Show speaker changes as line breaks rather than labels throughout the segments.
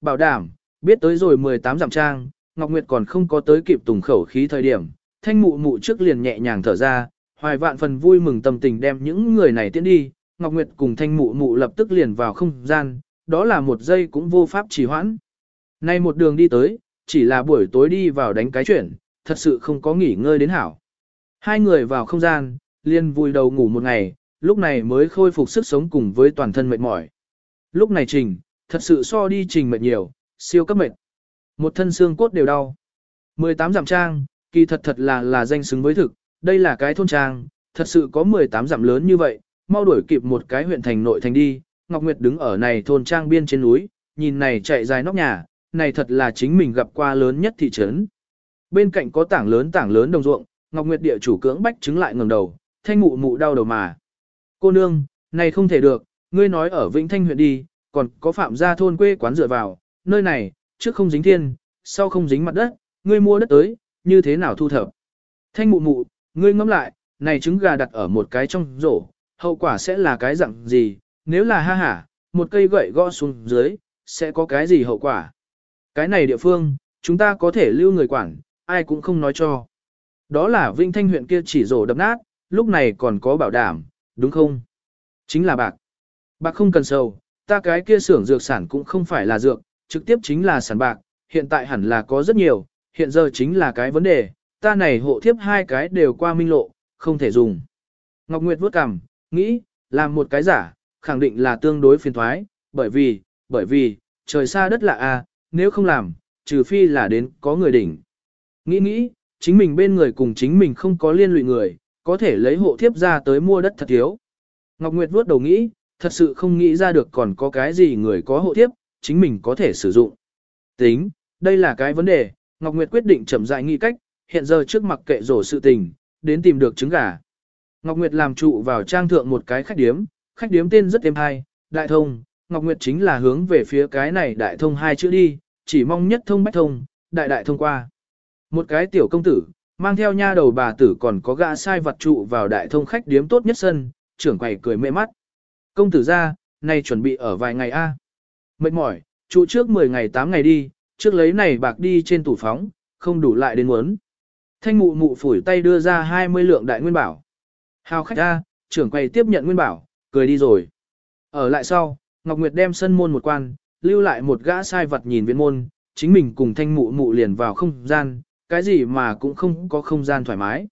bảo đảm, biết tới rồi 18 dặm trang, Ngọc Nguyệt còn không có tới kịp tùng khẩu khí thời điểm, thanh mụ mụ trước liền nhẹ nhàng thở ra, hoài vạn phần vui mừng tâm tình đem những người này tiến đi, Ngọc Nguyệt cùng thanh mụ mụ lập tức liền vào không gian, đó là một giây cũng vô pháp trì hoãn. Nay một đường đi tới, chỉ là buổi tối đi vào đánh cái chuyển, thật sự không có nghỉ ngơi đến hảo. Hai người vào không gian, liền vui đầu ngủ một ngày, lúc này mới khôi phục sức sống cùng với toàn thân mệt mỏi. Lúc này trình, thật sự so đi trình mệt nhiều, siêu cấp mệt. Một thân xương cốt đều đau. 18 giảm trang, kỳ thật thật là là danh xứng với thực, đây là cái thôn trang, thật sự có 18 giảm lớn như vậy, mau đuổi kịp một cái huyện thành nội thành đi. Ngọc Nguyệt đứng ở này thôn trang biên trên núi, nhìn này chạy dài nóc nhà, này thật là chính mình gặp qua lớn nhất thị trấn. Bên cạnh có tảng lớn tảng lớn đồng ruộng, Ngọc Nguyệt địa chủ cưỡng bách chứng lại ngẩng đầu, thanh mụ mụ đau đầu mà. Cô nương, này không thể được, ngươi nói ở Vĩnh Thanh huyện đi, còn có phạm gia thôn quê quán dựa vào, nơi này, trước không dính thiên, sau không dính mặt đất, ngươi mua đất tới, như thế nào thu thập. Thanh mụ mụ, ngươi ngẫm lại, này trứng gà đặt ở một cái trong rổ, hậu quả sẽ là cái dạng gì, nếu là ha hả, một cây gậy gõ xuống dưới, sẽ có cái gì hậu quả. Cái này địa phương, chúng ta có thể lưu người quản, ai cũng không nói cho. Đó là Vinh Thanh huyện kia chỉ rổ đập nát, lúc này còn có bảo đảm, đúng không? Chính là bạc. Bạc không cần sầu, ta cái kia xưởng dược sản cũng không phải là dược, trực tiếp chính là sản bạc, hiện tại hẳn là có rất nhiều, hiện giờ chính là cái vấn đề, ta này hộ thiếp hai cái đều qua minh lộ, không thể dùng. Ngọc Nguyệt vuốt cằm, nghĩ, làm một cái giả, khẳng định là tương đối phiền thoái, bởi vì, bởi vì, trời xa đất lạ a, nếu không làm, trừ phi là đến có người đỉnh. Nghĩ nghĩ, chính mình bên người cùng chính mình không có liên lụy người, có thể lấy hộ thiếp ra tới mua đất thật thiếu. Ngọc Nguyệt vuốt đầu nghĩ, thật sự không nghĩ ra được còn có cái gì người có hộ thiếp, chính mình có thể sử dụng. Tính, đây là cái vấn đề, Ngọc Nguyệt quyết định chậm rãi nghĩ cách, hiện giờ trước mặt kệ rổ sự tình, đến tìm được trứng gà. Ngọc Nguyệt làm trụ vào trang thượng một cái khách điếm, khách điếm tên rất êm hay, đại thông, Ngọc Nguyệt chính là hướng về phía cái này đại thông hai chữ đi, chỉ mong nhất thông bách thông, đại đại thông qua. Một cái tiểu công tử, mang theo nha đầu bà tử còn có gã sai vật trụ vào đại thông khách điếm tốt nhất sân, trưởng quầy cười mê mắt. Công tử ra, nay chuẩn bị ở vài ngày a. Mệt mỏi, trụ trước 10 ngày 8 ngày đi, trước lấy này bạc đi trên tủ phóng, không đủ lại đến muốn. Thanh mụ mụ phủi tay đưa ra 20 lượng đại nguyên bảo. Hào khách ra, trưởng quầy tiếp nhận nguyên bảo, cười đi rồi. Ở lại sau, Ngọc Nguyệt đem sân môn một quan, lưu lại một gã sai vật nhìn viện môn, chính mình cùng thanh mụ mụ liền vào không gian, cái gì mà cũng không có không gian thoải mái.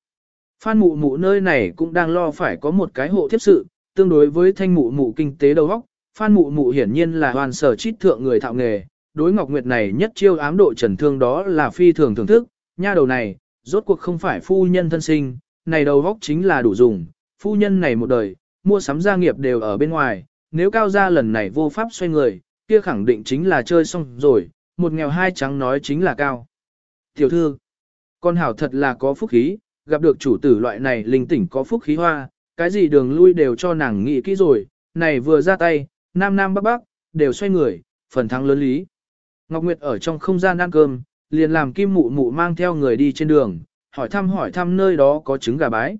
Phan mụ mụ nơi này cũng đang lo phải có một cái hộ thiếp sự, tương đối với thanh mụ mụ kinh tế đầu óc, Phan mụ mụ hiển nhiên là hoàn sở chít thượng người thạo nghề, đối Ngọc Nguyệt này nhất chiêu ám độ trần thương đó là phi thường thưởng thức, nha đầu này, rốt cuộc không phải phu nhân thân sinh, này đầu óc chính là đủ dùng, phu nhân này một đời, mua sắm gia nghiệp đều ở bên ngoài, nếu cao gia lần này vô pháp xoay người, kia khẳng định chính là chơi xong rồi, một nghèo hai trắng nói chính là cao. Tiểu thư, con hảo thật là có phúc khí, gặp được chủ tử loại này linh tỉnh có phúc khí hoa, cái gì đường lui đều cho nàng nghĩ kỹ rồi, này vừa ra tay, nam nam bắc bắc, đều xoay người, phần thắng lớn lý. Ngọc Nguyệt ở trong không gian ăn cơm, liền làm kim mụ mụ mang theo người đi trên đường, hỏi thăm hỏi thăm nơi đó có trứng gà bái.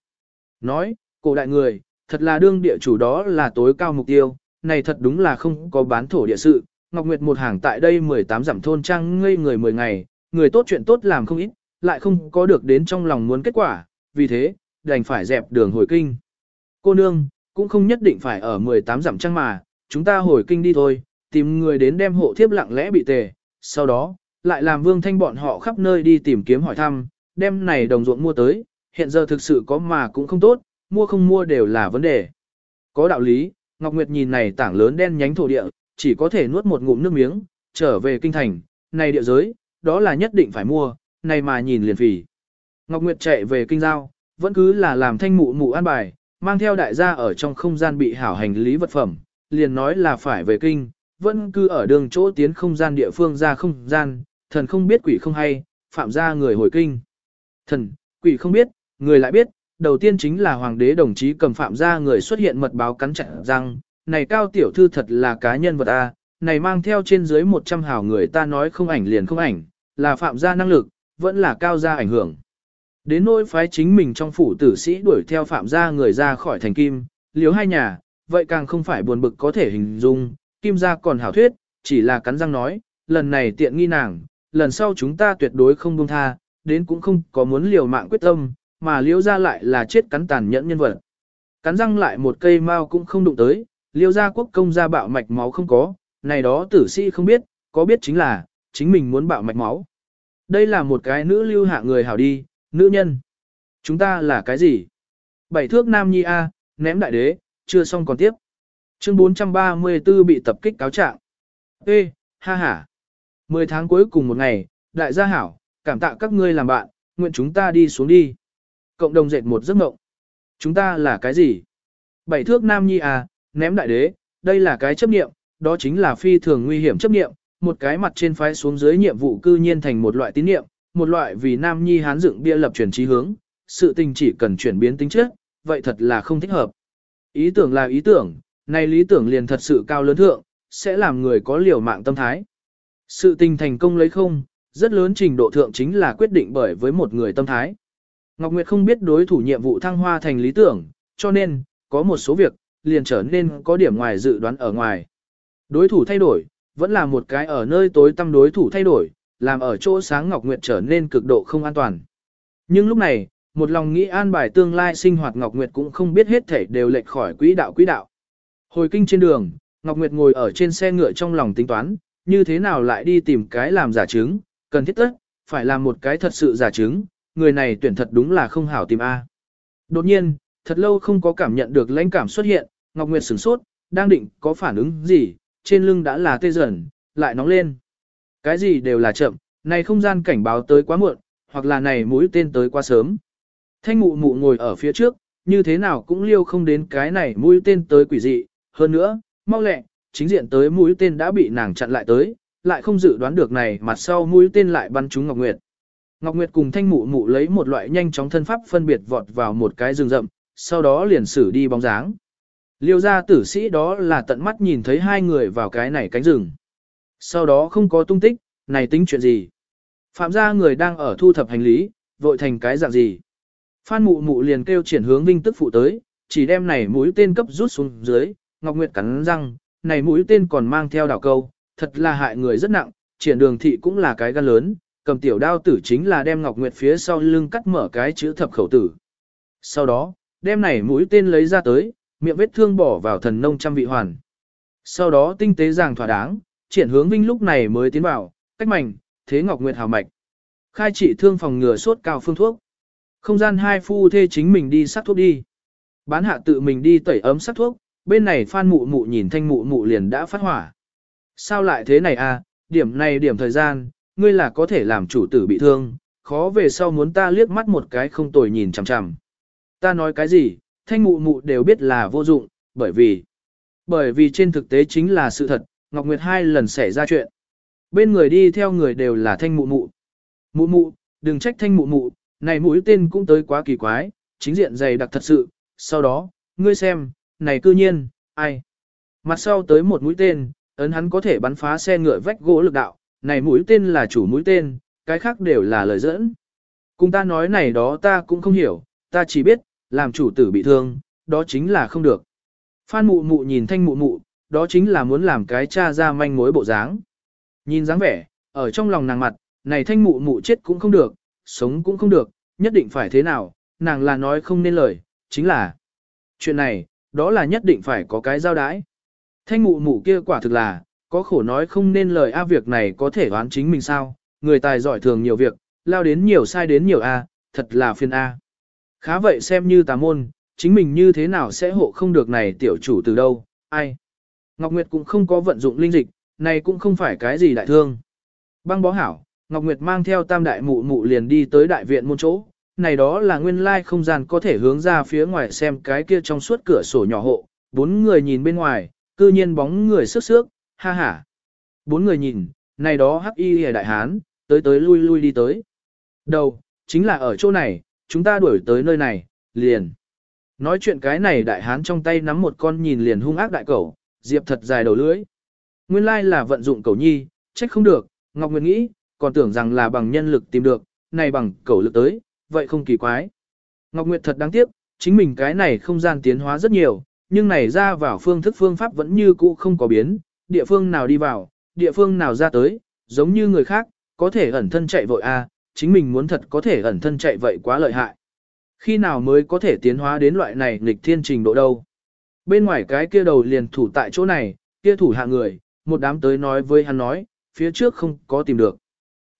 Nói, cổ đại người, thật là đương địa chủ đó là tối cao mục tiêu, này thật đúng là không có bán thổ địa sự. Ngọc Nguyệt một hàng tại đây 18 giảm thôn trang ngây người 10 ngày, người tốt chuyện tốt làm không ít, lại không có được đến trong lòng muốn kết quả, vì thế, đành phải dẹp đường hồi kinh. Cô nương, cũng không nhất định phải ở 18 giảm trang mà, chúng ta hồi kinh đi thôi, tìm người đến đem hộ thiếp lặng lẽ bị tề, sau đó, lại làm vương thanh bọn họ khắp nơi đi tìm kiếm hỏi thăm, đem này đồng ruộng mua tới, hiện giờ thực sự có mà cũng không tốt, mua không mua đều là vấn đề. Có đạo lý, Ngọc Nguyệt nhìn này tảng lớn đen nhánh thổ địa, chỉ có thể nuốt một ngụm nước miếng, trở về kinh thành, này địa giới, đó là nhất định phải mua, này mà nhìn liền phỉ. Ngọc Nguyệt chạy về kinh giao, vẫn cứ là làm thanh mụ mụ an bài, mang theo đại gia ở trong không gian bị hảo hành lý vật phẩm, liền nói là phải về kinh, vẫn cứ ở đường chỗ tiến không gian địa phương ra không gian, thần không biết quỷ không hay, phạm ra người hồi kinh. Thần, quỷ không biết, người lại biết, đầu tiên chính là hoàng đế đồng chí cầm phạm ra người xuất hiện mật báo cắn chặt rằng này cao tiểu thư thật là cá nhân vật a, này mang theo trên dưới 100 hảo người ta nói không ảnh liền không ảnh, là phạm gia năng lực, vẫn là cao gia ảnh hưởng. Đến nỗi phái chính mình trong phủ tử sĩ đuổi theo phạm gia người ra khỏi thành kim, liếu hai nhà, vậy càng không phải buồn bực có thể hình dung, kim gia còn hảo thuyết, chỉ là cắn răng nói, lần này tiện nghi nàng, lần sau chúng ta tuyệt đối không buông tha, đến cũng không có muốn liều mạng quyết tâm, mà liếu ra lại là chết cắn tàn nhẫn nhân vật. Cắn răng lại một cây mao cũng không đụng tới, liêu gia quốc công gia bạo mạch máu không có, này đó tử sĩ không biết, có biết chính là, chính mình muốn bạo mạch máu. Đây là một cái nữ lưu hạ người hảo đi, nữ nhân. Chúng ta là cái gì? Bảy thước nam nhi A, ném đại đế, chưa xong còn tiếp. Chương 434 bị tập kích cáo trạng. Ê, ha ha. Mười tháng cuối cùng một ngày, đại gia hảo, cảm tạ các ngươi làm bạn, nguyện chúng ta đi xuống đi. Cộng đồng dệt một giấc mộng. Chúng ta là cái gì? Bảy thước nam nhi à, ném đại đế, đây là cái chấp niệm, đó chính là phi thường nguy hiểm chấp niệm, một cái mặt trên phái xuống dưới nhiệm vụ cư nhiên thành một loại tín niệm, một loại vì nam nhi hán dựng bia lập truyền trí hướng, sự tình chỉ cần chuyển biến tính chất, vậy thật là không thích hợp. Ý tưởng là ý tưởng, nay lý tưởng liền thật sự cao lớn thượng, sẽ làm người có liều mạng tâm thái. Sự tình thành công lấy không, rất lớn trình độ thượng chính là quyết định bởi với một người tâm thái. Ngọc Nguyệt không biết đối thủ nhiệm vụ thăng hoa thành lý tưởng, cho nên, có một số việc, liền trở nên có điểm ngoài dự đoán ở ngoài. Đối thủ thay đổi, vẫn là một cái ở nơi tối tăm đối thủ thay đổi, làm ở chỗ sáng Ngọc Nguyệt trở nên cực độ không an toàn. Nhưng lúc này, một lòng nghĩ an bài tương lai sinh hoạt Ngọc Nguyệt cũng không biết hết thể đều lệch khỏi quỹ đạo quỹ đạo. Hồi kinh trên đường, Ngọc Nguyệt ngồi ở trên xe ngựa trong lòng tính toán, như thế nào lại đi tìm cái làm giả chứng, cần thiết tất, phải làm một cái thật sự giả chứng, người này tuyển thật đúng là không hảo tìm A. Đột nhiên, thật lâu không có cảm nhận được lãnh cảm xuất hiện, Ngọc Nguyệt sửng sốt, đang định có phản ứng gì, trên lưng đã là tê dần, lại nóng lên. Cái gì đều là chậm, này không gian cảnh báo tới quá muộn, hoặc là này mũi tên tới quá sớm. Thanh mụ mụ ngồi ở phía trước, như thế nào cũng liêu không đến cái này mũi tên tới quỷ dị, hơn nữa, mau lẹ, chính diện tới mũi tên đã bị nàng chặn lại tới, lại không dự đoán được này mặt sau mũi tên lại bắn trúng Ngọc Nguyệt. Ngọc Nguyệt cùng thanh mụ mụ lấy một loại nhanh chóng thân pháp phân biệt vọt vào một cái rừng rậm, sau đó liền xử đi bóng dáng. Liêu gia tử sĩ đó là tận mắt nhìn thấy hai người vào cái này cánh rừng. Sau đó không có tung tích, này tính chuyện gì? Phạm gia người đang ở thu thập hành lý, vội thành cái dạng gì? Phan mụ mụ liền kêu triển hướng vinh tức phụ tới, chỉ đem này mũi tên cấp rút xuống dưới, Ngọc Nguyệt cắn răng, này mũi tên còn mang theo đảo câu, thật là hại người rất nặng, triển đường thị cũng là cái gan lớn, cầm tiểu đao tử chính là đem Ngọc Nguyệt phía sau lưng cắt mở cái chữ thập khẩu tử. Sau đó, đem này mũi tên lấy ra tới, miệng vết thương bỏ vào thần nông trăm vị hoàn. Sau đó tinh tế giảng thỏa đáng, triển hướng vinh lúc này mới tiến vào, cách mảnh, thế Ngọc Nguyệt hào mạch. Khai trị thương phòng ngừa sốt cao phương thuốc. Không gian hai phu thê chính mình đi sắc thuốc đi. Bán hạ tự mình đi tẩy ấm sắc thuốc, bên này phan mụ mụ nhìn thanh mụ mụ liền đã phát hỏa. Sao lại thế này à, điểm này điểm thời gian, ngươi là có thể làm chủ tử bị thương, khó về sau muốn ta liếc mắt một cái không tồi nhìn chằm chằm. Ta nói cái gì, thanh mụ mụ đều biết là vô dụng, bởi vì, bởi vì trên thực tế chính là sự thật, Ngọc Nguyệt hai lần xảy ra chuyện. Bên người đi theo người đều là thanh mụ mụ. Mụ mụ, đừng trách thanh mụ mụ, này mũi tên cũng tới quá kỳ quái, chính diện dày đặc thật sự, sau đó, ngươi xem, này cư nhiên, ai? Mặt sau tới một mũi tên, ấn hắn có thể bắn phá xe ngựa vách gỗ lực đạo, này mũi tên là chủ mũi tên, cái khác đều là lời dẫn. Cùng ta nói này đó ta cũng không hiểu, ta chỉ biết, làm chủ tử bị thương, đó chính là không được. Phan mụ mụ nhìn thanh mụ mụ, đó chính là muốn làm cái cha ra manh mối bộ dáng. Nhìn dáng vẻ, ở trong lòng nàng mặt, này thanh mụ mụ chết cũng không được, sống cũng không được, nhất định phải thế nào, nàng là nói không nên lời, chính là chuyện này, đó là nhất định phải có cái giao đái. Thanh mụ mụ kia quả thực là, có khổ nói không nên lời a việc này có thể đoán chính mình sao, người tài giỏi thường nhiều việc, lao đến nhiều sai đến nhiều a, thật là phiền a. Khá vậy xem như tà môn, chính mình như thế nào sẽ hộ không được này tiểu chủ từ đâu, ai. Ngọc Nguyệt cũng không có vận dụng linh dịch, này cũng không phải cái gì đại thương. Băng bó hảo, Ngọc Nguyệt mang theo tam đại mụ mụ liền đi tới đại viện môn chỗ, này đó là nguyên lai không gian có thể hướng ra phía ngoài xem cái kia trong suốt cửa sổ nhỏ hộ, bốn người nhìn bên ngoài, cư nhiên bóng người sức sước, ha ha. Bốn người nhìn, này đó hắc y hề đại hán, tới tới lui lui đi tới. Đầu, chính là ở chỗ này, chúng ta đuổi tới nơi này, liền. Nói chuyện cái này đại hán trong tay nắm một con nhìn liền hung ác đại cẩu, diệp thật dài đầu lưỡi. Nguyên lai là vận dụng cầu nhi, trách không được, Ngọc Nguyệt nghĩ, còn tưởng rằng là bằng nhân lực tìm được, này bằng cầu lực tới, vậy không kỳ quái. Ngọc Nguyệt thật đáng tiếc, chính mình cái này không gian tiến hóa rất nhiều, nhưng này ra vào phương thức phương pháp vẫn như cũ không có biến, địa phương nào đi vào, địa phương nào ra tới, giống như người khác, có thể ẩn thân chạy vội a, chính mình muốn thật có thể ẩn thân chạy vậy quá lợi hại. Khi nào mới có thể tiến hóa đến loại này nghịch thiên trình độ đâu? Bên ngoài cái kia đầu liền thủ tại chỗ này, kia thủ hạ người, một đám tới nói với hắn nói, phía trước không có tìm được.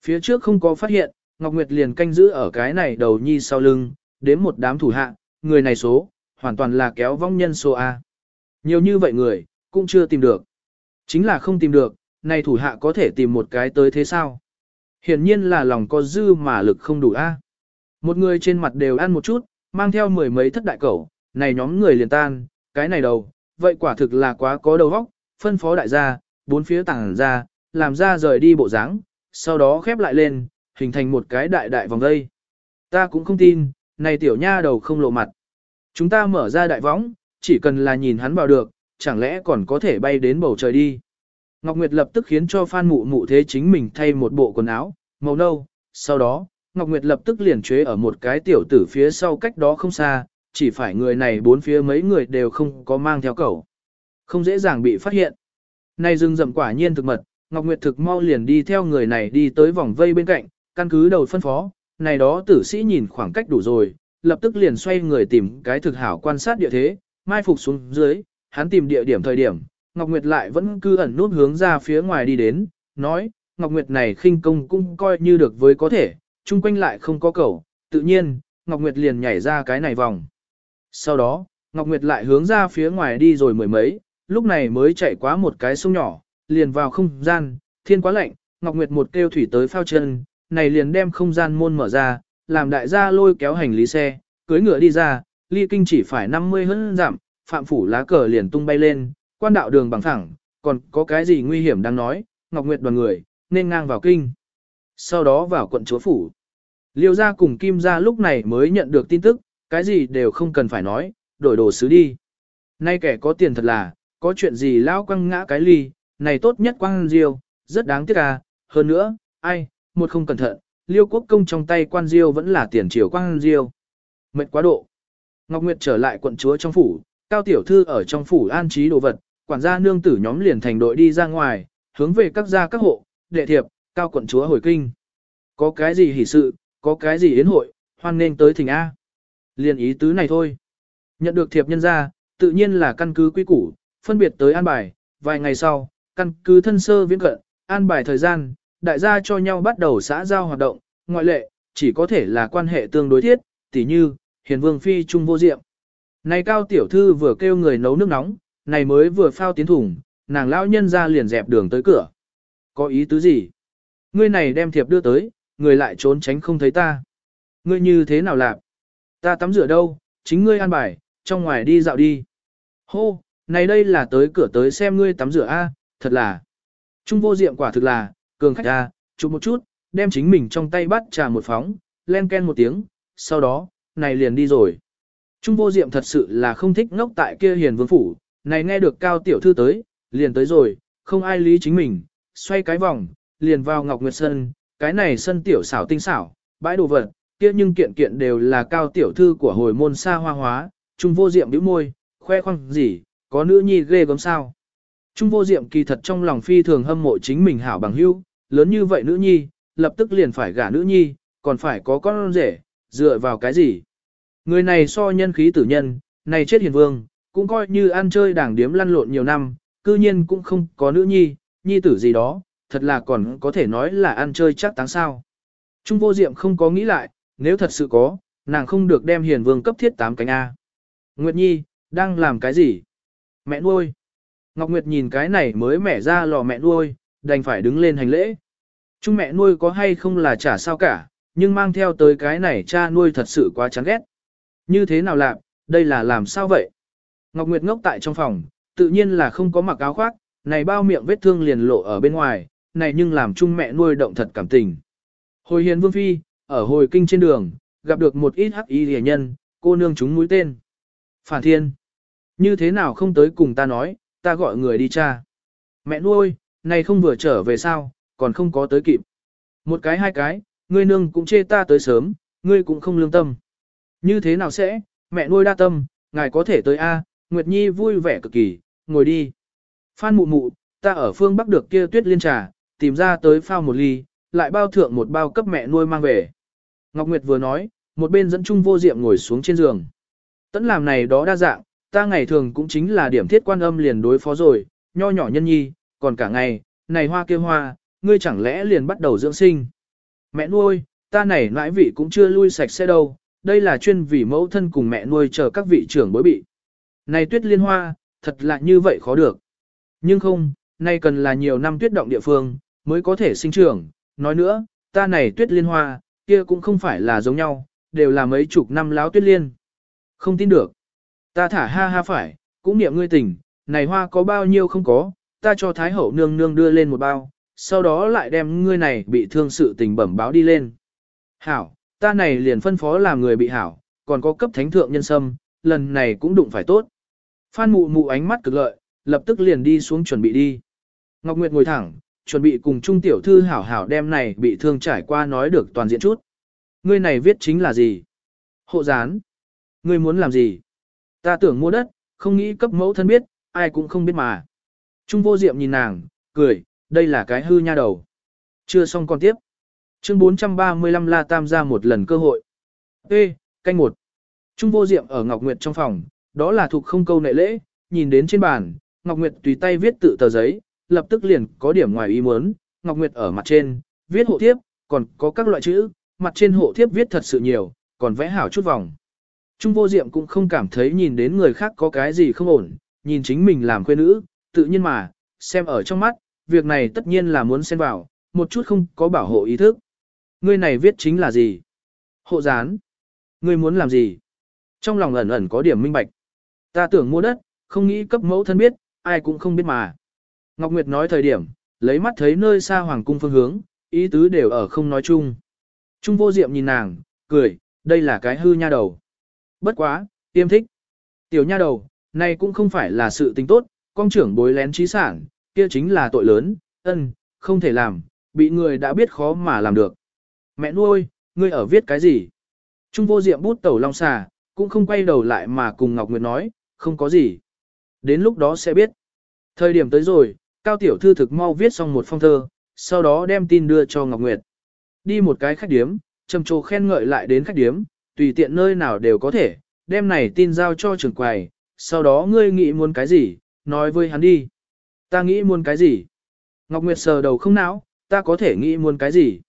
Phía trước không có phát hiện, Ngọc Nguyệt liền canh giữ ở cái này đầu nhi sau lưng, đến một đám thủ hạ, người này số, hoàn toàn là kéo vong nhân số A. Nhiều như vậy người, cũng chưa tìm được. Chính là không tìm được, này thủ hạ có thể tìm một cái tới thế sao? Hiển nhiên là lòng có dư mà lực không đủ A. Một người trên mặt đều ăn một chút, mang theo mười mấy thất đại cẩu, này nhóm người liền tan, cái này đầu, vậy quả thực là quá có đầu óc, phân phó đại gia, bốn phía tảng ra, làm ra rời đi bộ dáng, sau đó khép lại lên, hình thành một cái đại đại vòng dây. Ta cũng không tin, này tiểu nha đầu không lộ mặt. Chúng ta mở ra đại võng, chỉ cần là nhìn hắn vào được, chẳng lẽ còn có thể bay đến bầu trời đi. Ngọc Nguyệt lập tức khiến cho Phan Mụ Mụ thế chính mình thay một bộ quần áo, màu nâu, sau đó, Ngọc Nguyệt lập tức liền chế ở một cái tiểu tử phía sau cách đó không xa, chỉ phải người này bốn phía mấy người đều không có mang theo cẩu. Không dễ dàng bị phát hiện. Này rừng rậm quả nhiên thực mật, Ngọc Nguyệt thực mau liền đi theo người này đi tới vòng vây bên cạnh, căn cứ đầu phân phó, này đó tử sĩ nhìn khoảng cách đủ rồi, lập tức liền xoay người tìm cái thực hảo quan sát địa thế, mai phục xuống dưới, hắn tìm địa điểm thời điểm, Ngọc Nguyệt lại vẫn cứ ẩn nút hướng ra phía ngoài đi đến, nói, Ngọc Nguyệt này khinh công cũng coi như được với có thể, chung quanh lại không có cầu, tự nhiên, Ngọc Nguyệt liền nhảy ra cái này vòng. Sau đó, Ngọc Nguyệt lại hướng ra phía ngoài đi rồi mười mấy, lúc này mới chạy qua một cái sông nhỏ, liền vào không gian, thiên quá lạnh, Ngọc Nguyệt một kêu thủy tới phao chân, này liền đem không gian môn mở ra, làm đại gia lôi kéo hành lý xe, cưới ngựa đi ra, ly kinh chỉ phải 50 hơn giảm, phạm phủ lá cờ liền tung bay lên, quan đạo đường bằng thẳng, còn có cái gì nguy hiểm đang nói, Ngọc Nguyệt đoàn người, nên ngang vào kinh. Sau đó vào quận chúa phủ. Liêu gia cùng Kim gia lúc này mới nhận được tin tức, cái gì đều không cần phải nói, đổi đồ sứ đi. Nay kẻ có tiền thật là, có chuyện gì lao quăng ngã cái ly, này tốt nhất quăng diêu, rất đáng tiếc à, hơn nữa, ai, một không cẩn thận, liêu quốc công trong tay quan diêu vẫn là tiền triều quan diêu. Mệt quá độ. Ngọc Nguyệt trở lại quận chúa trong phủ, cao tiểu thư ở trong phủ an trí đồ vật, quản gia nương tử nhóm liền thành đội đi ra ngoài, hướng về các gia các hộ, đệ thiệp, cao quận chúa hồi kinh. Có cái gì hỷ sự, có cái gì yến hội, hoan nên tới thỉnh A. Liền ý tứ này thôi. Nhận được thiệp nhân ra, tự nhiên là căn cứ quy củ, phân biệt tới an bài, vài ngày sau, căn cứ thân sơ viễn cận, an bài thời gian, đại gia cho nhau bắt đầu xã giao hoạt động, ngoại lệ, chỉ có thể là quan hệ tương đối thiết, tỉ như, hiền vương phi trung vô diệm. Này cao tiểu thư vừa kêu người nấu nước nóng, này mới vừa phao tiến thủng, nàng lão nhân ra liền dẹp đường tới cửa. Có ý tứ gì? Ngươi này đem thiệp đưa tới, người lại trốn tránh không thấy ta. Ngươi như thế nào làm? Ta tắm rửa đâu, chính ngươi an bài, trong ngoài đi dạo đi. Hô, này đây là tới cửa tới xem ngươi tắm rửa a, thật là. Trung vô diệm quả thực là, cường khách a, chụp một chút, đem chính mình trong tay bắt trà một phóng, len ken một tiếng, sau đó, này liền đi rồi. Trung vô diệm thật sự là không thích ngốc tại kia hiền vương phủ, này nghe được cao tiểu thư tới, liền tới rồi, không ai lý chính mình, xoay cái vòng, liền vào Ngọc Nguyệt Sơn, cái này sân tiểu xảo tinh xảo, bãi đồ vật, kia nhưng kiện kiện đều là cao tiểu thư của hồi môn xa hoa hóa, trung vô diệm bĩu môi, khoe khoang gì, có nữ nhi ghê gớm sao. Trung vô diệm kỳ thật trong lòng phi thường hâm mộ chính mình hảo bằng hữu, lớn như vậy nữ nhi, lập tức liền phải gả nữ nhi, còn phải có con rể, dựa vào cái gì. Người này so nhân khí tử nhân, này chết hiền vương, cũng coi như ăn chơi đảng điếm lăn lộn nhiều năm, cư nhiên cũng không có nữ nhi, nhi tử gì đó, thật là còn có thể nói là ăn chơi chắc táng sao. Trung vô diệm không có nghĩ lại, nếu thật sự có, nàng không được đem hiền vương cấp thiết tám cánh A. Nguyệt Nhi, đang làm cái gì? Mẹ nuôi. Ngọc Nguyệt nhìn cái này mới mẻ ra lò mẹ nuôi, đành phải đứng lên hành lễ. Chúng mẹ nuôi có hay không là chả sao cả, nhưng mang theo tới cái này cha nuôi thật sự quá chán ghét. Như thế nào làm, đây là làm sao vậy? Ngọc Nguyệt ngốc tại trong phòng, tự nhiên là không có mặc áo khoác, này bao miệng vết thương liền lộ ở bên ngoài, này nhưng làm chung mẹ nuôi động thật cảm tình. Hồi hiền vương phi, ở hồi kinh trên đường, gặp được một ít hắc y rẻ nhân, cô nương chúng mũi tên. Phản thiên, như thế nào không tới cùng ta nói, ta gọi người đi cha. Mẹ nuôi, này không vừa trở về sao, còn không có tới kịp. Một cái hai cái, ngươi nương cũng chê ta tới sớm, ngươi cũng không lương tâm. Như thế nào sẽ, mẹ nuôi đa tâm, ngài có thể tới A, Nguyệt Nhi vui vẻ cực kỳ, ngồi đi. Phan mụ mụ, ta ở phương Bắc được kia tuyết liên trà, tìm ra tới phao một ly, lại bao thượng một bao cấp mẹ nuôi mang về. Ngọc Nguyệt vừa nói, một bên dẫn Trung vô diệm ngồi xuống trên giường. Tẫn làm này đó đa dạng, ta ngày thường cũng chính là điểm thiết quan âm liền đối phó rồi, nho nhỏ nhân nhi, còn cả ngày, này hoa kia hoa, ngươi chẳng lẽ liền bắt đầu dưỡng sinh. Mẹ nuôi, ta này nãi vị cũng chưa lui sạch sẽ đâu, đây là chuyên vì mẫu thân cùng mẹ nuôi chờ các vị trưởng bối bị. Này tuyết liên hoa, thật là như vậy khó được. Nhưng không, nay cần là nhiều năm tuyết động địa phương, mới có thể sinh trưởng. Nói nữa, ta này tuyết liên hoa, kia cũng không phải là giống nhau, đều là mấy chục năm láo tuyết liên. Không tin được. Ta thả ha ha phải, cũng niệm ngươi tỉnh, này hoa có bao nhiêu không có, ta cho Thái Hậu nương nương đưa lên một bao, sau đó lại đem ngươi này bị thương sự tình bẩm báo đi lên. Hảo, ta này liền phân phó làm người bị hảo, còn có cấp thánh thượng nhân sâm, lần này cũng đụng phải tốt. Phan mụ mụ ánh mắt cực lợi, lập tức liền đi xuống chuẩn bị đi. Ngọc Nguyệt ngồi thẳng, chuẩn bị cùng Trung tiểu thư hảo hảo đem này bị thương trải qua nói được toàn diện chút. Ngươi này viết chính là gì? Hộ gián. Ngươi muốn làm gì? Ta tưởng mua đất, không nghĩ cấp mẫu thân biết, ai cũng không biết mà. Trung vô diệm nhìn nàng, cười, đây là cái hư nha đầu. Chưa xong còn tiếp. Chương 435 La Tam ra một lần cơ hội. Ê, canh một. Trung vô diệm ở Ngọc Nguyệt trong phòng, đó là thuộc không câu nệ lễ, nhìn đến trên bàn, Ngọc Nguyệt tùy tay viết tự tờ giấy, lập tức liền có điểm ngoài ý muốn, Ngọc Nguyệt ở mặt trên, viết hộ thiếp, còn có các loại chữ, mặt trên hộ thiếp viết thật sự nhiều, còn vẽ hảo chút vòng. Trung vô diệm cũng không cảm thấy nhìn đến người khác có cái gì không ổn, nhìn chính mình làm quê nữ, tự nhiên mà, xem ở trong mắt, việc này tất nhiên là muốn xen vào, một chút không có bảo hộ ý thức. Ngươi này viết chính là gì? Hộ gián. Ngươi muốn làm gì? Trong lòng ẩn ẩn có điểm minh bạch. Ta tưởng mua đất, không nghĩ cấp mẫu thân biết, ai cũng không biết mà. Ngọc Nguyệt nói thời điểm, lấy mắt thấy nơi xa hoàng cung phương hướng, ý tứ đều ở không nói chung. Trung vô diệm nhìn nàng, cười, đây là cái hư nha đầu. Bất quá, tiêm thích. Tiểu nha đầu, này cũng không phải là sự tình tốt, con trưởng bối lén trí sản, kia chính là tội lớn, ân, không thể làm, bị người đã biết khó mà làm được. Mẹ nuôi, ngươi ở viết cái gì? Trung vô diệm bút tẩu long xà, cũng không quay đầu lại mà cùng Ngọc Nguyệt nói, không có gì. Đến lúc đó sẽ biết. Thời điểm tới rồi, Cao Tiểu Thư thực mau viết xong một phong thơ, sau đó đem tin đưa cho Ngọc Nguyệt. Đi một cái khách điếm, trầm trồ khen ngợi lại đến khách điếm, tùy tiện nơi nào đều có thể, đem này tin giao cho trưởng quầy, sau đó ngươi nghĩ muốn cái gì, nói với hắn đi. Ta nghĩ muốn cái gì? Ngọc Nguyệt sờ đầu không não, ta có thể nghĩ muốn cái gì?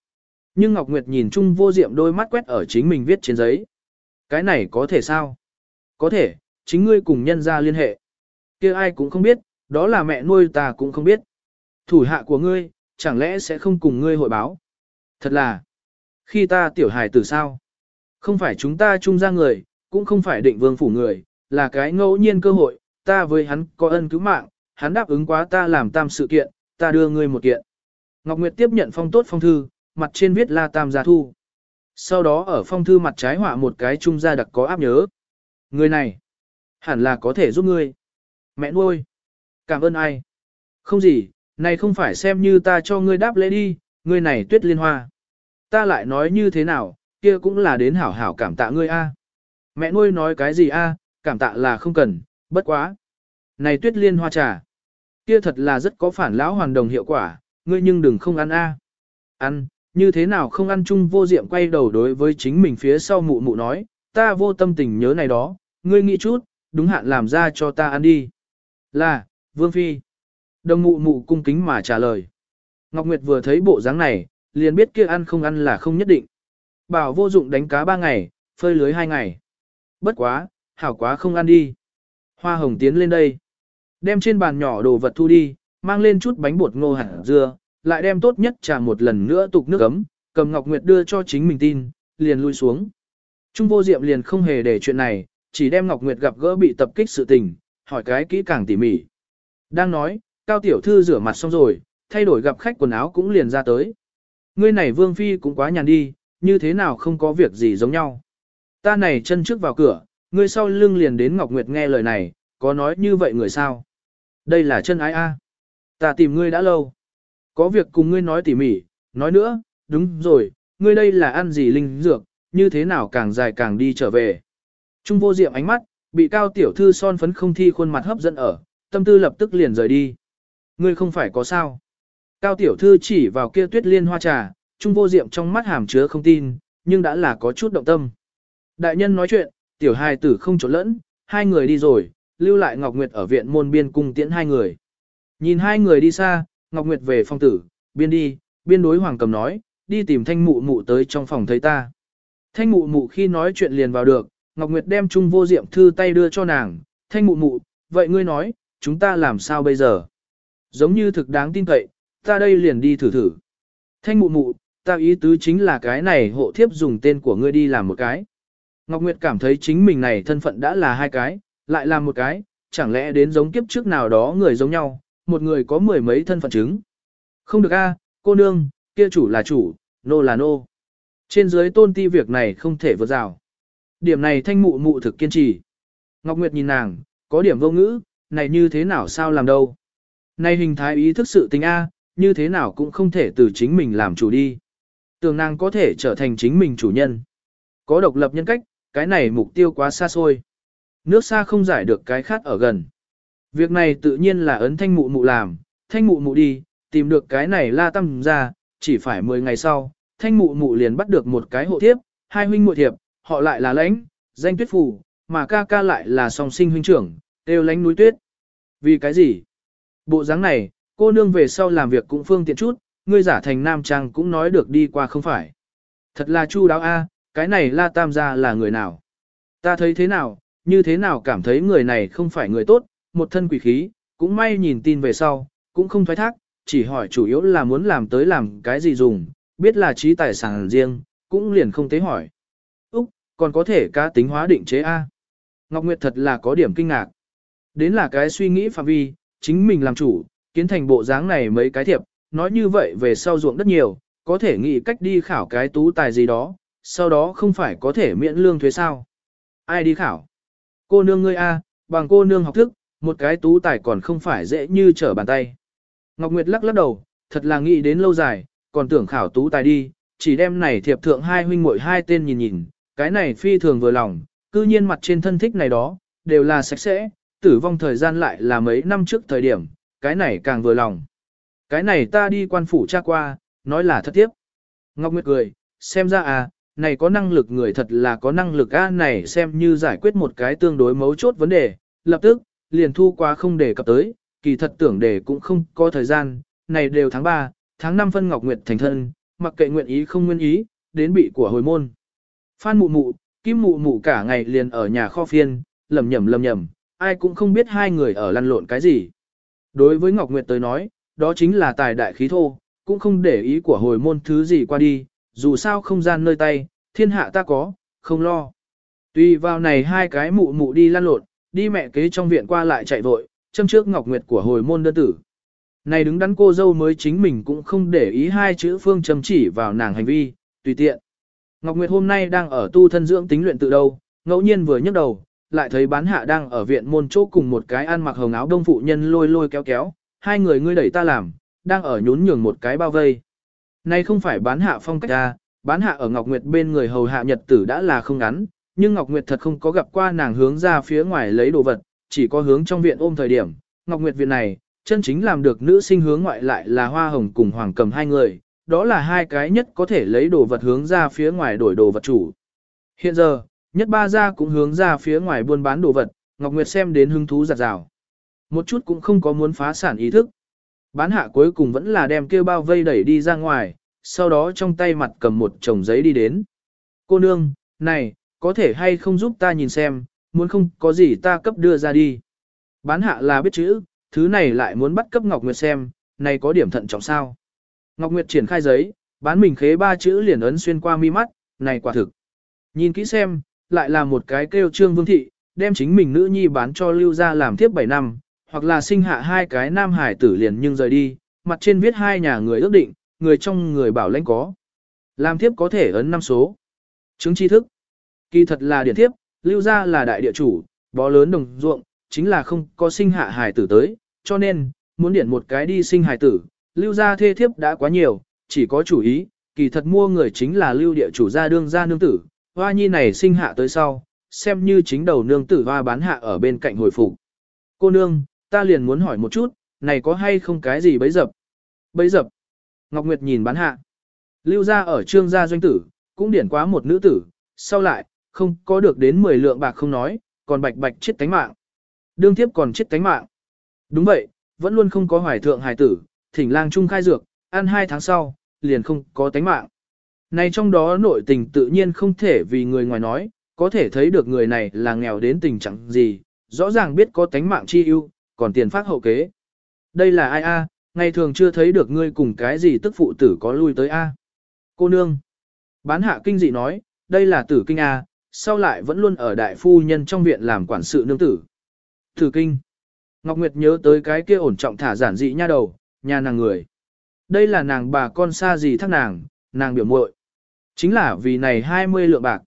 Nhưng Ngọc Nguyệt nhìn chung vô diệm đôi mắt quét ở chính mình viết trên giấy. Cái này có thể sao? Có thể, chính ngươi cùng nhân ra liên hệ. kia ai cũng không biết, đó là mẹ nuôi ta cũng không biết. Thủ hạ của ngươi, chẳng lẽ sẽ không cùng ngươi hội báo? Thật là, khi ta tiểu hài tử sao? Không phải chúng ta chung ra người, cũng không phải định vương phủ người, là cái ngẫu nhiên cơ hội, ta với hắn có ân cứu mạng, hắn đáp ứng quá ta làm tam sự kiện, ta đưa ngươi một kiện. Ngọc Nguyệt tiếp nhận phong tốt phong thư, mặt trên viết la tam gia thu. Sau đó ở phong thư mặt trái họa một cái trung gia đặc có áp nhớ. Người này, hẳn là có thể giúp ngươi. Mẹ nuôi, cảm ơn ai? Không gì, này không phải xem như ta cho ngươi đáp lễ đi, ngươi này tuyết liên hoa. Ta lại nói như thế nào, kia cũng là đến hảo hảo cảm tạ ngươi a. Mẹ nuôi nói cái gì a, cảm tạ là không cần, bất quá. Này tuyết liên hoa trà, kia thật là rất có phản lão hoàn đồng hiệu quả, ngươi nhưng đừng không ăn a. Ăn, như thế nào không ăn chung vô diệm quay đầu đối với chính mình phía sau mụ mụ nói, ta vô tâm tình nhớ này đó, ngươi nghĩ chút, đúng hạn làm ra cho ta ăn đi. Là, Vương Phi. Đồng mụ mụ cung kính mà trả lời. Ngọc Nguyệt vừa thấy bộ dáng này, liền biết kia ăn không ăn là không nhất định. Bảo vô dụng đánh cá ba ngày, phơi lưới hai ngày. Bất quá, hảo quá không ăn đi. Hoa hồng tiến lên đây. Đem trên bàn nhỏ đồ vật thu đi, mang lên chút bánh bột ngô hẳn dưa, lại đem tốt nhất trà một lần nữa tục nước ấm, cầm Ngọc Nguyệt đưa cho chính mình tin, liền lui xuống. Trung vô diệm liền không hề để chuyện này, chỉ đem Ngọc Nguyệt gặp gỡ bị tập kích sự tình, hỏi cái kỹ càng tỉ mỉ. Đang nói, Cao Tiểu Thư rửa mặt xong rồi, thay đổi gặp khách quần áo cũng liền ra tới. Ngươi này Vương Phi cũng quá nhàn đi, như thế nào không có việc gì giống nhau. Ta này chân trước vào cửa, ngươi sau lưng liền đến Ngọc Nguyệt nghe lời này, có nói như vậy người sao? Đây là chân ái a. Ta tìm ngươi đã lâu. Có việc cùng ngươi nói tỉ mỉ, nói nữa, đúng rồi, ngươi đây là ăn gì linh dược, như thế nào càng dài càng đi trở về. Trung vô diệm ánh mắt, bị cao tiểu thư son phấn không thi khuôn mặt hấp dẫn ở, tâm tư lập tức liền rời đi. Ngươi không phải có sao. Cao tiểu thư chỉ vào kia tuyết liên hoa trà, trung vô diệm trong mắt hàm chứa không tin, nhưng đã là có chút động tâm. Đại nhân nói chuyện, tiểu hài tử không trốn lẫn, hai người đi rồi, lưu lại Ngọc Nguyệt ở viện môn biên cung tiễn hai người. Nhìn hai người đi xa, Ngọc Nguyệt về phong tử, biên đi, biên đối hoàng cầm nói, đi tìm thanh mụ mụ tới trong phòng thấy ta. Thanh mụ mụ khi nói chuyện liền vào được, Ngọc Nguyệt đem trung vô diệm thư tay đưa cho nàng, thanh mụ mụ, vậy ngươi nói, chúng ta làm sao bây giờ? Giống như thực đáng tin cậy, ta đây liền đi thử thử. Thanh mụ mụ, ta ý tứ chính là cái này hộ thiếp dùng tên của ngươi đi làm một cái. Ngọc Nguyệt cảm thấy chính mình này thân phận đã là hai cái, lại làm một cái, chẳng lẽ đến giống kiếp trước nào đó người giống nhau, một người có mười mấy thân phận chứng. Không được a, cô nương, kia chủ là chủ, nô là nô. Trên dưới tôn ti việc này không thể vượt rào. Điểm này thanh mụ mụ thực kiên trì. Ngọc Nguyệt nhìn nàng, có điểm vô ngữ, này như thế nào sao làm đâu. Này hình thái ý thức sự tình A, như thế nào cũng không thể từ chính mình làm chủ đi. Tưởng nàng có thể trở thành chính mình chủ nhân. Có độc lập nhân cách, cái này mục tiêu quá xa xôi. Nước xa không giải được cái khát ở gần. Việc này tự nhiên là ấn thanh mụ mụ làm, thanh mụ mụ đi, tìm được cái này la tâm ra, chỉ phải 10 ngày sau, thanh mụ mụ liền bắt được một cái hộ thiếp, hai huynh muội thiệp, họ lại là lãnh, danh tuyết phù, mà ca ca lại là song sinh huynh trưởng, đều lánh núi tuyết. Vì cái gì? Bộ dáng này, cô nương về sau làm việc cũng phương tiện chút, ngươi giả thành nam trang cũng nói được đi qua không phải. Thật là chu đáo a, cái này la tam gia là người nào? Ta thấy thế nào, như thế nào cảm thấy người này không phải người tốt, một thân quỷ khí, cũng may nhìn tin về sau, cũng không thoái thác, chỉ hỏi chủ yếu là muốn làm tới làm cái gì dùng, biết là trí tài sản riêng, cũng liền không tế hỏi. Úc, còn có thể cá tính hóa định chế A. Ngọc Nguyệt thật là có điểm kinh ngạc. Đến là cái suy nghĩ phạm vi, chính mình làm chủ, kiến thành bộ dáng này mấy cái thiệp, nói như vậy về sau ruộng đất nhiều, có thể nghĩ cách đi khảo cái tú tài gì đó, sau đó không phải có thể miễn lương thuế sao. Ai đi khảo? Cô nương ngươi A, bằng cô nương học thức, một cái tú tài còn không phải dễ như trở bàn tay. Ngọc Nguyệt lắc lắc đầu, thật là nghĩ đến lâu dài, còn tưởng khảo tú tài đi, chỉ đem này thiệp thượng hai huynh muội hai tên nhìn nhìn, cái này phi thường vừa lòng, cư nhiên mặt trên thân thích này đó, đều là sạch sẽ, tử vong thời gian lại là mấy năm trước thời điểm, cái này càng vừa lòng. Cái này ta đi quan phủ tra qua, nói là thật tiếp. Ngọc Nguyệt cười, xem ra à, này có năng lực người thật là có năng lực a này xem như giải quyết một cái tương đối mấu chốt vấn đề, lập tức, liền thu qua không để cập tới, kỳ thật tưởng để cũng không có thời gian, này đều tháng 3, tháng 5 phân Ngọc Nguyệt thành thân, mặc kệ nguyện ý không nguyện ý, đến bị của hồi môn. Phan mụ mụ, kim mụ mụ cả ngày liền ở nhà kho phiên, lầm nhầm lầm nhầm, ai cũng không biết hai người ở lăn lộn cái gì. Đối với Ngọc Nguyệt tới nói, đó chính là tài đại khí thô, cũng không để ý của hồi môn thứ gì qua đi, dù sao không gian nơi tay, thiên hạ ta có, không lo. Tùy vào này hai cái mụ mụ đi lăn lộn, đi mẹ kế trong viện qua lại chạy vội, châm trước Ngọc Nguyệt của hồi môn đơn tử. Này đứng đắn cô dâu mới chính mình cũng không để ý hai chữ phương châm chỉ vào nàng hành vi, tùy tiện. Ngọc Nguyệt hôm nay đang ở tu thân dưỡng tính luyện tự đâu, ngẫu nhiên vừa nhấc đầu, lại thấy bán hạ đang ở viện môn chỗ cùng một cái ăn mặc hồng áo đông phụ nhân lôi lôi kéo kéo, hai người ngươi đẩy ta làm, đang ở nhún nhường một cái bao vây. nay không phải bán hạ phong cách ra, bán hạ ở Ngọc Nguyệt bên người hầu hạ nhật tử đã là không ngắn, nhưng Ngọc Nguyệt thật không có gặp qua nàng hướng ra phía ngoài lấy đồ vật, chỉ có hướng trong viện ôm thời điểm. Ngọc Nguyệt viện này, chân chính làm được nữ sinh hướng ngoại lại là hoa hồng cùng hoàng cầm hai người, đó là hai cái nhất có thể lấy đồ vật hướng ra phía ngoài đổi đồ vật chủ. Hiện giờ, nhất ba gia cũng hướng ra phía ngoài buôn bán đồ vật, Ngọc Nguyệt xem đến hứng thú giặt rào. Một chút cũng không có muốn phá sản ý thức. Bán hạ cuối cùng vẫn là đem kêu bao vây đẩy đi ra ngoài, sau đó trong tay mặt cầm một chồng giấy đi đến. Cô nương, này, có thể hay không giúp ta nhìn xem, muốn không có gì ta cấp đưa ra đi. Bán hạ là biết chữ, thứ này lại muốn bắt cấp Ngọc Nguyệt xem, này có điểm thận trọng sao. Ngọc Nguyệt triển khai giấy, bán mình khế ba chữ liền ấn xuyên qua mi mắt, này quả thực. Nhìn kỹ xem, lại là một cái kêu trương vương thị, đem chính mình nữ nhi bán cho lưu ra làm tiếp 7 năm, hoặc là sinh hạ hai cái nam hải tử liền nhưng rời đi, mặt trên viết hai nhà người ước định, người trong người bảo lãnh có. Làm tiếp có thể ấn năm số. Chứng tri thức. Kỳ thật là điển tiếp, lưu ra là đại địa chủ, bó lớn đồng ruộng, chính là không có sinh hạ hải tử tới, cho nên, muốn điển một cái đi sinh hải tử, lưu ra thê thiếp đã quá nhiều, chỉ có chủ ý, kỳ thật mua người chính là lưu địa chủ gia đương gia nương tử, hoa nhi này sinh hạ tới sau, xem như chính đầu nương tử hoa bán hạ ở bên cạnh hồi phục. Cô nương, ta liền muốn hỏi một chút, này có hay không cái gì bấy dập? Bấy dập. Ngọc Nguyệt nhìn bán hạ. Lưu ra ở trương gia doanh tử, cũng điển quá một nữ tử, sau lại, không có được đến 10 lượng bạc không nói, còn bạch bạch chết tánh mạng. Đương tiếp còn chết tánh mạng. Đúng vậy, vẫn luôn không có hoài thượng hài tử, thỉnh lang trung khai dược, ăn hai tháng sau, liền không có tánh mạng. Này trong đó nội tình tự nhiên không thể vì người ngoài nói, có thể thấy được người này là nghèo đến tình trạng gì, rõ ràng biết có tánh mạng chi ưu, còn tiền phát hậu kế. Đây là ai a? ngày thường chưa thấy được ngươi cùng cái gì tức phụ tử có lui tới a. Cô nương. Bán hạ kinh dị nói, đây là tử kinh a, sau lại vẫn luôn ở đại phu nhân trong viện làm quản sự nương tử. Tử kinh. Ngọc Nguyệt nhớ tới cái kia ổn trọng thả giản dị nha đầu, nhà nàng người. Đây là nàng bà con xa gì thắc nàng, nàng biểu muội. Chính là vì này 20 lượng bạc.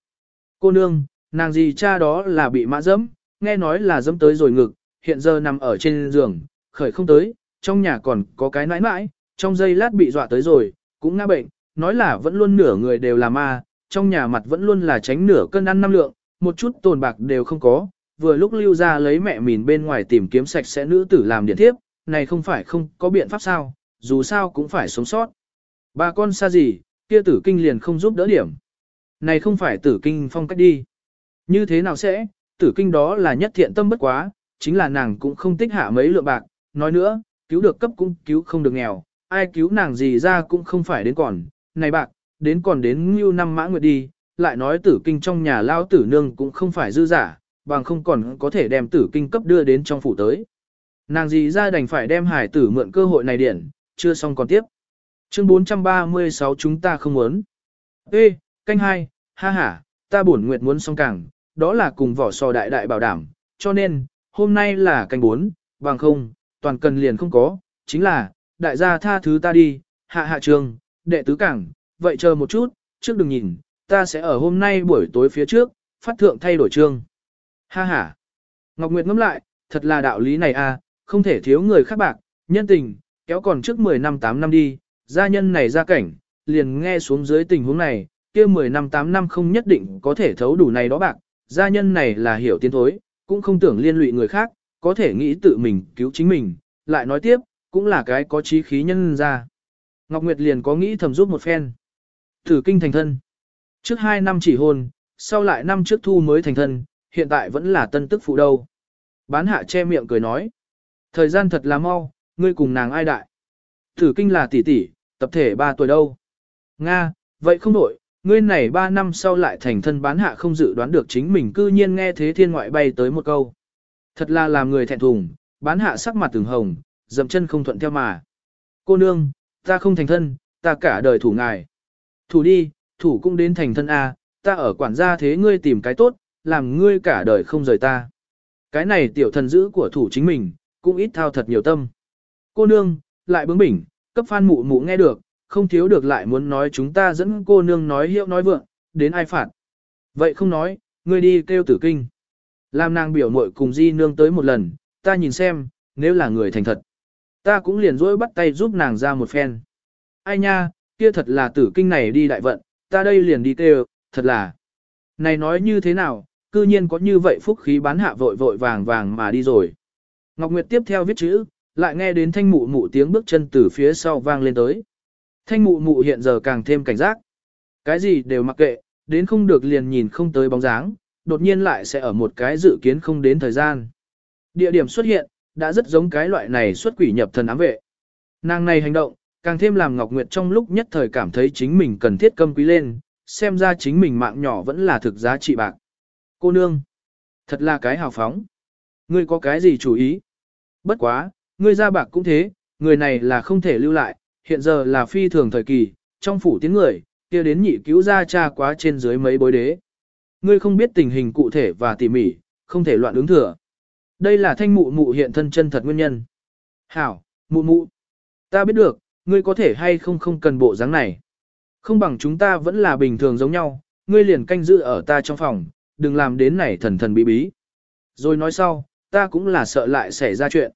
Cô nương, nàng gì cha đó là bị mã dẫm, nghe nói là dẫm tới rồi ngực, hiện giờ nằm ở trên giường, khởi không tới, trong nhà còn có cái nãi nãi, trong giây lát bị dọa tới rồi, cũng ngã bệnh, nói là vẫn luôn nửa người đều là ma, trong nhà mặt vẫn luôn là tránh nửa cân ăn năm lượng, một chút tồn bạc đều không có, vừa lúc lưu ra lấy mẹ mìn bên ngoài tìm kiếm sạch sẽ nữ tử làm điện thiếp, này không phải không có biện pháp sao, dù sao cũng phải sống sót. Bà con xa gì, kia tử kinh liền không giúp đỡ điểm. Này không phải tử kinh phong cách đi. Như thế nào sẽ, tử kinh đó là nhất thiện tâm bất quá, chính là nàng cũng không tích hạ mấy lượng bạc, nói nữa, cứu được cấp cũng cứu không được nghèo, ai cứu nàng gì ra cũng không phải đến còn, này bạc, đến còn đến như năm mã nguyệt đi, lại nói tử kinh trong nhà lao tử nương cũng không phải dư giả, bằng không còn có thể đem tử kinh cấp đưa đến trong phủ tới. Nàng gì ra đành phải đem hải tử mượn cơ hội này điển, chưa xong còn tiếp. Chương 436 chúng ta không muốn. Ê, canh hai, ha ha, ta bổn nguyệt muốn xong càng, đó là cùng vỏ sò đại đại bảo đảm, cho nên, hôm nay là canh bốn, bằng không, toàn cần liền không có, chính là, đại gia tha thứ ta đi, hạ hạ trường, đệ tứ cảng, vậy chờ một chút, trước đừng nhìn, ta sẽ ở hôm nay buổi tối phía trước, phát thượng thay đổi trương Ha ha. Ngọc Nguyệt ngẫm lại, thật là đạo lý này à, không thể thiếu người khác bạc, nhân tình, kéo còn trước 10 năm 8 năm đi, gia nhân này ra cảnh, liền nghe xuống dưới tình huống này, kia 10 năm 8 năm không nhất định có thể thấu đủ này đó bạc, gia nhân này là hiểu tiến thối, cũng không tưởng liên lụy người khác, có thể nghĩ tự mình cứu chính mình, lại nói tiếp, cũng là cái có trí khí nhân ra. Ngọc Nguyệt liền có nghĩ thầm giúp một phen. Thử kinh thành thân. Trước 2 năm chỉ hôn, sau lại năm trước thu mới thành thân, hiện tại vẫn là tân tức phụ đâu. Bán hạ che miệng cười nói. Thời gian thật là mau, ngươi cùng nàng ai đại. Thử kinh là tỷ tỷ, tập thể 3 tuổi đâu. Nga, vậy không đổi, ngươi này 3 năm sau lại thành thân bán hạ không dự đoán được chính mình cư nhiên nghe thế thiên ngoại bay tới một câu. Thật là làm người thẹn thùng, bán hạ sắc mặt từng hồng, dậm chân không thuận theo mà. Cô nương, ta không thành thân, ta cả đời thủ ngài. Thủ đi, thủ cũng đến thành thân A, ta ở quản gia thế ngươi tìm cái tốt, làm ngươi cả đời không rời ta. Cái này tiểu thần giữ của thủ chính mình, cũng ít thao thật nhiều tâm. Cô nương, lại bướng bỉnh, cấp phan mụ mụ nghe được, không thiếu được lại muốn nói chúng ta dẫn cô nương nói hiệu nói vượng, đến ai phạt. Vậy không nói, ngươi đi kêu tử kinh. Làm nàng biểu muội cùng di nương tới một lần, ta nhìn xem, nếu là người thành thật. Ta cũng liền dối bắt tay giúp nàng ra một phen. Ai nha, kia thật là tử kinh này đi đại vận, ta đây liền đi kêu, thật là. Này nói như thế nào, cư nhiên có như vậy phúc khí bán hạ vội vội vàng vàng mà đi rồi. Ngọc Nguyệt tiếp theo viết chữ, lại nghe đến thanh mụ mụ tiếng bước chân từ phía sau vang lên tới. Thanh mụ mụ hiện giờ càng thêm cảnh giác. Cái gì đều mặc kệ, đến không được liền nhìn không tới bóng dáng, đột nhiên lại sẽ ở một cái dự kiến không đến thời gian. Địa điểm xuất hiện, đã rất giống cái loại này xuất quỷ nhập thần ám vệ. Nàng này hành động, càng thêm làm Ngọc Nguyệt trong lúc nhất thời cảm thấy chính mình cần thiết câm quý lên, xem ra chính mình mạng nhỏ vẫn là thực giá trị bạc. Cô nương, thật là cái hào phóng. Ngươi có cái gì chủ ý? Bất quá, ngươi ra bạc cũng thế, người này là không thể lưu lại, hiện giờ là phi thường thời kỳ, trong phủ tiếng người, kia đến nhị cứu ra cha quá trên dưới mấy bối đế. Ngươi không biết tình hình cụ thể và tỉ mỉ, không thể loạn ứng thừa. Đây là thanh mụ mụ hiện thân chân thật nguyên nhân. Hảo, mụ mụ. Ta biết được, ngươi có thể hay không không cần bộ dáng này. Không bằng chúng ta vẫn là bình thường giống nhau, ngươi liền canh giữ ở ta trong phòng, đừng làm đến này thần thần bí bí. Rồi nói sau, ta cũng là sợ lại xảy ra chuyện.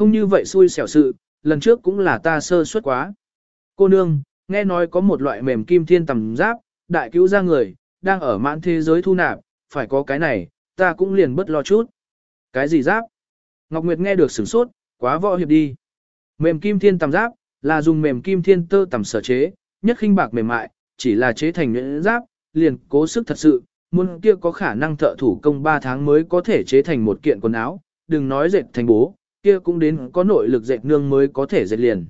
Không như vậy xui xẻo sự, lần trước cũng là ta sơ suất quá. Cô nương, nghe nói có một loại mềm kim thiên tầm giáp, đại cứu ra người, đang ở mãn thế giới thu nạp, phải có cái này, ta cũng liền bất lo chút. Cái gì giáp? Ngọc Nguyệt nghe được sửng sốt, quá võ hiệp đi. Mềm kim thiên tầm giáp, là dùng mềm kim thiên tơ tầm sở chế, nhất khinh bạc mềm mại, chỉ là chế thành nhuyễn giáp, liền cố sức thật sự, muốn kia có khả năng thợ thủ công 3 tháng mới có thể chế thành một kiện quần áo, đừng nói dệt thành bố, kia cũng đến có nội lực dệt nương mới có thể dệt liền.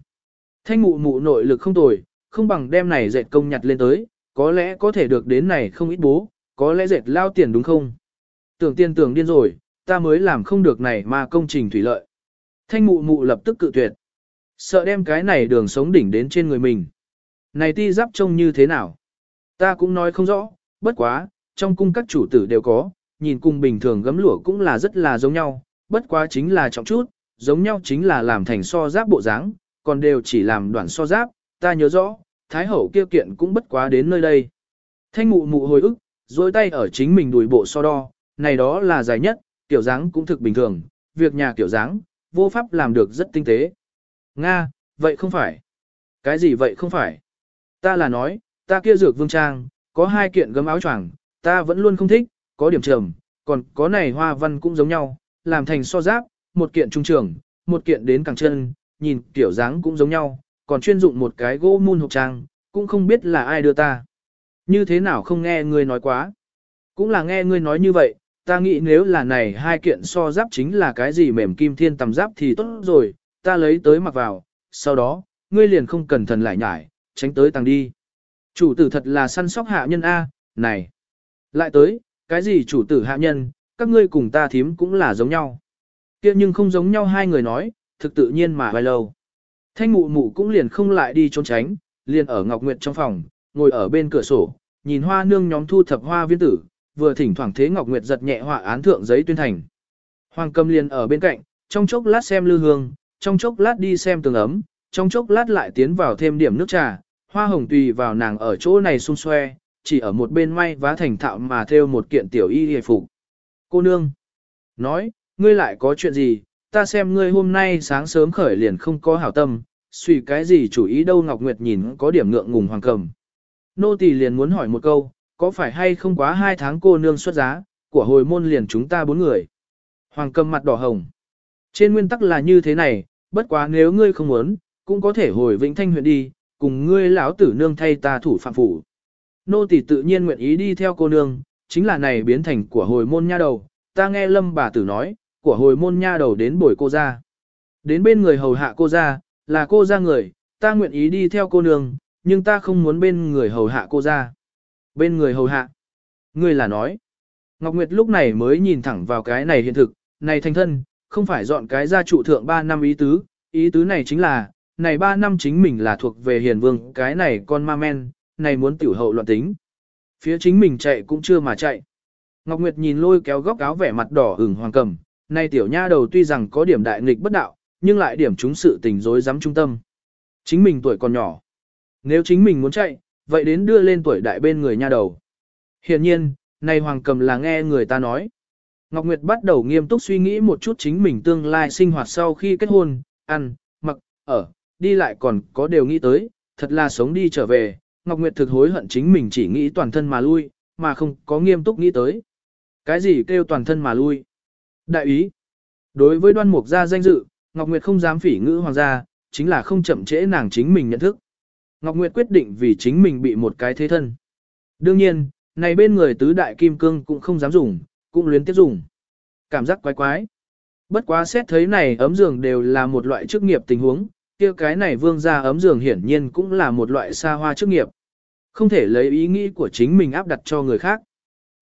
Thanh mụ mụ nội lực không tồi, không bằng đem này dệt công nhặt lên tới, có lẽ có thể được đến này không ít bố, có lẽ dệt lao tiền đúng không? Tưởng tiên tưởng điên rồi, ta mới làm không được này mà công trình thủy lợi. Thanh mụ mụ lập tức cự tuyệt. Sợ đem cái này đường sống đỉnh đến trên người mình. Này ti giáp trông như thế nào? Ta cũng nói không rõ, bất quá, trong cung các chủ tử đều có, nhìn cung bình thường gấm lụa cũng là rất là giống nhau, bất quá chính là trọng chút, giống nhau chính là làm thành so giáp bộ dáng, còn đều chỉ làm đoạn so giáp, ta nhớ rõ, thái hậu kia kiện cũng bất quá đến nơi đây. Thanh mụ mụ hồi ức, dối tay ở chính mình đùi bộ so đo, này đó là dài nhất, tiểu dáng cũng thực bình thường, việc nhà tiểu dáng, vô pháp làm được rất tinh tế. Nga, vậy không phải. Cái gì vậy không phải? Ta là nói, ta kia dược vương trang, có hai kiện gấm áo choàng, ta vẫn luôn không thích, có điểm trầm, còn có này hoa văn cũng giống nhau, làm thành so giáp, một kiện trung trường, một kiện đến càng chân, nhìn tiểu dáng cũng giống nhau, còn chuyên dụng một cái gỗ mun hộp trang, cũng không biết là ai đưa ta. Như thế nào không nghe ngươi nói quá. Cũng là nghe ngươi nói như vậy, ta nghĩ nếu là này hai kiện so giáp chính là cái gì mềm kim thiên tầm giáp thì tốt rồi, ta lấy tới mặc vào, sau đó, ngươi liền không cần thần lại nhải, tránh tới tăng đi. Chủ tử thật là săn sóc hạ nhân A, này. Lại tới, cái gì chủ tử hạ nhân, các ngươi cùng ta thím cũng là giống nhau kia nhưng không giống nhau hai người nói, thực tự nhiên mà vài lâu. Thanh mụ mụ cũng liền không lại đi trốn tránh, liền ở Ngọc Nguyệt trong phòng, ngồi ở bên cửa sổ, nhìn hoa nương nhóm thu thập hoa viên tử, vừa thỉnh thoảng thế Ngọc Nguyệt giật nhẹ họa án thượng giấy tuyên thành. Hoàng cầm liền ở bên cạnh, trong chốc lát xem lư hương, trong chốc lát đi xem tường ấm, trong chốc lát lại tiến vào thêm điểm nước trà, hoa hồng tùy vào nàng ở chỗ này xung xoe, chỉ ở một bên may vá thành thạo mà theo một kiện tiểu y hề phục. Cô nương, nói, ngươi lại có chuyện gì, ta xem ngươi hôm nay sáng sớm khởi liền không có hảo tâm, suy cái gì chủ ý đâu Ngọc Nguyệt nhìn có điểm ngượng ngùng hoàng cầm. Nô tỳ liền muốn hỏi một câu, có phải hay không quá hai tháng cô nương xuất giá, của hồi môn liền chúng ta bốn người. Hoàng cầm mặt đỏ hồng. Trên nguyên tắc là như thế này, bất quá nếu ngươi không muốn, cũng có thể hồi Vĩnh Thanh huyện đi, cùng ngươi lão tử nương thay ta thủ phạm phủ. Nô tỳ tự nhiên nguyện ý đi theo cô nương, chính là này biến thành của hồi môn nha đầu, ta nghe lâm bà tử nói, của hồi môn nha đầu đến bồi cô ra. Đến bên người hầu hạ cô ra, là cô ra người, ta nguyện ý đi theo cô nương, nhưng ta không muốn bên người hầu hạ cô ra. Bên người hầu hạ. Ngươi là nói. Ngọc Nguyệt lúc này mới nhìn thẳng vào cái này hiện thực, này thành thân, không phải dọn cái gia trụ thượng 3 năm ý tứ, ý tứ này chính là, này 3 năm chính mình là thuộc về hiền vương, cái này con ma men, này muốn tiểu hậu loạn tính. Phía chính mình chạy cũng chưa mà chạy. Ngọc Nguyệt nhìn lôi kéo góc áo vẻ mặt đỏ ửng hoàng cầm, nay tiểu nha đầu tuy rằng có điểm đại nghịch bất đạo, nhưng lại điểm chúng sự tình dối dám trung tâm. Chính mình tuổi còn nhỏ. Nếu chính mình muốn chạy, vậy đến đưa lên tuổi đại bên người nha đầu. Hiện nhiên, này hoàng cầm là nghe người ta nói. Ngọc Nguyệt bắt đầu nghiêm túc suy nghĩ một chút chính mình tương lai sinh hoạt sau khi kết hôn, ăn, mặc, ở, đi lại còn có đều nghĩ tới, thật là sống đi trở về. Ngọc Nguyệt thực hối hận chính mình chỉ nghĩ toàn thân mà lui, mà không có nghiêm túc nghĩ tới. Cái gì kêu toàn thân mà lui? Đại ý. Đối với đoan mục gia danh dự, Ngọc Nguyệt không dám phỉ ngữ hoàng gia, chính là không chậm trễ nàng chính mình nhận thức. Ngọc Nguyệt quyết định vì chính mình bị một cái thế thân. Đương nhiên, này bên người tứ đại kim cương cũng không dám dùng, cũng luyến tiếp dùng. Cảm giác quái quái. Bất quá xét thấy này ấm giường đều là một loại chức nghiệp tình huống, kia cái này vương gia ấm giường hiển nhiên cũng là một loại xa hoa chức nghiệp. Không thể lấy ý nghĩ của chính mình áp đặt cho người khác.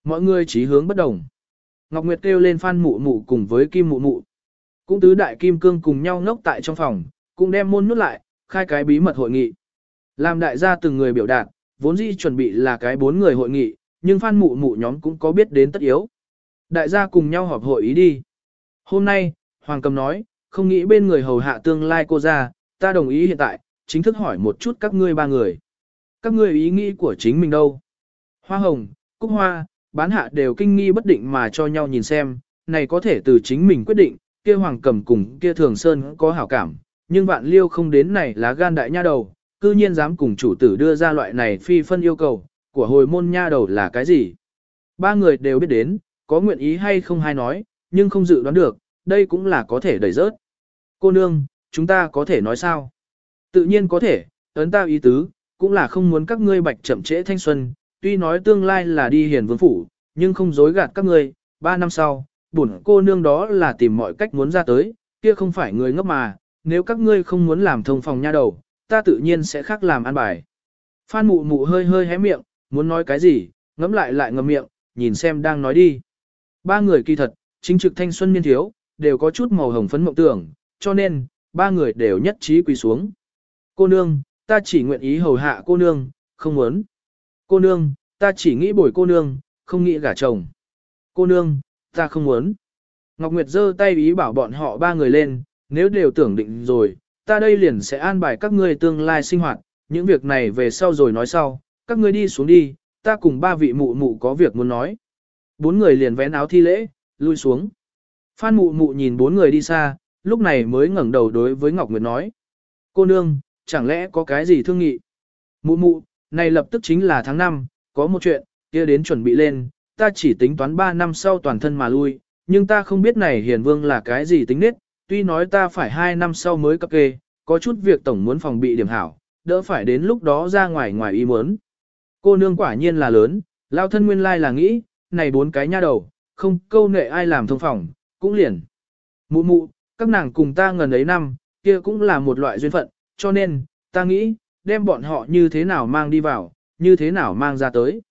Mọi người chỉ hướng bất đồng. Ngọc Nguyệt kêu lên Phan Mụ Mụ cùng với Kim Mụ Mụ. Cũng tứ đại kim cương cùng nhau ngốc tại trong phòng, cũng đem môn nút lại, khai cái bí mật hội nghị. Làm đại gia từng người biểu đạt, vốn dĩ chuẩn bị là cái bốn người hội nghị, nhưng Phan Mụ Mụ nhóm cũng có biết đến tất yếu. Đại gia cùng nhau họp hội ý đi. Hôm nay, Hoàng Cầm nói, không nghĩ bên người hầu hạ tương lai cô ra, ta đồng ý hiện tại, chính thức hỏi một chút các ngươi ba người. Các ngươi ý nghĩ của chính mình đâu? Hoa hồng, cúc hoa, bán hạ đều kinh nghi bất định mà cho nhau nhìn xem, này có thể từ chính mình quyết định, kia hoàng cầm cùng kia thường sơn có hảo cảm, nhưng vạn liêu không đến này là gan đại nha đầu, cư nhiên dám cùng chủ tử đưa ra loại này phi phân yêu cầu, của hồi môn nha đầu là cái gì? Ba người đều biết đến, có nguyện ý hay không hay nói, nhưng không dự đoán được, đây cũng là có thể đẩy rớt. Cô nương, chúng ta có thể nói sao? Tự nhiên có thể, ấn ta ý tứ, cũng là không muốn các ngươi bạch chậm trễ thanh xuân, tuy nói tương lai là đi hiền vương phủ, nhưng không dối gạt các ngươi, ba năm sau, bổn cô nương đó là tìm mọi cách muốn ra tới, kia không phải người ngốc mà, nếu các ngươi không muốn làm thông phòng nha đầu, ta tự nhiên sẽ khác làm ăn bài. Phan mụ mụ hơi hơi hé miệng, muốn nói cái gì, ngẫm lại lại ngậm miệng, nhìn xem đang nói đi. Ba người kỳ thật, chính trực thanh xuân niên thiếu, đều có chút màu hồng phấn mộng tưởng, cho nên, ba người đều nhất trí quỳ xuống. Cô nương, ta chỉ nguyện ý hầu hạ cô nương, không muốn. Cô nương, ta chỉ nghĩ bồi cô nương, không nghĩ gả chồng. Cô nương, ta không muốn. Ngọc Nguyệt giơ tay ý bảo bọn họ ba người lên, nếu đều tưởng định rồi, ta đây liền sẽ an bài các ngươi tương lai sinh hoạt, những việc này về sau rồi nói sau, các ngươi đi xuống đi, ta cùng ba vị mụ mụ có việc muốn nói. Bốn người liền vén áo thi lễ, lui xuống. Phan mụ mụ nhìn bốn người đi xa, lúc này mới ngẩng đầu đối với Ngọc Nguyệt nói. Cô nương, chẳng lẽ có cái gì thương nghị? Mụ mụ, này lập tức chính là tháng 5, có một chuyện, kia đến chuẩn bị lên, ta chỉ tính toán 3 năm sau toàn thân mà lui, nhưng ta không biết này hiền vương là cái gì tính nết, tuy nói ta phải 2 năm sau mới cấp kê, có chút việc tổng muốn phòng bị điểm hảo, đỡ phải đến lúc đó ra ngoài ngoài ý muốn. Cô nương quả nhiên là lớn, lao thân nguyên lai là nghĩ, này bốn cái nha đầu, không câu nệ ai làm thông phòng, cũng liền. Mụ mụ, các nàng cùng ta ngần ấy năm, kia cũng là một loại duyên phận, cho nên, ta nghĩ, đem bọn họ như thế nào mang đi vào, như thế nào mang ra tới.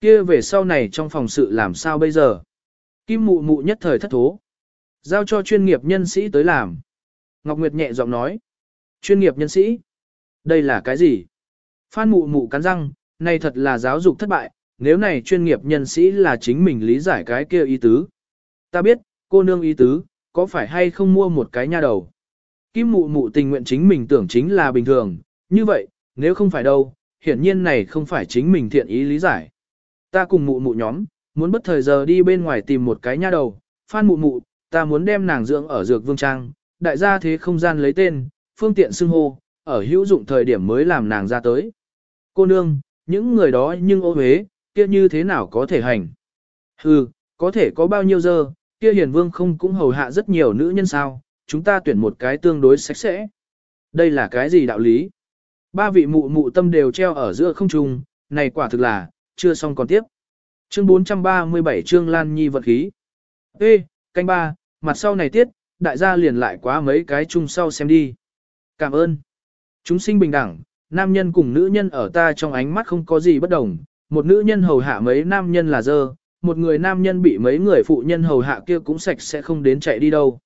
Kia về sau này trong phòng sự làm sao bây giờ? Kim mụ mụ nhất thời thất thố. Giao cho chuyên nghiệp nhân sĩ tới làm. Ngọc Nguyệt nhẹ giọng nói. Chuyên nghiệp nhân sĩ? Đây là cái gì? Phan mụ mụ cắn răng, này thật là giáo dục thất bại, nếu này chuyên nghiệp nhân sĩ là chính mình lý giải cái kia ý tứ. Ta biết, cô nương ý tứ, có phải hay không mua một cái nha đầu? Kim mụ mụ tình nguyện chính mình tưởng chính là bình thường, như vậy, nếu không phải đâu, hiển nhiên này không phải chính mình thiện ý lý giải. Ta cùng mụ mụ nhóm, muốn bất thời giờ đi bên ngoài tìm một cái nha đầu, phan mụ mụ, ta muốn đem nàng dưỡng ở dược vương trang, đại gia thế không gian lấy tên, phương tiện xưng hô, ở hữu dụng thời điểm mới làm nàng ra tới. Cô nương, những người đó nhưng ô huế, kia như thế nào có thể hành? Hừ, có thể có bao nhiêu giờ, kia hiền vương không cũng hầu hạ rất nhiều nữ nhân sao, chúng ta tuyển một cái tương đối sạch sẽ. Đây là cái gì đạo lý? Ba vị mụ mụ tâm đều treo ở giữa không trung, này quả thực là, chưa xong còn tiếp. Chương 437 chương Lan Nhi vật khí. Ê, canh ba, mặt sau này tiết, đại gia liền lại quá mấy cái chung sau xem đi. Cảm ơn. Chúng sinh bình đẳng, nam nhân cùng nữ nhân ở ta trong ánh mắt không có gì bất đồng. Một nữ nhân hầu hạ mấy nam nhân là dơ, một người nam nhân bị mấy người phụ nhân hầu hạ kia cũng sạch sẽ không đến chạy đi đâu.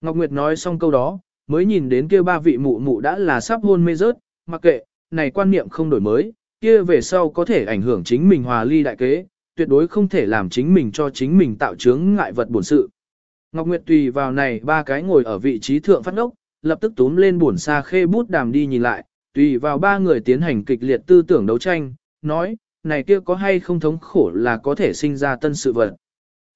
Ngọc Nguyệt nói xong câu đó, mới nhìn đến kia ba vị mụ mụ đã là sắp hôn mê rớt, mặc kệ, này quan niệm không đổi mới, kia về sau có thể ảnh hưởng chính mình hòa ly đại kế, tuyệt đối không thể làm chính mình cho chính mình tạo chướng ngại vật bổn sự. Ngọc Nguyệt tùy vào này ba cái ngồi ở vị trí thượng phát ốc, lập tức túm lên buồn xa khê bút đàm đi nhìn lại, tùy vào ba người tiến hành kịch liệt tư tưởng đấu tranh, nói, này kia có hay không thống khổ là có thể sinh ra tân sự vật.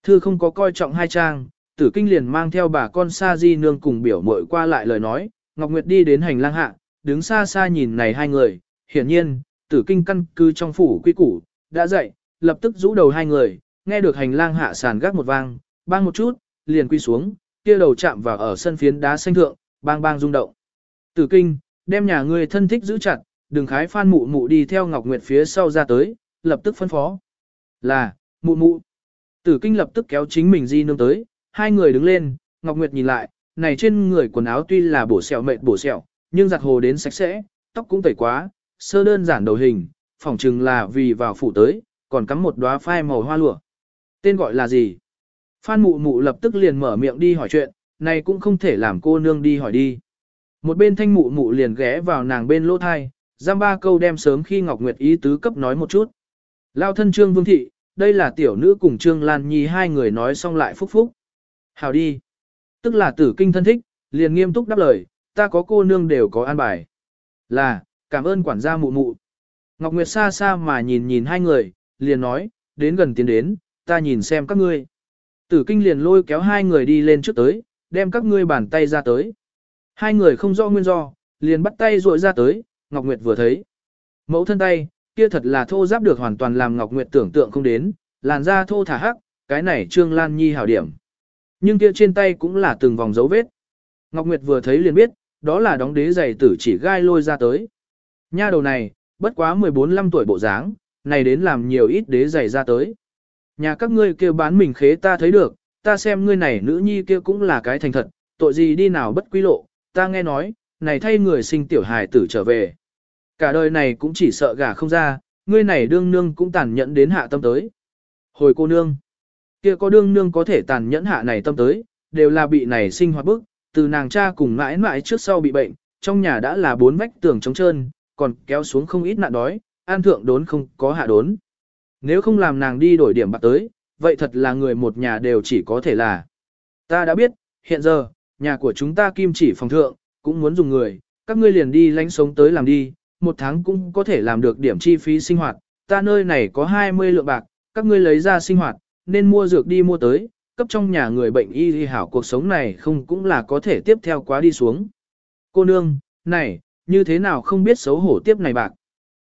Thư không có coi trọng hai trang, tử kinh liền mang theo bà con Sa Di Nương cùng biểu mội qua lại lời nói, Ngọc Nguyệt đi đến hành lang hạ, đứng xa xa nhìn này hai người, hiển nhiên, tử kinh căn cư trong phủ quy củ, đã dậy, lập tức rũ đầu hai người, nghe được hành lang hạ sàn gác một vang, bang một chút, liền quy xuống, kia đầu chạm vào ở sân phiến đá xanh thượng, bang bang rung động. Tử kinh, đem nhà ngươi thân thích giữ chặt, đừng khái phan mụ mụ đi theo Ngọc Nguyệt phía sau ra tới, lập tức phân phó. Là, mụ mụ. Tử kinh lập tức kéo chính mình di nương tới, hai người đứng lên, Ngọc Nguyệt nhìn lại, này trên người quần áo tuy là bổ sẹo mệt bổ sẹo, nhưng giặt hồ đến sạch sẽ, tóc cũng tẩy quá, sơ đơn giản đầu hình, phỏng chừng là vì vào phủ tới, còn cắm một đóa phai màu hoa lụa. Tên gọi là gì? Phan mụ mụ lập tức liền mở miệng đi hỏi chuyện, này cũng không thể làm cô nương đi hỏi đi. Một bên thanh mụ mụ liền ghé vào nàng bên lỗ thai, giam ba câu đem sớm khi Ngọc Nguyệt ý tứ cấp nói một chút. Lao thân Trương Vương Thị, đây là tiểu nữ cùng Trương Lan Nhi hai người nói xong lại phúc phúc. Hào đi. Tức là tử kinh thân thích, liền nghiêm túc đáp lời, ta có cô nương đều có an bài. Là, cảm ơn quản gia mụ mụ. Ngọc Nguyệt xa xa mà nhìn nhìn hai người, liền nói, đến gần tiến đến, ta nhìn xem các ngươi. Tử kinh liền lôi kéo hai người đi lên trước tới, đem các ngươi bàn tay ra tới. Hai người không rõ nguyên do, liền bắt tay rội ra tới, Ngọc Nguyệt vừa thấy. Mẫu thân tay, kia thật là thô giáp được hoàn toàn làm Ngọc Nguyệt tưởng tượng không đến, làn da thô thả hắc, cái này Trương Lan Nhi hảo điểm. Nhưng kia trên tay cũng là từng vòng dấu vết. Ngọc Nguyệt vừa thấy liền biết, đó là đóng đế giày tử chỉ gai lôi ra tới. Nha đầu này, bất quá 14-15 tuổi bộ dáng, này đến làm nhiều ít đế giày ra tới. Nhà các ngươi kêu bán mình khế ta thấy được, ta xem ngươi này nữ nhi kia cũng là cái thành thật, tội gì đi nào bất quý lộ, ta nghe nói, này thay người sinh tiểu hài tử trở về. Cả đời này cũng chỉ sợ gả không ra, ngươi này đương nương cũng tàn nhẫn đến hạ tâm tới. Hồi cô nương, kia có đương nương có thể tàn nhẫn hạ này tâm tới, đều là bị này sinh hoạt bức, từ nàng cha cùng mãi mãi trước sau bị bệnh, trong nhà đã là bốn vách tường trống trơn, còn kéo xuống không ít nạn đói, an thượng đốn không có hạ đốn. Nếu không làm nàng đi đổi điểm bạc tới, vậy thật là người một nhà đều chỉ có thể là. Ta đã biết, hiện giờ, nhà của chúng ta kim chỉ phòng thượng, cũng muốn dùng người, các ngươi liền đi lánh sống tới làm đi, một tháng cũng có thể làm được điểm chi phí sinh hoạt, ta nơi này có 20 lượng bạc, các ngươi lấy ra sinh hoạt, nên mua dược đi mua tới, cấp trong nhà người bệnh y y hảo cuộc sống này không cũng là có thể tiếp theo quá đi xuống. Cô nương, này, như thế nào không biết xấu hổ tiếp này bạc.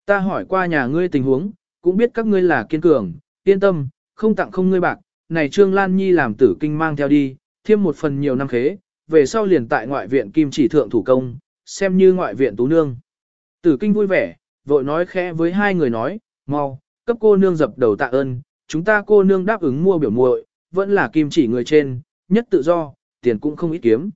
Ta hỏi qua nhà ngươi tình huống, cũng biết các ngươi là kiên cường, yên tâm, không tặng không ngươi bạc, này Trương Lan Nhi làm tử kinh mang theo đi, thêm một phần nhiều năm khế, về sau liền tại ngoại viện kim chỉ thượng thủ công, xem như ngoại viện tú nương. Tử kinh vui vẻ, vội nói khẽ với hai người nói, mau, cấp cô nương dập đầu tạ ơn, chúng ta cô nương đáp ứng mua biểu muội, vẫn là kim chỉ người trên, nhất tự do, tiền cũng không ít kiếm.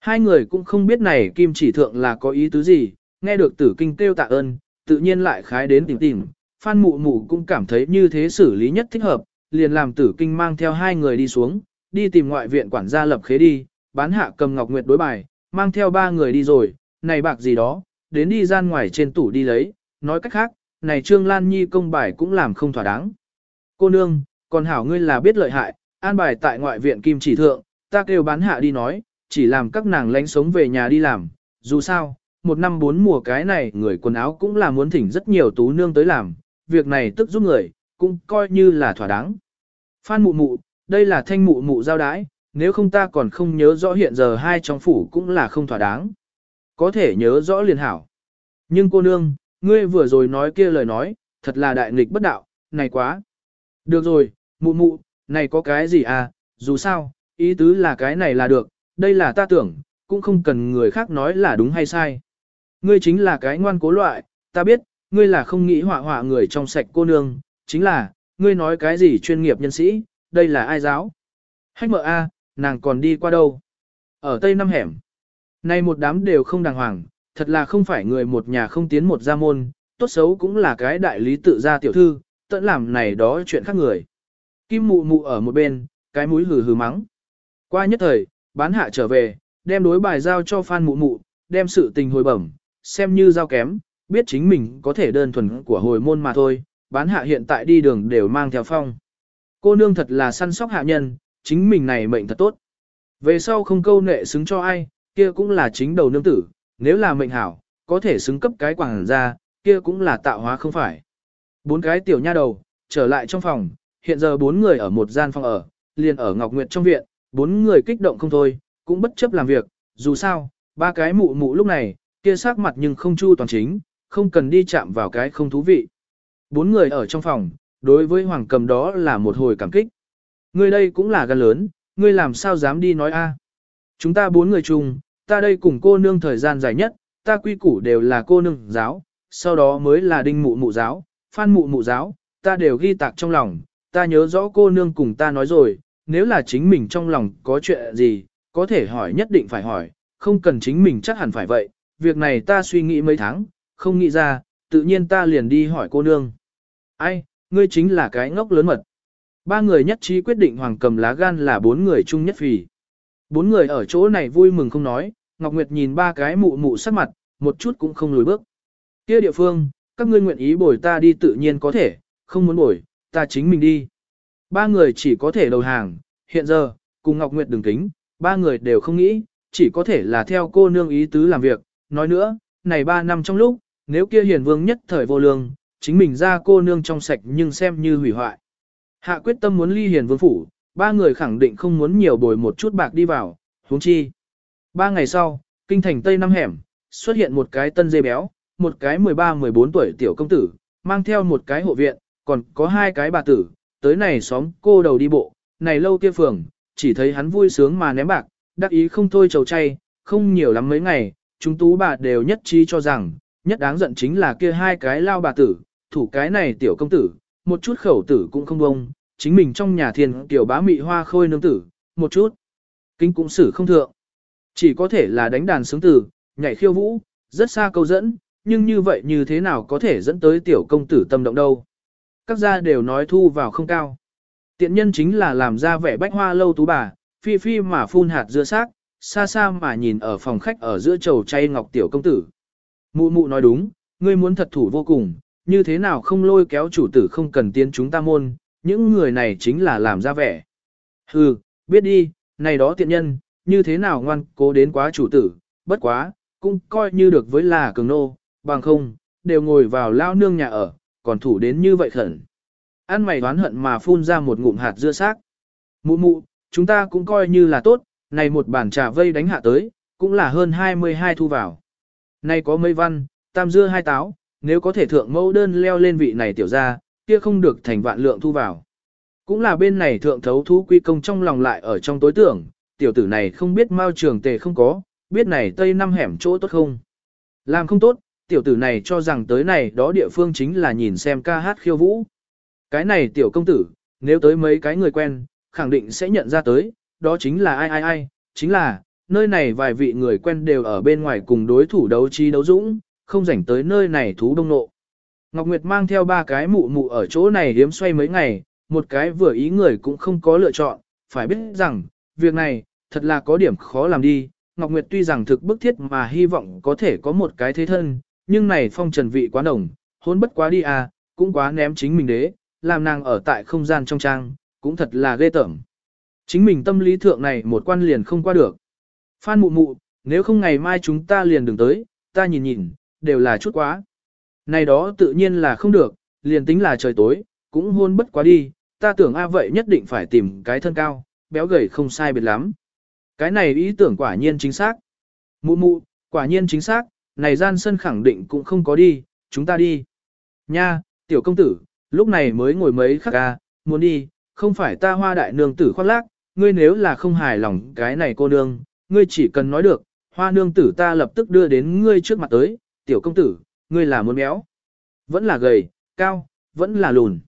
Hai người cũng không biết này kim chỉ thượng là có ý tứ gì, nghe được tử kinh kêu tạ ơn, tự nhiên lại khái đến tìm tìm, Phan Mụ Mụ cũng cảm thấy như thế xử lý nhất thích hợp, liền làm tử kinh mang theo hai người đi xuống, đi tìm ngoại viện quản gia lập khế đi, bán hạ cầm ngọc nguyệt đối bài, mang theo ba người đi rồi, này bạc gì đó, đến đi gian ngoài trên tủ đi lấy, nói cách khác, này Trương Lan Nhi công bài cũng làm không thỏa đáng. Cô nương, còn hảo ngươi là biết lợi hại, an bài tại ngoại viện kim chỉ thượng, ta kêu bán hạ đi nói, chỉ làm các nàng lánh sống về nhà đi làm, dù sao, một năm bốn mùa cái này người quần áo cũng là muốn thỉnh rất nhiều tú nương tới làm, việc này tức giúp người, cũng coi như là thỏa đáng. Phan mụ mụ, đây là thanh mụ mụ giao đái, nếu không ta còn không nhớ rõ hiện giờ hai trong phủ cũng là không thỏa đáng. Có thể nhớ rõ liền hảo. Nhưng cô nương, ngươi vừa rồi nói kia lời nói, thật là đại nghịch bất đạo, này quá. Được rồi, mụ mụ, này có cái gì à, dù sao, ý tứ là cái này là được, đây là ta tưởng, cũng không cần người khác nói là đúng hay sai. Ngươi chính là cái ngoan cố loại, ta biết, ngươi là không nghĩ họa họa người trong sạch cô nương, chính là, ngươi nói cái gì chuyên nghiệp nhân sĩ, đây là ai giáo? Hách mợ A, nàng còn đi qua đâu? Ở Tây Năm Hẻm. Nay một đám đều không đàng hoàng, thật là không phải người một nhà không tiến một gia môn, tốt xấu cũng là cái đại lý tự gia tiểu thư, tận làm này đó chuyện khác người. Kim mụ mụ ở một bên, cái mũi hừ hừ mắng. Qua nhất thời, bán hạ trở về, đem đối bài giao cho Phan mụ mụ, đem sự tình hồi bẩm, xem như giao kém, biết chính mình có thể đơn thuần của hồi môn mà thôi, bán hạ hiện tại đi đường đều mang theo phong. Cô nương thật là săn sóc hạ nhân, chính mình này mệnh thật tốt. Về sau không câu nệ xứng cho ai, kia cũng là chính đầu nương tử, nếu là mệnh hảo, có thể xứng cấp cái quảng ra, kia cũng là tạo hóa không phải. Bốn cái tiểu nha đầu, trở lại trong phòng, hiện giờ bốn người ở một gian phòng ở, liền ở Ngọc Nguyệt trong viện, bốn người kích động không thôi, cũng bất chấp làm việc, dù sao, ba cái mụ mụ lúc này, kia sắc mặt nhưng không chu toàn chính, không cần đi chạm vào cái không thú vị. Bốn người ở trong phòng, đối với hoàng cầm đó là một hồi cảm kích. Ngươi đây cũng là gan lớn, ngươi làm sao dám đi nói a? À? Chúng ta bốn người chung, ta đây cùng cô nương thời gian dài nhất, ta quy củ đều là cô nương giáo, sau đó mới là đinh mụ mụ giáo, phan mụ mụ giáo, ta đều ghi tạc trong lòng, ta nhớ rõ cô nương cùng ta nói rồi, nếu là chính mình trong lòng có chuyện gì, có thể hỏi nhất định phải hỏi, không cần chính mình chắc hẳn phải vậy, việc này ta suy nghĩ mấy tháng, không nghĩ ra, tự nhiên ta liền đi hỏi cô nương. Ai, ngươi chính là cái ngốc lớn mật. Ba người nhất trí quyết định hoàng cầm lá gan là bốn người chung nhất phì. Bốn người ở chỗ này vui mừng không nói, Ngọc Nguyệt nhìn ba cái mụ mụ sắc mặt, một chút cũng không lùi bước. Kia địa phương, các ngươi nguyện ý bồi ta đi tự nhiên có thể, không muốn bồi, ta chính mình đi. Ba người chỉ có thể đầu hàng, hiện giờ, cùng Ngọc Nguyệt đừng kính, ba người đều không nghĩ, chỉ có thể là theo cô nương ý tứ làm việc. Nói nữa, này ba năm trong lúc, nếu kia hiền vương nhất thời vô lương, chính mình ra cô nương trong sạch nhưng xem như hủy hoại. Hạ quyết tâm muốn ly hiền vương phủ, ba người khẳng định không muốn nhiều bồi một chút bạc đi vào, huống chi. Ba ngày sau, kinh thành Tây Năm hẻm, xuất hiện một cái tân dê béo, một cái 13-14 tuổi tiểu công tử, mang theo một cái hộ viện, còn có hai cái bà tử, tới này xóm cô đầu đi bộ, này lâu kia phường, chỉ thấy hắn vui sướng mà ném bạc, đắc ý không thôi trầu chay, không nhiều lắm mấy ngày, chúng tú bà đều nhất trí cho rằng, nhất đáng giận chính là kia hai cái lao bà tử, thủ cái này tiểu công tử, một chút khẩu tử cũng không bông, chính mình trong nhà thiên tiểu bá mị hoa khôi nương tử, một chút. Kinh cũng xử không thượng. Chỉ có thể là đánh đàn sướng tử, nhảy khiêu vũ, rất xa câu dẫn, nhưng như vậy như thế nào có thể dẫn tới tiểu công tử tâm động đâu. Các gia đều nói thu vào không cao. Tiện nhân chính là làm ra vẻ bách hoa lâu tú bà, phi phi mà phun hạt dưa xác, xa xa mà nhìn ở phòng khách ở giữa chầu chay ngọc tiểu công tử. Mụ mụ nói đúng, ngươi muốn thật thủ vô cùng, như thế nào không lôi kéo chủ tử không cần tiến chúng ta môn, những người này chính là làm ra vẻ. Hừ, biết đi, này đó tiện nhân, như thế nào ngoan cố đến quá chủ tử, bất quá, cũng coi như được với là cường nô, bằng không, đều ngồi vào lao nương nhà ở, còn thủ đến như vậy khẩn. Ăn mày đoán hận mà phun ra một ngụm hạt dưa xác. Mụ mụ, chúng ta cũng coi như là tốt, này một bản trà vây đánh hạ tới, cũng là hơn 22 thu vào. Này có mấy văn, tam dưa hai táo, nếu có thể thượng mẫu đơn leo lên vị này tiểu ra, kia không được thành vạn lượng thu vào. Cũng là bên này thượng thấu thú quy công trong lòng lại ở trong tối tưởng, tiểu tử này không biết mao trường tề không có, biết này tây năm hẻm chỗ tốt không. Làm không tốt, tiểu tử này cho rằng tới này đó địa phương chính là nhìn xem ca hát khiêu vũ. Cái này tiểu công tử, nếu tới mấy cái người quen, khẳng định sẽ nhận ra tới, đó chính là ai ai ai, chính là, nơi này vài vị người quen đều ở bên ngoài cùng đối thủ đấu trí đấu dũng, không rảnh tới nơi này thú đông nộ. Ngọc Nguyệt mang theo ba cái mụ mụ ở chỗ này hiếm xoay mấy ngày, một cái vừa ý người cũng không có lựa chọn, phải biết rằng, việc này, thật là có điểm khó làm đi. Ngọc Nguyệt tuy rằng thực bức thiết mà hy vọng có thể có một cái thế thân, nhưng này phong trần vị quá nồng hôn bất quá đi à, cũng quá ném chính mình đế, làm nàng ở tại không gian trong trang, cũng thật là ghê tởm. Chính mình tâm lý thượng này một quan liền không qua được. Phan mụ mụ, nếu không ngày mai chúng ta liền đừng tới, ta nhìn nhìn, đều là chút quá. Này đó tự nhiên là không được, liền tính là trời tối, cũng hôn bất quá đi, ta tưởng a vậy nhất định phải tìm cái thân cao, béo gầy không sai biệt lắm. Cái này ý tưởng quả nhiên chính xác. Mụ mụ, quả nhiên chính xác, này gian sân khẳng định cũng không có đi, chúng ta đi. Nha, tiểu công tử, lúc này mới ngồi mấy khắc ca, muốn đi, không phải ta hoa đại nương tử khoác lác, ngươi nếu là không hài lòng cái này cô nương, ngươi chỉ cần nói được, hoa nương tử ta lập tức đưa đến ngươi trước mặt tới, tiểu công tử, ngươi là muốn béo, vẫn là gầy, cao, vẫn là lùn.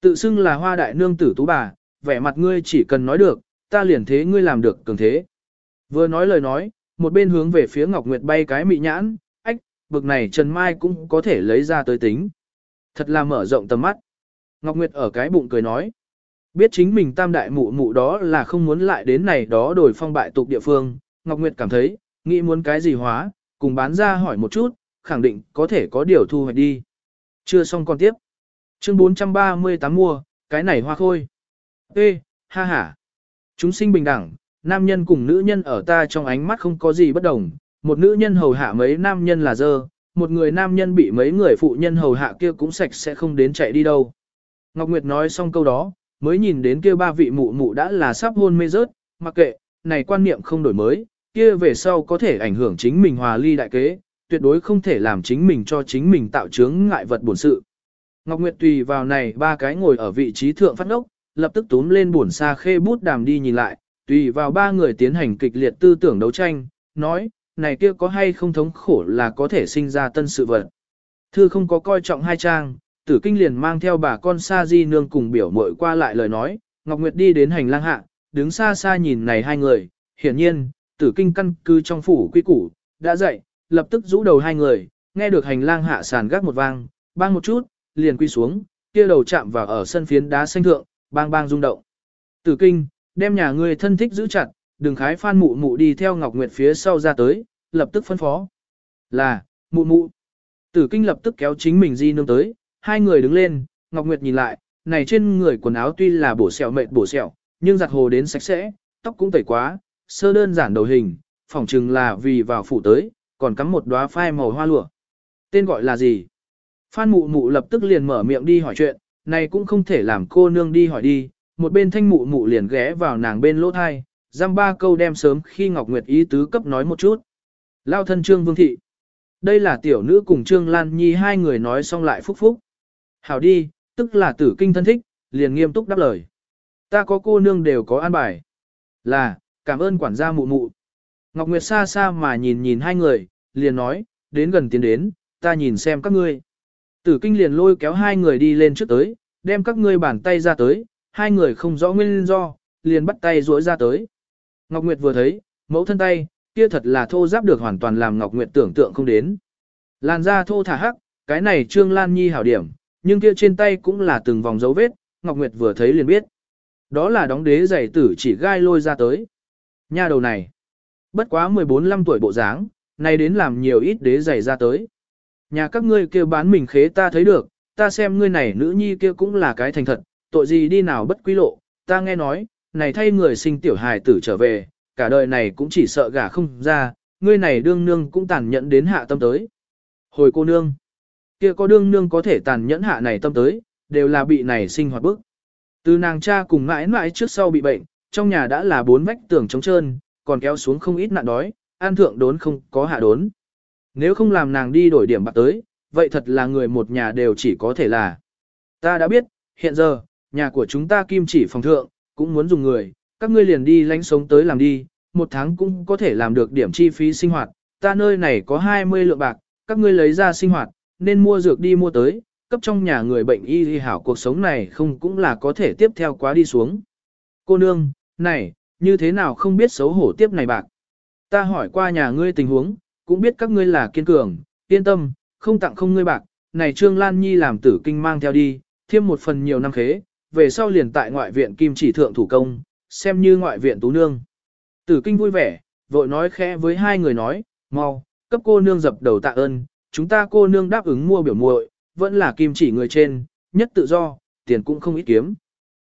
Tự xưng là hoa đại nương tử tú bà, vẻ mặt ngươi chỉ cần nói được, ta liền thế ngươi làm được cường thế. Vừa nói lời nói, một bên hướng về phía Ngọc Nguyệt bay cái mị nhãn, ách, bực này Trần Mai cũng có thể lấy ra tới tính. Thật là mở rộng tầm mắt. Ngọc Nguyệt ở cái bụng cười nói. Biết chính mình tam đại mụ mụ đó là không muốn lại đến này đó đổi phong bại tục địa phương, Ngọc Nguyệt cảm thấy, nghĩ muốn cái gì hóa, cùng bán ra hỏi một chút, khẳng định có thể có điều thu hoạch đi. Chưa xong còn tiếp. Chương 438 mua, cái này hoa khôi. Ê, ha ha. Chúng sinh bình đẳng, nam nhân cùng nữ nhân ở ta trong ánh mắt không có gì bất đồng. Một nữ nhân hầu hạ mấy nam nhân là dơ, một người nam nhân bị mấy người phụ nhân hầu hạ kia cũng sạch sẽ không đến chạy đi đâu. Ngọc Nguyệt nói xong câu đó, mới nhìn đến kia ba vị mụ mụ đã là sắp hôn mê rớt, mặc kệ, này quan niệm không đổi mới, kia về sau có thể ảnh hưởng chính mình hòa ly đại kế, tuyệt đối không thể làm chính mình cho chính mình tạo chướng ngại vật bổn sự. Ngọc Nguyệt tùy vào này ba cái ngồi ở vị trí thượng phát ngốc, lập tức túm lên buồn xa khê bút đàm đi nhìn lại, tùy vào ba người tiến hành kịch liệt tư tưởng đấu tranh, nói, này kia có hay không thống khổ là có thể sinh ra tân sự vật. Thư không có coi trọng hai trang, tử kinh liền mang theo bà con Sa Di Nương cùng biểu mội qua lại lời nói, Ngọc Nguyệt đi đến hành lang hạ, đứng xa xa nhìn này hai người, hiển nhiên, tử kinh căn cứ trong phủ quy củ, đã dậy, lập tức rũ đầu hai người, nghe được hành lang hạ sàn gác một vang, bang một chút, liền quy xuống, kia đầu chạm vào ở sân phiến đá xanh thượng, bang bang rung động. Tử kinh, đem nhà ngươi thân thích giữ chặt, đừng khái phan mụ mụ đi theo Ngọc Nguyệt phía sau ra tới, lập tức phân phó. Là, mụ mụ. Tử kinh lập tức kéo chính mình di nương tới, hai người đứng lên, Ngọc Nguyệt nhìn lại, này trên người quần áo tuy là bổ sẹo mệt bổ sẹo, nhưng giặt hồ đến sạch sẽ, tóc cũng tẩy quá, sơ đơn giản đầu hình, phỏng chừng là vì vào phủ tới, còn cắm một đóa phai màu hoa lụa. Tên gọi là gì? Phan mụ mụ lập tức liền mở miệng đi hỏi chuyện, này cũng không thể làm cô nương đi hỏi đi, một bên thanh mụ mụ liền ghé vào nàng bên lỗ thai, giam ba câu đem sớm khi Ngọc Nguyệt ý tứ cấp nói một chút. Lao thân Trương Vương Thị. Đây là tiểu nữ cùng Trương Lan Nhi hai người nói xong lại phúc phúc. Hảo đi, tức là tử kinh thân thích, liền nghiêm túc đáp lời. Ta có cô nương đều có an bài. Là, cảm ơn quản gia mụ mụ. Ngọc Nguyệt xa xa mà nhìn nhìn hai người, liền nói, đến gần tiến đến, ta nhìn xem các ngươi. Tử kinh liền lôi kéo hai người đi lên trước tới, đem các ngươi bàn tay ra tới, hai người không rõ nguyên do, liền bắt tay duỗi ra tới. Ngọc Nguyệt vừa thấy, mẫu thân tay, kia thật là thô giáp được hoàn toàn làm Ngọc Nguyệt tưởng tượng không đến. Làn da thô thả hắc, cái này Trương Lan Nhi hảo điểm, nhưng kia trên tay cũng là từng vòng dấu vết, Ngọc Nguyệt vừa thấy liền biết. Đó là đóng đế giày tử chỉ gai lôi ra tới. Nha đầu này, bất quá 14-15 tuổi bộ dáng, nay đến làm nhiều ít đế giày ra tới. Nhà các ngươi kêu bán mình khế ta thấy được, ta xem ngươi này nữ nhi kia cũng là cái thành thật, tội gì đi nào bất quý lộ, ta nghe nói, này thay người sinh tiểu hài tử trở về, cả đời này cũng chỉ sợ gả không ra, ngươi này đương nương cũng tàn nhẫn đến hạ tâm tới. Hồi cô nương, kia có đương nương có thể tàn nhẫn hạ này tâm tới, đều là bị này sinh hoạt bức. Từ nàng cha cùng mãi mãi trước sau bị bệnh, trong nhà đã là bốn vách tường trống trơn, còn kéo xuống không ít nạn đói, an thượng đốn không có hạ đốn. Nếu không làm nàng đi đổi điểm bạc tới, vậy thật là người một nhà đều chỉ có thể là. Ta đã biết, hiện giờ, nhà của chúng ta kim chỉ phòng thượng, cũng muốn dùng người, các ngươi liền đi lánh sống tới làm đi, một tháng cũng có thể làm được điểm chi phí sinh hoạt, ta nơi này có 20 lượng bạc, các ngươi lấy ra sinh hoạt, nên mua dược đi mua tới, cấp trong nhà người bệnh y y hảo cuộc sống này không cũng là có thể tiếp theo quá đi xuống. Cô nương, này, như thế nào không biết xấu hổ tiếp này bạc. Ta hỏi qua nhà ngươi tình huống, cũng biết các ngươi là kiên cường, yên tâm, không tặng không ngươi bạc, này Trương Lan Nhi làm tử kinh mang theo đi, thêm một phần nhiều năm khế, về sau liền tại ngoại viện kim chỉ thượng thủ công, xem như ngoại viện tú nương. Tử kinh vui vẻ, vội nói khẽ với hai người nói, mau, cấp cô nương dập đầu tạ ơn, chúng ta cô nương đáp ứng mua biểu muội, vẫn là kim chỉ người trên, nhất tự do, tiền cũng không ít kiếm.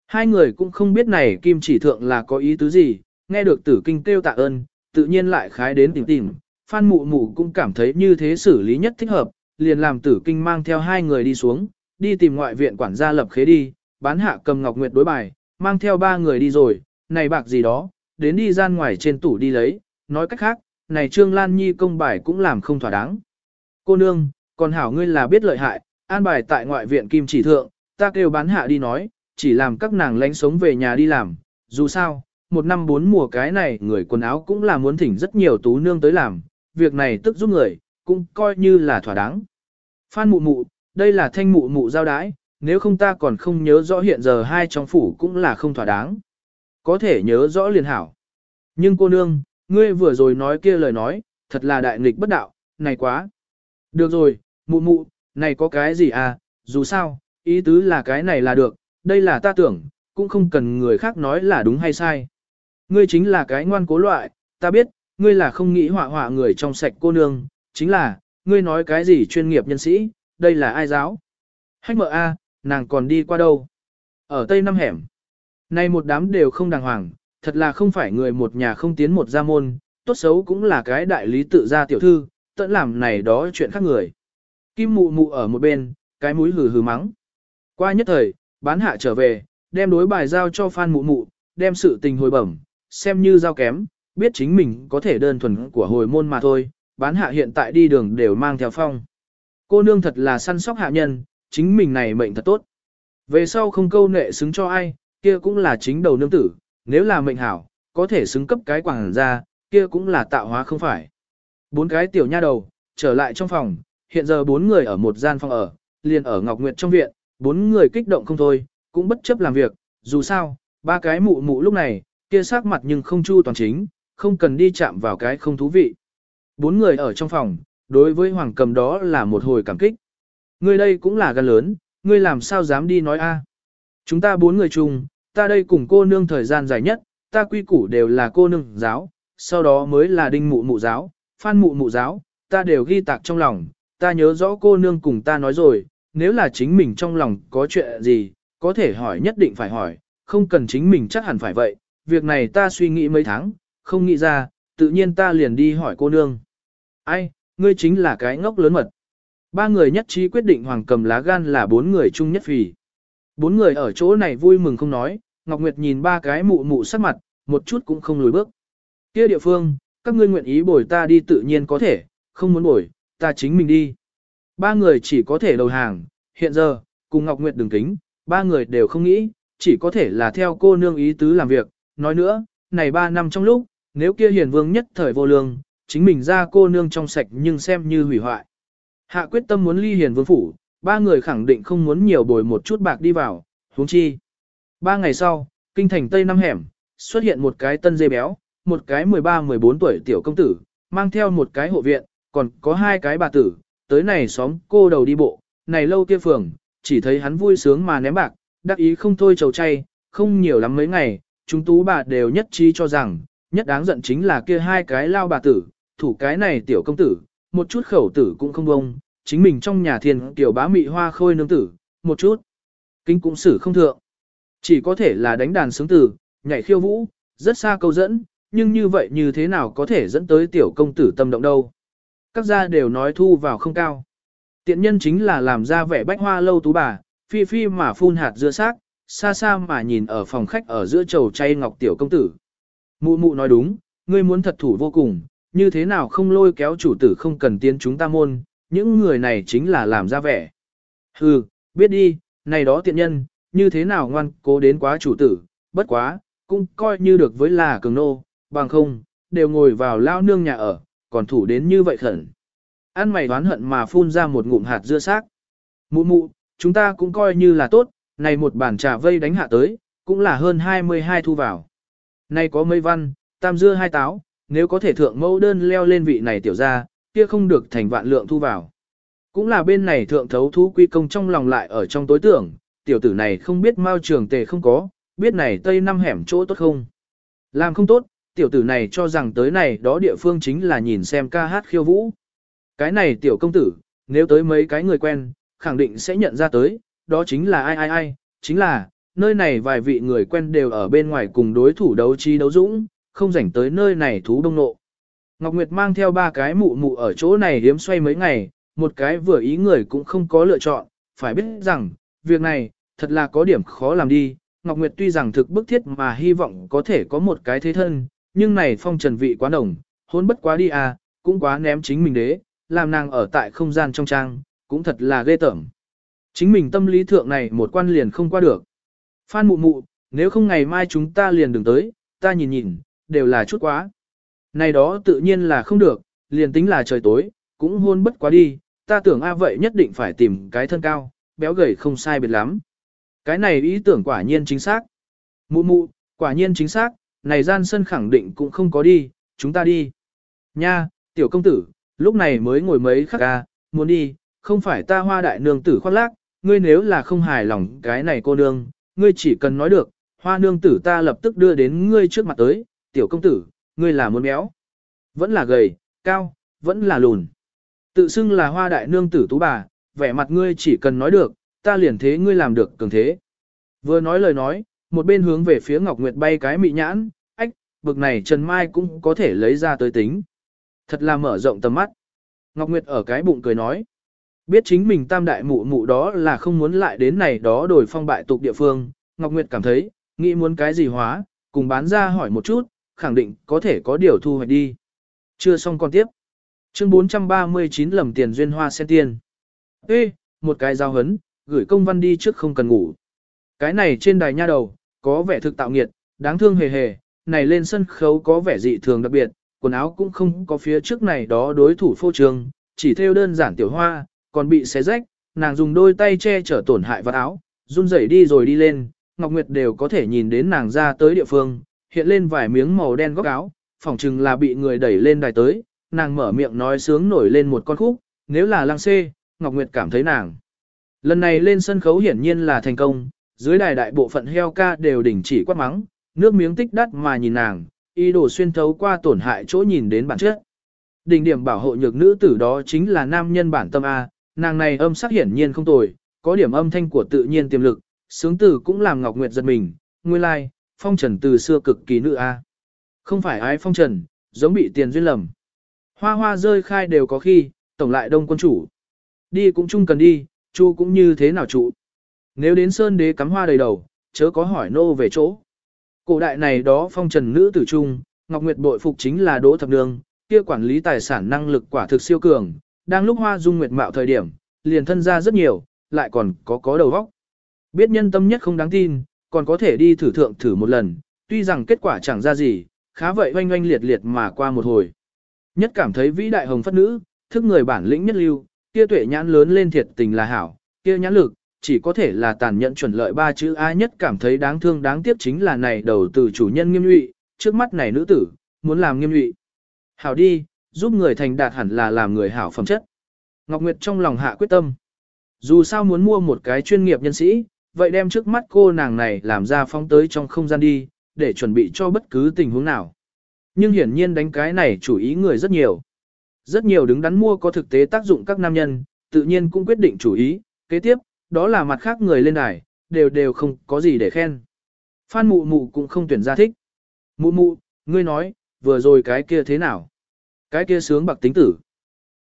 Hai người cũng không biết này kim chỉ thượng là có ý tứ gì, nghe được tử kinh kêu tạ ơn, tự nhiên lại khái đến tìm tìm, Phan Mụ Mụ cũng cảm thấy như thế xử lý nhất thích hợp, liền làm tử kinh mang theo hai người đi xuống, đi tìm ngoại viện quản gia lập khế đi, bán hạ cầm ngọc nguyệt đối bài, mang theo ba người đi rồi, này bạc gì đó, đến đi gian ngoài trên tủ đi lấy, nói cách khác, này Trương Lan Nhi công bài cũng làm không thỏa đáng. Cô nương, còn hảo ngươi là biết lợi hại, an bài tại ngoại viện kim chỉ thượng, ta kêu bán hạ đi nói, chỉ làm các nàng lánh sống về nhà đi làm, dù sao, một năm bốn mùa cái này người quần áo cũng là muốn thỉnh rất nhiều tú nương tới làm, việc này tức giúp người, cũng coi như là thỏa đáng. Phan mụ mụ, đây là thanh mụ mụ giao đái, nếu không ta còn không nhớ rõ hiện giờ hai trong phủ cũng là không thỏa đáng. Có thể nhớ rõ liền hảo. Nhưng cô nương, ngươi vừa rồi nói kia lời nói, thật là đại nghịch bất đạo, này quá. Được rồi, mụ mụ, này có cái gì à, dù sao, ý tứ là cái này là được, đây là ta tưởng, cũng không cần người khác nói là đúng hay sai. Ngươi chính là cái ngoan cố loại, ta biết, ngươi là không nghĩ họa họa người trong sạch cô nương, chính là, ngươi nói cái gì chuyên nghiệp nhân sĩ, đây là ai giáo? Hách mợ A, nàng còn đi qua đâu? Ở Tây Năm Hẻm. Nay một đám đều không đàng hoàng, thật là không phải người một nhà không tiến một gia môn, tốt xấu cũng là cái đại lý tự gia tiểu thư, tận làm này đó chuyện khác người. Kim mụ mụ ở một bên, cái mũi hừ hừ mắng. Qua nhất thời, bán hạ trở về, đem đối bài giao cho Phan mụ mụ, đem sự tình hồi bẩm, xem như giao kém, biết chính mình có thể đơn thuần của hồi môn mà thôi, bán hạ hiện tại đi đường đều mang theo phong. Cô nương thật là săn sóc hạ nhân, chính mình này mệnh thật tốt. Về sau không câu nệ xứng cho ai, kia cũng là chính đầu nương tử, nếu là mệnh hảo, có thể xứng cấp cái quảng ra, kia cũng là tạo hóa không phải. Bốn cái tiểu nha đầu, trở lại trong phòng, hiện giờ bốn người ở một gian phòng ở, liền ở Ngọc Nguyệt trong viện, bốn người kích động không thôi, cũng bất chấp làm việc, dù sao, ba cái mụ mụ lúc này, kia sắc mặt nhưng không chu toàn chính, không cần đi chạm vào cái không thú vị. Bốn người ở trong phòng, đối với hoàng cầm đó là một hồi cảm kích. Ngươi đây cũng là gan lớn, ngươi làm sao dám đi nói a? Chúng ta bốn người chung, ta đây cùng cô nương thời gian dài nhất, ta quy củ đều là cô nương giáo, sau đó mới là đinh mụ mụ giáo, phan mụ mụ giáo, ta đều ghi tạc trong lòng, ta nhớ rõ cô nương cùng ta nói rồi, nếu là chính mình trong lòng có chuyện gì, có thể hỏi nhất định phải hỏi, không cần chính mình chắc hẳn phải vậy, việc này ta suy nghĩ mấy tháng, không nghĩ ra, tự nhiên ta liền đi hỏi cô nương. Ai, ngươi chính là cái ngốc lớn mật. Ba người nhất trí quyết định hoàng cầm lá gan là bốn người chung nhất phì. Bốn người ở chỗ này vui mừng không nói, Ngọc Nguyệt nhìn ba cái mụ mụ sắc mặt, một chút cũng không lùi bước. Kia địa phương, các ngươi nguyện ý bồi ta đi tự nhiên có thể, không muốn bồi, ta chính mình đi. Ba người chỉ có thể đầu hàng, hiện giờ, cùng Ngọc Nguyệt đừng kính, ba người đều không nghĩ, chỉ có thể là theo cô nương ý tứ làm việc. Nói nữa, này ba năm trong lúc, nếu kia hiền vương nhất thời vô lương, chính mình ra cô nương trong sạch nhưng xem như hủy hoại. Hạ quyết tâm muốn ly hiền vương phủ, ba người khẳng định không muốn nhiều bồi một chút bạc đi vào, huống chi. Ba ngày sau, kinh thành Tây Năm hẻm, xuất hiện một cái tân dê béo, một cái 13-14 tuổi tiểu công tử, mang theo một cái hộ viện, còn có hai cái bà tử, tới này xóm cô đầu đi bộ, này lâu kia phường, chỉ thấy hắn vui sướng mà ném bạc, đắc ý không thôi trầu chay, không nhiều lắm mấy ngày, chúng tú bà đều nhất trí cho rằng, nhất đáng giận chính là kia hai cái lao bà tử, thủ cái này tiểu công tử, một chút khẩu tử cũng không bông, chính mình trong nhà thiên tiểu bá mị hoa khôi nương tử, một chút, kinh cũng xử không thượng. Chỉ có thể là đánh đàn sướng tử, nhảy khiêu vũ, rất xa câu dẫn, nhưng như vậy như thế nào có thể dẫn tới tiểu công tử tâm động đâu. Các gia đều nói thu vào không cao. Tiện nhân chính là làm ra vẻ bách hoa lâu tú bà, phi phi mà phun hạt dưa xác, xa xa mà nhìn ở phòng khách ở giữa chầu chay ngọc tiểu công tử. Mụ mụ nói đúng, ngươi muốn thật thủ vô cùng, như thế nào không lôi kéo chủ tử không cần tiến chúng ta môn, những người này chính là làm ra vẻ. Hừ, biết đi, này đó tiện nhân, như thế nào ngoan cố đến quá chủ tử, bất quá, cũng coi như được với là cường nô, bằng không, đều ngồi vào lao nương nhà ở, còn thủ đến như vậy khẩn. Ăn mày đoán hận mà phun ra một ngụm hạt dưa xác. Mụ mụ, chúng ta cũng coi như là tốt, này một bản trà vây đánh hạ tới, cũng là hơn 22 thu vào. Này có mây văn, tam dưa hai táo, nếu có thể thượng mẫu đơn leo lên vị này tiểu ra, kia không được thành vạn lượng thu vào. Cũng là bên này thượng thấu thú quy công trong lòng lại ở trong tối tưởng, tiểu tử này không biết mao trường tề không có, biết này tây năm hẻm chỗ tốt không. Làm không tốt, tiểu tử này cho rằng tới này đó địa phương chính là nhìn xem ca hát khiêu vũ. Cái này tiểu công tử, nếu tới mấy cái người quen, khẳng định sẽ nhận ra tới, đó chính là ai ai ai, chính là, nơi này vài vị người quen đều ở bên ngoài cùng đối thủ đấu trí đấu dũng, không rảnh tới nơi này thú đông nộ. Ngọc Nguyệt mang theo ba cái mụ mụ ở chỗ này hiếm xoay mấy ngày, một cái vừa ý người cũng không có lựa chọn, phải biết rằng, việc này, thật là có điểm khó làm đi. Ngọc Nguyệt tuy rằng thực bức thiết mà hy vọng có thể có một cái thế thân, nhưng này phong trần vị quá đồng, hôn bất quá đi à, cũng quá ném chính mình đế, làm nàng ở tại không gian trong trang, cũng thật là ghê tởm. Chính mình tâm lý thượng này một quan liền không qua được. Phan mụ mụ, nếu không ngày mai chúng ta liền đừng tới, ta nhìn nhìn, đều là chút quá. Này đó tự nhiên là không được, liền tính là trời tối, cũng hôn bất quá đi, ta tưởng a vậy nhất định phải tìm cái thân cao, béo gầy không sai biệt lắm. Cái này ý tưởng quả nhiên chính xác. Mụ mụ, quả nhiên chính xác, này gian sân khẳng định cũng không có đi, chúng ta đi. Nha, tiểu công tử, lúc này mới ngồi mấy khắc ca, muốn đi, không phải ta hoa đại nương tử khoác lác, ngươi nếu là không hài lòng cái này cô nương, ngươi chỉ cần nói được, hoa nương tử ta lập tức đưa đến ngươi trước mặt tới, tiểu công tử, ngươi là muốn béo, vẫn là gầy, cao, vẫn là lùn. Tự xưng là hoa đại nương tử tú bà, vẻ mặt ngươi chỉ cần nói được, ta liền thế ngươi làm được cường thế. Vừa nói lời nói, một bên hướng về phía Ngọc Nguyệt bay cái mị nhãn, ách, bực này Trần Mai cũng có thể lấy ra tới tính. Thật là mở rộng tầm mắt. Ngọc Nguyệt ở cái bụng cười nói. Biết chính mình tam đại mụ mụ đó là không muốn lại đến này đó đổi phong bại tục địa phương, Ngọc Nguyệt cảm thấy, nghĩ muốn cái gì hóa, cùng bán ra hỏi một chút, khẳng định có thể có điều thu hoạch đi. Chưa xong còn tiếp. Chương 439 lầm tiền duyên hoa sen tiên. Ê, một cái giao hấn, gửi công văn đi trước không cần ngủ. Cái này trên đài nha đầu, có vẻ thực tạo nghiệt, đáng thương hề hề, này lên sân khấu có vẻ dị thường đặc biệt, quần áo cũng không có phía trước này đó đối thủ phô trương, chỉ theo đơn giản tiểu hoa, còn bị xé rách, nàng dùng đôi tay che chở tổn hại vật áo, run rẩy đi rồi đi lên, Ngọc Nguyệt đều có thể nhìn đến nàng ra tới địa phương, hiện lên vài miếng màu đen góc áo, phỏng chừng là bị người đẩy lên đài tới, nàng mở miệng nói sướng nổi lên một con khúc, nếu là lăng xê, Ngọc Nguyệt cảm thấy nàng. Lần này lên sân khấu hiển nhiên là thành công, dưới đài đại bộ phận heo ca đều đình chỉ quát mắng, nước miếng tích đắt mà nhìn nàng, ý đồ xuyên thấu qua tổn hại chỗ nhìn đến bản chất. Đỉnh điểm bảo hộ nhược nữ tử đó chính là nam nhân bản tâm A, nàng này âm sắc hiển nhiên không tồi, có điểm âm thanh của tự nhiên tiềm lực, sướng tử cũng làm Ngọc Nguyệt giật mình, nguyên lai, like, phong trần từ xưa cực kỳ nữ A. Không phải ai phong trần, giống bị tiền duyên lầm. Hoa hoa rơi khai đều có khi, tổng lại đông quân chủ. Đi cũng chung cần đi, chu cũng như thế nào trụ. Nếu đến sơn đế cắm hoa đầy đầu, chớ có hỏi nô về chỗ. Cổ đại này đó phong trần nữ tử trung, Ngọc Nguyệt bội phục chính là Đỗ Thập Nương, kia quản lý tài sản năng lực quả thực siêu cường, đang lúc hoa dung nguyệt mạo thời điểm, liền thân ra rất nhiều, lại còn có có đầu óc. Biết nhân tâm nhất không đáng tin, còn có thể đi thử thượng thử một lần, tuy rằng kết quả chẳng ra gì, khá vậy oanh oanh liệt liệt mà qua một hồi. Nhất cảm thấy vĩ đại hồng phất nữ, thức người bản lĩnh nhất lưu, kia tuệ nhãn lớn lên thiệt tình là hảo, kia nhãn lực, chỉ có thể là tàn nhẫn chuẩn lợi ba chữ A nhất cảm thấy đáng thương đáng tiếc chính là này đầu từ chủ nhân nghiêm nhụy, trước mắt này nữ tử, muốn làm nghiêm nhụy. Hảo đi, giúp người thành đạt hẳn là làm người hảo phẩm chất. Ngọc Nguyệt trong lòng hạ quyết tâm. Dù sao muốn mua một cái chuyên nghiệp nhân sĩ, vậy đem trước mắt cô nàng này làm ra phóng tới trong không gian đi, để chuẩn bị cho bất cứ tình huống nào. Nhưng hiển nhiên đánh cái này chủ ý người rất nhiều. Rất nhiều đứng đắn mua có thực tế tác dụng các nam nhân, tự nhiên cũng quyết định chủ ý, kế tiếp, đó là mặt khác người lên đài, đều đều không có gì để khen. Phan mụ mụ cũng không tuyển ra thích. Mụ mụ, ngươi nói, vừa rồi cái kia thế nào? Cái kia sướng bạc tính tử.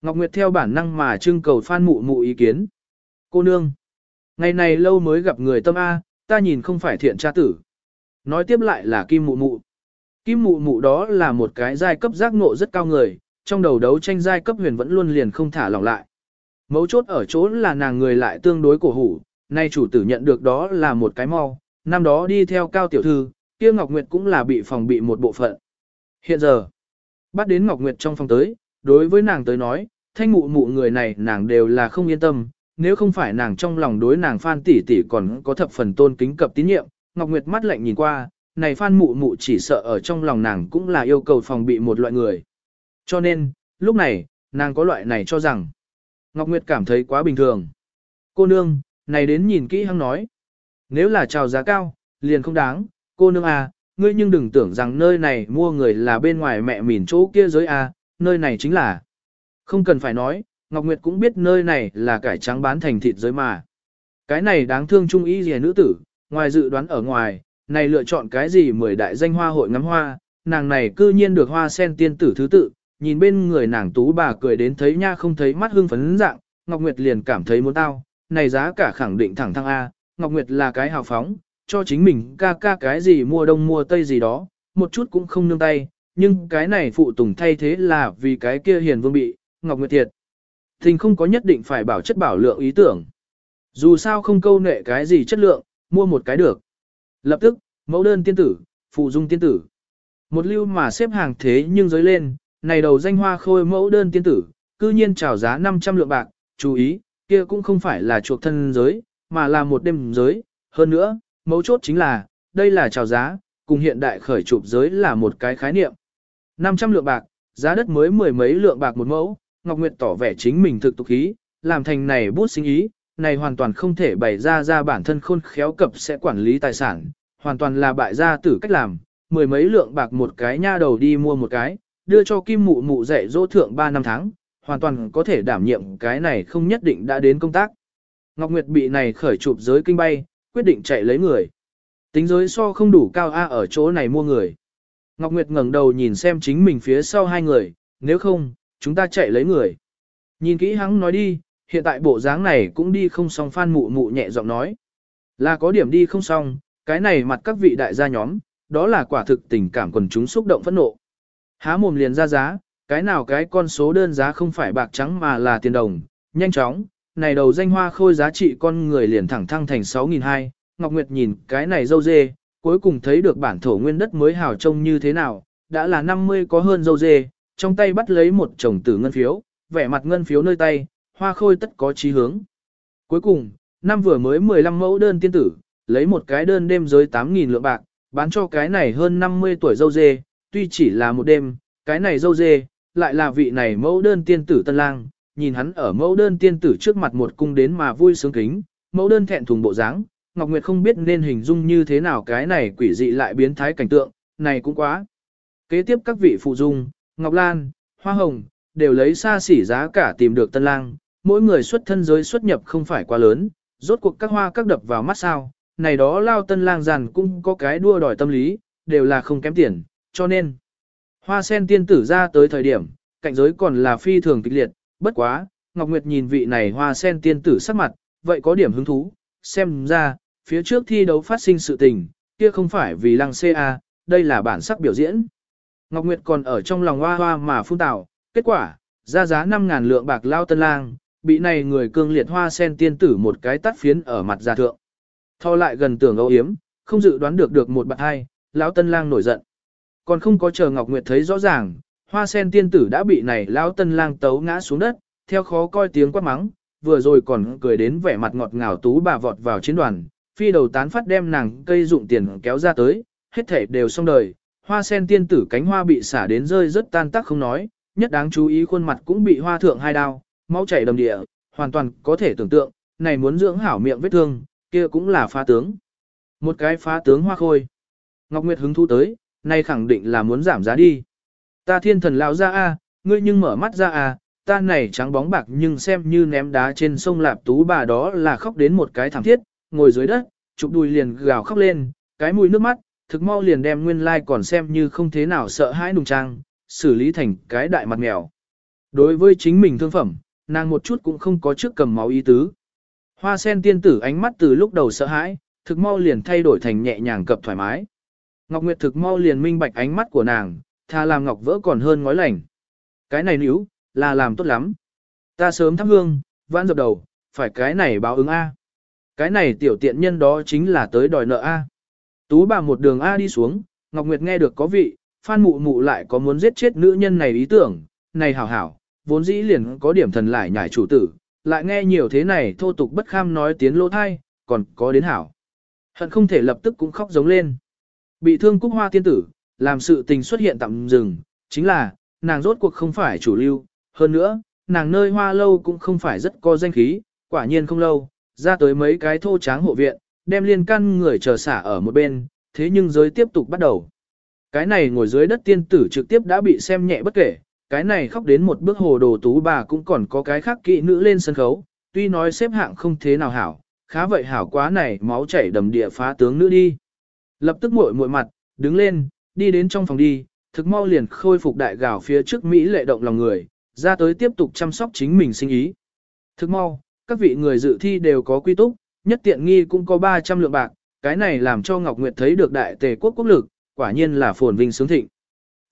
Ngọc Nguyệt theo bản năng mà trưng cầu Phan mụ mụ ý kiến. Cô nương, ngày này lâu mới gặp người tâm A, ta nhìn không phải thiện tra tử. Nói tiếp lại là Kim mụ mụ. Kim mụ mụ đó là một cái giai cấp giác ngộ rất cao người, trong đầu đấu tranh giai cấp huyền vẫn luôn liền không thả lỏng lại. Mấu chốt ở chỗ là nàng người lại tương đối cổ hủ, nay chủ tử nhận được đó là một cái mau, năm đó đi theo cao tiểu thư, kia Ngọc Nguyệt cũng là bị phòng bị một bộ phận. Hiện giờ, bắt đến Ngọc Nguyệt trong phòng tới, đối với nàng tới nói, thanh mụ mụ người này nàng đều là không yên tâm, nếu không phải nàng trong lòng đối nàng Phan tỷ tỷ còn có thập phần tôn kính cập tín nhiệm, Ngọc Nguyệt mắt lạnh nhìn qua, này Phan mụ mụ chỉ sợ ở trong lòng nàng cũng là yêu cầu phòng bị một loại người. Cho nên, lúc này, nàng có loại này cho rằng, Ngọc Nguyệt cảm thấy quá bình thường. Cô nương, này đến nhìn kỹ hăng nói. Nếu là chào giá cao, liền không đáng, cô nương à, ngươi nhưng đừng tưởng rằng nơi này mua người là bên ngoài mẹ mỉn chỗ kia giới à, nơi này chính là. Không cần phải nói, Ngọc Nguyệt cũng biết nơi này là cải trắng bán thành thịt giới mà. Cái này đáng thương trung ý gì nữ tử, ngoài dự đoán ở ngoài, này lựa chọn cái gì mười đại danh hoa hội ngắm hoa, nàng này cư nhiên được hoa sen tiên tử thứ tự, nhìn bên người nàng tú bà cười đến thấy nha không thấy mắt hương phấn dạng, Ngọc Nguyệt liền cảm thấy muốn tao, này giá cả khẳng định thẳng thăng A, Ngọc Nguyệt là cái hào phóng, cho chính mình ca ca cái gì mua đông mua tây gì đó, một chút cũng không nương tay, nhưng cái này phụ tùng thay thế là vì cái kia hiền vương bị, Ngọc Nguyệt thiệt. Tình không có nhất định phải bảo chất bảo lượng ý tưởng. Dù sao không câu nệ cái gì chất lượng, mua một cái được. Lập tức, mẫu đơn tiên tử, phụ dung tiên tử. Một lưu mà xếp hàng thế nhưng giới lên, này đầu danh hoa khôi mẫu đơn tiên tử, cư nhiên chào giá 500 lượng bạc, chú ý, kia cũng không phải là chuộc thân giới, mà là một đêm giới, hơn nữa, mấu chốt chính là, đây là chào giá, cùng hiện đại khởi chụp giới là một cái khái niệm. 500 lượng bạc, giá đất mới mười mấy lượng bạc một mẫu, Ngọc Nguyệt tỏ vẻ chính mình thực tục khí, làm thành này bút sinh ý, này hoàn toàn không thể bày ra ra bản thân khôn khéo cập sẽ quản lý tài sản, hoàn toàn là bại gia tử cách làm, mười mấy lượng bạc một cái nha đầu đi mua một cái, đưa cho kim mụ mụ dạy dỗ thượng 3 năm tháng, hoàn toàn có thể đảm nhiệm cái này không nhất định đã đến công tác. Ngọc Nguyệt bị này khởi chụp giới kinh bay, quyết định chạy lấy người. Tính giới so không đủ cao A ở chỗ này mua người. Ngọc Nguyệt ngẩng đầu nhìn xem chính mình phía sau hai người, nếu không, chúng ta chạy lấy người. Nhìn kỹ hắn nói đi, hiện tại bộ dáng này cũng đi không xong phan mụ mụ nhẹ giọng nói. Là có điểm đi không xong, cái này mặt các vị đại gia nhóm, đó là quả thực tình cảm quần chúng xúc động phẫn nộ. Há mồm liền ra giá, cái nào cái con số đơn giá không phải bạc trắng mà là tiền đồng, nhanh chóng, này đầu danh hoa khôi giá trị con người liền thẳng thăng thành 6.200, Ngọc Nguyệt nhìn cái này dâu dê, cuối cùng thấy được bản thổ nguyên đất mới hào trông như thế nào, đã là 50 có hơn dâu dê, trong tay bắt lấy một chồng tử ngân phiếu, vẻ mặt ngân phiếu nơi tay, hoa khôi tất có chí hướng. Cuối cùng, năm vừa mới 15 mẫu đơn tiên tử, lấy một cái đơn đêm giới 8.000 lượng bạc, bán cho cái này hơn 50 tuổi dâu dê, tuy chỉ là một đêm, cái này dâu dê, lại là vị này mẫu đơn tiên tử tân lang, nhìn hắn ở mẫu đơn tiên tử trước mặt một cung đến mà vui sướng kính, mẫu đơn thẹn thùng bộ dáng, Ngọc Nguyệt không biết nên hình dung như thế nào cái này quỷ dị lại biến thái cảnh tượng, này cũng quá. Kế tiếp các vị phụ dung, Ngọc Lan, Hoa Hồng, đều lấy xa xỉ giá cả tìm được tân lang, mỗi người xuất thân giới xuất nhập không phải quá lớn, rốt cuộc các hoa các đập vào mắt sao, này đó lao tân lang giàn cũng có cái đua đòi tâm lý, đều là không kém tiền, cho nên, hoa sen tiên tử ra tới thời điểm, cạnh giới còn là phi thường kịch liệt, bất quá, Ngọc Nguyệt nhìn vị này hoa sen tiên tử sắc mặt, vậy có điểm hứng thú, xem ra, phía trước thi đấu phát sinh sự tình, kia không phải vì lăng CA, đây là bản sắc biểu diễn. Ngọc Nguyệt còn ở trong lòng hoa hoa mà phun tạo, kết quả, ra giá 5.000 lượng bạc lao tân lang, bị này người cương liệt hoa sen tiên tử một cái tắt phiến ở mặt gia thượng. Thò lại gần tưởng âu yếm, không dự đoán được được một bạn hai, lão tân lang nổi giận. Còn không có chờ Ngọc Nguyệt thấy rõ ràng, Hoa sen tiên tử đã bị này lão tân lang tấu ngã xuống đất, theo khó coi tiếng quát mắng, vừa rồi còn cười đến vẻ mặt ngọt ngào tú bà vọt vào chiến đoàn, phi đầu tán phát đem nàng cây dụng tiền kéo ra tới, hết thể đều xong đời, hoa sen tiên tử cánh hoa bị xả đến rơi rất tan tác không nói, nhất đáng chú ý khuôn mặt cũng bị hoa thượng hai đao, máu chảy đầm địa, hoàn toàn có thể tưởng tượng, này muốn dưỡng hảo miệng vết thương, kia cũng là phá tướng. Một cái phá tướng hoa khôi. Ngọc Nguyệt hứng thú tới, này khẳng định là muốn giảm giá đi. Ta thiên thần lão ra a, ngươi nhưng mở mắt ra a, ta này trắng bóng bạc nhưng xem như ném đá trên sông Lạp Tú bà đó là khóc đến một cái thảm thiết, ngồi dưới đất, chụp đùi liền gào khóc lên, cái mũi nước mắt, thực mau liền đem nguyên lai like còn xem như không thế nào sợ hãi nùng trang, xử lý thành cái đại mặt mèo. Đối với chính mình thương phẩm, nàng một chút cũng không có trước cầm máu ý tứ. Hoa sen tiên tử ánh mắt từ lúc đầu sợ hãi, thực mau liền thay đổi thành nhẹ nhàng cập thoải mái. Ngọc Nguyệt thực mau liền minh bạch ánh mắt của nàng, tha làm ngọc vỡ còn hơn ngói lành. Cái này níu, là làm tốt lắm. Ta sớm thắp hương, vãn dập đầu, phải cái này báo ứng A. Cái này tiểu tiện nhân đó chính là tới đòi nợ A. Tú bà một đường A đi xuống, Ngọc Nguyệt nghe được có vị, Phan Mụ Mụ lại có muốn giết chết nữ nhân này ý tưởng, này hảo hảo, vốn dĩ liền có điểm thần lại nhảy chủ tử, lại nghe nhiều thế này thô tục bất kham nói tiếng lỗ thai, còn có đến hảo. Hận không thể lập tức cũng khóc giống lên. Bị thương cúc hoa tiên tử, làm sự tình xuất hiện tạm dừng, chính là, nàng rốt cuộc không phải chủ lưu, hơn nữa, nàng nơi hoa lâu cũng không phải rất có danh khí, quả nhiên không lâu, ra tới mấy cái thô tráng hộ viện, đem liên căn người chờ xả ở một bên, thế nhưng giới tiếp tục bắt đầu. Cái này ngồi dưới đất tiên tử trực tiếp đã bị xem nhẹ bất kể, cái này khóc đến một bước hồ đồ tú bà cũng còn có cái khác kỵ nữ lên sân khấu, tuy nói xếp hạng không thế nào hảo, khá vậy hảo quá này máu chảy đầm địa phá tướng nữ đi. Lập tức muội muội mặt, đứng lên, đi đến trong phòng đi, thực mau liền khôi phục đại gào phía trước Mỹ lệ động lòng người, ra tới tiếp tục chăm sóc chính mình sinh ý. Thực mau, các vị người dự thi đều có quy túc, nhất tiện nghi cũng có 300 lượng bạc, cái này làm cho Ngọc Nguyệt thấy được đại tề quốc quốc lực, quả nhiên là phồn vinh sướng thịnh.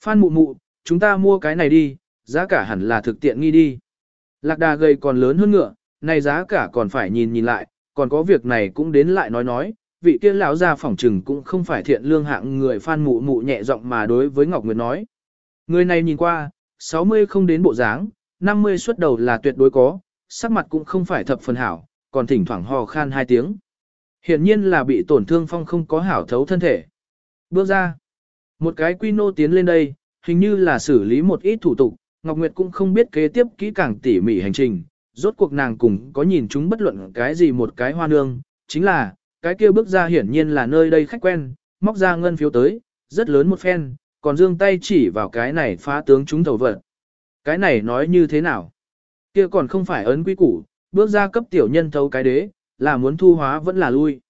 Phan mụ mụ, chúng ta mua cái này đi, giá cả hẳn là thực tiện nghi đi. Lạc đà gầy còn lớn hơn ngựa, này giá cả còn phải nhìn nhìn lại, còn có việc này cũng đến lại nói nói, vị kia lão gia phỏng trừng cũng không phải thiện lương hạng người Phan mụ mụ nhẹ giọng mà đối với Ngọc Nguyệt nói. Người này nhìn qua, 60 không đến bộ dáng, 50 xuất đầu là tuyệt đối có, sắc mặt cũng không phải thập phần hảo, còn thỉnh thoảng hò khan hai tiếng. Hiển nhiên là bị tổn thương phong không có hảo thấu thân thể. Bước ra, một cái quy nô tiến lên đây, hình như là xử lý một ít thủ tục, Ngọc Nguyệt cũng không biết kế tiếp kỹ càng tỉ mỉ hành trình, rốt cuộc nàng cùng có nhìn chúng bất luận cái gì một cái hoa nương, chính là, cái kia bước ra hiển nhiên là nơi đây khách quen, móc ra ngân phiếu tới, rất lớn một phen, còn dương tay chỉ vào cái này phá tướng chúng thầu vật. Cái này nói như thế nào? Kia còn không phải ấn quy củ, bước ra cấp tiểu nhân thấu cái đế, là muốn thu hóa vẫn là lui.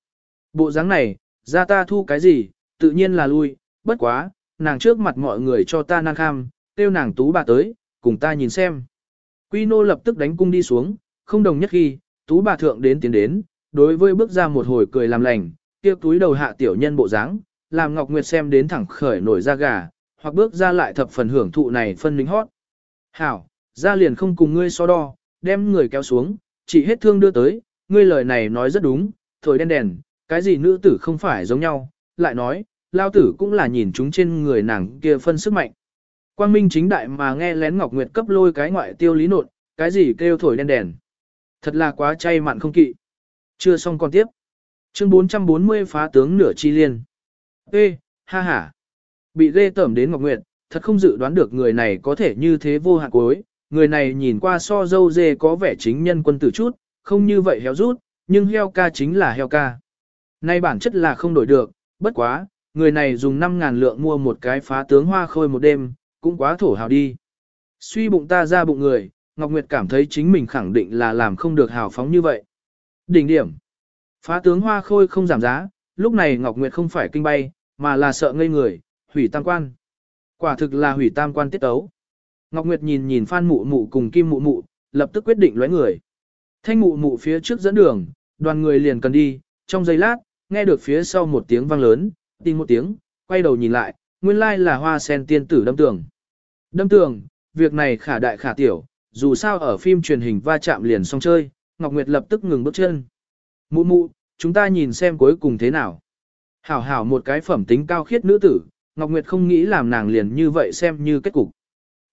Bộ dáng này, ra ta thu cái gì, tự nhiên là lui, bất quá, nàng trước mặt mọi người cho ta năng kham, tiêu nàng tú bà tới, cùng ta nhìn xem. Quy nô lập tức đánh cung đi xuống, không đồng nhất khi, tú bà thượng đến tiến đến, đối với bước ra một hồi cười làm lành, kia túi đầu hạ tiểu nhân bộ dáng, làm Ngọc Nguyệt xem đến thẳng khởi nổi da gà, hoặc bước ra lại thập phần hưởng thụ này phân lính hót. Hảo, ra liền không cùng ngươi so đo, đem người kéo xuống, chỉ hết thương đưa tới, ngươi lời này nói rất đúng, thổi đen đèn, cái gì nữ tử không phải giống nhau, lại nói, lao tử cũng là nhìn chúng trên người nàng kia phân sức mạnh. Quang minh chính đại mà nghe lén Ngọc Nguyệt cấp lôi cái ngoại tiêu lý nột, cái gì kêu thổi đen đèn. Thật là quá chay mặn không kỵ. Chưa xong còn tiếp. Chương 440 phá tướng nửa chi liên. Ê, ha ha. Bị ghê tẩm đến Ngọc Nguyệt, thật không dự đoán được người này có thể như thế vô hạn cuối. Người này nhìn qua so dâu dê có vẻ chính nhân quân tử chút, không như vậy héo rút, nhưng heo ca chính là heo ca. Nay bản chất là không đổi được, bất quá, người này dùng 5.000 lượng mua một cái phá tướng hoa khôi một đêm, cũng quá thổ hào đi. Suy bụng ta ra bụng người, Ngọc Nguyệt cảm thấy chính mình khẳng định là làm không được hào phóng như vậy. Đỉnh điểm. Phá tướng hoa khôi không giảm giá, lúc này Ngọc Nguyệt không phải kinh bay, mà là sợ ngây người, hủy tam quan. Quả thực là hủy tam quan tiết tấu. Ngọc Nguyệt nhìn nhìn Phan Mụ Mụ cùng Kim Mụ Mụ, lập tức quyết định lóe người. Thanh Mụ Mụ phía trước dẫn đường, đoàn người liền cần đi, trong giây lát, nghe được phía sau một tiếng vang lớn, tin một tiếng, quay đầu nhìn lại, nguyên lai là hoa sen tiên tử đâm tường. Đâm tường, việc này khả đại khả tiểu, dù sao ở phim truyền hình va chạm liền xong chơi, Ngọc Nguyệt lập tức ngừng bước chân. Mụ mụ, chúng ta nhìn xem cuối cùng thế nào. Hảo hảo một cái phẩm tính cao khiết nữ tử, Ngọc Nguyệt không nghĩ làm nàng liền như vậy xem như kết cục.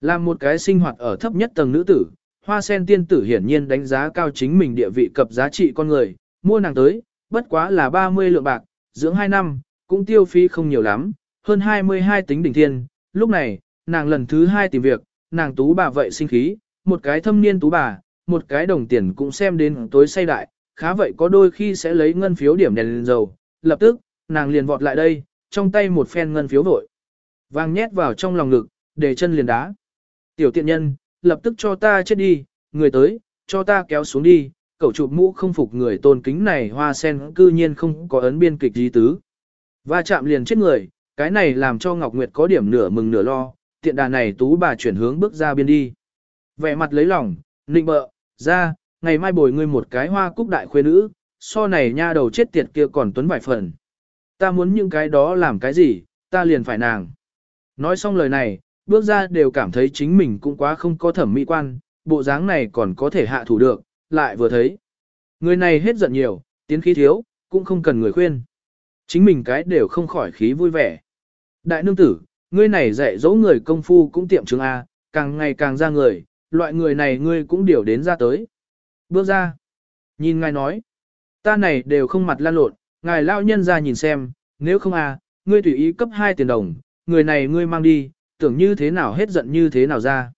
Là một cái sinh hoạt ở thấp nhất tầng nữ tử, hoa sen tiên tử hiển nhiên đánh giá cao chính mình địa vị cập giá trị con người, mua nàng tới, bất quá là 30 lượng bạc, dưỡng 2 năm, cũng tiêu phí không nhiều lắm, hơn 22 tính đỉnh thiên, lúc này, nàng lần thứ hai tìm việc, nàng tú bà vậy sinh khí, một cái thâm niên tú bà, một cái đồng tiền cũng xem đến tối say đại, khá vậy có đôi khi sẽ lấy ngân phiếu điểm đèn lên dầu, lập tức, nàng liền vọt lại đây, trong tay một phen ngân phiếu vội. Vàng nhét vào trong lòng ngực, để chân liền đá. Tiểu tiện nhân, lập tức cho ta chết đi, người tới, cho ta kéo xuống đi, cậu chụp mũ không phục người tôn kính này hoa sen cư nhiên không có ấn biên kịch gì tứ. Va chạm liền chết người, cái này làm cho Ngọc Nguyệt có điểm nửa mừng nửa lo, tiện đà này tú bà chuyển hướng bước ra biên đi. Vẻ mặt lấy lòng, nịnh bợ, ra, ngày mai bồi ngươi một cái hoa cúc đại khuê nữ, so này nha đầu chết tiệt kia còn tuấn vài phần. Ta muốn những cái đó làm cái gì, ta liền phải nàng. Nói xong lời này, bước ra đều cảm thấy chính mình cũng quá không có thẩm mỹ quan, bộ dáng này còn có thể hạ thủ được, lại vừa thấy. Người này hết giận nhiều, tiến khí thiếu, cũng không cần người khuyên. Chính mình cái đều không khỏi khí vui vẻ. Đại nương tử, ngươi này dạy dỗ người công phu cũng tiệm chứng A, càng ngày càng ra người, loại người này ngươi cũng điều đến ra tới. Bước ra. Nhìn ngài nói. Ta này đều không mặt lan lộn, ngài lao nhân ra nhìn xem, nếu không a ngươi tùy ý cấp 2 tiền đồng, người này ngươi mang đi, tưởng như thế nào hết giận như thế nào ra.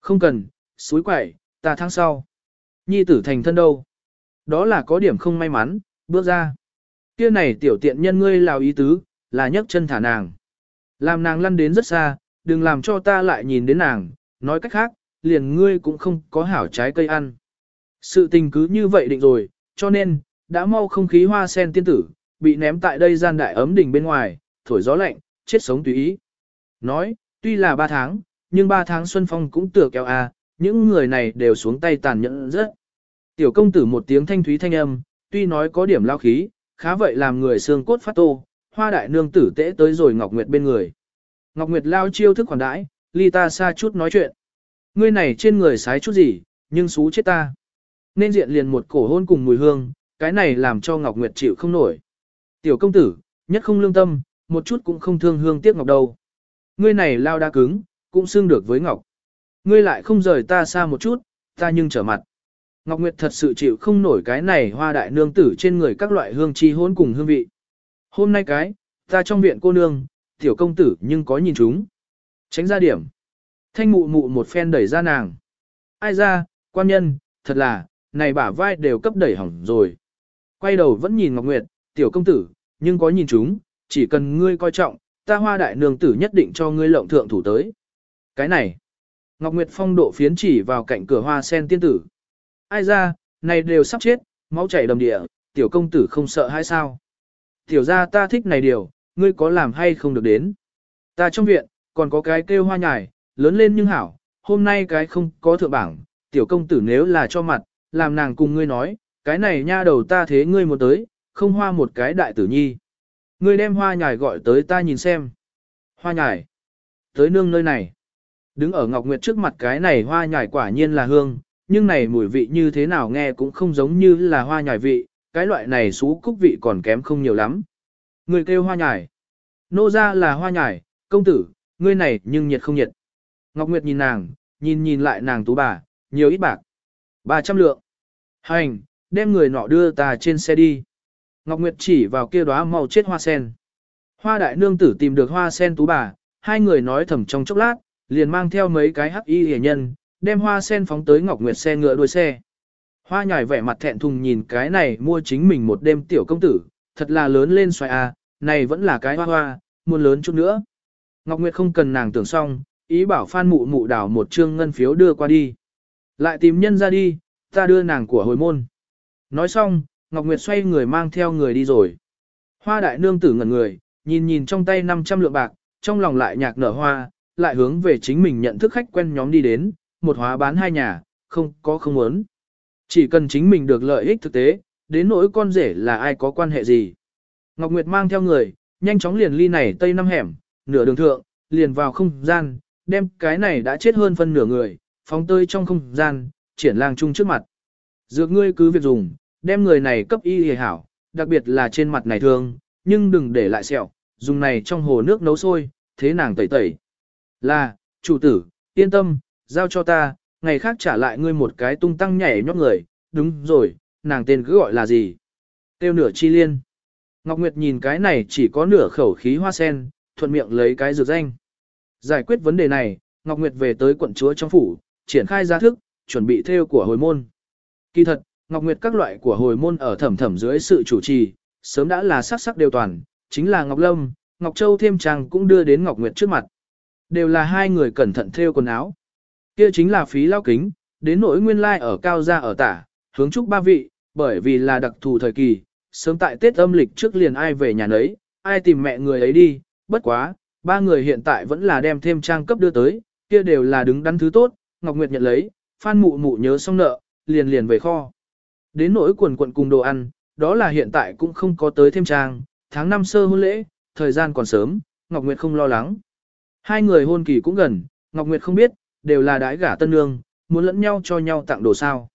Không cần, suối quậy, ta tháng sau. Nhi tử thành thân đâu? Đó là có điểm không may mắn, bước ra. Kia này tiểu tiện nhân ngươi lào ý tứ, là nhấc chân thả nàng. Làm nàng lăn đến rất xa, đừng làm cho ta lại nhìn đến nàng, nói cách khác, liền ngươi cũng không có hảo trái cây ăn. Sự tình cứ như vậy định rồi, cho nên, đã mau không khí hoa sen tiên tử, bị ném tại đây gian đại ấm đỉnh bên ngoài, thổi gió lạnh, chết sống tùy ý. Nói, tuy là ba tháng, nhưng ba tháng Xuân Phong cũng tựa kéo a, à, những người này đều xuống tay tàn nhẫn rất. Tiểu công tử một tiếng thanh thúy thanh âm, tuy nói có điểm lao khí, khá vậy làm người xương cốt phát tô, hoa đại nương tử tễ tới rồi Ngọc Nguyệt bên người. Ngọc Nguyệt lao chiêu thức khoản đãi, ly ta xa chút nói chuyện. Ngươi này trên người sái chút gì, nhưng xú chết ta. Nên diện liền một cổ hôn cùng mùi hương, cái này làm cho Ngọc Nguyệt chịu không nổi. Tiểu công tử, nhất không lương tâm, một chút cũng không thương hương tiếc Ngọc đâu. Ngươi này lao đa cứng, cũng xương được với Ngọc. Ngươi lại không rời ta xa một chút, ta nhưng trở mặt. Ngọc Nguyệt thật sự chịu không nổi cái này hoa đại nương tử trên người các loại hương chi hôn cùng hương vị. Hôm nay cái, ta trong viện cô nương, tiểu công tử nhưng có nhìn chúng. Tránh ra điểm. Thanh mụ mụ một phen đẩy ra nàng. Ai ra, quan nhân, thật là, này bả vai đều cấp đẩy hỏng rồi. Quay đầu vẫn nhìn Ngọc Nguyệt, tiểu công tử, nhưng có nhìn chúng, chỉ cần ngươi coi trọng, ta hoa đại nương tử nhất định cho ngươi lộng thượng thủ tới. Cái này, Ngọc Nguyệt phong độ phiến chỉ vào cạnh cửa hoa sen tiên tử. Ai ra, này đều sắp chết, máu chảy đầm địa, tiểu công tử không sợ hay sao? Tiểu ra ta thích này điều, ngươi có làm hay không được đến? Ta trong viện, còn có cái kêu hoa nhài, lớn lên nhưng hảo, hôm nay cái không có thượng bảng, tiểu công tử nếu là cho mặt, làm nàng cùng ngươi nói, cái này nha đầu ta thế ngươi một tới, không hoa một cái đại tử nhi. Ngươi đem hoa nhài gọi tới ta nhìn xem. Hoa nhài. Tới nương nơi này. Đứng ở Ngọc Nguyệt trước mặt cái này hoa nhài quả nhiên là hương, nhưng này mùi vị như thế nào nghe cũng không giống như là hoa nhài vị, cái loại này xú cúc vị còn kém không nhiều lắm. Người kêu hoa nhài. Nô ra là hoa nhài, công tử, ngươi này nhưng nhiệt không nhiệt. Ngọc Nguyệt nhìn nàng, nhìn nhìn lại nàng tú bà, nhiều ít bạc. 300 lượng. Hành, đem người nọ đưa ta trên xe đi. Ngọc Nguyệt chỉ vào kia đóa màu chết hoa sen. Hoa đại nương tử tìm được hoa sen tú bà, hai người nói thầm trong chốc lát, liền mang theo mấy cái hắc y hề nhân, đem hoa sen phóng tới Ngọc Nguyệt xe ngựa đuôi xe. Hoa nhài vẻ mặt thẹn thùng nhìn cái này mua chính mình một đêm tiểu công tử, thật là lớn lên xoài à, này vẫn là cái hoa hoa, muốn lớn chút nữa. Ngọc Nguyệt không cần nàng tưởng xong, ý bảo Phan Mụ Mụ đảo một trương ngân phiếu đưa qua đi. Lại tìm nhân ra đi, ta đưa nàng của hồi môn. Nói xong, Ngọc Nguyệt xoay người mang theo người đi rồi. Hoa đại nương tử ngẩn người, nhìn nhìn trong tay 500 lượng bạc, trong lòng lại nhạc nở hoa, lại hướng về chính mình nhận thức khách quen nhóm đi đến, một hóa bán hai nhà, không có không muốn. Chỉ cần chính mình được lợi ích thực tế, đến nỗi con rể là ai có quan hệ gì. Ngọc Nguyệt mang theo người, nhanh chóng liền ly này tây năm hẻm, nửa đường thượng, liền vào không gian, đem cái này đã chết hơn phân nửa người, phóng tơi trong không gian, triển lang chung trước mặt. Dược ngươi cứ việc dùng, đem người này cấp y hề hảo, đặc biệt là trên mặt này thương, nhưng đừng để lại sẹo, dùng này trong hồ nước nấu sôi, thế nàng tẩy tẩy. Là, chủ tử, yên tâm, giao cho ta, ngày khác trả lại ngươi một cái tung tăng nhảy nhót người, đúng rồi, nàng tên cứ gọi là gì? Tiêu nửa chi liên. Ngọc Nguyệt nhìn cái này chỉ có nửa khẩu khí hoa sen, thuận miệng lấy cái dược danh. Giải quyết vấn đề này, Ngọc Nguyệt về tới quận chúa trong phủ, triển khai gia thức, chuẩn bị theo của hồi môn. Kỳ thật, Ngọc Nguyệt các loại của hồi môn ở thẩm thẩm dưới sự chủ trì, sớm đã là sắc sắc đều toàn, chính là Ngọc Lâm, Ngọc Châu thêm trang cũng đưa đến Ngọc Nguyệt trước mặt. Đều là hai người cẩn thận theo quần áo. Kia chính là phí lao kính, đến nỗi nguyên lai ở cao gia ở tả, hướng chúc ba vị, bởi vì là đặc thù thời kỳ, sớm tại Tết âm lịch trước liền ai về nhà nấy, ai tìm mẹ người ấy đi, bất quá, ba người hiện tại vẫn là đem thêm trang cấp đưa tới, kia đều là đứng đắn thứ tốt, Ngọc Nguyệt nhận lấy, Phan Mụ Mụ nhớ xong nợ, liền liền về kho. Đến nỗi quần quận cùng đồ ăn, đó là hiện tại cũng không có tới thêm trang, tháng năm sơ hôn lễ, thời gian còn sớm, Ngọc Nguyệt không lo lắng. Hai người hôn kỳ cũng gần, Ngọc Nguyệt không biết, đều là đái gả tân nương, muốn lẫn nhau cho nhau tặng đồ sao.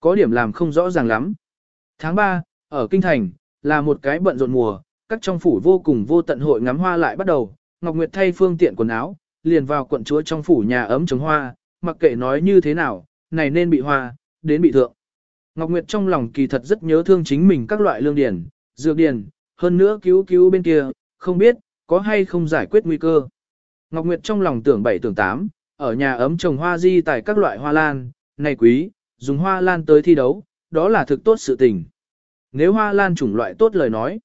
Có điểm làm không rõ ràng lắm. Tháng 3, ở Kinh Thành, là một cái bận rộn mùa, các trong phủ vô cùng vô tận hội ngắm hoa lại bắt đầu, Ngọc Nguyệt thay phương tiện quần áo, liền vào quận chúa trong phủ nhà ấm trồng hoa, mặc kệ nói như thế nào, này nên bị hoa, đến bị thượng. Ngọc Nguyệt trong lòng kỳ thật rất nhớ thương chính mình các loại lương điển, dược điển, hơn nữa cứu cứu bên kia, không biết, có hay không giải quyết nguy cơ. Ngọc Nguyệt trong lòng tưởng bảy tưởng tám, ở nhà ấm trồng hoa di tại các loại hoa lan, này quý, dùng hoa lan tới thi đấu, đó là thực tốt sự tình. Nếu hoa lan chủng loại tốt lời nói,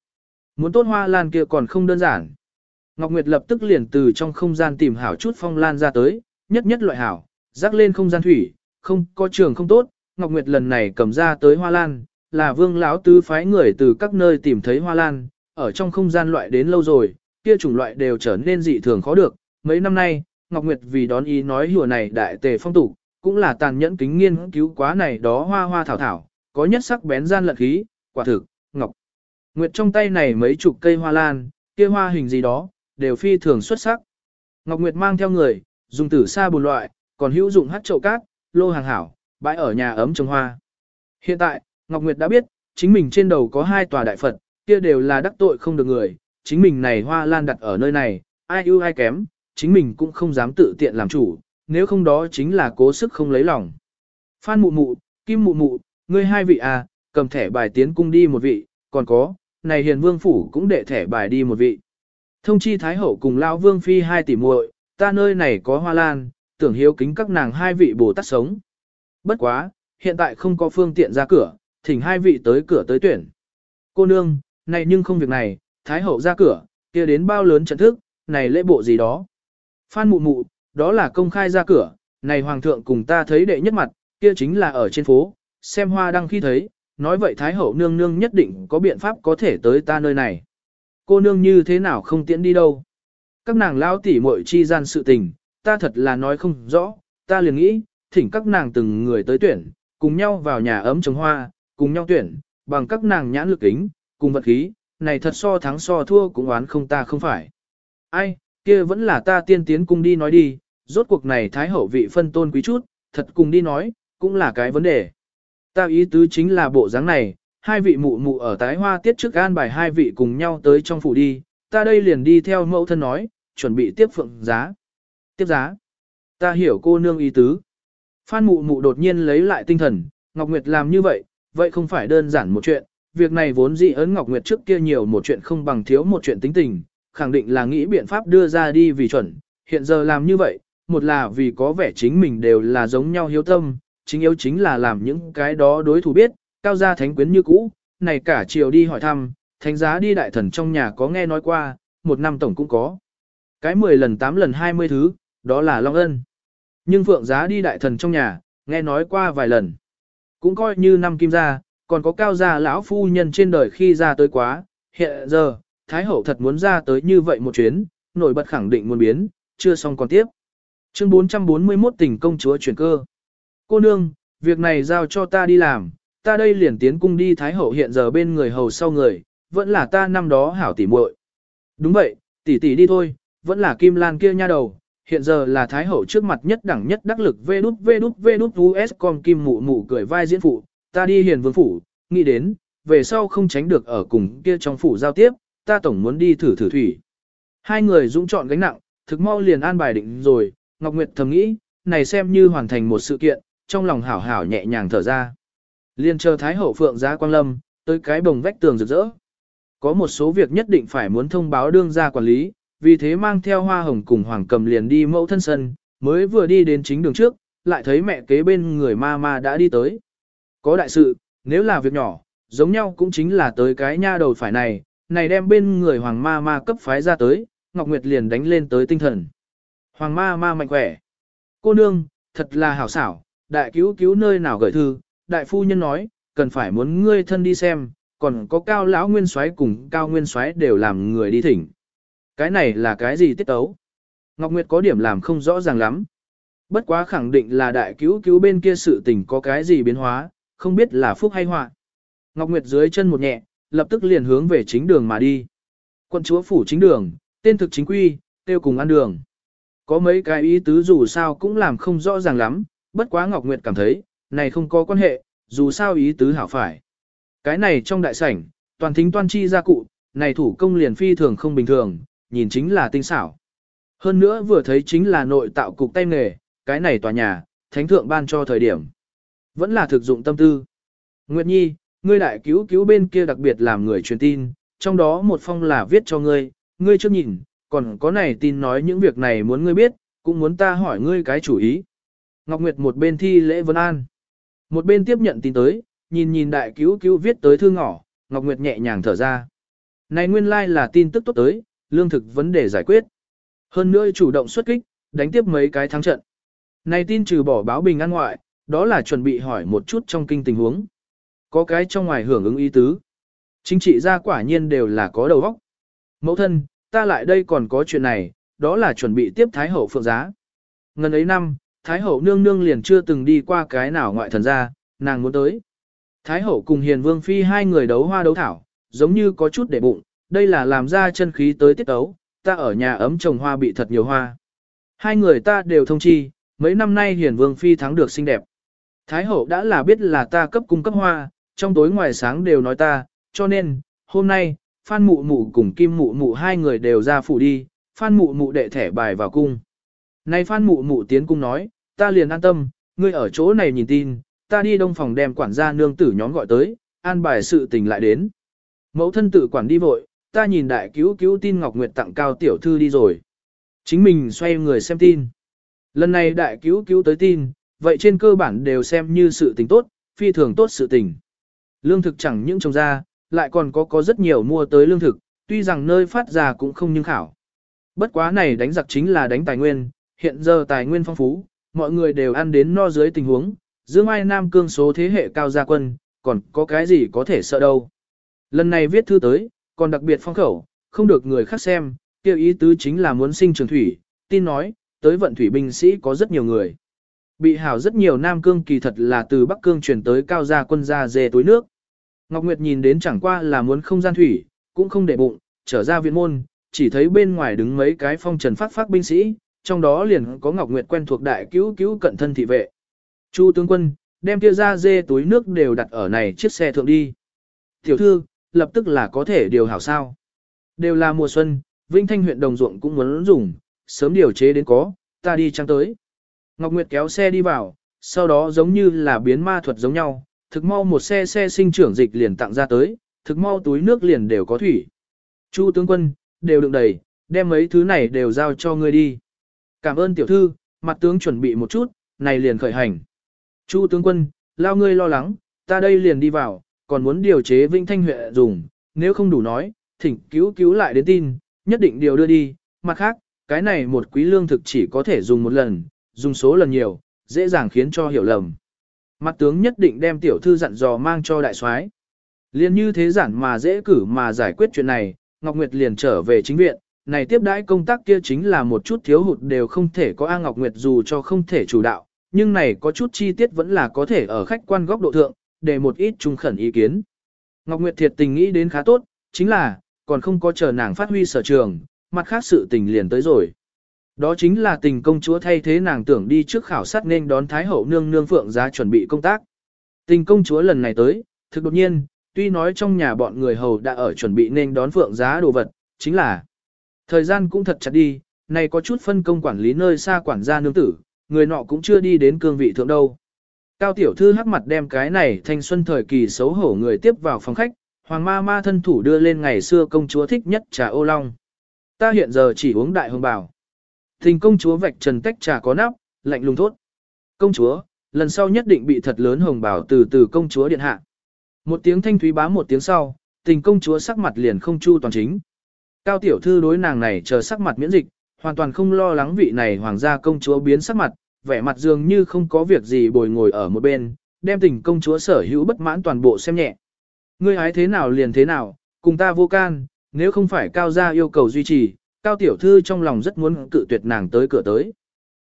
muốn tốt hoa lan kia còn không đơn giản. Ngọc Nguyệt lập tức liền từ trong không gian tìm hảo chút phong lan ra tới, nhất nhất loại hảo, rắc lên không gian thủy, không có trường không tốt, Ngọc Nguyệt lần này cầm ra tới hoa lan, là vương lão tứ phái người từ các nơi tìm thấy hoa lan, ở trong không gian loại đến lâu rồi, kia chủng loại đều trở nên dị thường khó được. Mấy năm nay, Ngọc Nguyệt vì đón ý nói hùa này đại tề phong tục, cũng là tàn nhẫn kính nghiên cứu quá này đó hoa hoa thảo thảo, có nhất sắc bén gian lận khí, quả thực, Ngọc. Nguyệt trong tay này mấy chục cây hoa lan, kia hoa hình gì đó, đều phi thường xuất sắc. Ngọc Nguyệt mang theo người, dùng tử sa bùn loại, còn hữu dụng hát chậu cát, lô hàng hảo, bãi ở nhà ấm trồng hoa. Hiện tại, Ngọc Nguyệt đã biết, chính mình trên đầu có hai tòa đại Phật, kia đều là đắc tội không được người, chính mình này hoa lan đặt ở nơi này, ai ưu ai kém, chính mình cũng không dám tự tiện làm chủ, nếu không đó chính là cố sức không lấy lòng. Phan mụ mụ, kim mụ mụ, ngươi hai vị à, cầm thẻ bài tiến cung đi một vị, còn có, này hiền vương phủ cũng để thẻ bài đi một vị. Thông chi Thái Hậu cùng Lão Vương Phi hai tỷ muội, ta nơi này có hoa lan, tưởng hiếu kính các nàng hai vị bồ tát sống. Bất quá, hiện tại không có phương tiện ra cửa, thỉnh hai vị tới cửa tới tuyển. Cô nương, này nhưng không việc này, Thái Hậu ra cửa, kia đến bao lớn trận thức, này lễ bộ gì đó. Phan mụ mụ, đó là công khai ra cửa, này Hoàng thượng cùng ta thấy đệ nhất mặt, kia chính là ở trên phố, xem hoa đăng khi thấy, nói vậy Thái Hậu nương nương nhất định có biện pháp có thể tới ta nơi này. Cô nương như thế nào không tiễn đi đâu. Các nàng lao tỉ muội chi gian sự tình, ta thật là nói không rõ, ta liền nghĩ, thỉnh các nàng từng người tới tuyển, cùng nhau vào nhà ấm trồng hoa, cùng nhau tuyển, bằng các nàng nhãn lực kính, cùng vật khí, này thật so thắng so thua cũng oán không ta không phải. Ai, kia vẫn là ta tiên tiến cung đi nói đi, rốt cuộc này thái hậu vị phân tôn quý chút, thật cùng đi nói, cũng là cái vấn đề. Ta ý tứ chính là bộ dáng này, hai vị mụ mụ ở tái hoa tiết trước an bài hai vị cùng nhau tới trong phủ đi, ta đây liền đi theo mẫu thân nói, chuẩn bị tiếp phượng giá. Tiếp giá. Ta hiểu cô nương ý tứ. Phan mụ mụ đột nhiên lấy lại tinh thần, Ngọc Nguyệt làm như vậy, vậy không phải đơn giản một chuyện, việc này vốn dị ấn Ngọc Nguyệt trước kia nhiều một chuyện không bằng thiếu một chuyện tính tình, khẳng định là nghĩ biện pháp đưa ra đi vì chuẩn, hiện giờ làm như vậy, một là vì có vẻ chính mình đều là giống nhau hiếu tâm, chính yếu chính là làm những cái đó đối thủ biết, cao gia thánh quyến như cũ, này cả chiều đi hỏi thăm, thánh giá đi đại thần trong nhà có nghe nói qua, một năm tổng cũng có. Cái 10 lần 8 lần 20 thứ, đó là Long Ân. Nhưng Phượng giá đi đại thần trong nhà, nghe nói qua vài lần. Cũng coi như năm kim gia, còn có cao gia lão phu nhân trên đời khi ra tới quá, hiện giờ, Thái Hậu thật muốn ra tới như vậy một chuyến, nổi bật khẳng định muốn biến, chưa xong còn tiếp. Chương 441 tình công chúa chuyển cơ. Cô nương, việc này giao cho ta đi làm, ta đây liền tiến cung đi Thái Hậu hiện giờ bên người hầu sau người, vẫn là ta năm đó hảo tỉ muội. Đúng vậy, tỷ tỷ đi thôi, vẫn là Kim Lan kia nha đầu, hiện giờ là Thái Hậu trước mặt nhất đẳng nhất đắc lực vê đút vê đút vê đút US com Kim mụ mụ cười vai diễn phụ, ta đi hiền vương phủ, nghĩ đến, về sau không tránh được ở cùng kia trong phủ giao tiếp, ta tổng muốn đi thử thử thủy. Hai người dũng chọn gánh nặng, thực mau liền an bài định rồi, Ngọc Nguyệt thầm nghĩ, này xem như hoàn thành một sự kiện, trong lòng hảo hảo nhẹ nhàng thở ra. Liên chờ Thái Hậu Phượng giá Quang Lâm, tới cái bồng vách tường rực rỡ. Có một số việc nhất định phải muốn thông báo đương gia quản lý, vì thế mang theo hoa hồng cùng hoàng cầm liền đi mẫu thân sân, mới vừa đi đến chính đường trước, lại thấy mẹ kế bên người ma ma đã đi tới. Có đại sự, nếu là việc nhỏ, giống nhau cũng chính là tới cái nha đầu phải này, này đem bên người hoàng ma ma cấp phái ra tới, Ngọc Nguyệt liền đánh lên tới tinh thần. Hoàng ma ma mạnh khỏe. Cô nương, thật là hảo xảo, đại cứu cứu nơi nào gửi thư, đại phu nhân nói, cần phải muốn ngươi thân đi xem, còn có cao lão nguyên soái cùng cao nguyên soái đều làm người đi thỉnh. Cái này là cái gì tiết tấu? Ngọc Nguyệt có điểm làm không rõ ràng lắm. Bất quá khẳng định là đại cứu cứu bên kia sự tình có cái gì biến hóa, không biết là phúc hay họa. Ngọc Nguyệt dưới chân một nhẹ, lập tức liền hướng về chính đường mà đi. quân chúa phủ chính đường, tên thực chính quy, tiêu cùng ăn đường. Có mấy cái ý tứ dù sao cũng làm không rõ ràng lắm, bất quá Ngọc Nguyệt cảm thấy, này không có quan hệ, dù sao ý tứ hảo phải. Cái này trong đại sảnh, toàn thính toan chi gia cụ, này thủ công liền phi thường không bình thường, nhìn chính là tinh xảo. Hơn nữa vừa thấy chính là nội tạo cục tay nghề, cái này tòa nhà, thánh thượng ban cho thời điểm. Vẫn là thực dụng tâm tư. Nguyệt Nhi, ngươi đại cứu cứu bên kia đặc biệt làm người truyền tin, trong đó một phong là viết cho ngươi, ngươi chưa nhìn, còn có này tin nói những việc này muốn ngươi biết, cũng muốn ta hỏi ngươi cái chủ ý. Ngọc Nguyệt một bên thi lễ vân an, một bên tiếp nhận tin tới, nhìn nhìn đại cứu cứu viết tới thư ngỏ, Ngọc Nguyệt nhẹ nhàng thở ra. Này nguyên lai like là tin tức tốt tới, lương thực vấn đề giải quyết. Hơn nữa chủ động xuất kích, đánh tiếp mấy cái thắng trận. Này tin trừ bỏ báo bình an ngoại, đó là chuẩn bị hỏi một chút trong kinh tình huống. Có cái trong ngoài hưởng ứng ý tứ. Chính trị gia quả nhiên đều là có đầu óc. Mẫu thân, ta lại đây còn có chuyện này, đó là chuẩn bị tiếp Thái Hậu phượng giá. Ngần ấy năm, Thái Hậu nương nương liền chưa từng đi qua cái nào ngoại thần gia, nàng muốn tới. Thái Hậu cùng Hiền Vương Phi hai người đấu hoa đấu thảo, giống như có chút để bụng, đây là làm ra chân khí tới tiết ấu, ta ở nhà ấm trồng hoa bị thật nhiều hoa. Hai người ta đều thông chi, mấy năm nay Hiền Vương Phi thắng được xinh đẹp. Thái Hậu đã là biết là ta cấp cung cấp hoa, trong tối ngoài sáng đều nói ta, cho nên, hôm nay, Phan Mụ Mụ cùng Kim Mụ Mụ hai người đều ra phủ đi, Phan Mụ Mụ đệ thẻ bài vào cung. Này Phan Mụ Mụ tiến cung nói, ta liền an tâm, ngươi ở chỗ này nhìn tin, ta đi đông phòng đem quản gia nương tử nhóm gọi tới, an bài sự tình lại đến. Mẫu thân tự quản đi vội, ta nhìn đại cứu cứu tin Ngọc Nguyệt tặng cao tiểu thư đi rồi. Chính mình xoay người xem tin. Lần này đại cứu cứu tới tin, vậy trên cơ bản đều xem như sự tình tốt, phi thường tốt sự tình. Lương thực chẳng những trồng ra, lại còn có có rất nhiều mua tới lương thực, tuy rằng nơi phát ra cũng không nhưng khảo. Bất quá này đánh giặc chính là đánh tài nguyên, hiện giờ tài nguyên phong phú, mọi người đều ăn đến no dưới tình huống, Dương Ai Nam cương số thế hệ cao gia quân, còn có cái gì có thể sợ đâu. Lần này viết thư tới, còn đặc biệt phong khẩu, không được người khác xem, kêu ý tứ chính là muốn sinh trường thủy, tin nói, tới vận thủy binh sĩ có rất nhiều người. Bị hảo rất nhiều Nam Cương kỳ thật là từ Bắc Cương chuyển tới cao gia quân gia dề túi nước. Ngọc Nguyệt nhìn đến chẳng qua là muốn không gian thủy, cũng không để bụng, trở ra viện môn, chỉ thấy bên ngoài đứng mấy cái phong trần phát phát binh sĩ, trong đó liền có Ngọc Nguyệt quen thuộc đại cứu cứu cận thân thị vệ. Chu tướng quân, đem kia ra dê túi nước đều đặt ở này chiếc xe thượng đi. Tiểu thư, lập tức là có thể điều hảo sao. Đều là mùa xuân, Vinh Thanh huyện đồng ruộng cũng muốn dùng, sớm điều chế đến có, ta đi trăng tới. Ngọc Nguyệt kéo xe đi vào, sau đó giống như là biến ma thuật giống nhau, thực mau một xe xe sinh trưởng dịch liền tặng ra tới, thực mau túi nước liền đều có thủy. Chu tướng quân, đều đựng đầy, đem mấy thứ này đều giao cho ngươi đi. Cảm ơn tiểu thư, mặt tướng chuẩn bị một chút, này liền khởi hành. Chu tướng quân, lao ngươi lo lắng, ta đây liền đi vào, còn muốn điều chế vĩnh Thanh Huệ dùng, nếu không đủ nói, thỉnh cứu cứu lại đến tin, nhất định điều đưa đi, mặt khác, cái này một quý lương thực chỉ có thể dùng một lần, dùng số lần nhiều, dễ dàng khiến cho hiểu lầm. Mặt tướng nhất định đem tiểu thư dặn dò mang cho đại soái. Liên như thế giản mà dễ cử mà giải quyết chuyện này, Ngọc Nguyệt liền trở về chính viện, này tiếp đãi công tác kia chính là một chút thiếu hụt đều không thể có A Ngọc Nguyệt dù cho không thể chủ đạo, nhưng này có chút chi tiết vẫn là có thể ở khách quan góc độ thượng, để một ít trung khẩn ý kiến. Ngọc Nguyệt thiệt tình nghĩ đến khá tốt, chính là, còn không có chờ nàng phát huy sở trường, mặt khác sự tình liền tới rồi. Đó chính là tình công chúa thay thế nàng tưởng đi trước khảo sát nên đón Thái hậu nương nương phượng giá chuẩn bị công tác. Tình công chúa lần này tới, thực đột nhiên, tuy nói trong nhà bọn người hầu đã ở chuẩn bị nên đón phượng giá đồ vật, chính là thời gian cũng thật chặt đi, này có chút phân công quản lý nơi xa quản gia nương tử, người nọ cũng chưa đi đến cương vị thượng đâu. Cao tiểu thư hắc mặt đem cái này thanh xuân thời kỳ xấu hổ người tiếp vào phòng khách, hoàng ma ma thân thủ đưa lên ngày xưa công chúa thích nhất trà ô long. Ta hiện giờ chỉ uống đại hồng bảo. Thình công chúa vạch trần tách trà có nắp, lạnh lùng thốt. Công chúa, lần sau nhất định bị thật lớn hồng bảo từ từ công chúa điện hạ. Một tiếng thanh thúy bá một tiếng sau, tình công chúa sắc mặt liền không chu toàn chính. Cao tiểu thư đối nàng này chờ sắc mặt miễn dịch, hoàn toàn không lo lắng vị này hoàng gia công chúa biến sắc mặt, vẻ mặt dường như không có việc gì bồi ngồi ở một bên, đem tình công chúa sở hữu bất mãn toàn bộ xem nhẹ. Ngươi hái thế nào liền thế nào, cùng ta vô can, nếu không phải cao gia yêu cầu duy trì, cao tiểu thư trong lòng rất muốn cự tuyệt nàng tới cửa tới.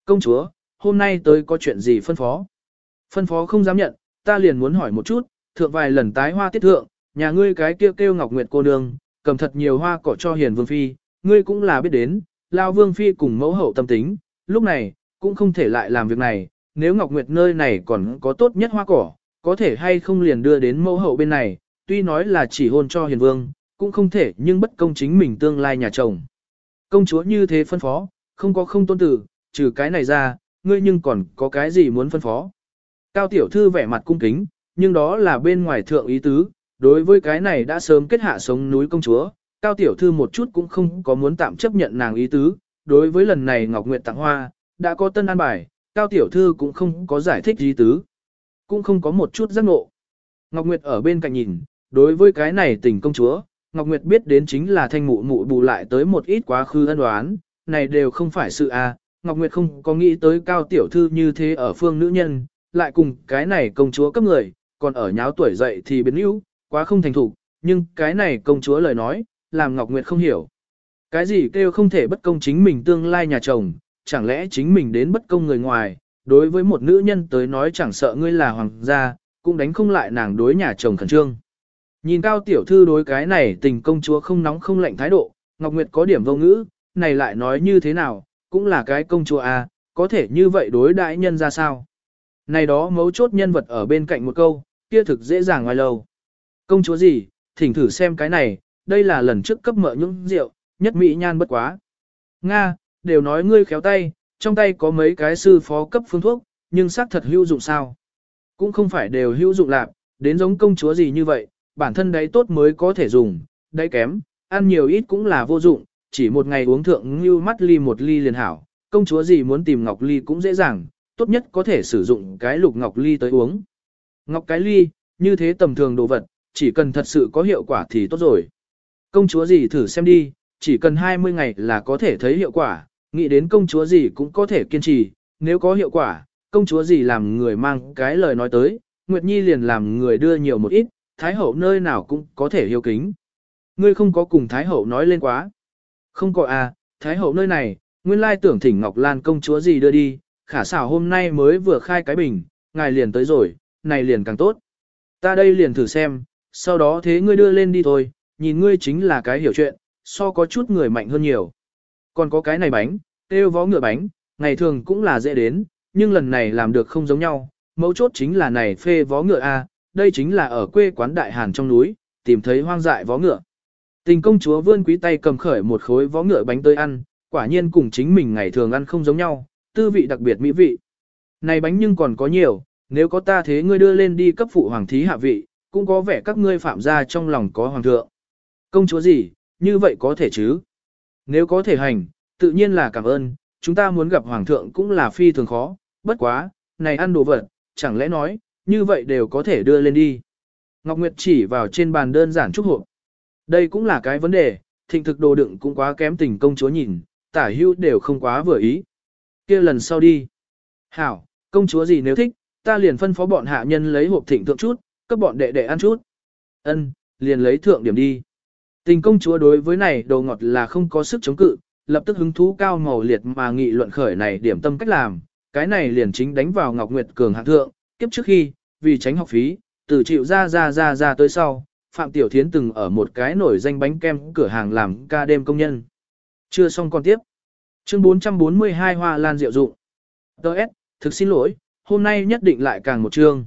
Công chúa, hôm nay tới có chuyện gì phân phó? Phân phó không dám nhận, ta liền muốn hỏi một chút, thượng vài lần tái hoa tiết thượng, nhà ngươi cái kêu kêu Ngọc Nguyệt cô nương, cầm thật nhiều hoa cỏ cho hiền vương phi, ngươi cũng là biết đến, lao vương phi cùng mẫu hậu tâm tính, lúc này, cũng không thể lại làm việc này, nếu Ngọc Nguyệt nơi này còn có tốt nhất hoa cỏ, có thể hay không liền đưa đến mẫu hậu bên này, tuy nói là chỉ hôn cho hiền vương, cũng không thể nhưng bất công chính mình tương lai nhà chồng. Công chúa như thế phân phó, không có không tôn tử, trừ cái này ra, ngươi nhưng còn có cái gì muốn phân phó. Cao tiểu thư vẻ mặt cung kính, nhưng đó là bên ngoài thượng ý tứ, đối với cái này đã sớm kết hạ sống núi công chúa, Cao tiểu thư một chút cũng không có muốn tạm chấp nhận nàng ý tứ, đối với lần này Ngọc Nguyệt tặng hoa, đã có tân an bài, Cao tiểu thư cũng không có giải thích gì tứ, cũng không có một chút giác ngộ. Ngọc Nguyệt ở bên cạnh nhìn, đối với cái này tình công chúa, Ngọc Nguyệt biết đến chính là thanh mụ mụ bù lại tới một ít quá khứ ân đoán, này đều không phải sự a. À. Ngọc Nguyệt không có nghĩ tới cao tiểu thư như thế ở phương nữ nhân, lại cùng cái này công chúa cấp người, còn ở nháo tuổi dậy thì biến yếu, quá không thành thục, nhưng cái này công chúa lời nói, làm Ngọc Nguyệt không hiểu. Cái gì kêu không thể bất công chính mình tương lai nhà chồng, chẳng lẽ chính mình đến bất công người ngoài, đối với một nữ nhân tới nói chẳng sợ ngươi là hoàng gia, cũng đánh không lại nàng đối nhà chồng khẩn trương. Nhìn cao tiểu thư đối cái này tình công chúa không nóng không lạnh thái độ, Ngọc Nguyệt có điểm vô ngữ, này lại nói như thế nào, cũng là cái công chúa à, có thể như vậy đối đại nhân ra sao. Này đó mấu chốt nhân vật ở bên cạnh một câu, kia thực dễ dàng ngoài lâu. Công chúa gì, thỉnh thử xem cái này, đây là lần trước cấp mợ những rượu, nhất mỹ nhan bất quá. Nga, đều nói ngươi khéo tay, trong tay có mấy cái sư phó cấp phương thuốc, nhưng xác thật hữu dụng sao. Cũng không phải đều hữu dụng lạc, đến giống công chúa gì như vậy, bản thân đấy tốt mới có thể dùng, đấy kém, ăn nhiều ít cũng là vô dụng, chỉ một ngày uống thượng như mắt ly một ly liền hảo, công chúa gì muốn tìm ngọc ly cũng dễ dàng, tốt nhất có thể sử dụng cái lục ngọc ly tới uống. Ngọc cái ly, như thế tầm thường đồ vật, chỉ cần thật sự có hiệu quả thì tốt rồi. Công chúa gì thử xem đi, chỉ cần 20 ngày là có thể thấy hiệu quả, nghĩ đến công chúa gì cũng có thể kiên trì, nếu có hiệu quả, công chúa gì làm người mang cái lời nói tới, Nguyệt Nhi liền làm người đưa nhiều một ít, Thái Hậu nơi nào cũng có thể hiếu kính. Ngươi không có cùng Thái Hậu nói lên quá. Không có à, Thái Hậu nơi này, nguyên lai tưởng thỉnh Ngọc Lan công chúa gì đưa đi, khả xảo hôm nay mới vừa khai cái bình, ngài liền tới rồi, này liền càng tốt. Ta đây liền thử xem, sau đó thế ngươi đưa lên đi thôi, nhìn ngươi chính là cái hiểu chuyện, so có chút người mạnh hơn nhiều. Còn có cái này bánh, tiêu vó ngựa bánh, ngày thường cũng là dễ đến, nhưng lần này làm được không giống nhau, mấu chốt chính là này phê vó ngựa A, đây chính là ở quê quán đại hàn trong núi, tìm thấy hoang dại vó ngựa. Tình công chúa vươn quý tay cầm khởi một khối vó ngựa bánh tới ăn, quả nhiên cùng chính mình ngày thường ăn không giống nhau, tư vị đặc biệt mỹ vị. Này bánh nhưng còn có nhiều, nếu có ta thế ngươi đưa lên đi cấp phụ hoàng thí hạ vị, cũng có vẻ các ngươi phạm gia trong lòng có hoàng thượng. Công chúa gì, như vậy có thể chứ? Nếu có thể hành, tự nhiên là cảm ơn, chúng ta muốn gặp hoàng thượng cũng là phi thường khó, bất quá, này ăn đồ vật, chẳng lẽ nói, như vậy đều có thể đưa lên đi. Ngọc Nguyệt chỉ vào trên bàn đơn giản chúc hộp. Đây cũng là cái vấn đề, thịnh thực đồ đựng cũng quá kém tình công chúa nhìn, tả hưu đều không quá vừa ý. kia lần sau đi. Hảo, công chúa gì nếu thích, ta liền phân phó bọn hạ nhân lấy hộp thịnh thượng chút, cấp bọn đệ đệ ăn chút. Ân, liền lấy thượng điểm đi. Tình công chúa đối với này đồ ngọt là không có sức chống cự, lập tức hứng thú cao màu liệt mà nghị luận khởi này điểm tâm cách làm, cái này liền chính đánh vào Ngọc Nguyệt Cường hạng thượng, kiếp trước khi, vì tránh học phí, từ chịu ra ra ra ra tới sau, Phạm Tiểu Thiến từng ở một cái nổi danh bánh kem cửa hàng làm ca đêm công nhân. Chưa xong còn tiếp. Chương 442 Hoa Lan Diệu Dụng. Đợt, thực xin lỗi, hôm nay nhất định lại càng một chương.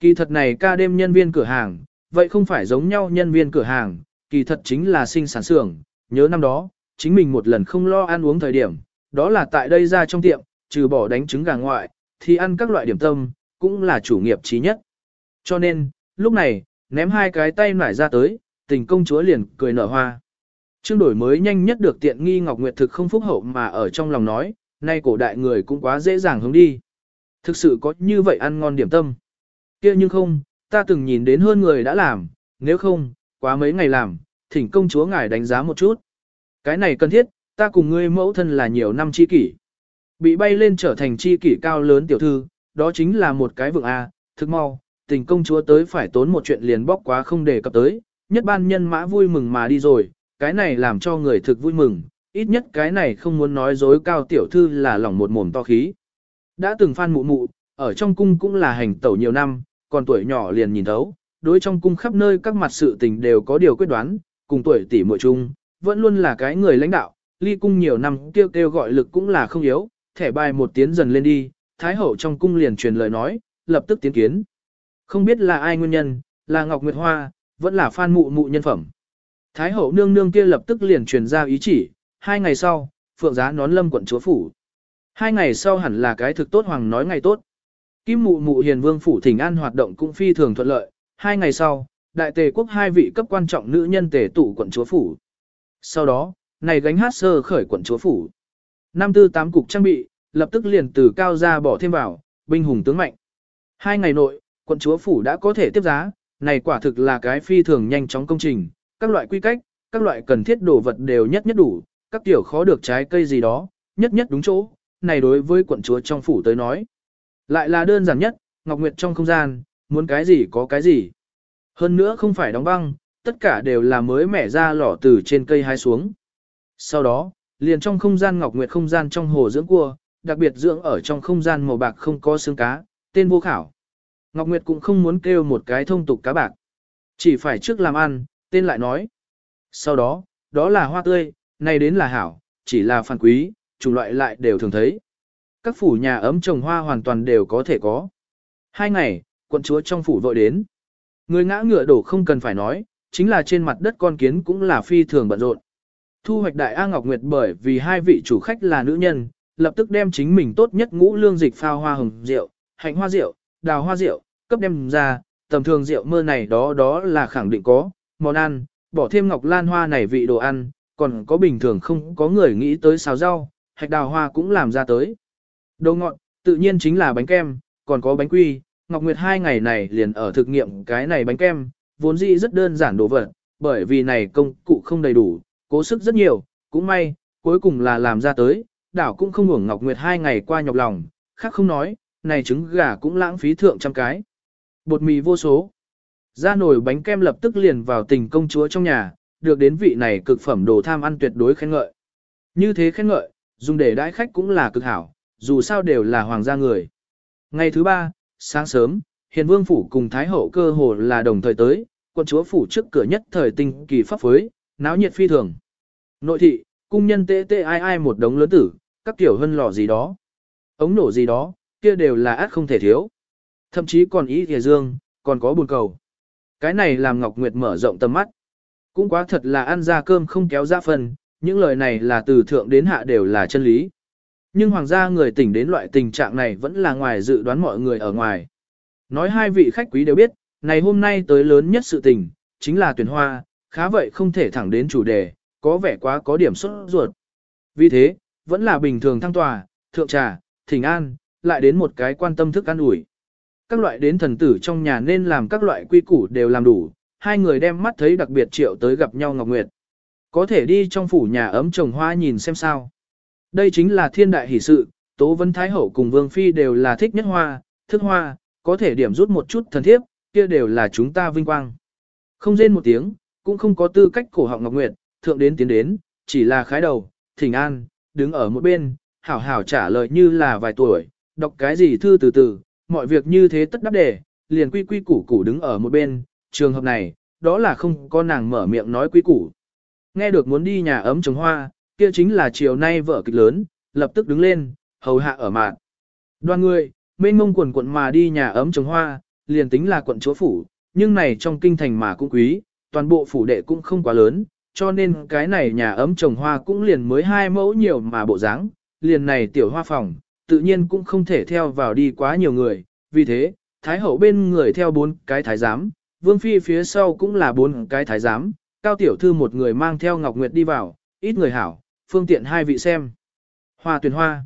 Kỳ thật này ca đêm nhân viên cửa hàng, vậy không phải giống nhau nhân viên cửa hàng, kỳ thật chính là sinh sản xưởng. Nhớ năm đó, chính mình một lần không lo ăn uống thời điểm, đó là tại đây ra trong tiệm, trừ bỏ đánh trứng gà ngoại, thì ăn các loại điểm tâm, cũng là chủ nghiệp trí nhất. Cho nên, lúc này, ném hai cái tay nải ra tới, tình công chúa liền cười nở hoa. Chương đổi mới nhanh nhất được tiện nghi Ngọc Nguyệt thực không phúc hậu mà ở trong lòng nói, nay cổ đại người cũng quá dễ dàng hướng đi. Thực sự có như vậy ăn ngon điểm tâm. kia nhưng không, ta từng nhìn đến hơn người đã làm, nếu không, quá mấy ngày làm, thỉnh công chúa ngài đánh giá một chút. Cái này cần thiết, ta cùng ngươi mẫu thân là nhiều năm chi kỷ. Bị bay lên trở thành chi kỷ cao lớn tiểu thư, đó chính là một cái vượng A, thực mau, tình công chúa tới phải tốn một chuyện liền bóc quá không để cập tới, nhất ban nhân mã vui mừng mà đi rồi, cái này làm cho người thực vui mừng, ít nhất cái này không muốn nói dối cao tiểu thư là lòng một mồm to khí. Đã từng phan mụ mụ, ở trong cung cũng là hành tẩu nhiều năm, còn tuổi nhỏ liền nhìn thấu, đối trong cung khắp nơi các mặt sự tình đều có điều quyết đoán, cùng tuổi tỷ muội chung, vẫn luôn là cái người lãnh đạo, ly cung nhiều năm kêu kêu gọi lực cũng là không yếu, thẻ bài một tiếng dần lên đi, thái hậu trong cung liền truyền lời nói, lập tức tiến kiến. Không biết là ai nguyên nhân, là Ngọc Nguyệt Hoa, vẫn là phan mụ mụ nhân phẩm. Thái hậu nương nương kia lập tức liền truyền ra ý chỉ, hai ngày sau, phượng giá nón lâm quận chúa phủ. Hai ngày sau hẳn là cái thực tốt hoàng nói ngày tốt. Kim mụ mụ hiền vương phủ thỉnh an hoạt động cũng phi thường thuận lợi. Hai ngày sau, đại tề quốc hai vị cấp quan trọng nữ nhân tề tụ quận chúa phủ. Sau đó, này gánh hát sơ khởi quận chúa phủ. Năm tư tám cục trang bị, lập tức liền từ cao ra bỏ thêm vào, binh hùng tướng mạnh. Hai ngày nội, quận chúa phủ đã có thể tiếp giá, này quả thực là cái phi thường nhanh chóng công trình, các loại quy cách, các loại cần thiết đồ vật đều nhất nhất đủ, các tiểu khó được trái cây gì đó, nhất nhất đúng chỗ, này đối với quận chúa trong phủ tới nói. Lại là đơn giản nhất, Ngọc Nguyệt trong không gian, muốn cái gì có cái gì. Hơn nữa không phải đóng băng, tất cả đều là mới mẻ ra lỏ từ trên cây hái xuống. Sau đó, liền trong không gian Ngọc Nguyệt không gian trong hồ dưỡng cua, đặc biệt dưỡng ở trong không gian màu bạc không có xương cá, tên vô khảo. Ngọc Nguyệt cũng không muốn kêu một cái thông tục cá bạc. Chỉ phải trước làm ăn, tên lại nói. Sau đó, đó là hoa tươi, này đến là hảo, chỉ là phản quý, chủng loại lại đều thường thấy. Các phủ nhà ấm trồng hoa hoàn toàn đều có thể có. Hai ngày, quận chúa trong phủ vội đến. Người ngã ngựa đổ không cần phải nói, chính là trên mặt đất con kiến cũng là phi thường bận rộn. Thu hoạch đại A Ngọc Nguyệt bởi vì hai vị chủ khách là nữ nhân, lập tức đem chính mình tốt nhất ngũ lương dịch phao hoa hồng rượu, hạnh hoa rượu, đào hoa rượu, cấp đem ra, tầm thường rượu mơ này đó đó là khẳng định có, món ăn, bỏ thêm ngọc lan hoa này vị đồ ăn, còn có bình thường không có người nghĩ tới xào rau, hạch đào hoa cũng làm ra tới. Đồ ngọn, tự nhiên chính là bánh kem, còn có bánh quy, Ngọc Nguyệt hai ngày này liền ở thực nghiệm cái này bánh kem, vốn dĩ rất đơn giản đồ vật, bởi vì này công cụ không đầy đủ, cố sức rất nhiều, cũng may, cuối cùng là làm ra tới, đảo cũng không hưởng Ngọc Nguyệt hai ngày qua nhọc lòng, khác không nói, này trứng gà cũng lãng phí thượng trăm cái. Bột mì vô số. Ra nồi bánh kem lập tức liền vào tình công chúa trong nhà, được đến vị này cực phẩm đồ tham ăn tuyệt đối khen ngợi. Như thế khen ngợi, dùng để đãi khách cũng là cực hảo, dù sao đều là hoàng gia người. Ngày thứ ba, sáng sớm, hiền vương phủ cùng thái hậu cơ hồ là đồng thời tới, quân chúa phủ trước cửa nhất thời tinh kỳ pháp phối, náo nhiệt phi thường. Nội thị, cung nhân tê tê ai ai một đống lớn tử, các kiểu hân lò gì đó, ống nổ gì đó, kia đều là át không thể thiếu. Thậm chí còn ý thìa dương, còn có buồn cầu. Cái này làm Ngọc Nguyệt mở rộng tầm mắt. Cũng quá thật là ăn ra cơm không kéo ra phần, những lời này là từ thượng đến hạ đều là chân lý. Nhưng hoàng gia người tỉnh đến loại tình trạng này vẫn là ngoài dự đoán mọi người ở ngoài. Nói hai vị khách quý đều biết, này hôm nay tới lớn nhất sự tình, chính là tuyển hoa, khá vậy không thể thẳng đến chủ đề, có vẻ quá có điểm xuất ruột. Vì thế, vẫn là bình thường thăng tòa, thượng trà, thỉnh an, lại đến một cái quan tâm thức ăn ủi. Các loại đến thần tử trong nhà nên làm các loại quy củ đều làm đủ, hai người đem mắt thấy đặc biệt triệu tới gặp nhau Ngọc Nguyệt. Có thể đi trong phủ nhà ấm trồng hoa nhìn xem sao. Đây chính là thiên đại hỷ sự, Tố Vân Thái Hậu cùng Vương Phi đều là thích nhất hoa, thức hoa, có thể điểm rút một chút thần thiếp, kia đều là chúng ta vinh quang. Không rên một tiếng, cũng không có tư cách cổ họng Ngọc Nguyệt, thượng đến tiến đến, chỉ là khái đầu, thỉnh an, đứng ở một bên, hảo hảo trả lời như là vài tuổi, đọc cái gì thư từ từ, mọi việc như thế tất đáp đề, liền quy quy củ củ đứng ở một bên, trường hợp này, đó là không có nàng mở miệng nói quy củ. Nghe được muốn đi nhà ấm trồng hoa, kia chính là chiều nay vợ kịch lớn, lập tức đứng lên, hầu hạ ở mạng. Đoàn người, mênh mông quần quận mà đi nhà ấm trồng hoa, liền tính là quận chúa phủ, nhưng này trong kinh thành mà cũng quý, toàn bộ phủ đệ cũng không quá lớn, cho nên cái này nhà ấm trồng hoa cũng liền mới hai mẫu nhiều mà bộ dáng, liền này tiểu hoa phòng, tự nhiên cũng không thể theo vào đi quá nhiều người, vì thế, Thái hậu bên người theo bốn cái thái giám, Vương Phi phía sau cũng là bốn cái thái giám, Cao Tiểu Thư một người mang theo Ngọc Nguyệt đi vào, ít người hảo, phương tiện hai vị xem. Hoa tuyển hoa.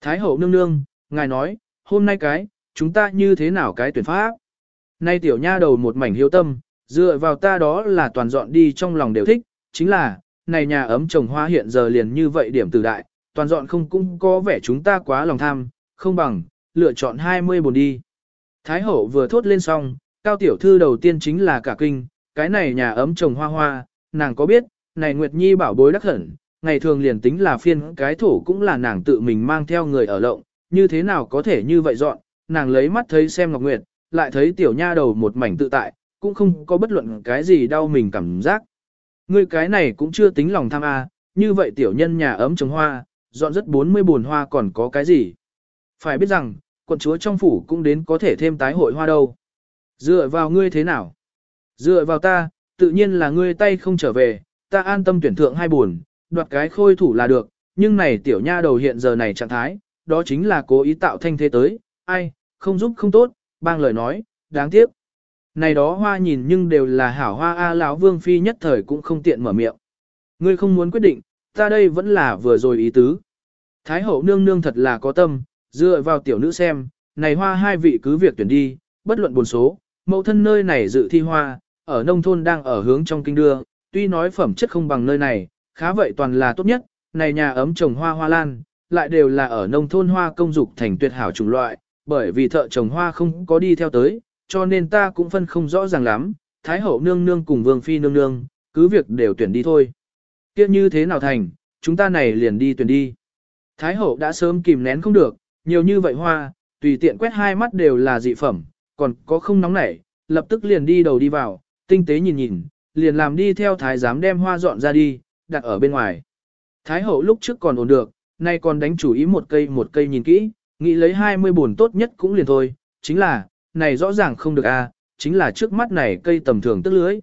Thái hậu nương nương, ngài nói, hôm nay cái, chúng ta như thế nào cái tuyển pháp? Nay tiểu nha đầu một mảnh hiếu tâm, dựa vào ta đó là toàn dọn đi trong lòng đều thích, chính là, này nhà ấm trồng hoa hiện giờ liền như vậy điểm từ đại, toàn dọn không cũng có vẻ chúng ta quá lòng tham, không bằng, lựa chọn 20 bồn đi. Thái hậu vừa thốt lên xong, cao tiểu thư đầu tiên chính là cả kinh, cái này nhà ấm trồng hoa hoa, nàng có biết, này Nguyệt Nhi bảo bối đắc hẳn, ngày thường liền tính là phiên cái thổ cũng là nàng tự mình mang theo người ở lộng, như thế nào có thể như vậy dọn, nàng lấy mắt thấy xem Ngọc Nguyệt, lại thấy tiểu nha đầu một mảnh tự tại, cũng không có bất luận cái gì đau mình cảm giác. Ngươi cái này cũng chưa tính lòng tham a, à, như vậy tiểu nhân nhà ấm trồng hoa, dọn rất 40 buồn hoa còn có cái gì. Phải biết rằng, quận chúa trong phủ cũng đến có thể thêm tái hội hoa đâu. Dựa vào ngươi thế nào? Dựa vào ta, tự nhiên là ngươi tay không trở về, ta an tâm tuyển thượng hai buồn, đoạt cái khôi thủ là được, nhưng này tiểu nha đầu hiện giờ này trạng thái, đó chính là cố ý tạo thanh thế tới, ai, không giúp không tốt, bang lời nói, đáng tiếc. Này đó hoa nhìn nhưng đều là hảo hoa A lão vương phi nhất thời cũng không tiện mở miệng. Ngươi không muốn quyết định, ta đây vẫn là vừa rồi ý tứ. Thái hậu nương nương thật là có tâm, dựa vào tiểu nữ xem, này hoa hai vị cứ việc tuyển đi, bất luận buồn số, mẫu thân nơi này dự thi hoa, ở nông thôn đang ở hướng trong kinh đưa, tuy nói phẩm chất không bằng nơi này, khá vậy toàn là tốt nhất, này nhà ấm trồng hoa hoa lan, lại đều là ở nông thôn hoa công dục thành tuyệt hảo chủng loại, bởi vì thợ trồng hoa không có đi theo tới, cho nên ta cũng phân không rõ ràng lắm, Thái hậu nương nương cùng vương phi nương nương, cứ việc đều tuyển đi thôi. Kia như thế nào thành, chúng ta này liền đi tuyển đi. Thái hậu đã sớm kìm nén không được, nhiều như vậy hoa, tùy tiện quét hai mắt đều là dị phẩm, còn có không nóng nảy, lập tức liền đi đầu đi vào, tinh tế nhìn nhìn, liền làm đi theo thái giám đem hoa dọn ra đi, đặt ở bên ngoài. Thái hậu lúc trước còn ổn được, nay còn đánh chủ ý một cây một cây nhìn kỹ, nghĩ lấy 20 buồn tốt nhất cũng liền thôi, chính là, này rõ ràng không được a, chính là trước mắt này cây tầm thường tức lưới.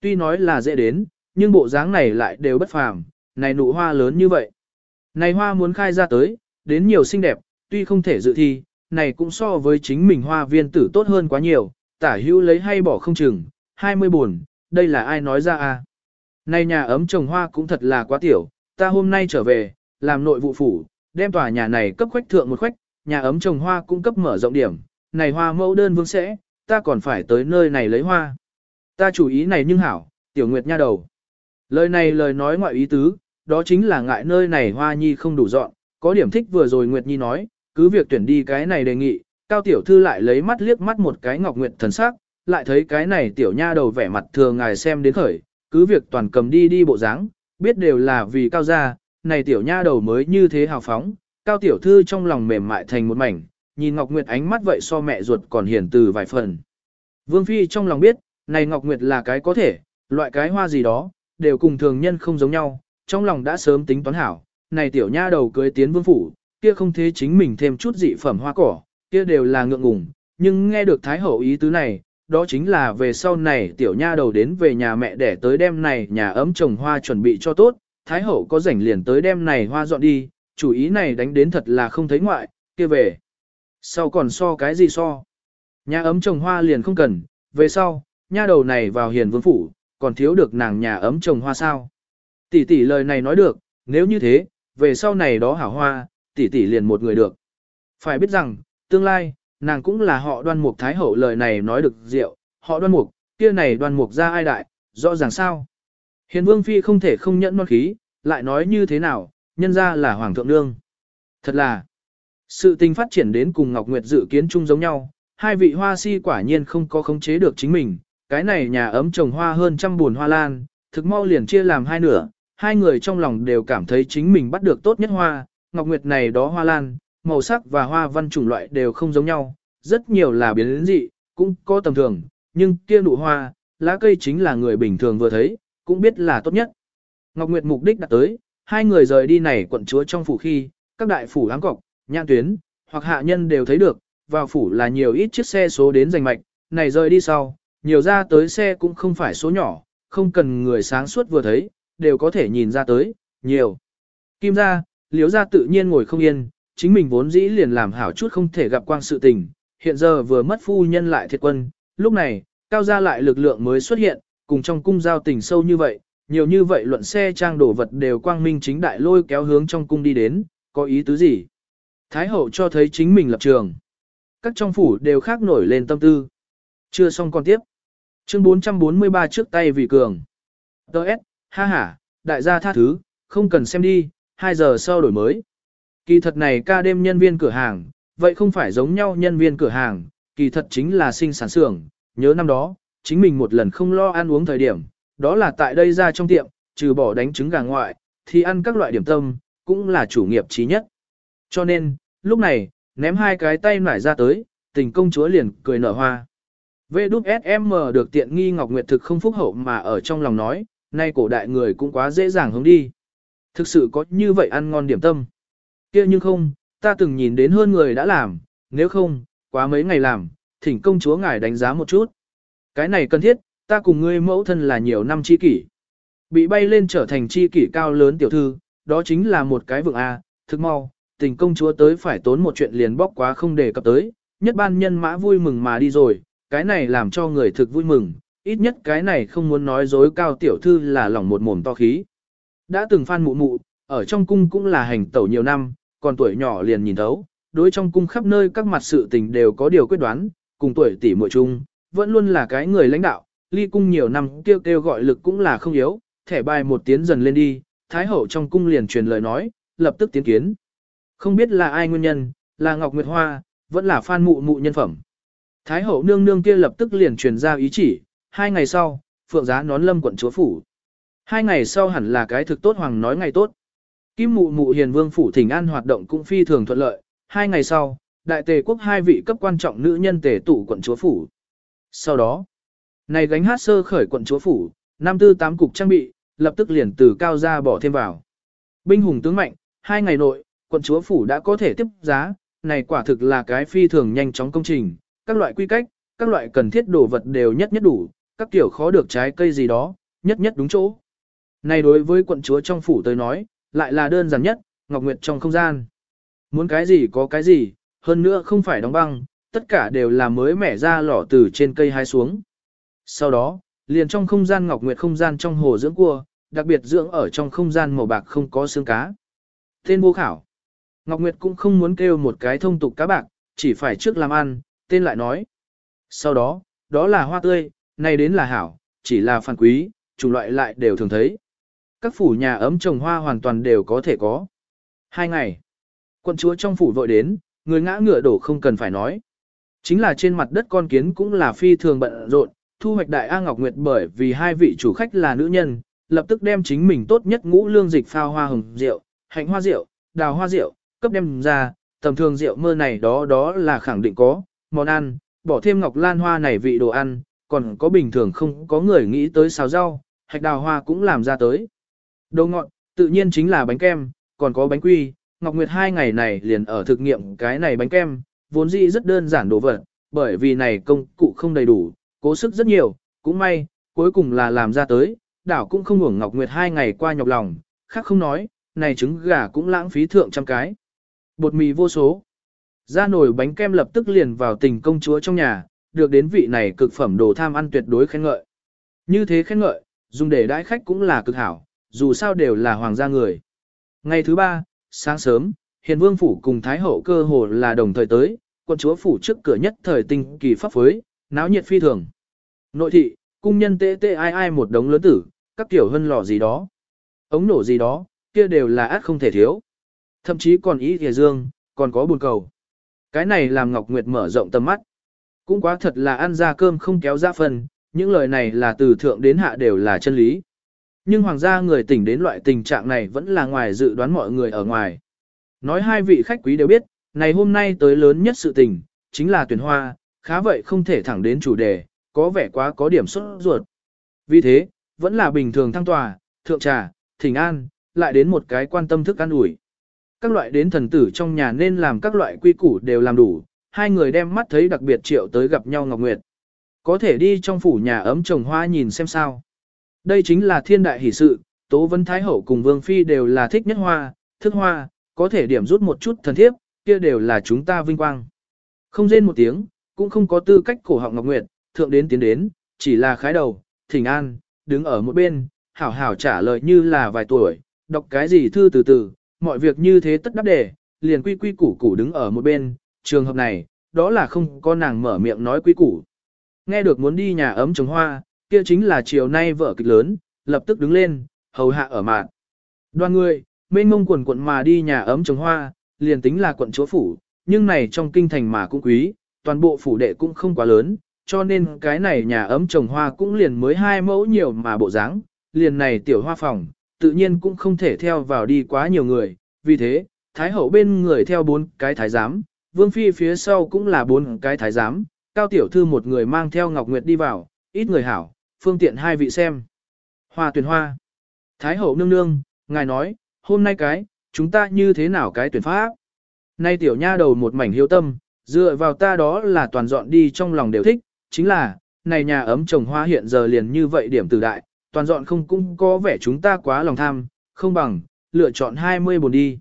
Tuy nói là dễ đến, nhưng bộ dáng này lại đều bất phàm, này nụ hoa lớn như vậy. Này hoa muốn khai ra tới, đến nhiều xinh đẹp, tuy không thể dự thi, này cũng so với chính mình hoa viên tử tốt hơn quá nhiều, tả hữu lấy hay bỏ không chừng, 20 buồn, đây là ai nói ra a? Này nhà ấm trồng hoa cũng thật là quá tiểu, ta hôm nay trở về, làm nội vụ phủ, đem tòa nhà này cấp khoách thượng một khoách, nhà ấm trồng hoa cũng cấp mở rộng điểm, này hoa mẫu đơn vương sẽ, ta còn phải tới nơi này lấy hoa. Ta chủ ý này nhưng hảo, tiểu nguyệt nha đầu. Lời này lời nói ngoại ý tứ, đó chính là ngại nơi này hoa nhi không đủ dọn, có điểm thích vừa rồi Nguyệt Nhi nói, cứ việc tuyển đi cái này đề nghị, cao tiểu thư lại lấy mắt liếc mắt một cái ngọc nguyệt thần sắc, lại thấy cái này tiểu nha đầu vẻ mặt thường ngài xem đến khởi, cứ việc toàn cầm đi đi bộ dáng, biết đều là vì cao gia, này tiểu nha đầu mới như thế hào phóng, cao tiểu thư trong lòng mềm mại thành một mảnh, nhìn Ngọc Nguyệt ánh mắt vậy so mẹ ruột còn hiền từ vài phần. Vương Phi trong lòng biết, này Ngọc Nguyệt là cái có thể, loại cái hoa gì đó, đều cùng thường nhân không giống nhau, trong lòng đã sớm tính toán hảo, này tiểu nha đầu cưới tiến vương phủ, kia không thế chính mình thêm chút dị phẩm hoa cỏ, kia đều là ngượng ngùng, nhưng nghe được Thái Hậu ý tứ này, đó chính là về sau này tiểu nha đầu đến về nhà mẹ để tới đêm này nhà ấm trồng hoa chuẩn bị cho tốt, Thái Hậu có rảnh liền tới đêm này hoa dọn đi, chủ ý này đánh đến thật là không thấy ngoại, kia về. Sau còn so cái gì so? Nhà ấm trồng hoa liền không cần, về sau, nha đầu này vào hiền vương phủ, còn thiếu được nàng nhà ấm trồng hoa sao? Tỷ tỷ lời này nói được, nếu như thế, về sau này đó hảo hoa, tỷ tỷ liền một người được. Phải biết rằng, tương lai, nàng cũng là họ đoan mục thái hậu lời này nói được rượu họ đoan mục, kia này đoan mục ra ai đại, rõ ràng sao. Hiền vương phi không thể không nhẫn non khí, lại nói như thế nào, nhân ra là hoàng thượng nương. Thật là, sự tình phát triển đến cùng Ngọc Nguyệt dự kiến chung giống nhau, hai vị hoa si quả nhiên không có khống chế được chính mình, cái này nhà ấm trồng hoa hơn trăm buồn hoa lan, thực mau liền chia làm hai nửa, hai người trong lòng đều cảm thấy chính mình bắt được tốt nhất hoa, Ngọc Nguyệt này đó hoa lan, màu sắc và hoa văn chủng loại đều không giống nhau, rất nhiều là biến dị, cũng có tầm thường, nhưng kia nụ hoa, lá cây chính là người bình thường vừa thấy, cũng biết là tốt nhất. Ngọc Nguyệt mục đích đặt tới, hai người rời đi này quận chúa trong phủ khi, các đại phủ áng cọc, nhãn tuyến, hoặc hạ nhân đều thấy được, vào phủ là nhiều ít chiếc xe số đến giành mạch, này rời đi sau, nhiều ra tới xe cũng không phải số nhỏ, không cần người sáng suốt vừa thấy, đều có thể nhìn ra tới, nhiều. Kim gia, liếu gia tự nhiên ngồi không yên, chính mình vốn dĩ liền làm hảo chút không thể gặp quang sự tình, hiện giờ vừa mất phu nhân lại thiệt quân, lúc này, cao gia lại lực lượng mới xuất hiện, cùng trong cung giao tình sâu như vậy, nhiều như vậy luận xe trang đổ vật đều quang minh chính đại lôi kéo hướng trong cung đi đến, có ý tứ gì? Thái hậu cho thấy chính mình lập trường. Các trong phủ đều khác nổi lên tâm tư. Chưa xong còn tiếp. Chương 443 trước tay vì cường. Đợt, ha ha, đại gia tha thứ, không cần xem đi, 2 giờ sau đổi mới. Kỳ thật này ca đêm nhân viên cửa hàng, vậy không phải giống nhau nhân viên cửa hàng, kỳ thật chính là sinh sản xưởng. Nhớ năm đó, chính mình một lần không lo ăn uống thời điểm, đó là tại đây ra trong tiệm, trừ bỏ đánh trứng gà ngoại, thì ăn các loại điểm tâm, cũng là chủ nghiệp trí nhất. Cho nên, lúc này, ném hai cái tay nải ra tới, tình công chúa liền cười nở hoa. VWSM được tiện nghi Ngọc Nguyệt thực không phúc hậu mà ở trong lòng nói, nay cổ đại người cũng quá dễ dàng hướng đi. Thực sự có như vậy ăn ngon điểm tâm kia nhưng không, ta từng nhìn đến hơn người đã làm, nếu không, quá mấy ngày làm, thỉnh công chúa ngài đánh giá một chút. Cái này cần thiết, ta cùng ngươi mẫu thân là nhiều năm chi kỷ. Bị bay lên trở thành chi kỷ cao lớn tiểu thư, đó chính là một cái vượng A, thực mau, tình công chúa tới phải tốn một chuyện liền bóc quá không để cập tới, nhất ban nhân mã vui mừng mà đi rồi, cái này làm cho người thực vui mừng, ít nhất cái này không muốn nói dối cao tiểu thư là lỏng một mồm to khí. Đã từng phan mụ mụ, ở trong cung cũng là hành tẩu nhiều năm, còn tuổi nhỏ liền nhìn thấu, đối trong cung khắp nơi các mặt sự tình đều có điều quyết đoán, cùng tuổi tỷ muội chung, vẫn luôn là cái người lãnh đạo, ly cung nhiều năm kêu kêu gọi lực cũng là không yếu, thẻ bài một tiến dần lên đi, thái hậu trong cung liền truyền lời nói, lập tức tiến kiến. Không biết là ai nguyên nhân, là Ngọc Nguyệt Hoa, vẫn là phan mụ mụ nhân phẩm. Thái hậu nương nương kia lập tức liền truyền ra ý chỉ, hai ngày sau, phượng giá nón lâm quận chúa phủ. Hai ngày sau hẳn là cái thực tốt hoàng nói ngày tốt. Kim mụ mụ hiền vương phủ thỉnh an hoạt động cũng phi thường thuận lợi. Hai ngày sau, đại tề quốc hai vị cấp quan trọng nữ nhân tề tụ quận chúa phủ. Sau đó, này gánh hát sơ khởi quận chúa phủ, năm tư tám cục trang bị, lập tức liền từ cao ra bỏ thêm vào. Binh hùng tướng mạnh, hai ngày nội, quận chúa phủ đã có thể tiếp giá, này quả thực là cái phi thường nhanh chóng công trình, các loại quy cách, các loại cần thiết đồ vật đều nhất nhất đủ, các kiểu khó được trái cây gì đó, nhất nhất đúng chỗ. Này đối với quận chúa trong phủ tới nói, lại là đơn giản nhất, Ngọc Nguyệt trong không gian. Muốn cái gì có cái gì, hơn nữa không phải đóng băng, tất cả đều là mới mẻ ra lỏ từ trên cây hái xuống. Sau đó, liền trong không gian Ngọc Nguyệt không gian trong hồ dưỡng cua, đặc biệt dưỡng ở trong không gian màu bạc không có xương cá. Tên vô khảo. Ngọc Nguyệt cũng không muốn kêu một cái thông tục cá bạc, chỉ phải trước làm ăn, tên lại nói. Sau đó, đó là hoa tươi, này đến là hảo, chỉ là phản quý, chủng loại lại đều thường thấy. Các phủ nhà ấm trồng hoa hoàn toàn đều có thể có. Hai ngày, quân chúa trong phủ vội đến, người ngã ngựa đổ không cần phải nói. Chính là trên mặt đất con kiến cũng là phi thường bận rộn, thu hoạch đại A Ngọc Nguyệt bởi vì hai vị chủ khách là nữ nhân, lập tức đem chính mình tốt nhất ngũ lương dịch phao hoa hồng rượu, hạnh hoa rượu, đào hoa rượu, cấp đem ra, tầm thường rượu mơ này đó đó là khẳng định có, món ăn, bỏ thêm ngọc lan hoa này vị đồ ăn, còn có bình thường không có người nghĩ tới xào rau, hạch đào hoa cũng làm ra tới. Đồ ngọt, tự nhiên chính là bánh kem, còn có bánh quy, Ngọc Nguyệt hai ngày này liền ở thực nghiệm cái này bánh kem, vốn dĩ rất đơn giản đồ vật, bởi vì này công cụ không đầy đủ, cố sức rất nhiều, cũng may, cuối cùng là làm ra tới, đảo cũng không hưởng Ngọc Nguyệt hai ngày qua nhọc lòng, khác không nói, này trứng gà cũng lãng phí thượng trăm cái. Bột mì vô số. Ra nồi bánh kem lập tức liền vào tình công chúa trong nhà, được đến vị này cực phẩm đồ tham ăn tuyệt đối khen ngợi. Như thế khen ngợi, dùng để đãi khách cũng là cực hảo, dù sao đều là hoàng gia người. Ngày thứ ba, sáng sớm, hiền vương phủ cùng thái hậu cơ hồ là đồng thời tới, quân chúa phủ trước cửa nhất thời tinh kỳ pháp phối, náo nhiệt phi thường. Nội thị, cung nhân tê tê ai ai một đống lớn tử, các kiểu hân lò gì đó. Ống nổ gì đó, kia đều là át không thể thiếu. Thậm chí còn ý thìa dương, còn có buồn cầu. Cái này làm Ngọc Nguyệt mở rộng tầm mắt. Cũng quá thật là ăn ra cơm không kéo ra phần, những lời này là từ thượng đến hạ đều là chân lý. Nhưng hoàng gia người tỉnh đến loại tình trạng này vẫn là ngoài dự đoán mọi người ở ngoài. Nói hai vị khách quý đều biết, này hôm nay tới lớn nhất sự tình, chính là tuyển hoa, khá vậy không thể thẳng đến chủ đề, có vẻ quá có điểm xuất ruột. Vì thế, vẫn là bình thường thăng tòa, thượng trà, thỉnh an, lại đến một cái quan tâm thức ăn ủi. Các loại đến thần tử trong nhà nên làm các loại quy củ đều làm đủ, hai người đem mắt thấy đặc biệt triệu tới gặp nhau Ngọc Nguyệt. Có thể đi trong phủ nhà ấm trồng hoa nhìn xem sao. Đây chính là thiên đại hỷ sự, Tố Vân Thái Hậu cùng Vương Phi đều là thích nhất hoa, thức hoa, có thể điểm rút một chút thần thiếp, kia đều là chúng ta vinh quang. Không rên một tiếng, cũng không có tư cách cổ họng Ngọc Nguyệt, thượng đến tiến đến, chỉ là khái đầu, thỉnh an, đứng ở một bên, hảo hảo trả lời như là vài tuổi, đọc cái gì thư từ từ, mọi việc như thế tất đáp đề, liền quy quy củ củ đứng ở một bên, trường hợp này, đó là không có nàng mở miệng nói quy củ. Nghe được muốn đi nhà ấm trồng hoa, kia chính là chiều nay vở kịch lớn, lập tức đứng lên, hầu hạ ở mạn. Đoàn người, mênh mông quần quận mà đi nhà ấm trồng hoa, liền tính là quận chúa phủ, nhưng này trong kinh thành mà cũng quý, toàn bộ phủ đệ cũng không quá lớn, cho nên cái này nhà ấm trồng hoa cũng liền mới hai mẫu nhiều mà bộ dáng, liền này tiểu hoa phòng, tự nhiên cũng không thể theo vào đi quá nhiều người, vì thế, thái hậu bên người theo bốn cái thái giám, vương phi phía sau cũng là bốn cái thái giám, cao tiểu thư một người mang theo Ngọc Nguyệt đi vào, ít người hảo, phương tiện hai vị xem. Hoa tuyển hoa. Thái hậu nương nương, ngài nói, hôm nay cái, chúng ta như thế nào cái tuyển pháp? Nay tiểu nha đầu một mảnh hiếu tâm, dựa vào ta đó là toàn dọn đi trong lòng đều thích, chính là, này nhà ấm trồng hoa hiện giờ liền như vậy điểm từ đại, toàn dọn không cũng có vẻ chúng ta quá lòng tham, không bằng, lựa chọn 20 bồn đi.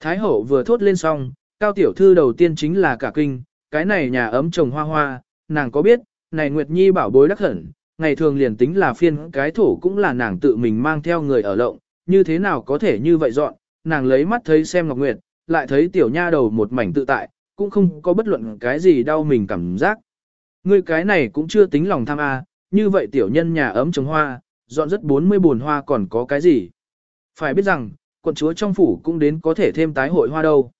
Thái hậu vừa thốt lên xong, cao tiểu thư đầu tiên chính là cả kinh, cái này nhà ấm trồng hoa hoa, nàng có biết, này Nguyệt Nhi bảo bối đắc hẳn, ngày thường liền tính là phiên cái thổ cũng là nàng tự mình mang theo người ở lộng, như thế nào có thể như vậy dọn, nàng lấy mắt thấy xem Ngọc Nguyệt, lại thấy tiểu nha đầu một mảnh tự tại, cũng không có bất luận cái gì đau mình cảm giác. Ngươi cái này cũng chưa tính lòng tham a, như vậy tiểu nhân nhà ấm trồng hoa, dọn rất 40 buồn hoa còn có cái gì. Phải biết rằng, quận chúa trong phủ cũng đến có thể thêm tái hội hoa đâu.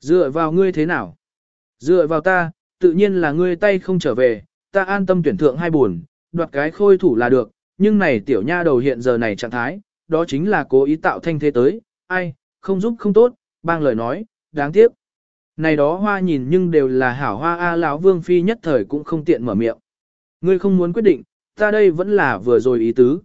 Dựa vào ngươi thế nào? Dựa vào ta, tự nhiên là ngươi tay không trở về, ta an tâm tuyển thượng hai buồn, đoạt cái khôi thủ là được, nhưng này tiểu nha đầu hiện giờ này trạng thái, đó chính là cố ý tạo thanh thế tới, ai, không giúp không tốt, bang lời nói, đáng tiếc. Này đó hoa nhìn nhưng đều là hảo hoa A lão vương phi nhất thời cũng không tiện mở miệng. Ngươi không muốn quyết định, ta đây vẫn là vừa rồi ý tứ.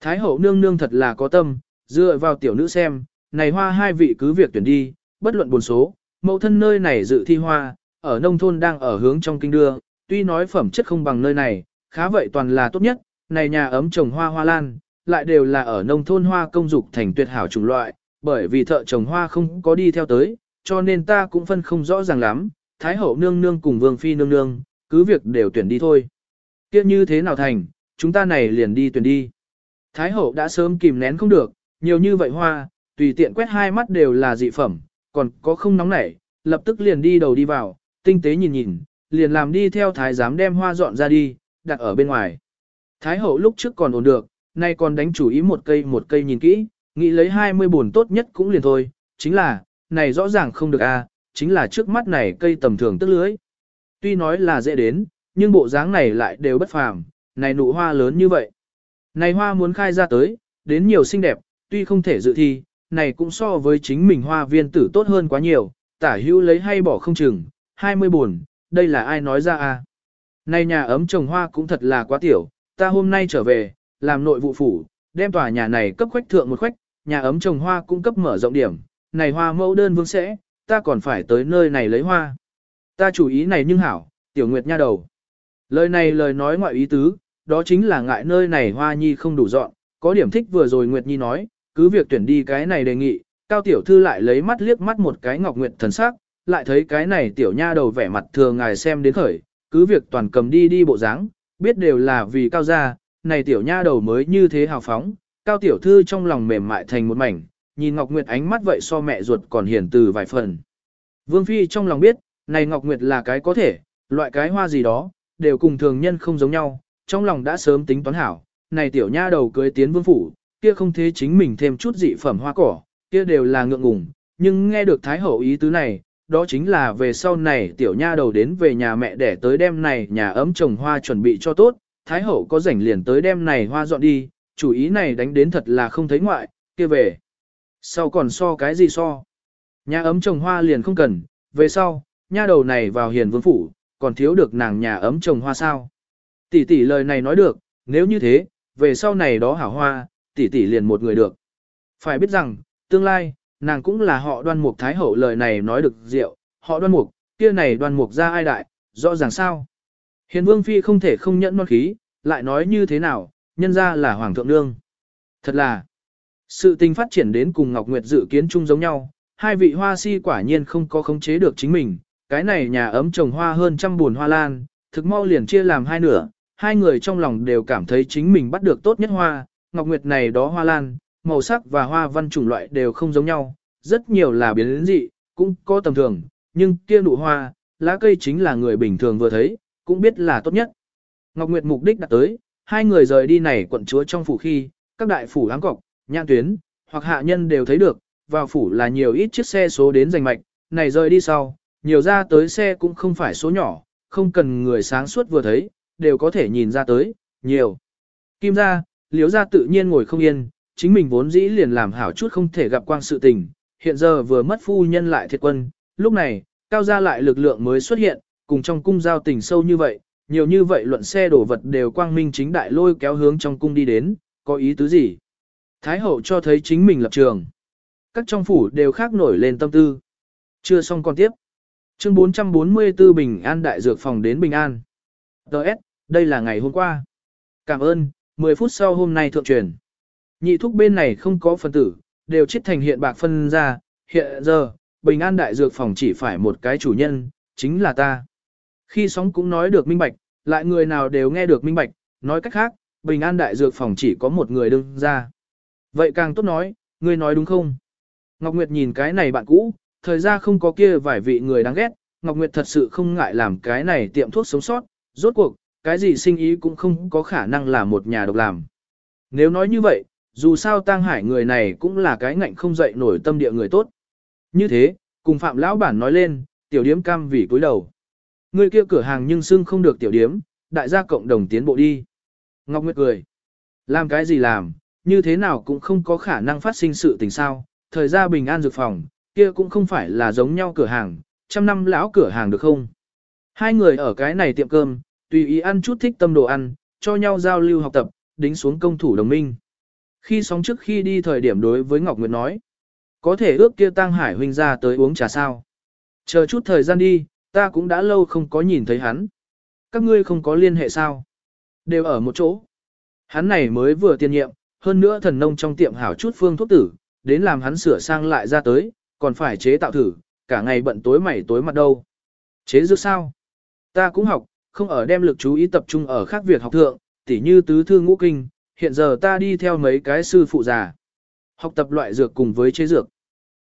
Thái hậu nương nương thật là có tâm, dựa vào tiểu nữ xem, này hoa hai vị cứ việc tuyển đi, bất luận buồn số, mẫu thân nơi này dự thi hoa, ở nông thôn đang ở hướng trong kinh đưa, tuy nói phẩm chất không bằng nơi này, khá vậy toàn là tốt nhất, này nhà ấm trồng hoa hoa lan, lại đều là ở nông thôn hoa công dục thành tuyệt hảo chủng loại, bởi vì thợ trồng hoa không có đi theo tới, cho nên ta cũng phân không rõ ràng lắm, Thái hậu nương nương cùng vương phi nương nương, cứ việc đều tuyển đi thôi. Kiếp như thế nào thành, chúng ta này liền đi tuyển đi. Thái hậu đã sớm kìm nén không được, nhiều như vậy hoa, tùy tiện quét hai mắt đều là dị phẩm, còn có không nóng nảy, lập tức liền đi đầu đi vào, tinh tế nhìn nhìn, liền làm đi theo thái giám đem hoa dọn ra đi, đặt ở bên ngoài. Thái hậu lúc trước còn ổn được, nay còn đánh chủ ý một cây một cây nhìn kỹ, nghĩ lấy 20 buồn tốt nhất cũng liền thôi, chính là, này rõ ràng không được a, chính là trước mắt này cây tầm thường tức lưới. Tuy nói là dễ đến, nhưng bộ dáng này lại đều bất phàm, này nụ hoa lớn như vậy. Này hoa muốn khai ra tới, đến nhiều xinh đẹp, tuy không thể dự thi, này cũng so với chính mình hoa viên tử tốt hơn quá nhiều, tả hữu lấy hay bỏ không chừng, 20 buồn, đây là ai nói ra a? Này nhà ấm trồng hoa cũng thật là quá tiểu, ta hôm nay trở về, làm nội vụ phủ, đem tòa nhà này cấp khoách thượng một khoách, nhà ấm trồng hoa cũng cấp mở rộng điểm, này hoa mẫu đơn vương sẽ, ta còn phải tới nơi này lấy hoa. Ta chủ ý này nhưng hảo, tiểu nguyệt nha đầu. Lời này lời nói ngoại ý tứ, đó chính là ngại nơi này hoa nhi không đủ dọn, có điểm thích vừa rồi Nguyệt Nhi nói, cứ việc tuyển đi cái này đề nghị, cao tiểu thư lại lấy mắt liếc mắt một cái ngọc nguyệt thần sắc, lại thấy cái này tiểu nha đầu vẻ mặt thường ngài xem đến khởi, cứ việc toàn cầm đi đi bộ dáng, biết đều là vì cao gia, này tiểu nha đầu mới như thế hào phóng, cao tiểu thư trong lòng mềm mại thành một mảnh, nhìn Ngọc Nguyệt ánh mắt vậy so mẹ ruột còn hiền từ vài phần. Vương Phi trong lòng biết, này Ngọc Nguyệt là cái có thể, loại cái hoa gì đó, đều cùng thường nhân không giống nhau, trong lòng đã sớm tính toán hảo, này tiểu nha đầu cưới tiến vương phủ, kia không thế chính mình thêm chút dị phẩm hoa cỏ, kia đều là ngượng ngùng, nhưng nghe được Thái Hậu ý tứ này, đó chính là về sau này tiểu nha đầu đến về nhà mẹ để tới đêm này nhà ấm trồng hoa chuẩn bị cho tốt, Thái Hậu có rảnh liền tới đêm này hoa dọn đi, chủ ý này đánh đến thật là không thấy ngoại, kia về. Sau còn so cái gì so? Nhà ấm trồng hoa liền không cần, về sau, nha đầu này vào hiền vương phủ, còn thiếu được nàng nhà ấm trồng hoa sao? Tỷ tỷ lời này nói được, nếu như thế, về sau này đó hảo hoa, tỷ tỷ liền một người được. Phải biết rằng, tương lai, nàng cũng là họ đoan mục thái hậu lời này nói được rượu họ đoan mục, kia này đoan mục ra ai đại, rõ ràng sao. Hiền vương phi không thể không nhẫn non khí, lại nói như thế nào, nhân ra là hoàng thượng nương. Thật là, sự tình phát triển đến cùng Ngọc Nguyệt dự kiến chung giống nhau, hai vị hoa si quả nhiên không có khống chế được chính mình, cái này nhà ấm trồng hoa hơn trăm buồn hoa lan, thực mau liền chia làm hai nửa, hai người trong lòng đều cảm thấy chính mình bắt được tốt nhất hoa, ngọc nguyệt này đó hoa lan, màu sắc và hoa văn chủng loại đều không giống nhau, rất nhiều là biến dị, cũng có tầm thường, nhưng kia nụ hoa, lá cây chính là người bình thường vừa thấy, cũng biết là tốt nhất. Ngọc Nguyệt mục đích đã tới, hai người rời đi này quận chúa trong phủ khi, các đại phủ áng cọc, nhãn tuyến, hoặc hạ nhân đều thấy được, vào phủ là nhiều ít chiếc xe số đến giành mạch, này rời đi sau, nhiều ra tới xe cũng không phải số nhỏ, không cần người sáng suốt vừa thấy, đều có thể nhìn ra tới, nhiều. Kim gia, liếu gia tự nhiên ngồi không yên, chính mình vốn dĩ liền làm hảo chút không thể gặp quang sự tình, hiện giờ vừa mất phu nhân lại thiệt quân, lúc này, cao gia lại lực lượng mới xuất hiện, cùng trong cung giao tình sâu như vậy, nhiều như vậy luận xe đổ vật đều quang minh chính đại lôi kéo hướng trong cung đi đến, có ý tứ gì? Thái hậu cho thấy chính mình lập trường. Các trong phủ đều khác nổi lên tâm tư. Chưa xong còn tiếp. Chương 444 Bình An Đại Dược Phòng đến Bình An. Đợt, đây là ngày hôm qua. Cảm ơn, 10 phút sau hôm nay thượng truyền. Nhị thúc bên này không có phân tử, đều chết thành hiện bạc phân ra, hiện giờ, Bình An Đại Dược Phòng chỉ phải một cái chủ nhân, chính là ta. Khi sóng cũng nói được minh bạch, lại người nào đều nghe được minh bạch, nói cách khác, Bình An Đại Dược Phòng chỉ có một người đương ra. Vậy càng tốt nói, ngươi nói đúng không? Ngọc Nguyệt nhìn cái này bạn cũ, thời gian không có kia vài vị người đáng ghét, Ngọc Nguyệt thật sự không ngại làm cái này tiệm thuốc sống sót, rốt cuộc, cái gì sinh ý cũng không có khả năng là một nhà độc làm. Nếu nói như vậy, dù sao Tăng Hải người này cũng là cái ngạnh không dậy nổi tâm địa người tốt. Như thế, cùng Phạm Lão Bản nói lên, tiểu điếm cam vì cúi đầu. Người kia cửa hàng nhưng xưng không được tiểu điếm, đại gia cộng đồng tiến bộ đi. Ngọc Nguyệt cười. Làm cái gì làm, như thế nào cũng không có khả năng phát sinh sự tình sao, thời gian bình an dược phòng, kia cũng không phải là giống nhau cửa hàng, trăm năm lão cửa hàng được không? Hai người ở cái này tiệm cơm, tùy ý ăn chút thích tâm đồ ăn, cho nhau giao lưu học tập, đính xuống công thủ đồng minh. Khi sóng trước khi đi thời điểm đối với Ngọc Nguyệt nói, có thể ước kia Tăng Hải huynh ra tới uống trà sao. Chờ chút thời gian đi, ta cũng đã lâu không có nhìn thấy hắn. Các ngươi không có liên hệ sao? Đều ở một chỗ. Hắn này mới vừa tiên nhiệm, hơn nữa thần nông trong tiệm hảo chút phương thuốc tử, đến làm hắn sửa sang lại ra tới, còn phải chế tạo thử, cả ngày bận tối mày tối mặt đâu. Chế dược sao? Ta cũng học, không ở đem lực chú ý tập trung ở khác việc học thượng, tỉ như tứ thư ngũ kinh, hiện giờ ta đi theo mấy cái sư phụ già. Học tập loại dược cùng với chế dược.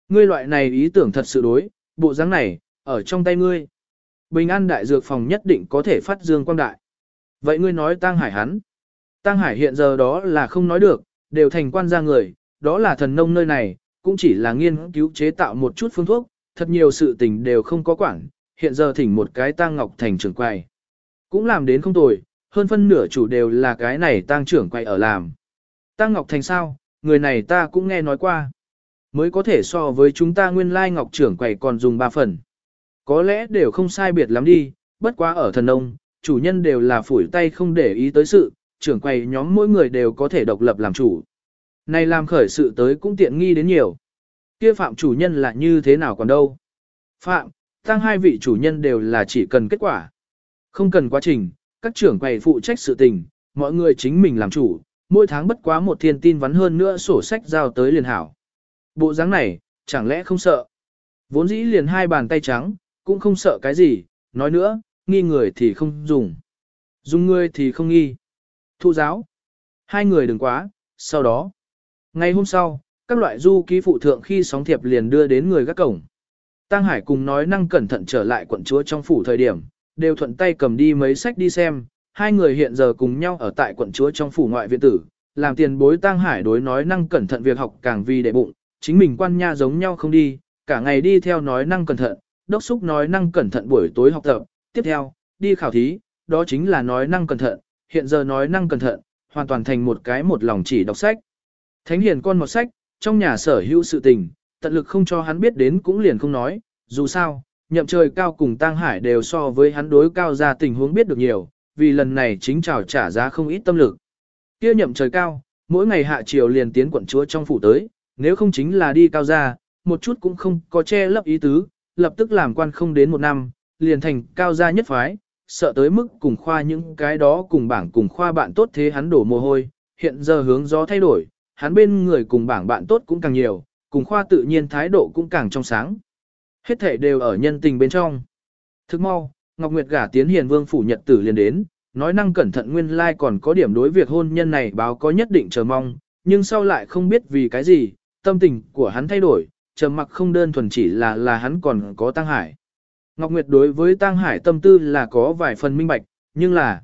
Ngươi loại này ý tưởng thật sự đối, bộ dáng này, ở trong tay ngươi. Bình an đại dược phòng nhất định có thể phát dương quang đại. Vậy ngươi nói Tăng Hải hắn. Tăng Hải hiện giờ đó là không nói được, đều thành quan gia người, đó là thần nông nơi này, cũng chỉ là nghiên cứu chế tạo một chút phương thuốc, thật nhiều sự tình đều không có quản, hiện giờ thỉnh một cái tang ngọc thành trưởng quầy. Cũng làm đến không tồi, hơn phân nửa chủ đều là cái này tăng trưởng quay ở làm. Tang ngọc thành sao, người này ta cũng nghe nói qua. Mới có thể so với chúng ta nguyên lai ngọc trưởng quầy còn dùng ba phần. Có lẽ đều không sai biệt lắm đi, bất quá ở thần nông, chủ nhân đều là phủi tay không để ý tới sự, trưởng quầy nhóm mỗi người đều có thể độc lập làm chủ. Này làm khởi sự tới cũng tiện nghi đến nhiều. Kia phạm chủ nhân là như thế nào còn đâu? Phạm, tăng hai vị chủ nhân đều là chỉ cần kết quả. Không cần quá trình, các trưởng quầy phụ trách sự tình, mọi người chính mình làm chủ, mỗi tháng bất quá một thiên tin vắn hơn nữa sổ sách giao tới liền hảo. Bộ dáng này, chẳng lẽ không sợ? Vốn dĩ liền hai bàn tay trắng, cũng không sợ cái gì, nói nữa, nghi người thì không dùng. Dùng người thì không nghi. Thu giáo. Hai người đừng quá, sau đó. Ngày hôm sau, các loại du ký phụ thượng khi sóng thiệp liền đưa đến người gác cổng. Tăng Hải cùng nói năng cẩn thận trở lại quận chúa trong phủ thời điểm, đều thuận tay cầm đi mấy sách đi xem, hai người hiện giờ cùng nhau ở tại quận chúa trong phủ ngoại viện tử, làm tiền bối Tăng Hải đối nói năng cẩn thận việc học càng vì đệ bụng, chính mình quan nha giống nhau không đi, cả ngày đi theo nói năng cẩn thận, đốc xúc nói năng cẩn thận buổi tối học tập, tiếp theo, đi khảo thí, đó chính là nói năng cẩn thận, hiện giờ nói năng cẩn thận, hoàn toàn thành một cái một lòng chỉ đọc sách. Thánh hiền con một sách, trong nhà sở hữu sự tình, tận lực không cho hắn biết đến cũng liền không nói, dù sao, nhậm trời cao cùng Tăng Hải đều so với hắn đối cao ra tình huống biết được nhiều, vì lần này chính trào trả giá không ít tâm lực. Kia nhậm trời cao, mỗi ngày hạ chiều liền tiến quận chúa trong phủ tới, nếu không chính là đi cao ra, một chút cũng không có che lấp ý tứ, lập tức làm quan không đến một năm, liền thành cao gia nhất phái, sợ tới mức cùng khoa những cái đó cùng bảng cùng khoa bạn tốt thế hắn đổ mồ hôi, hiện giờ hướng gió thay đổi, hắn bên người cùng bảng bạn tốt cũng càng nhiều, cùng khoa tự nhiên thái độ cũng càng trong sáng. Hết thể đều ở nhân tình bên trong. Thức mau, Ngọc Nguyệt gả tiến hiền vương phủ nhật tử liền đến, nói năng cẩn thận nguyên lai còn có điểm đối việc hôn nhân này báo có nhất định chờ mong, nhưng sau lại không biết vì cái gì, tâm tình của hắn thay đổi, trầm mặc không đơn thuần chỉ là là hắn còn có Tăng Hải. Ngọc Nguyệt đối với Tăng Hải tâm tư là có vài phần minh bạch, nhưng là...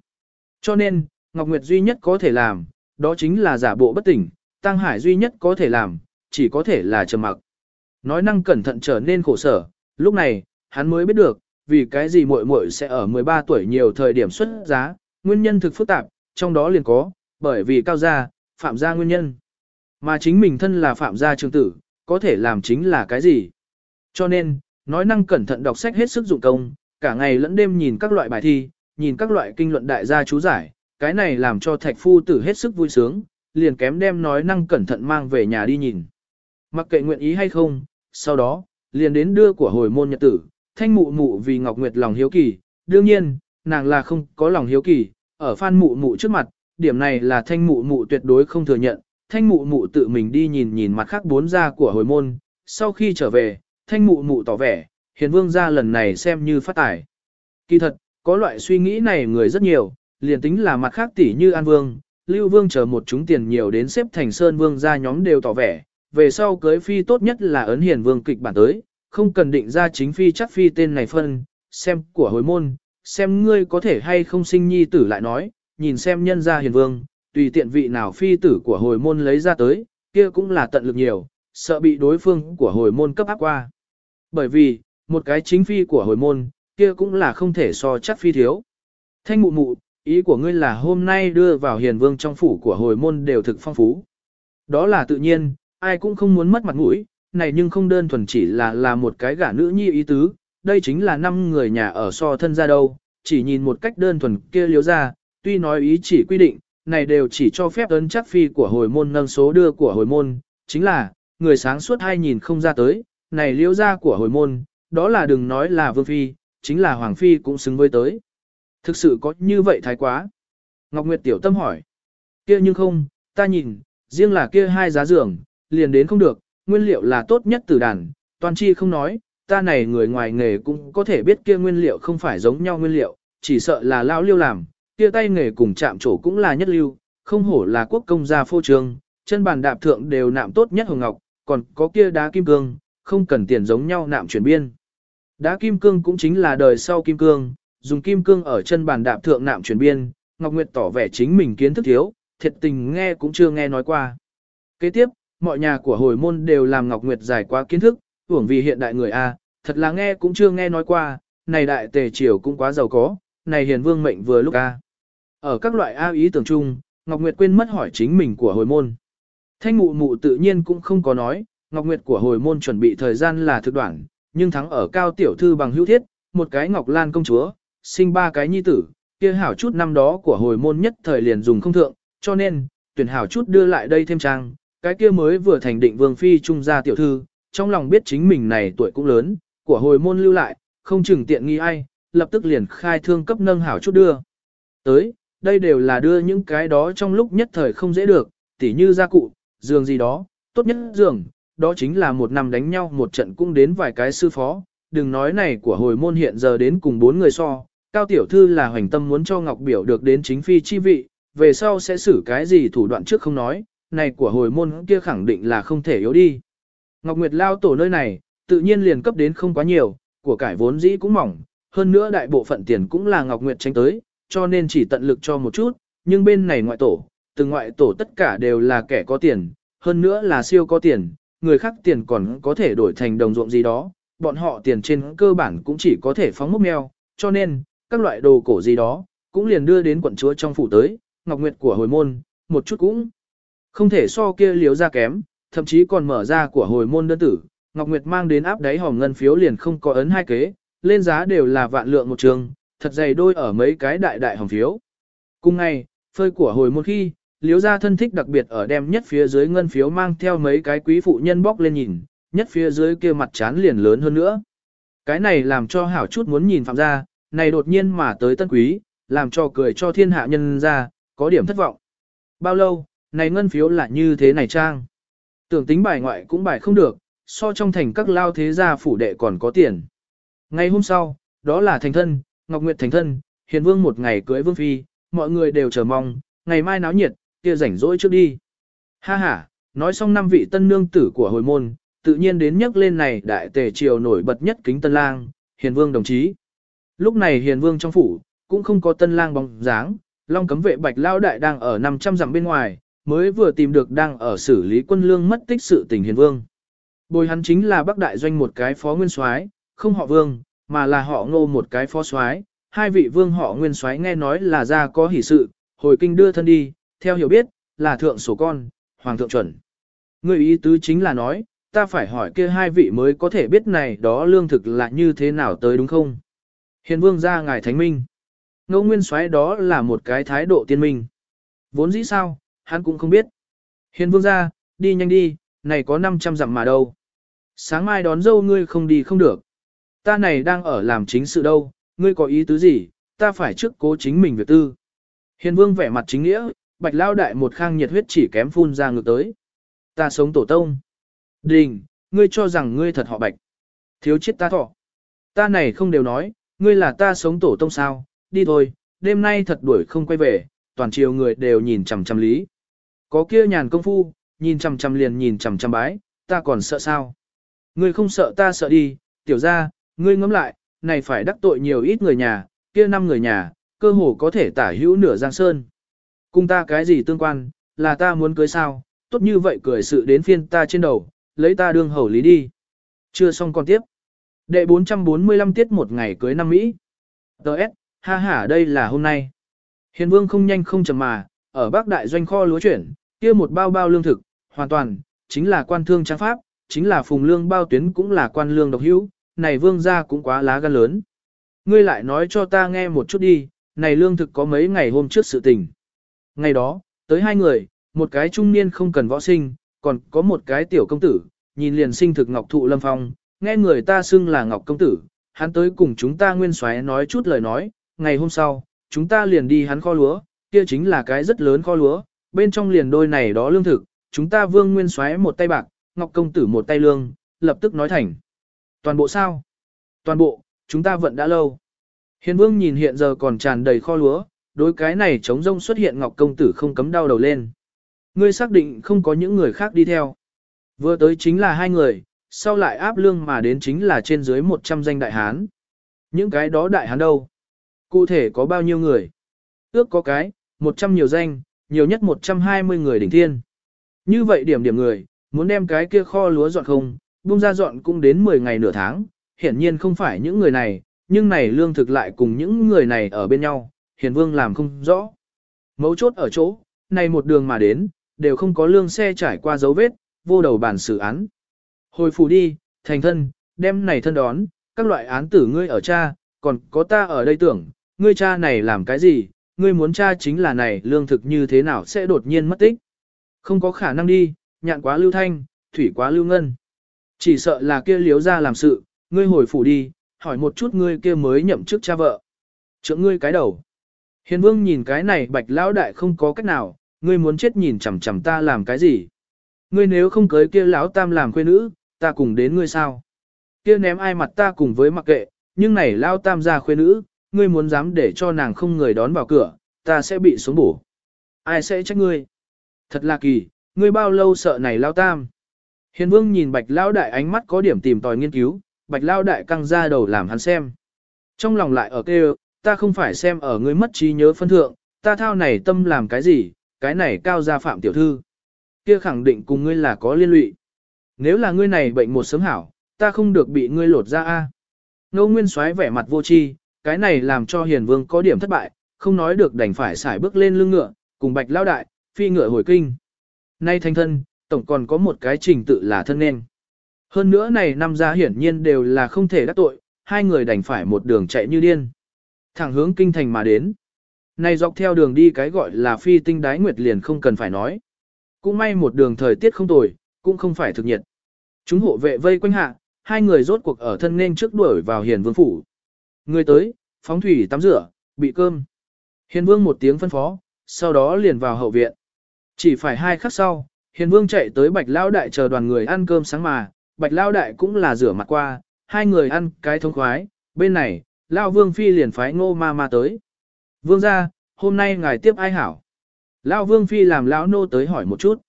Cho nên, Ngọc Nguyệt duy nhất có thể làm, đó chính là giả bộ bất tỉnh, Tăng Hải duy nhất có thể làm, chỉ có thể là trầm mặc. Nói năng cẩn thận trở nên khổ sở, lúc này, hắn mới biết được, vì cái gì muội muội sẽ ở 13 tuổi nhiều thời điểm xuất giá, nguyên nhân thực phức tạp, trong đó liền có, bởi vì cao gia, phạm gia nguyên nhân. Mà chính mình thân là phạm gia trường tử, có thể làm chính là cái gì? Cho nên, nói năng cẩn thận đọc sách hết sức dụng công, cả ngày lẫn đêm nhìn các loại bài thi, nhìn các loại kinh luận đại gia chú giải, cái này làm cho thạch phu tử hết sức vui sướng, liền kém đem nói năng cẩn thận mang về nhà đi nhìn. Mặc kệ nguyện ý hay không, sau đó, liền đến đưa của hồi môn nhật tử, thanh mụ mụ vì Ngọc Nguyệt lòng hiếu kỳ, đương nhiên, nàng là không có lòng hiếu kỳ, ở phan mụ mụ trước mặt, điểm này là thanh mụ mụ tuyệt đối không thừa nhận, thanh mụ mụ tự mình đi nhìn nhìn mặt khác bốn gia của hồi môn, sau khi trở về, thanh mụ mụ tỏ vẻ, hiền vương gia lần này xem như phát tải. Kỳ thật, có loại suy nghĩ này người rất nhiều, liền tính là mặt khác tỷ như An Vương, Lưu Vương chờ một chúng tiền nhiều đến xếp thành Sơn Vương gia nhóm đều tỏ vẻ, về sau cưới phi tốt nhất là ấn hiền vương kịch bản tới, không cần định ra chính phi chắc phi tên này phân, xem của hồi môn, xem ngươi có thể hay không sinh nhi tử lại nói, nhìn xem nhân gia hiền vương, tùy tiện vị nào phi tử của hồi môn lấy ra tới, kia cũng là tận lực nhiều, sợ bị đối phương của hồi môn cấp áp qua. Bởi vì, một cái chính phi của hồi môn, kia cũng là không thể so chắc phi thiếu. Thanh mụ mụ, ý của ngươi là hôm nay đưa vào hiền vương trong phủ của hồi môn đều thực phong phú. Đó là tự nhiên, ai cũng không muốn mất mặt mũi, này nhưng không đơn thuần chỉ là là một cái gả nữ nhi ý tứ, đây chính là năm người nhà ở so thân ra đâu, chỉ nhìn một cách đơn thuần kia liếu ra, tuy nói ý chỉ quy định, này đều chỉ cho phép ấn chắc phi của hồi môn nâng số đưa của hồi môn, chính là, người sáng suốt hai nhìn không ra tới, này liếu ra của hồi môn, đó là đừng nói là vương phi, chính là hoàng phi cũng xứng với tới. Thực sự có như vậy thái quá. Ngọc Nguyệt tiểu tâm hỏi. kia nhưng không, ta nhìn, riêng là kia hai giá giường, liền đến không được, nguyên liệu là tốt nhất từ đàn, toàn chi không nói, ta này người ngoài nghề cũng có thể biết kia nguyên liệu không phải giống nhau nguyên liệu, chỉ sợ là lao liêu làm, kia tay nghề cùng chạm trổ cũng là nhất lưu, không hổ là quốc công gia phô trương, chân bàn đạp thượng đều nạm tốt nhất hồng ngọc, còn có kia đá kim cương, không cần tiền giống nhau nạm chuyển biên. Đá kim cương cũng chính là đời sau kim cương, dùng kim cương ở chân bàn đạp thượng nạm chuyển biên, Ngọc Nguyệt tỏ vẻ chính mình kiến thức thiếu, thiệt tình nghe cũng chưa nghe nói qua. Kế tiếp, mọi nhà của hồi môn đều làm Ngọc Nguyệt giải quá kiến thức, hưởng vì hiện đại người A, thật là nghe cũng chưa nghe nói qua, này đại tề triều cũng quá giàu có, này hiền vương mệnh vừa lúc A. Ở các loại A ý tưởng chung, Ngọc Nguyệt quên mất hỏi chính mình của hồi môn. Thanh mụ mụ tự nhiên cũng không có nói, Ngọc Nguyệt của hồi môn chuẩn bị thời gian là thực đoạn, nhưng thắng ở cao tiểu thư bằng hữu thiết, một cái Ngọc Lan công chúa, sinh ba cái nhi tử, kia hảo chút năm đó của hồi môn nhất thời liền dùng không thượng, cho nên, tuyển hảo chút đưa lại đây thêm trang, cái kia mới vừa thành định vương phi trung gia tiểu thư, trong lòng biết chính mình này tuổi cũng lớn, của hồi môn lưu lại, không chừng tiện nghi ai, lập tức liền khai thương cấp nâng hảo chút đưa. Tới, đây đều là đưa những cái đó trong lúc nhất thời không dễ được, tỉ như gia cụ, giường gì đó, tốt nhất giường, đó chính là một năm đánh nhau một trận cũng đến vài cái sư phó, đừng nói này của hồi môn hiện giờ đến cùng bốn người so, cao tiểu thư là hoành tâm muốn cho Ngọc Biểu được đến chính phi chi vị, về sau sẽ xử cái gì thủ đoạn trước không nói, này của hồi môn kia khẳng định là không thể yếu đi. Ngọc Nguyệt lao tổ nơi này, tự nhiên liền cấp đến không quá nhiều, của cải vốn dĩ cũng mỏng, hơn nữa đại bộ phận tiền cũng là Ngọc Nguyệt tranh tới, cho nên chỉ tận lực cho một chút, nhưng bên này ngoại tổ, từ ngoại tổ tất cả đều là kẻ có tiền, hơn nữa là siêu có tiền, người khác tiền còn có thể đổi thành đồng ruộng gì đó, bọn họ tiền trên cơ bản cũng chỉ có thể phóng mốc mèo, cho nên, các loại đồ cổ gì đó, cũng liền đưa đến quận chúa trong phủ tới, Ngọc Nguyệt của hồi môn, một chút cũng không thể so kia liếu ra kém, thậm chí còn mở ra của hồi môn đơn tử, Ngọc Nguyệt mang đến áp đáy hòm ngân phiếu liền không có ấn hai kế, lên giá đều là vạn lượng một trường, thật dày đôi ở mấy cái đại đại hòm phiếu. Cùng ngày, phơi của hồi môn khi, liếu ra thân thích đặc biệt ở đem nhất phía dưới ngân phiếu mang theo mấy cái quý phụ nhân bóc lên nhìn, nhất phía dưới kia mặt chán liền lớn hơn nữa. Cái này làm cho hảo chút muốn nhìn phạm ra, này đột nhiên mà tới tân quý, làm cho cười cho thiên hạ nhân ra, có điểm thất vọng. Bao lâu, này ngân phiếu là như thế này trang. Tưởng tính bài ngoại cũng bài không được, so trong thành các lao thế gia phủ đệ còn có tiền. Ngày hôm sau, đó là thành thân, Ngọc Nguyệt thành thân, hiền vương một ngày cưới vương phi, mọi người đều chờ mong, ngày mai náo nhiệt, kia rảnh rỗi trước đi. Ha ha, nói xong năm vị tân nương tử của hồi môn, tự nhiên đến nhắc lên này đại tề triều nổi bật nhất kính tân lang, hiền vương đồng chí. Lúc này hiền vương trong phủ, cũng không có tân lang bóng dáng, long cấm vệ bạch lao đại đang ở 500 dặm bên ngoài, mới vừa tìm được đang ở xử lý quân lương mất tích sự tình hiền vương. Bồi hắn chính là bắc đại doanh một cái phó nguyên soái, không họ vương, mà là họ ngô một cái phó soái. hai vị vương họ nguyên soái nghe nói là ra có hỷ sự, hồi kinh đưa thân đi, theo hiểu biết, là thượng sổ con, hoàng thượng chuẩn. Người ý tứ chính là nói, ta phải hỏi kia hai vị mới có thể biết này đó lương thực là như thế nào tới đúng không? Hiền vương ra ngài thánh minh. Ngô nguyên soái đó là một cái thái độ tiên minh. Vốn dĩ sao, hắn cũng không biết. Hiền vương ra, đi nhanh đi, này có 500 dặm mà đâu. Sáng mai đón dâu ngươi không đi không được. Ta này đang ở làm chính sự đâu, ngươi có ý tứ gì, ta phải trước cố chính mình việc tư. Hiền vương vẻ mặt chính nghĩa, bạch lao đại một khang nhiệt huyết chỉ kém phun ra ngược tới. Ta sống tổ tông. Đình, ngươi cho rằng ngươi thật họ bạch. Thiếu chết ta thọ. Ta này không đều nói, ngươi là ta sống tổ tông sao, đi thôi, đêm nay thật đuổi không quay về, toàn triều người đều nhìn chằm chằm lý. Có kia nhàn công phu, nhìn chằm chằm liền nhìn chằm chằm bái, ta còn sợ sao? Ngươi không sợ ta sợ đi, tiểu ra, ngươi ngẫm lại, này phải đắc tội nhiều ít người nhà, kia năm người nhà, cơ hồ có thể tả hữu nửa giang sơn. Cùng ta cái gì tương quan, là ta muốn cưới sao, tốt như vậy cười sự đến phiên ta trên đầu, lấy ta đương hầu lý đi. Chưa xong còn tiếp. Đệ 445 tiết một ngày cưới năm Mỹ. Đợt, ha ha đây là hôm nay. Hiền vương không nhanh không chậm mà, ở Bắc Đại doanh kho lúa chuyển, kia một bao bao lương thực, hoàn toàn, chính là quan thương trang pháp, chính là phùng lương bao tuyến cũng là quan lương độc hữu, này vương gia cũng quá lá gan lớn. Ngươi lại nói cho ta nghe một chút đi, này lương thực có mấy ngày hôm trước sự tình. Ngày đó, tới hai người, một cái trung niên không cần võ sinh, còn có một cái tiểu công tử, nhìn liền sinh thực ngọc thụ lâm phong, nghe người ta xưng là ngọc công tử, hắn tới cùng chúng ta nguyên soái nói chút lời nói, ngày hôm sau, chúng ta liền đi hắn kho lúa, kia chính là cái rất lớn kho lúa, bên trong liền đôi này đó lương thực, chúng ta vương nguyên xoáy một tay bạc, ngọc công tử một tay lương, lập tức nói thành. Toàn bộ sao? Toàn bộ, chúng ta vẫn đã lâu. Hiền vương nhìn hiện giờ còn tràn đầy kho lúa, đối cái này chống rông xuất hiện ngọc công tử không cấm đau đầu lên. Ngươi xác định không có những người khác đi theo. Vừa tới chính là hai người, sau lại áp lương mà đến chính là trên dưới 100 danh đại hán. Những cái đó đại hán đâu? Cụ thể có bao nhiêu người? Ước có cái, 100 nhiều danh, nhiều nhất 120 người đỉnh thiên. Như vậy điểm điểm người, muốn đem cái kia kho lúa dọn không, bung ra dọn cũng đến 10 ngày nửa tháng, hiển nhiên không phải những người này, nhưng này lương thực lại cùng những người này ở bên nhau, hiền vương làm không rõ. Mấu chốt ở chỗ, này một đường mà đến, đều không có lương xe trải qua dấu vết, vô đầu bản xử án. Hồi phủ đi, thành thân, đem này thân đón, các loại án tử ngươi ở cha, còn có ta ở đây tưởng, ngươi cha này làm cái gì, ngươi muốn tra chính là này lương thực như thế nào sẽ đột nhiên mất tích. Không có khả năng đi, nhạn quá lưu thanh, thủy quá lưu ngân. Chỉ sợ là kia liếu ra làm sự, ngươi hồi phủ đi, hỏi một chút ngươi kia mới nhậm chức cha vợ. Trưởng ngươi cái đầu. Hiền vương nhìn cái này bạch lão đại không có cách nào, ngươi muốn chết nhìn chằm chằm ta làm cái gì. Ngươi nếu không cưới kia lão tam làm quê nữ, ta cùng đến ngươi sao. Kia ném ai mặt ta cùng với mặc kệ, nhưng này lão tam ra khuê nữ, ngươi muốn dám để cho nàng không người đón vào cửa, ta sẽ bị xuống bổ. Ai sẽ trách ngươi? Thật là kỳ, ngươi bao lâu sợ này lão tam? Hiền vương nhìn bạch lão đại ánh mắt có điểm tìm tòi nghiên cứu, bạch lão đại căng ra đầu làm hắn xem. Trong lòng lại ở kêu, ta không phải xem ở ngươi mất trí nhớ phân thượng, ta thao này tâm làm cái gì, cái này cao gia phạm tiểu thư. Kia khẳng định cùng ngươi là có liên lụy. Nếu là ngươi này bệnh một sớm hảo, ta không được bị ngươi lột ra a. Ngô Nguyên Soái vẻ mặt vô tri, cái này làm cho Hiền Vương có điểm thất bại, không nói được đành phải xài bước lên lưng ngựa, cùng Bạch Lao Đại, phi ngựa hồi kinh. Nay thanh thân, tổng còn có một cái trình tự là thân nên. Hơn nữa này năm gia hiển nhiên đều là không thể đắc tội, hai người đành phải một đường chạy như điên. Thẳng hướng kinh thành mà đến. Này dọc theo đường đi cái gọi là phi tinh đái nguyệt liền không cần phải nói. Cũng may một đường thời tiết không tồi, cũng không phải thực nhiệt. Chúng hộ vệ vây quanh hạ, hai người rốt cuộc ở thân nên trước đuổi vào hiền vương phủ. Người tới, phóng thủy tắm rửa, bị cơm. Hiền vương một tiếng phân phó, sau đó liền vào hậu viện. Chỉ phải hai khắc sau, Hiền vương chạy tới bạch lao đại chờ đoàn người ăn cơm sáng mà, bạch lao đại cũng là rửa mặt qua, hai người ăn cái thông khoái, bên này, lao vương phi liền phái ngô ma ma tới. Vương ra, hôm nay ngài tiếp ai hảo? Lao vương phi làm lão nô tới hỏi một chút.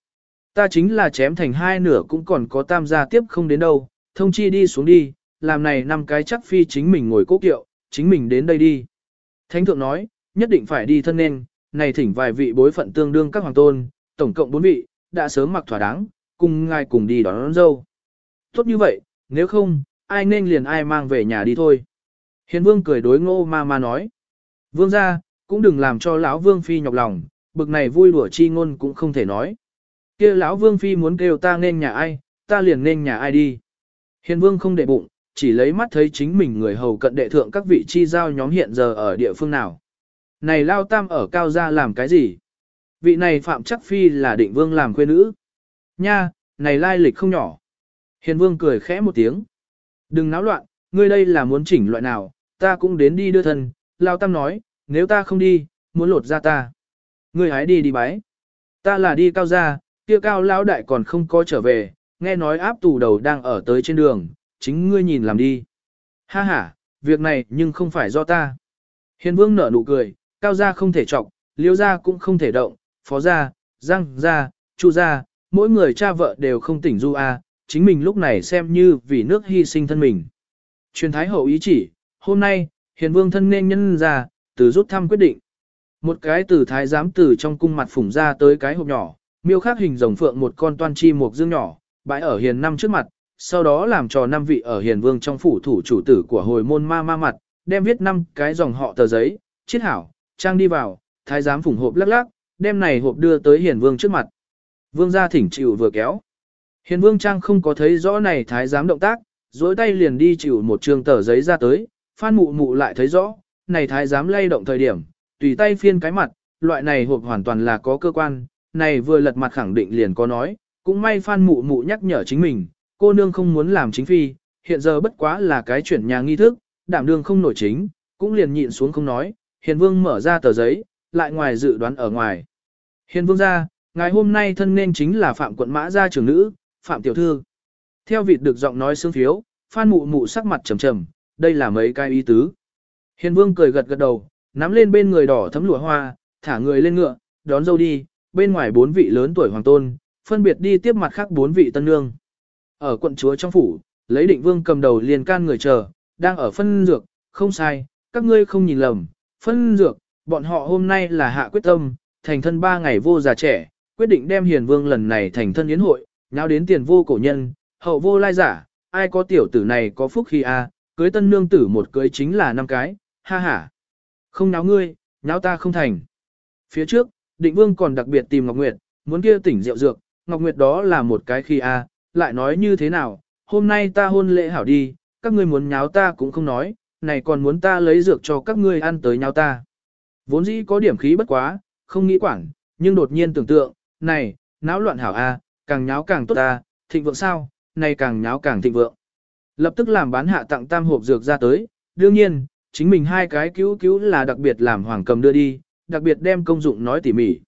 Ta chính là chém thành hai nửa cũng còn có tam gia tiếp không đến đâu, thông chi đi xuống đi, làm này năm cái chắc phi chính mình ngồi cố kiệu, chính mình đến đây đi. Thánh thượng nói, nhất định phải đi thân nên, này thỉnh vài vị bối phận tương đương các hoàng tôn, tổng cộng bốn vị, đã sớm mặc thỏa đáng, cùng ngài cùng đi đón, đón dâu. Tốt như vậy, nếu không, ai nên liền ai mang về nhà đi thôi. Hiền vương cười đối ngô ma ma nói. Vương ra, cũng đừng làm cho lão vương phi nhọc lòng, bực này vui đùa chi ngôn cũng không thể nói. kia lão vương phi muốn kêu ta nên nhà ai, ta liền nên nhà ai đi. Hiền vương không để bụng, chỉ lấy mắt thấy chính mình người hầu cận đệ thượng các vị chi giao nhóm hiện giờ ở địa phương nào. Này lao tam ở cao gia làm cái gì? Vị này phạm chắc phi là định vương làm quê nữ. Nha, này lai lịch không nhỏ. Hiền vương cười khẽ một tiếng. Đừng náo loạn, ngươi đây là muốn chỉnh loại nào, ta cũng đến đi đưa thân. Lao tam nói, nếu ta không đi, muốn lột ra ta. Ngươi hãy đi đi bái. Ta là đi cao gia, kia cao lão đại còn không có trở về, nghe nói áp tù đầu đang ở tới trên đường, chính ngươi nhìn làm đi. Ha ha, việc này nhưng không phải do ta. Hiền vương nở nụ cười, cao gia không thể trọng, liêu gia cũng không thể động, phó gia, giang gia, chu gia, mỗi người cha vợ đều không tỉnh du a, chính mình lúc này xem như vì nước hy sinh thân mình. Truyền thái hậu ý chỉ, hôm nay, hiền vương thân nên nhân ra, từ rút thăm quyết định. Một cái từ thái giám từ trong cung mặt phủng ra tới cái hộp nhỏ, miêu khắc hình rồng phượng một con toan chi một dương nhỏ, bãi ở hiền năm trước mặt, sau đó làm cho năm vị ở hiền vương trong phủ thủ chủ tử của hồi môn ma ma mặt, đem viết năm cái dòng họ tờ giấy, chiết hảo, trang đi vào, thái giám phủng hộp lắc lắc, đem này hộp đưa tới hiền vương trước mặt. Vương gia thỉnh chịu vừa kéo. Hiền vương trang không có thấy rõ này thái giám động tác, dối tay liền đi chịu một trường tờ giấy ra tới, phan mụ mụ lại thấy rõ, này thái giám lay động thời điểm, tùy tay phiên cái mặt, loại này hộp hoàn toàn là có cơ quan, này vừa lật mặt khẳng định liền có nói, cũng may phan mụ mụ nhắc nhở chính mình, cô nương không muốn làm chính phi, hiện giờ bất quá là cái chuyển nhà nghi thức, đảm đương không nổi chính, cũng liền nhịn xuống không nói, hiền vương mở ra tờ giấy, lại ngoài dự đoán ở ngoài. Hiền vương ra, ngày hôm nay thân nên chính là phạm quận mã gia trưởng nữ, phạm tiểu thư. Theo vịt được giọng nói xương phiếu, phan mụ mụ sắc mặt trầm trầm, đây là mấy cái ý tứ. Hiền vương cười gật gật đầu, nắm lên bên người đỏ thấm lụa hoa, thả người lên ngựa, đón dâu đi, bên ngoài bốn vị lớn tuổi hoàng tôn, phân biệt đi tiếp mặt khác bốn vị tân nương. Ở quận chúa trong phủ, lấy định vương cầm đầu liền can người chờ, đang ở phân dược, không sai, các ngươi không nhìn lầm, phân dược, bọn họ hôm nay là hạ quyết tâm, thành thân ba ngày vô già trẻ, quyết định đem hiền vương lần này thành thân yến hội, nháo đến tiền vô cổ nhân, hậu vô lai giả, ai có tiểu tử này có phúc khi a, cưới tân nương tử một cưới chính là năm cái, ha ha. Không náo ngươi, náo ta không thành. Phía trước, định vương còn đặc biệt tìm Ngọc Nguyệt, muốn kia tỉnh rượu dược, Ngọc Nguyệt đó là một cái khi a, lại nói như thế nào, hôm nay ta hôn lễ hảo đi, các ngươi muốn nháo ta cũng không nói, này còn muốn ta lấy dược cho các ngươi ăn tới nháo ta. Vốn dĩ có điểm khí bất quá, không nghĩ quản, nhưng đột nhiên tưởng tượng, này, náo loạn hảo a, càng nháo càng tốt ta thịnh vượng sao, này càng nháo càng thịnh vượng. Lập tức làm bán hạ tặng tam hộp dược ra tới, đương nhiên, chính mình hai cái cứu cứu là đặc biệt làm hoàng cầm đưa đi, đặc biệt đem công dụng nói tỉ mỉ.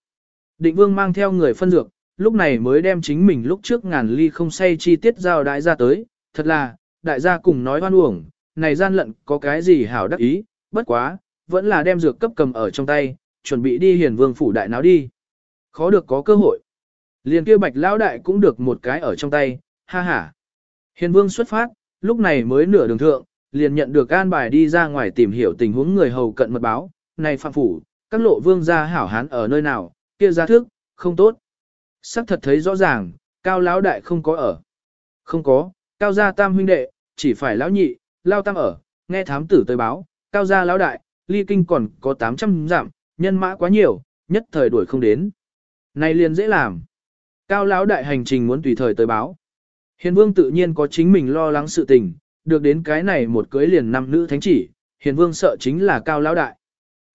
Định vương mang theo người phân dược, lúc này mới đem chính mình lúc trước ngàn ly không say chi tiết giao đại gia tới, thật là, đại gia cùng nói hoan uổng, này gian lận có cái gì hảo đắc ý, bất quá, vẫn là đem dược cấp cầm ở trong tay, chuẩn bị đi hiền vương phủ đại náo đi. Khó được có cơ hội. Liền kia bạch lão đại cũng được một cái ở trong tay, ha ha. Hiền vương xuất phát, lúc này mới nửa đường thượng, liền nhận được an bài đi ra ngoài tìm hiểu tình huống người hầu cận mật báo, này phạm phủ, các lộ vương gia hảo hán ở nơi nào, kia gia thức, không tốt. Sắc thật thấy rõ ràng, cao lão đại không có ở. Không có, cao gia tam huynh đệ, chỉ phải lão nhị, lao tam ở, nghe thám tử tới báo, cao gia lão đại, ly kinh còn có 800 giảm, nhân mã quá nhiều, nhất thời đuổi không đến. Này liền dễ làm. Cao lão đại hành trình muốn tùy thời tới báo. Hiền vương tự nhiên có chính mình lo lắng sự tình, được đến cái này một cưới liền năm nữ thánh chỉ, hiền vương sợ chính là cao lão đại.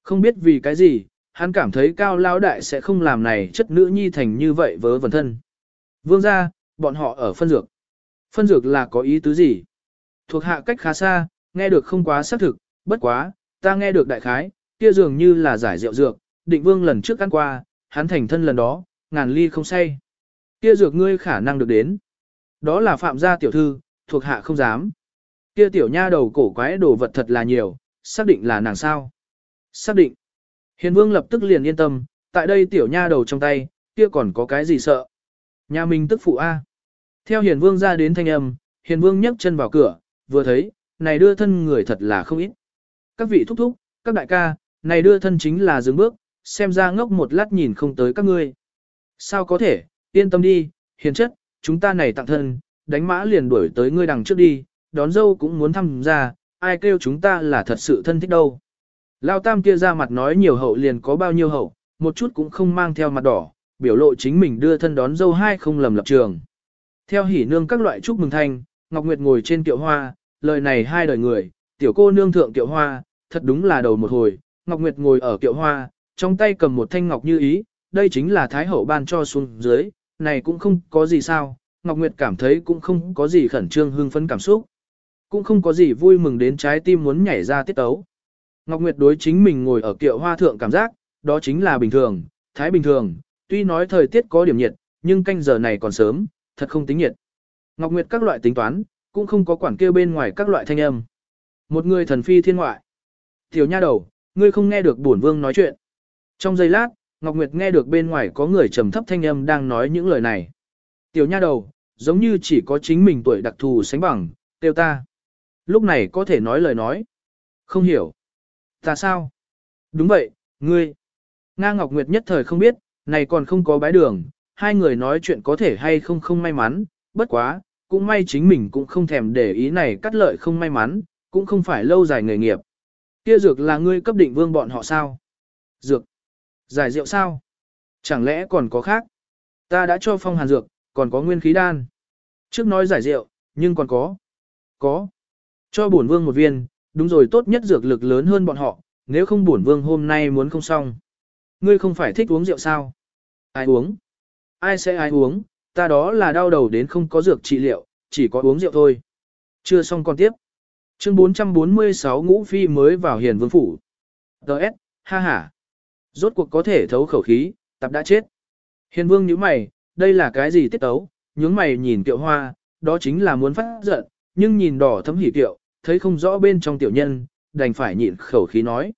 Không biết vì cái gì, hắn cảm thấy cao lão đại sẽ không làm này chất nữ nhi thành như vậy vớ vẩn thân. Vương ra, bọn họ ở phân dược. Phân dược là có ý tứ gì? Thuộc hạ cách khá xa, nghe được không quá xác thực, bất quá, ta nghe được đại khái, kia dường như là giải rượu dược, định vương lần trước ăn qua, hắn thành thân lần đó, ngàn ly không say. Kia dược ngươi khả năng được đến. Đó là phạm gia tiểu thư, thuộc hạ không dám. Kia tiểu nha đầu cổ quái đồ vật thật là nhiều, xác định là nàng sao. Xác định. Hiền vương lập tức liền yên tâm, tại đây tiểu nha đầu trong tay, kia còn có cái gì sợ. Nhà mình tức phụ A. Theo hiền vương ra đến thanh âm, hiền vương nhấc chân vào cửa, vừa thấy, này đưa thân người thật là không ít. Các vị thúc thúc, các đại ca, này đưa thân chính là dừng bước, xem ra ngốc một lát nhìn không tới các ngươi. Sao có thể, yên tâm đi, hiền chất, chúng ta này tặng thân, đánh mã liền đuổi tới ngươi đằng trước đi, đón dâu cũng muốn thăm ra, ai kêu chúng ta là thật sự thân thích đâu. Lao tam kia ra mặt nói nhiều hậu liền có bao nhiêu hậu, một chút cũng không mang theo mặt đỏ, biểu lộ chính mình đưa thân đón dâu hai không lầm lập trường. Theo hỉ nương các loại chúc mừng thanh, Ngọc Nguyệt ngồi trên tiệu hoa, lời này hai đời người, tiểu cô nương thượng tiệu hoa, thật đúng là đầu một hồi, Ngọc Nguyệt ngồi ở tiệu hoa, trong tay cầm một thanh ngọc như ý, đây chính là Thái Hậu ban cho xuống dưới, này cũng không có gì sao, Ngọc Nguyệt cảm thấy cũng không có gì khẩn trương hưng phấn cảm xúc. Cũng không có gì vui mừng đến trái tim muốn nhảy ra tiết tấu. Ngọc Nguyệt đối chính mình ngồi ở kiệu hoa thượng cảm giác, đó chính là bình thường, thái bình thường, tuy nói thời tiết có điểm nhiệt, nhưng canh giờ này còn sớm, thật không tính nhiệt. Ngọc Nguyệt các loại tính toán, cũng không có quản kêu bên ngoài các loại thanh âm. Một người thần phi thiên ngoại. Tiểu nha đầu, ngươi không nghe được bổn vương nói chuyện. Trong giây lát, Ngọc Nguyệt nghe được bên ngoài có người trầm thấp thanh âm đang nói những lời này. Tiểu nha đầu, giống như chỉ có chính mình tuổi đặc thù sánh bằng, tiêu ta. Lúc này có thể nói lời nói. Không hiểu. Ta sao? Đúng vậy, ngươi. Nga Ngọc Nguyệt nhất thời không biết, này còn không có bái đường, hai người nói chuyện có thể hay không không may mắn, bất quá, cũng may chính mình cũng không thèm để ý này cắt lợi không may mắn, cũng không phải lâu dài nghề nghiệp. Kia dược là ngươi cấp định vương bọn họ sao? Dược. Giải rượu sao? Chẳng lẽ còn có khác? Ta đã cho phong hàn dược, còn có nguyên khí đan. Trước nói giải rượu, nhưng còn có. Có. Cho bổn vương một viên, đúng rồi tốt nhất dược lực lớn hơn bọn họ, nếu không bổn vương hôm nay muốn không xong. Ngươi không phải thích uống rượu sao? Ai uống? Ai sẽ ai uống? Ta đó là đau đầu đến không có dược trị liệu, chỉ có uống rượu thôi. Chưa xong con tiếp. Chương 446 ngũ phi mới vào hiền vương phủ. Đợt, ha ha. Rốt cuộc có thể thấu khẩu khí, tập đã chết. Hiền vương nhíu mày, đây là cái gì tiết tấu, nhướng mày nhìn tiệu hoa, đó chính là muốn phát giận, nhưng nhìn đỏ thấm hỉ tiệu, thấy không rõ bên trong tiểu nhân, đành phải nhịn khẩu khí nói.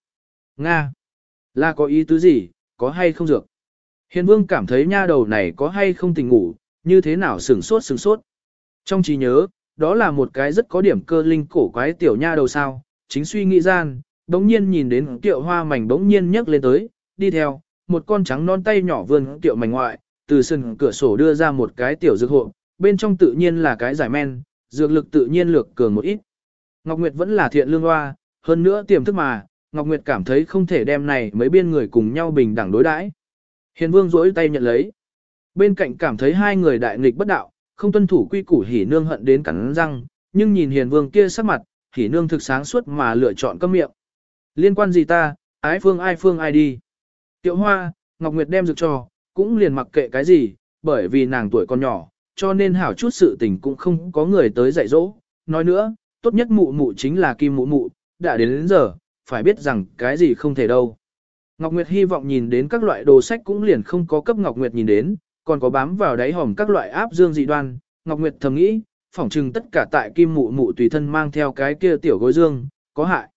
Nga! Là có ý tứ gì, có hay không dược? Hiền vương cảm thấy nha đầu này có hay không tình ngủ, như thế nào sừng sốt sừng sốt. Trong trí nhớ, đó là một cái rất có điểm cơ linh cổ quái tiểu nha đầu sao, chính suy nghĩ gian, đống nhiên nhìn đến tiệu hoa mảnh đống nhiên nhấc lên tới, đi theo, một con trắng non tay nhỏ vươn tiệu mảnh ngoại, từ sân cửa sổ đưa ra một cái tiểu dược hộ, bên trong tự nhiên là cái giải men, dược lực tự nhiên lược cường một ít. Ngọc Nguyệt vẫn là thiện lương hoa, hơn nữa tiềm thức mà, Ngọc Nguyệt cảm thấy không thể đem này mấy biên người cùng nhau bình đẳng đối đãi. Hiền Vương duỗi tay nhận lấy. Bên cạnh cảm thấy hai người đại nghịch bất đạo, không tuân thủ quy củ hỉ nương hận đến cắn răng, nhưng nhìn Hiền Vương kia sắc mặt, hỉ nương thực sáng suốt mà lựa chọn câm miệng. Liên quan gì ta, ái phương ai phương ai đi. Tiệu Hoa, Ngọc Nguyệt đem dược cho, cũng liền mặc kệ cái gì, bởi vì nàng tuổi còn nhỏ, cho nên hảo chút sự tình cũng không có người tới dạy dỗ. Nói nữa, tốt nhất mụ mụ chính là kim mụ mụ, đã đến đến giờ, phải biết rằng cái gì không thể đâu. Ngọc Nguyệt hy vọng nhìn đến các loại đồ sách cũng liền không có cấp Ngọc Nguyệt nhìn đến, còn có bám vào đáy hòm các loại áp dương dị đoan. Ngọc Nguyệt thầm nghĩ, phỏng chừng tất cả tại kim mụ mụ tùy thân mang theo cái kia tiểu gối dương, có hại.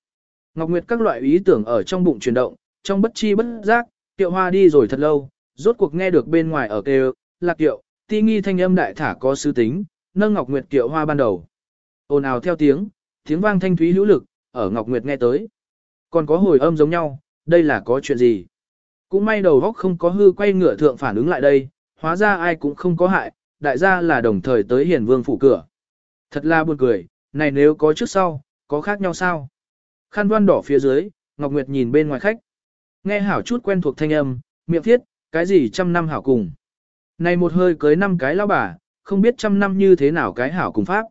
Ngọc Nguyệt các loại ý tưởng ở trong bụng chuyển động, trong bất chi bất giác, tiệu hoa đi rồi thật lâu, rốt cuộc nghe được bên ngoài ở kêu, lạc tiệu, ti nghi thanh âm đại thả có sư tính, nâng Ngọc Nguyệt tiệu hoa ban đầu ồn ào theo tiếng, tiếng vang thanh thúy hữu lực, ở Ngọc Nguyệt nghe tới. Còn có hồi âm giống nhau, đây là có chuyện gì? Cũng may đầu góc không có hư quay ngựa thượng phản ứng lại đây, hóa ra ai cũng không có hại, đại gia là đồng thời tới hiền vương phủ cửa. Thật là buồn cười, này nếu có trước sau, có khác nhau sao? Khăn đoan đỏ phía dưới, Ngọc Nguyệt nhìn bên ngoài khách. Nghe hảo chút quen thuộc thanh âm, miệng thiết, cái gì trăm năm hảo cùng. Này một hơi cưới năm cái lão bà, không biết trăm năm như thế nào cái hảo cùng pháp.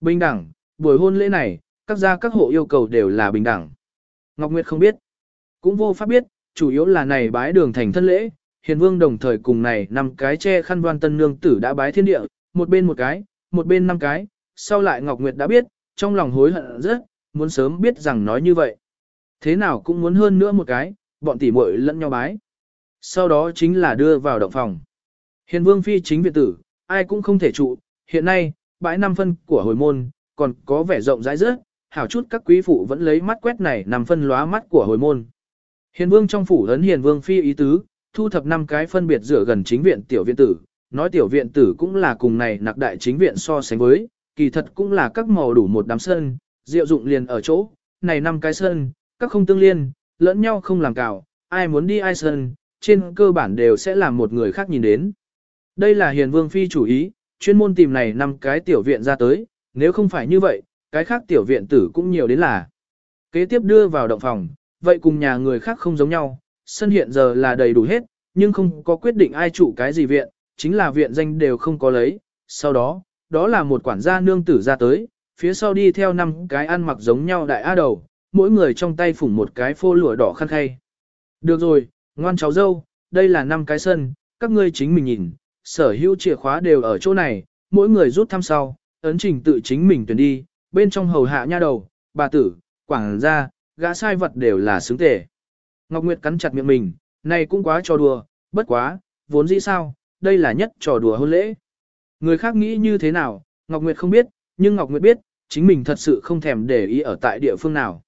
Bình đẳng, buổi hôn lễ này, các gia các hộ yêu cầu đều là bình đẳng. Ngọc Nguyệt không biết, cũng vô pháp biết, chủ yếu là này bái đường thành thân lễ, hiền vương đồng thời cùng này năm cái che khăn đoan tân nương tử đã bái thiên địa, một bên một cái, một bên năm cái, sau lại Ngọc Nguyệt đã biết, trong lòng hối hận rất, muốn sớm biết rằng nói như vậy. Thế nào cũng muốn hơn nữa một cái, bọn tỷ muội lẫn nhau bái. Sau đó chính là đưa vào động phòng. Hiền vương phi chính viện tử, ai cũng không thể trụ, hiện nay, bãi năm phân của hồi môn, còn có vẻ rộng rãi rớt, hảo chút các quý phụ vẫn lấy mắt quét này nằm phân lóa mắt của hồi môn. Hiền vương trong phủ ấn hiền vương phi ý tứ, thu thập năm cái phân biệt rửa gần chính viện tiểu viện tử, nói tiểu viện tử cũng là cùng này nặc đại chính viện so sánh với, kỳ thật cũng là các màu đủ một đám sân, diệu dụng liền ở chỗ, này năm cái sân, các không tương liên, lẫn nhau không làm cào, ai muốn đi ai sân, trên cơ bản đều sẽ làm một người khác nhìn đến. Đây là hiền vương phi chủ ý, chuyên môn tìm này năm cái tiểu viện ra tới, nếu không phải như vậy, cái khác tiểu viện tử cũng nhiều đến là. Kế tiếp đưa vào động phòng, vậy cùng nhà người khác không giống nhau, sân hiện giờ là đầy đủ hết, nhưng không có quyết định ai chủ cái gì viện, chính là viện danh đều không có lấy. Sau đó, đó là một quản gia nương tử ra tới, phía sau đi theo năm cái ăn mặc giống nhau đại a đầu, mỗi người trong tay phủng một cái phô lụa đỏ khăn khay. Được rồi, ngoan cháu dâu, đây là năm cái sân, các ngươi chính mình nhìn, sở hữu chìa khóa đều ở chỗ này, mỗi người rút thăm sau, ấn trình tự chính mình tuyển đi, bên trong hầu hạ nha đầu, bà tử, quảng gia, gã sai vật đều là xứng tể. Ngọc Nguyệt cắn chặt miệng mình, này cũng quá trò đùa, bất quá, vốn dĩ sao, đây là nhất trò đùa hôn lễ. Người khác nghĩ như thế nào, Ngọc Nguyệt không biết, nhưng Ngọc Nguyệt biết, chính mình thật sự không thèm để ý ở tại địa phương nào.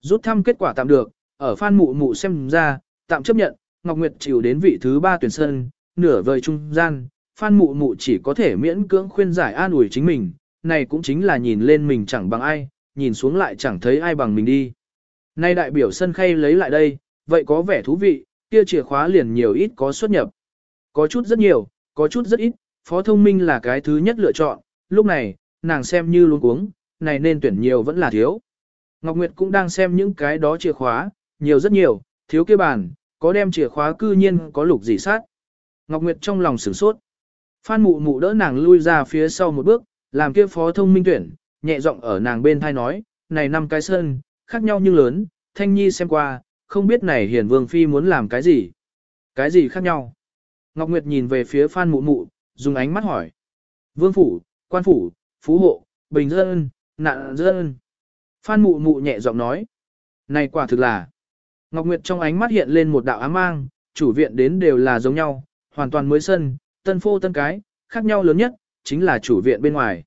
Rút thăm kết quả tạm được, ở Phan Mụ Mụ xem ra, tạm chấp nhận, Ngọc Nguyệt chịu đến vị thứ ba tuyển sân, nửa vời trung gian, Phan Mụ Mụ chỉ có thể miễn cưỡng khuyên giải an ủi chính mình, này cũng chính là nhìn lên mình chẳng bằng ai, nhìn xuống lại chẳng thấy ai bằng mình đi. Nay đại biểu sân khay lấy lại đây, vậy có vẻ thú vị, kia chìa khóa liền nhiều ít có xuất nhập. Có chút rất nhiều, có chút rất ít, phó thông minh là cái thứ nhất lựa chọn, lúc này, nàng xem như luôn cuống, này nên tuyển nhiều vẫn là thiếu. Ngọc Nguyệt cũng đang xem những cái đó chìa khóa, nhiều rất nhiều, thiếu kia bàn, có đem chìa khóa cư nhiên có lục gì sát. Ngọc Nguyệt trong lòng sửng sốt. Phan mụ mụ đỡ nàng lui ra phía sau một bước, làm kia phó thông minh tuyển, nhẹ giọng ở nàng bên thai nói, này năm cái sơn, khác nhau nhưng lớn, thanh nhi xem qua, không biết này hiền vương phi muốn làm cái gì. Cái gì khác nhau? Ngọc Nguyệt nhìn về phía Phan mụ mụ, dùng ánh mắt hỏi. Vương phủ, quan phủ, phú hộ, bình dân, nạn dân. Phan mụ mụ nhẹ giọng nói. Này quả thực là. Ngọc Nguyệt trong ánh mắt hiện lên một đạo ám mang, chủ viện đến đều là giống nhau, hoàn toàn mới sân, tân phô tân cái, khác nhau lớn nhất, chính là chủ viện bên ngoài.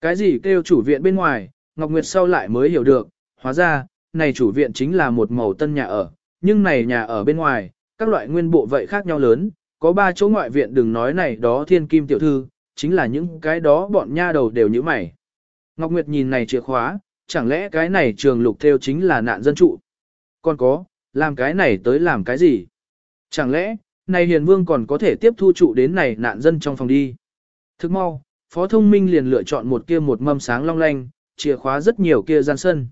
Cái gì kêu chủ viện bên ngoài, Ngọc Nguyệt sau lại mới hiểu được, hóa ra, này chủ viện chính là một màu tân nhà ở, nhưng này nhà ở bên ngoài, các loại nguyên bộ vậy khác nhau lớn, có ba chỗ ngoại viện đừng nói này đó thiên kim tiểu thư, chính là những cái đó bọn nha đầu đều như mày. Ngọc Nguyệt nhìn này chìa khóa, chẳng lẽ cái này trường lục theo chính là nạn dân trụ? Còn có, làm cái này tới làm cái gì? Chẳng lẽ, này hiền vương còn có thể tiếp thu trụ đến này nạn dân trong phòng đi? Thức mau, Phó Thông Minh liền lựa chọn một kia một mâm sáng long lanh, chìa khóa rất nhiều kia gian sân.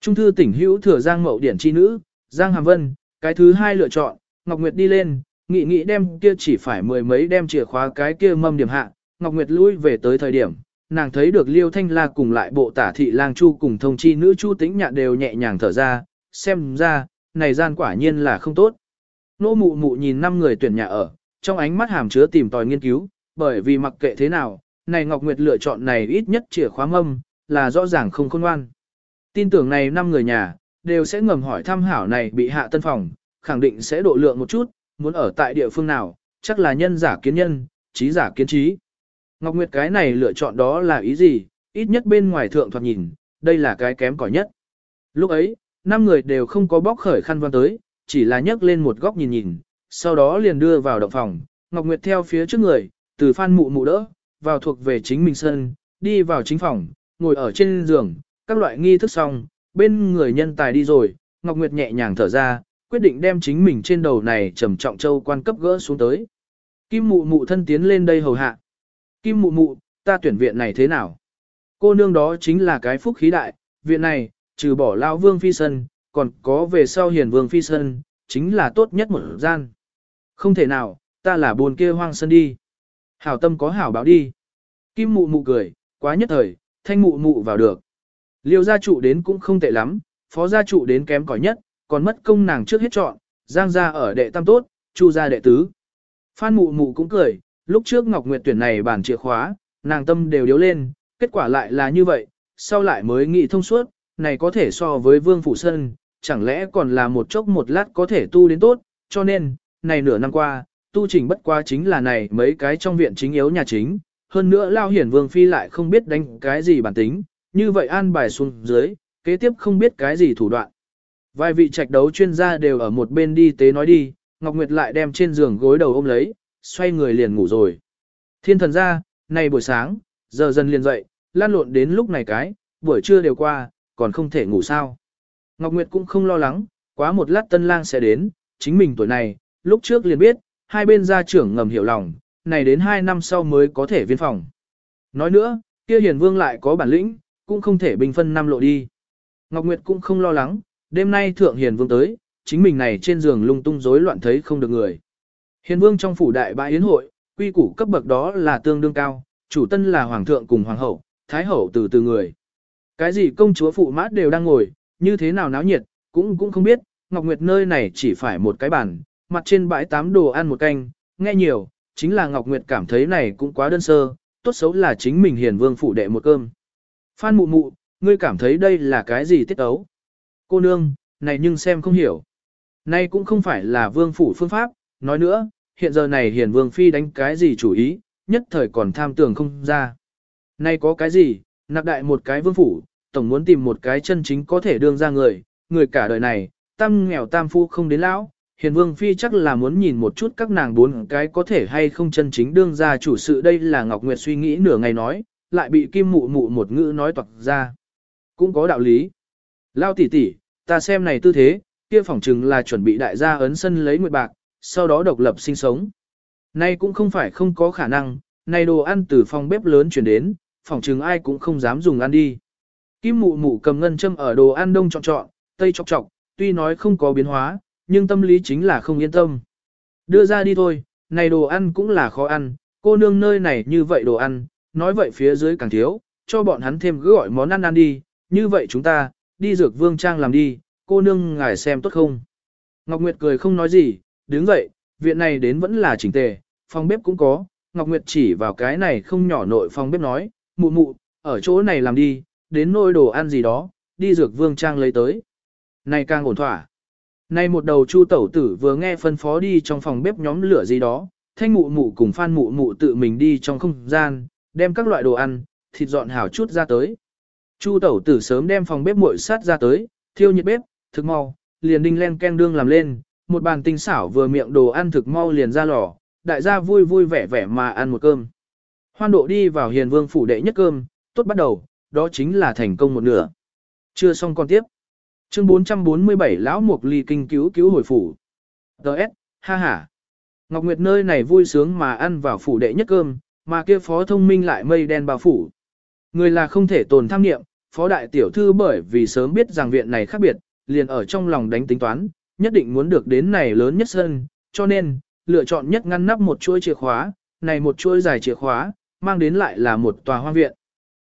Trung thư tỉnh hữu thừa Giang Mậu Điển chi nữ, Giang Hàm Vân, cái thứ hai lựa chọn, Ngọc Nguyệt đi lên, nghị nghị đem kia chỉ phải mười mấy đem chìa khóa cái kia mâm điểm hạ, Ngọc Nguyệt lui về tới thời điểm, nàng thấy được Liêu Thanh La cùng lại bộ tả thị lang chu cùng thông chi nữ chu tĩnh nhạn đều nhẹ nhàng thở ra, xem ra, này gian quả nhiên là không tốt. Nô mụ mụ nhìn năm người tuyển nhà ở, trong ánh mắt hàm chứa tìm tòi nghiên cứu, bởi vì mặc kệ thế nào, này Ngọc Nguyệt lựa chọn này ít nhất chìa khóa mâm, là rõ ràng không khôn ngoan. Tin tưởng này năm người nhà, đều sẽ ngầm hỏi thăm hảo này bị hạ tân phòng, khẳng định sẽ độ lượng một chút, muốn ở tại địa phương nào, chắc là nhân giả kiến nhân, trí giả kiến trí. Ngọc Nguyệt cái này lựa chọn đó là ý gì, ít nhất bên ngoài thượng thoạt nhìn, đây là cái kém cỏi nhất. Lúc ấy, năm người đều không có bóc khởi khăn văn tới, chỉ là nhấc lên một góc nhìn nhìn, sau đó liền đưa vào động phòng, Ngọc Nguyệt theo phía trước người, từ phan mụ mụ đỡ, vào thuộc về chính mình sân, đi vào chính phòng, ngồi ở trên giường, các loại nghi thức xong, bên người nhân tài đi rồi, Ngọc Nguyệt nhẹ nhàng thở ra, quyết định đem chính mình trên đầu này trầm trọng châu quan cấp gỡ xuống tới. Kim mụ mụ thân tiến lên đây hầu hạ. Kim mụ mụ, ta tuyển viện này thế nào? Cô nương đó chính là cái phúc khí đại, viện này, trừ bỏ lao vương phi sân, còn có về sau hiền vương phi sân, chính là tốt nhất một gian. Không thể nào, ta là buồn kia hoang sân đi. Hảo tâm có hảo báo đi. Kim mụ mụ cười, quá nhất thời, thanh mụ mụ vào được. Liêu gia trụ đến cũng không tệ lắm, phó gia trụ đến kém cỏi nhất, còn mất công nàng trước hết chọn, giang gia ở đệ tam tốt, chu gia đệ tứ. Phan mụ mụ cũng cười, lúc trước Ngọc Nguyệt tuyển này bản chìa khóa, nàng tâm đều điếu lên, kết quả lại là như vậy, sau lại mới nghĩ thông suốt, này có thể so với vương phủ sân, chẳng lẽ còn là một chốc một lát có thể tu đến tốt, cho nên, này nửa năm qua, tu chỉnh bất quá chính là này mấy cái trong viện chính yếu nhà chính, hơn nữa Lao Hiển Vương Phi lại không biết đánh cái gì bản tính, như vậy an bài xuống dưới, kế tiếp không biết cái gì thủ đoạn. Vài vị trạch đấu chuyên gia đều ở một bên đi tế nói đi, Ngọc Nguyệt lại đem trên giường gối đầu ôm lấy, xoay người liền ngủ rồi. Thiên thần ra, này buổi sáng, giờ dần liền dậy, lan lộn đến lúc này cái, buổi trưa đều qua, còn không thể ngủ sao. Ngọc Nguyệt cũng không lo lắng, quá một lát tân lang sẽ đến, chính mình tuổi này, lúc trước liền biết, hai bên gia trưởng ngầm hiểu lòng, này đến hai năm sau mới có thể viên phòng. Nói nữa, kia hiền vương lại có bản lĩnh, cũng không thể bình phân năm lộ đi. Ngọc Nguyệt cũng không lo lắng, đêm nay thượng hiền vương tới, chính mình này trên giường lung tung rối loạn thấy không được người. Hiền vương trong phủ đại bãi yến hội, quy củ cấp bậc đó là tương đương cao, chủ tân là hoàng thượng cùng hoàng hậu, thái hậu từ từ người. Cái gì công chúa phụ mát đều đang ngồi, như thế nào náo nhiệt, cũng cũng không biết, Ngọc Nguyệt nơi này chỉ phải một cái bàn, mặt trên bãi tám đồ ăn một canh, nghe nhiều, chính là Ngọc Nguyệt cảm thấy này cũng quá đơn sơ, tốt xấu là chính mình hiền vương phụ đệ một cơm. Phan mụ mụ, ngươi cảm thấy đây là cái gì tiết ấu? Cô nương, này nhưng xem không hiểu. Này cũng không phải là vương phủ phương pháp, nói nữa, hiện giờ này hiền vương phi đánh cái gì chủ ý, nhất thời còn tham tưởng không ra. Này có cái gì, nạp đại một cái vương phủ, tổng muốn tìm một cái chân chính có thể đương ra người, người cả đời này, tam nghèo tam phu không đến lão, hiền vương phi chắc là muốn nhìn một chút các nàng bốn cái có thể hay không chân chính đương ra chủ sự đây là Ngọc Nguyệt suy nghĩ nửa ngày nói, lại bị kim mụ mụ một ngữ nói toạc ra. Cũng có đạo lý. Lao tỷ tỷ, ta xem này tư thế, kia phỏng chừng là chuẩn bị đại gia ấn sân lấy nguyệt bạc, sau đó độc lập sinh sống. Nay cũng không phải không có khả năng, nay đồ ăn từ phòng bếp lớn chuyển đến, phỏng chừng ai cũng không dám dùng ăn đi. Kim mụ mụ cầm ngân châm ở đồ ăn đông chọn chọn, tây chọc chọc, tuy nói không có biến hóa, nhưng tâm lý chính là không yên tâm. Đưa ra đi thôi, này đồ ăn cũng là khó ăn, cô nương nơi này như vậy đồ ăn, nói vậy phía dưới càng thiếu, cho bọn hắn thêm cứ gọi món ăn ăn đi, như vậy chúng ta, đi dược vương trang làm đi, cô nương ngài xem tốt không. Ngọc Nguyệt cười không nói gì, đứng dậy, viện này đến vẫn là chỉnh tề, phòng bếp cũng có, Ngọc Nguyệt chỉ vào cái này không nhỏ nội phòng bếp nói, mụ mụ, ở chỗ này làm đi, đến nôi đồ ăn gì đó, đi dược vương trang lấy tới. Này càng ổn thỏa. Này một đầu chu tẩu tử vừa nghe phân phó đi trong phòng bếp nhóm lửa gì đó, thanh mụ mụ cùng phan mụ mụ tự mình đi trong không gian, đem các loại đồ ăn, thịt dọn hảo chút ra tới. Chu tẩu tử sớm đem phòng bếp muội sát ra tới, thiêu nhiệt bếp, thực mau, liền đinh len ken đương làm lên, một bàn tinh xảo vừa miệng đồ ăn thực mau liền ra lò, đại gia vui vui vẻ vẻ mà ăn một cơm. Hoan độ đi vào hiền vương phủ đệ nhất cơm, tốt bắt đầu, đó chính là thành công một nửa. Chưa xong con tiếp. Chương 447 Lão Mục Ly kinh cứu cứu hồi phủ. Đợt, ha ha. Ngọc Nguyệt nơi này vui sướng mà ăn vào phủ đệ nhất cơm, mà kia phó thông minh lại mây đen bao phủ. Người là không thể tồn tham nghiệm, phó đại tiểu thư bởi vì sớm biết rằng viện này khác biệt, liền ở trong lòng đánh tính toán, nhất định muốn được đến này lớn nhất sân, cho nên, lựa chọn nhất ngăn nắp một chuỗi chìa khóa, này một chuỗi dài chìa khóa, mang đến lại là một tòa hoang viện.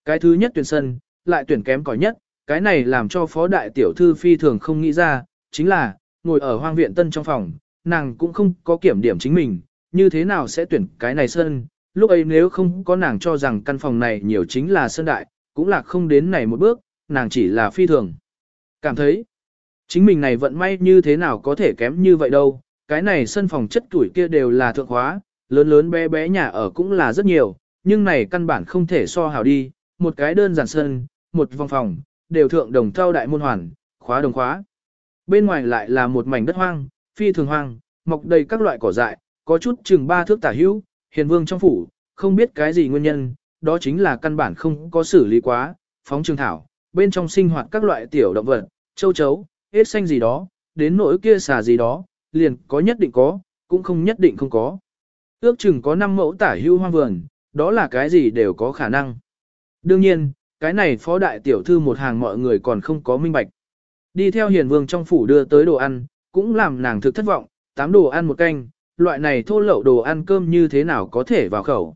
Cái thứ nhất tuyển sân, lại tuyển kém cỏi nhất, cái này làm cho phó đại tiểu thư phi thường không nghĩ ra, chính là, ngồi ở hoang viện tân trong phòng, nàng cũng không có kiểm điểm chính mình, như thế nào sẽ tuyển cái này sân, lúc ấy nếu không có nàng cho rằng căn phòng này nhiều chính là sân đại, cũng là không đến này một bước, nàng chỉ là phi thường. Cảm thấy, chính mình này vận may như thế nào có thể kém như vậy đâu, cái này sân phòng chất tuổi kia đều là thượng hóa, lớn lớn bé bé nhà ở cũng là rất nhiều, nhưng này căn bản không thể so hào đi, một cái đơn giản sân, một vòng phòng, đều thượng đồng thao đại môn hoàn, khóa đồng khóa. Bên ngoài lại là một mảnh đất hoang, phi thường hoang, mọc đầy các loại cỏ dại, có chút chừng ba thước tả hữu, hiền vương trong phủ, không biết cái gì nguyên nhân, đó chính là căn bản không có xử lý quá, phóng trường thảo, bên trong sinh hoạt các loại tiểu động vật, châu chấu, hết xanh gì đó, đến nỗi kia xà gì đó, liền có nhất định có, cũng không nhất định không có. Ước chừng có 5 mẫu tả hưu hoang vườn, đó là cái gì đều có khả năng. Đương nhiên, cái này phó đại tiểu thư một hàng mọi người còn không có minh bạch. Đi theo hiền vương trong phủ đưa tới đồ ăn, cũng làm nàng thực thất vọng, tám đồ ăn một canh, loại này thô lậu đồ ăn cơm như thế nào có thể vào khẩu.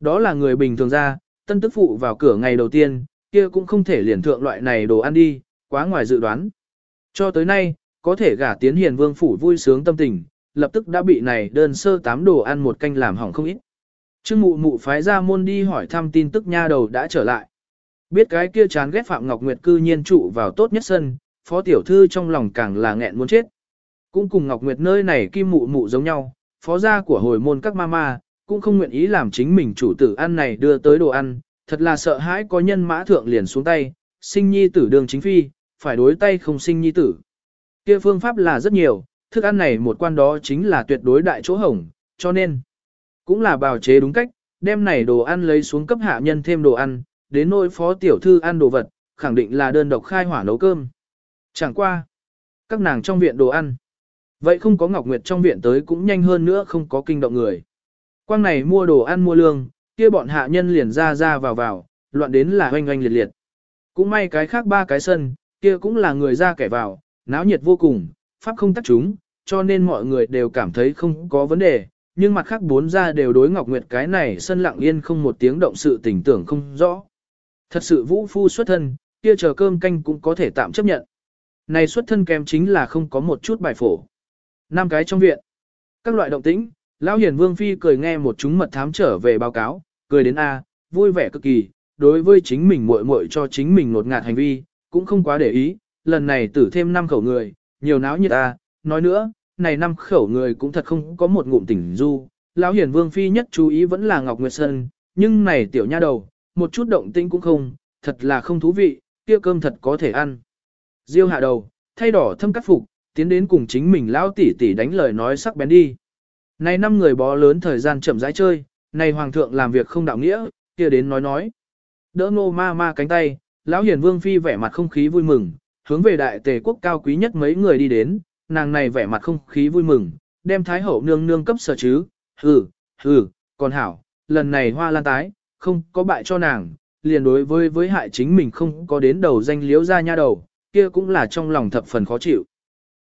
Đó là người bình thường ra, tân tức phụ vào cửa ngày đầu tiên, kia cũng không thể liền thượng loại này đồ ăn đi, quá ngoài dự đoán. Cho tới nay, có thể gả tiến hiền vương phủ vui sướng tâm tình, lập tức đã bị này đơn sơ tám đồ ăn một canh làm hỏng không ít. Trương mụ mụ phái ra môn đi hỏi thăm tin tức nha đầu đã trở lại. Biết cái kia chán ghét Phạm Ngọc Nguyệt cư nhiên trụ vào tốt nhất sân, phó tiểu thư trong lòng càng là nghẹn muốn chết. Cũng cùng Ngọc Nguyệt nơi này kim mụ mụ giống nhau, phó gia của hồi môn các mama, cũng không nguyện ý làm chính mình chủ tử ăn này đưa tới đồ ăn, thật là sợ hãi có nhân mã thượng liền xuống tay, sinh nhi tử đường chính phi, phải đối tay không sinh nhi tử. Kia phương pháp là rất nhiều, thức ăn này một quan đó chính là tuyệt đối đại chỗ hổng, cho nên cũng là bào chế đúng cách, đem này đồ ăn lấy xuống cấp hạ nhân thêm đồ ăn, đến nỗi phó tiểu thư ăn đồ vật, khẳng định là đơn độc khai hỏa nấu cơm. Chẳng qua, các nàng trong viện đồ ăn. Vậy không có Ngọc Nguyệt trong viện tới cũng nhanh hơn nữa không có kinh động người. Quang này mua đồ ăn mua lương, kia bọn hạ nhân liền ra ra vào vào, loạn đến là hoanh hoanh liệt liệt. Cũng may cái khác ba cái sân, kia cũng là người ra kẻ vào, náo nhiệt vô cùng, pháp không tắt chúng, cho nên mọi người đều cảm thấy không có vấn đề, nhưng mặt khác bốn ra đều đối Ngọc Nguyệt cái này sân lặng yên không một tiếng động sự tình tưởng không rõ. Thật sự vũ phu xuất thân, kia chờ cơm canh cũng có thể tạm chấp nhận. Này xuất thân kém chính là không có một chút bài phổ. Năm cái trong viện. Các loại động tĩnh, Lão Hiền Vương Phi cười nghe một chúng mật thám trở về báo cáo, cười đến A, vui vẻ cực kỳ, đối với chính mình muội muội cho chính mình nột ngạt hành vi, cũng không quá để ý, lần này tử thêm năm khẩu người, nhiều náo nhiệt A, nói nữa, này năm khẩu người cũng thật không có một ngụm tỉnh du, Lão Hiền Vương Phi nhất chú ý vẫn là Ngọc Nguyệt Sơn, nhưng này tiểu nha đầu, một chút động tĩnh cũng không, thật là không thú vị, kia cơm thật có thể ăn. Diêu hạ đầu, thay đỏ thâm cắt phục, tiến đến cùng chính mình lão tỷ tỷ đánh lời nói sắc bén đi. Này năm người bó lớn thời gian chậm rãi chơi, này hoàng thượng làm việc không đạo nghĩa, kia đến nói nói. Đỡ nô ma ma cánh tay, lão hiền vương phi vẻ mặt không khí vui mừng, hướng về đại tề quốc cao quý nhất mấy người đi đến, nàng này vẻ mặt không khí vui mừng, đem thái hậu nương nương cấp sở chứ, hừ, hừ, còn hảo, lần này hoa lan tái, không có bại cho nàng, liền đối với với hại chính mình không có đến đầu danh liếu ra nha đầu, kia cũng là trong lòng thập phần khó chịu.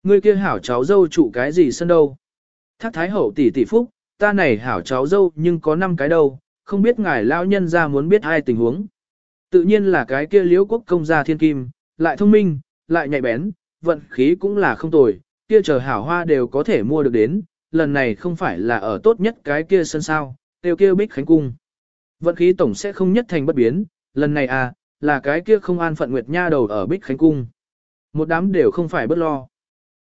Ngươi kia hảo cháu dâu trụ cái gì sân đâu? Thác thái hậu tỷ tỷ phúc, ta này hảo cháu dâu nhưng có 5 cái đâu, không biết ngài lao nhân ra muốn biết hai tình huống. Tự nhiên là cái kia liễu quốc công gia thiên kim, lại thông minh, lại nhạy bén, vận khí cũng là không tồi, kia chờ hảo hoa đều có thể mua được đến, lần này không phải là ở tốt nhất cái kia sân sao, tiêu kia bích khánh cung. Vận khí tổng sẽ không nhất thành bất biến, lần này à, là cái kia không an phận nguyệt nha đầu ở bích khánh cung. Một đám đều không phải bất lo.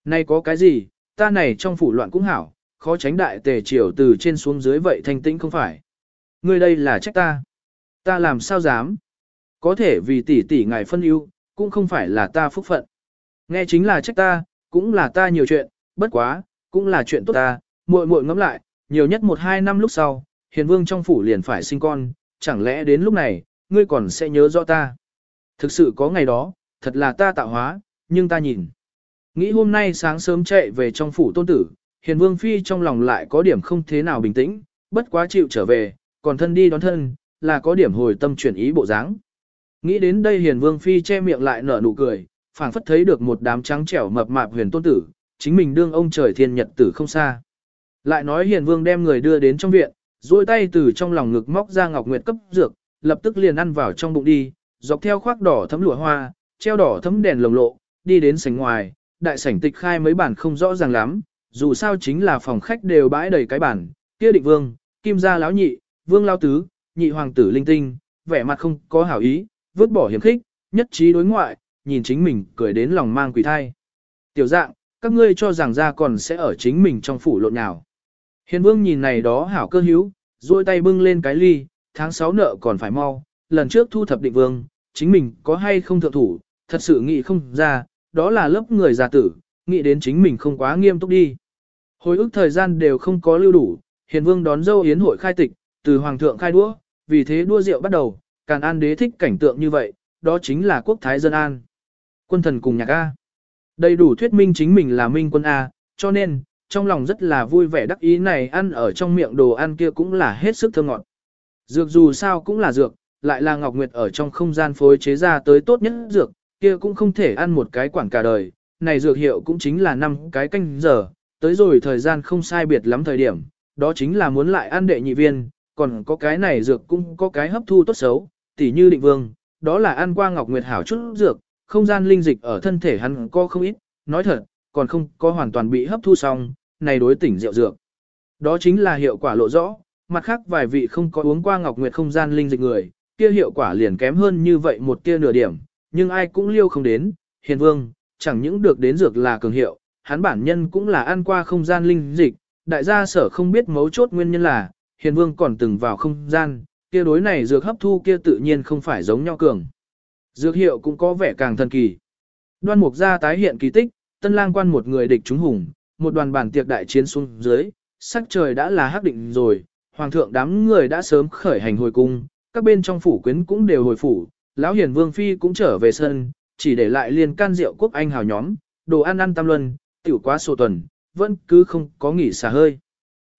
Nay có cái gì, ta này trong phủ loạn cũng hảo, khó tránh đại tề triều từ trên xuống dưới vậy thanh tĩnh không phải. Ngươi đây là trách ta. Ta làm sao dám? Có thể vì tỷ tỷ ngài phân ưu, cũng không phải là ta phúc phận. Nghe chính là trách ta, cũng là ta nhiều chuyện, bất quá, cũng là chuyện tốt ta, muội muội ngẫm lại, nhiều nhất một hai năm lúc sau, hiền vương trong phủ liền phải sinh con, chẳng lẽ đến lúc này, ngươi còn sẽ nhớ rõ ta. Thực sự có ngày đó, thật là ta tạo hóa, nhưng ta nhìn. Nghĩ hôm nay sáng sớm chạy về trong phủ tôn tử, hiền vương phi trong lòng lại có điểm không thế nào bình tĩnh, bất quá chịu trở về, còn thân đi đón thân, là có điểm hồi tâm chuyển ý bộ dáng. Nghĩ đến đây hiền vương phi che miệng lại nở nụ cười, phảng phất thấy được một đám trắng trẻo mập mạp huyền tôn tử, chính mình đương ông trời thiên nhật tử không xa. Lại nói hiền vương đem người đưa đến trong viện, duỗi tay từ trong lòng ngực móc ra ngọc nguyệt cấp dược, lập tức liền ăn vào trong bụng đi, dọc theo khoác đỏ thấm lụa hoa, treo đỏ thấm đèn lồng lộ, đi đến sảnh ngoài, đại sảnh tịch khai mấy bản không rõ ràng lắm, dù sao chính là phòng khách đều bãi đầy cái bản, kia định vương, kim gia lão nhị, vương lao tứ, nhị hoàng tử linh tinh, vẻ mặt không có hảo ý, vứt bỏ hiểm khích, nhất trí đối ngoại, nhìn chính mình cười đến lòng mang quỷ thai. Tiểu dạng, các ngươi cho rằng ra còn sẽ ở chính mình trong phủ lộn nào. Hiền vương nhìn này đó hảo cơ hữu, duỗi tay bưng lên cái ly, tháng 6 nợ còn phải mau, lần trước thu thập định vương, chính mình có hay không thượng thủ, thật sự nghĩ không ra, đó là lớp người già tử, nghĩ đến chính mình không quá nghiêm túc đi. Hồi ức thời gian đều không có lưu đủ, hiền vương đón dâu yến hội khai tịch, từ hoàng thượng khai đũa, vì thế đua rượu bắt đầu, càn an đế thích cảnh tượng như vậy, đó chính là quốc thái dân an. Quân thần cùng nhạc A. Đầy đủ thuyết minh chính mình là minh quân A, cho nên, trong lòng rất là vui vẻ đắc ý này ăn ở trong miệng đồ ăn kia cũng là hết sức thơm ngọt. Dược dù sao cũng là dược, lại là Ngọc Nguyệt ở trong không gian phối chế ra tới tốt nhất dược, kia cũng không thể ăn một cái quảng cả đời, này dược hiệu cũng chính là năm cái canh giờ, tới rồi thời gian không sai biệt lắm thời điểm, đó chính là muốn lại ăn đệ nhị viên, còn có cái này dược cũng có cái hấp thu tốt xấu, tỉ như định vương, đó là ăn qua Ngọc Nguyệt hảo chút dược, không gian linh dịch ở thân thể hắn có không ít, nói thật, còn không có hoàn toàn bị hấp thu xong, này đối tỉnh rượu dược. Đó chính là hiệu quả lộ rõ, mặt khác vài vị không có uống qua Ngọc Nguyệt không gian linh dịch người, kia hiệu quả liền kém hơn như vậy một tia nửa điểm, nhưng ai cũng liêu không đến, hiền vương, chẳng những được đến dược là cường hiệu, hắn bản nhân cũng là ăn qua không gian linh dịch, đại gia sở không biết mấu chốt nguyên nhân là, hiền vương còn từng vào không gian, kia đối này dược hấp thu kia tự nhiên không phải giống nhau cường. Dược hiệu cũng có vẻ càng thần kỳ. Đoan mục gia tái hiện kỳ tích, tân lang quan một người địch chúng hùng, một đoàn bản tiệc đại chiến xuống dưới, sắc trời đã là hắc định rồi, hoàng thượng đám người đã sớm khởi hành hồi cung, các bên trong phủ quyến cũng đều hồi phủ, lão hiền vương phi cũng trở về sân, chỉ để lại liên can rượu quốc anh hào nhóm, đồ ăn ăn tam luân, tiểu quá sổ tuần, vẫn cứ không có nghỉ xả hơi.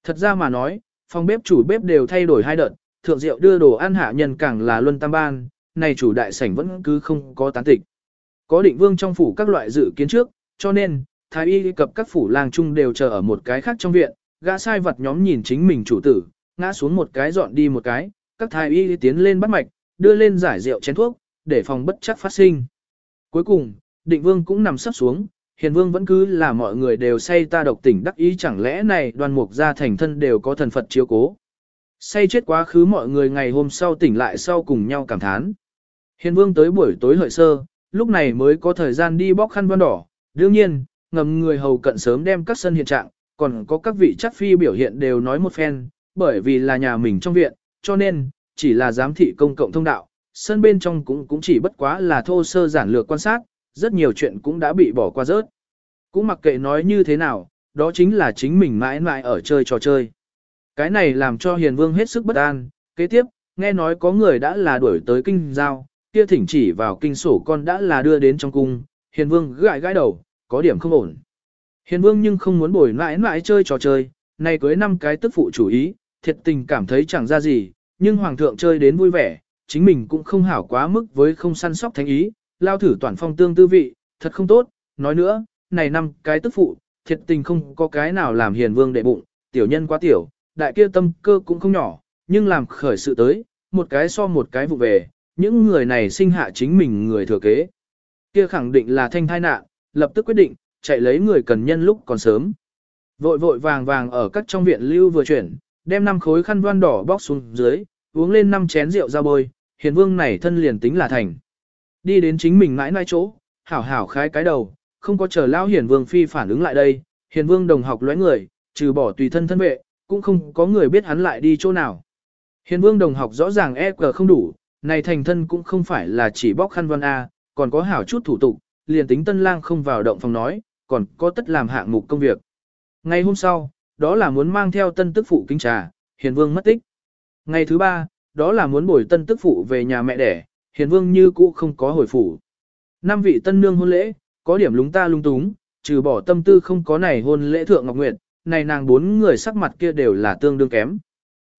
Thật ra mà nói, phòng bếp chủ bếp đều thay đổi hai đợt, thượng rượu đưa đồ ăn hạ nhân càng là luân tam ban, này chủ đại sảnh vẫn cứ không có tán tịch. Có định vương trong phủ các loại dự kiến trước, cho nên, thái y cập các phủ làng chung đều chờ ở một cái khác trong viện, gã sai vật nhóm nhìn chính mình chủ tử, ngã xuống một cái dọn đi một cái, các thái y tiến lên bắt mạch, đưa lên giải rượu chén thuốc, để phòng bất chắc phát sinh. Cuối cùng, định vương cũng nằm sắp xuống, hiền vương vẫn cứ là mọi người đều say ta độc tỉnh đắc ý chẳng lẽ này đoàn mục gia thành thân đều có thần Phật chiếu cố. Say chết quá khứ mọi người ngày hôm sau tỉnh lại sau cùng nhau cảm thán. Hiền vương tới buổi tối hợi sơ, lúc này mới có thời gian đi bóc khăn văn đỏ, đương nhiên, ngầm người hầu cận sớm đem các sân hiện trạng, còn có các vị chắc phi biểu hiện đều nói một phen, bởi vì là nhà mình trong viện, cho nên, chỉ là giám thị công cộng thông đạo, sân bên trong cũng cũng chỉ bất quá là thô sơ giản lược quan sát, rất nhiều chuyện cũng đã bị bỏ qua rớt. Cũng mặc kệ nói như thế nào, đó chính là chính mình mãi mãi ở chơi trò chơi. Cái này làm cho hiền vương hết sức bất an, kế tiếp, nghe nói có người đã là đuổi tới kinh giao, kia thỉnh chỉ vào kinh sổ con đã là đưa đến trong cung, hiền vương gãi gãi đầu, có điểm không ổn. Hiền vương nhưng không muốn bồi mãi mãi chơi trò chơi, nay cưới năm cái tức phụ chủ ý, thiệt tình cảm thấy chẳng ra gì, nhưng hoàng thượng chơi đến vui vẻ, chính mình cũng không hảo quá mức với không săn sóc thánh ý, lao thử toàn phong tương tư vị, thật không tốt, nói nữa, này năm cái tức phụ, thiệt tình không có cái nào làm hiền vương đệ bụng, tiểu nhân quá tiểu, đại kia tâm cơ cũng không nhỏ, nhưng làm khởi sự tới, một cái so một cái vụ về, những người này sinh hạ chính mình người thừa kế. Kia khẳng định là thanh thai nạn, lập tức quyết định, chạy lấy người cần nhân lúc còn sớm. Vội vội vàng vàng ở các trong viện lưu vừa chuyển, đem năm khối khăn đoan đỏ bóc xuống dưới, uống lên năm chén rượu ra bôi, hiền vương này thân liền tính là thành. Đi đến chính mình mãi nai chỗ, hảo hảo khái cái đầu, không có chờ lao hiền vương phi phản ứng lại đây, hiền vương đồng học lóe người, trừ bỏ tùy thân thân vệ, cũng không có người biết hắn lại đi chỗ nào. Hiền vương đồng học rõ ràng e cờ không đủ, này thành thân cũng không phải là chỉ bóc khăn văn A, còn có hảo chút thủ tục, liền tính tân lang không vào động phòng nói, còn có tất làm hạng mục công việc. Ngày hôm sau, đó là muốn mang theo tân tức phụ kinh trà, hiền vương mất tích. Ngày thứ ba, đó là muốn bồi tân tức phụ về nhà mẹ đẻ, hiền vương như cũ không có hồi phủ. Năm vị tân nương hôn lễ, có điểm lúng ta lung túng, trừ bỏ tâm tư không có này hôn lễ thượng ngọc nguyệt, này nàng bốn người sắc mặt kia đều là tương đương kém.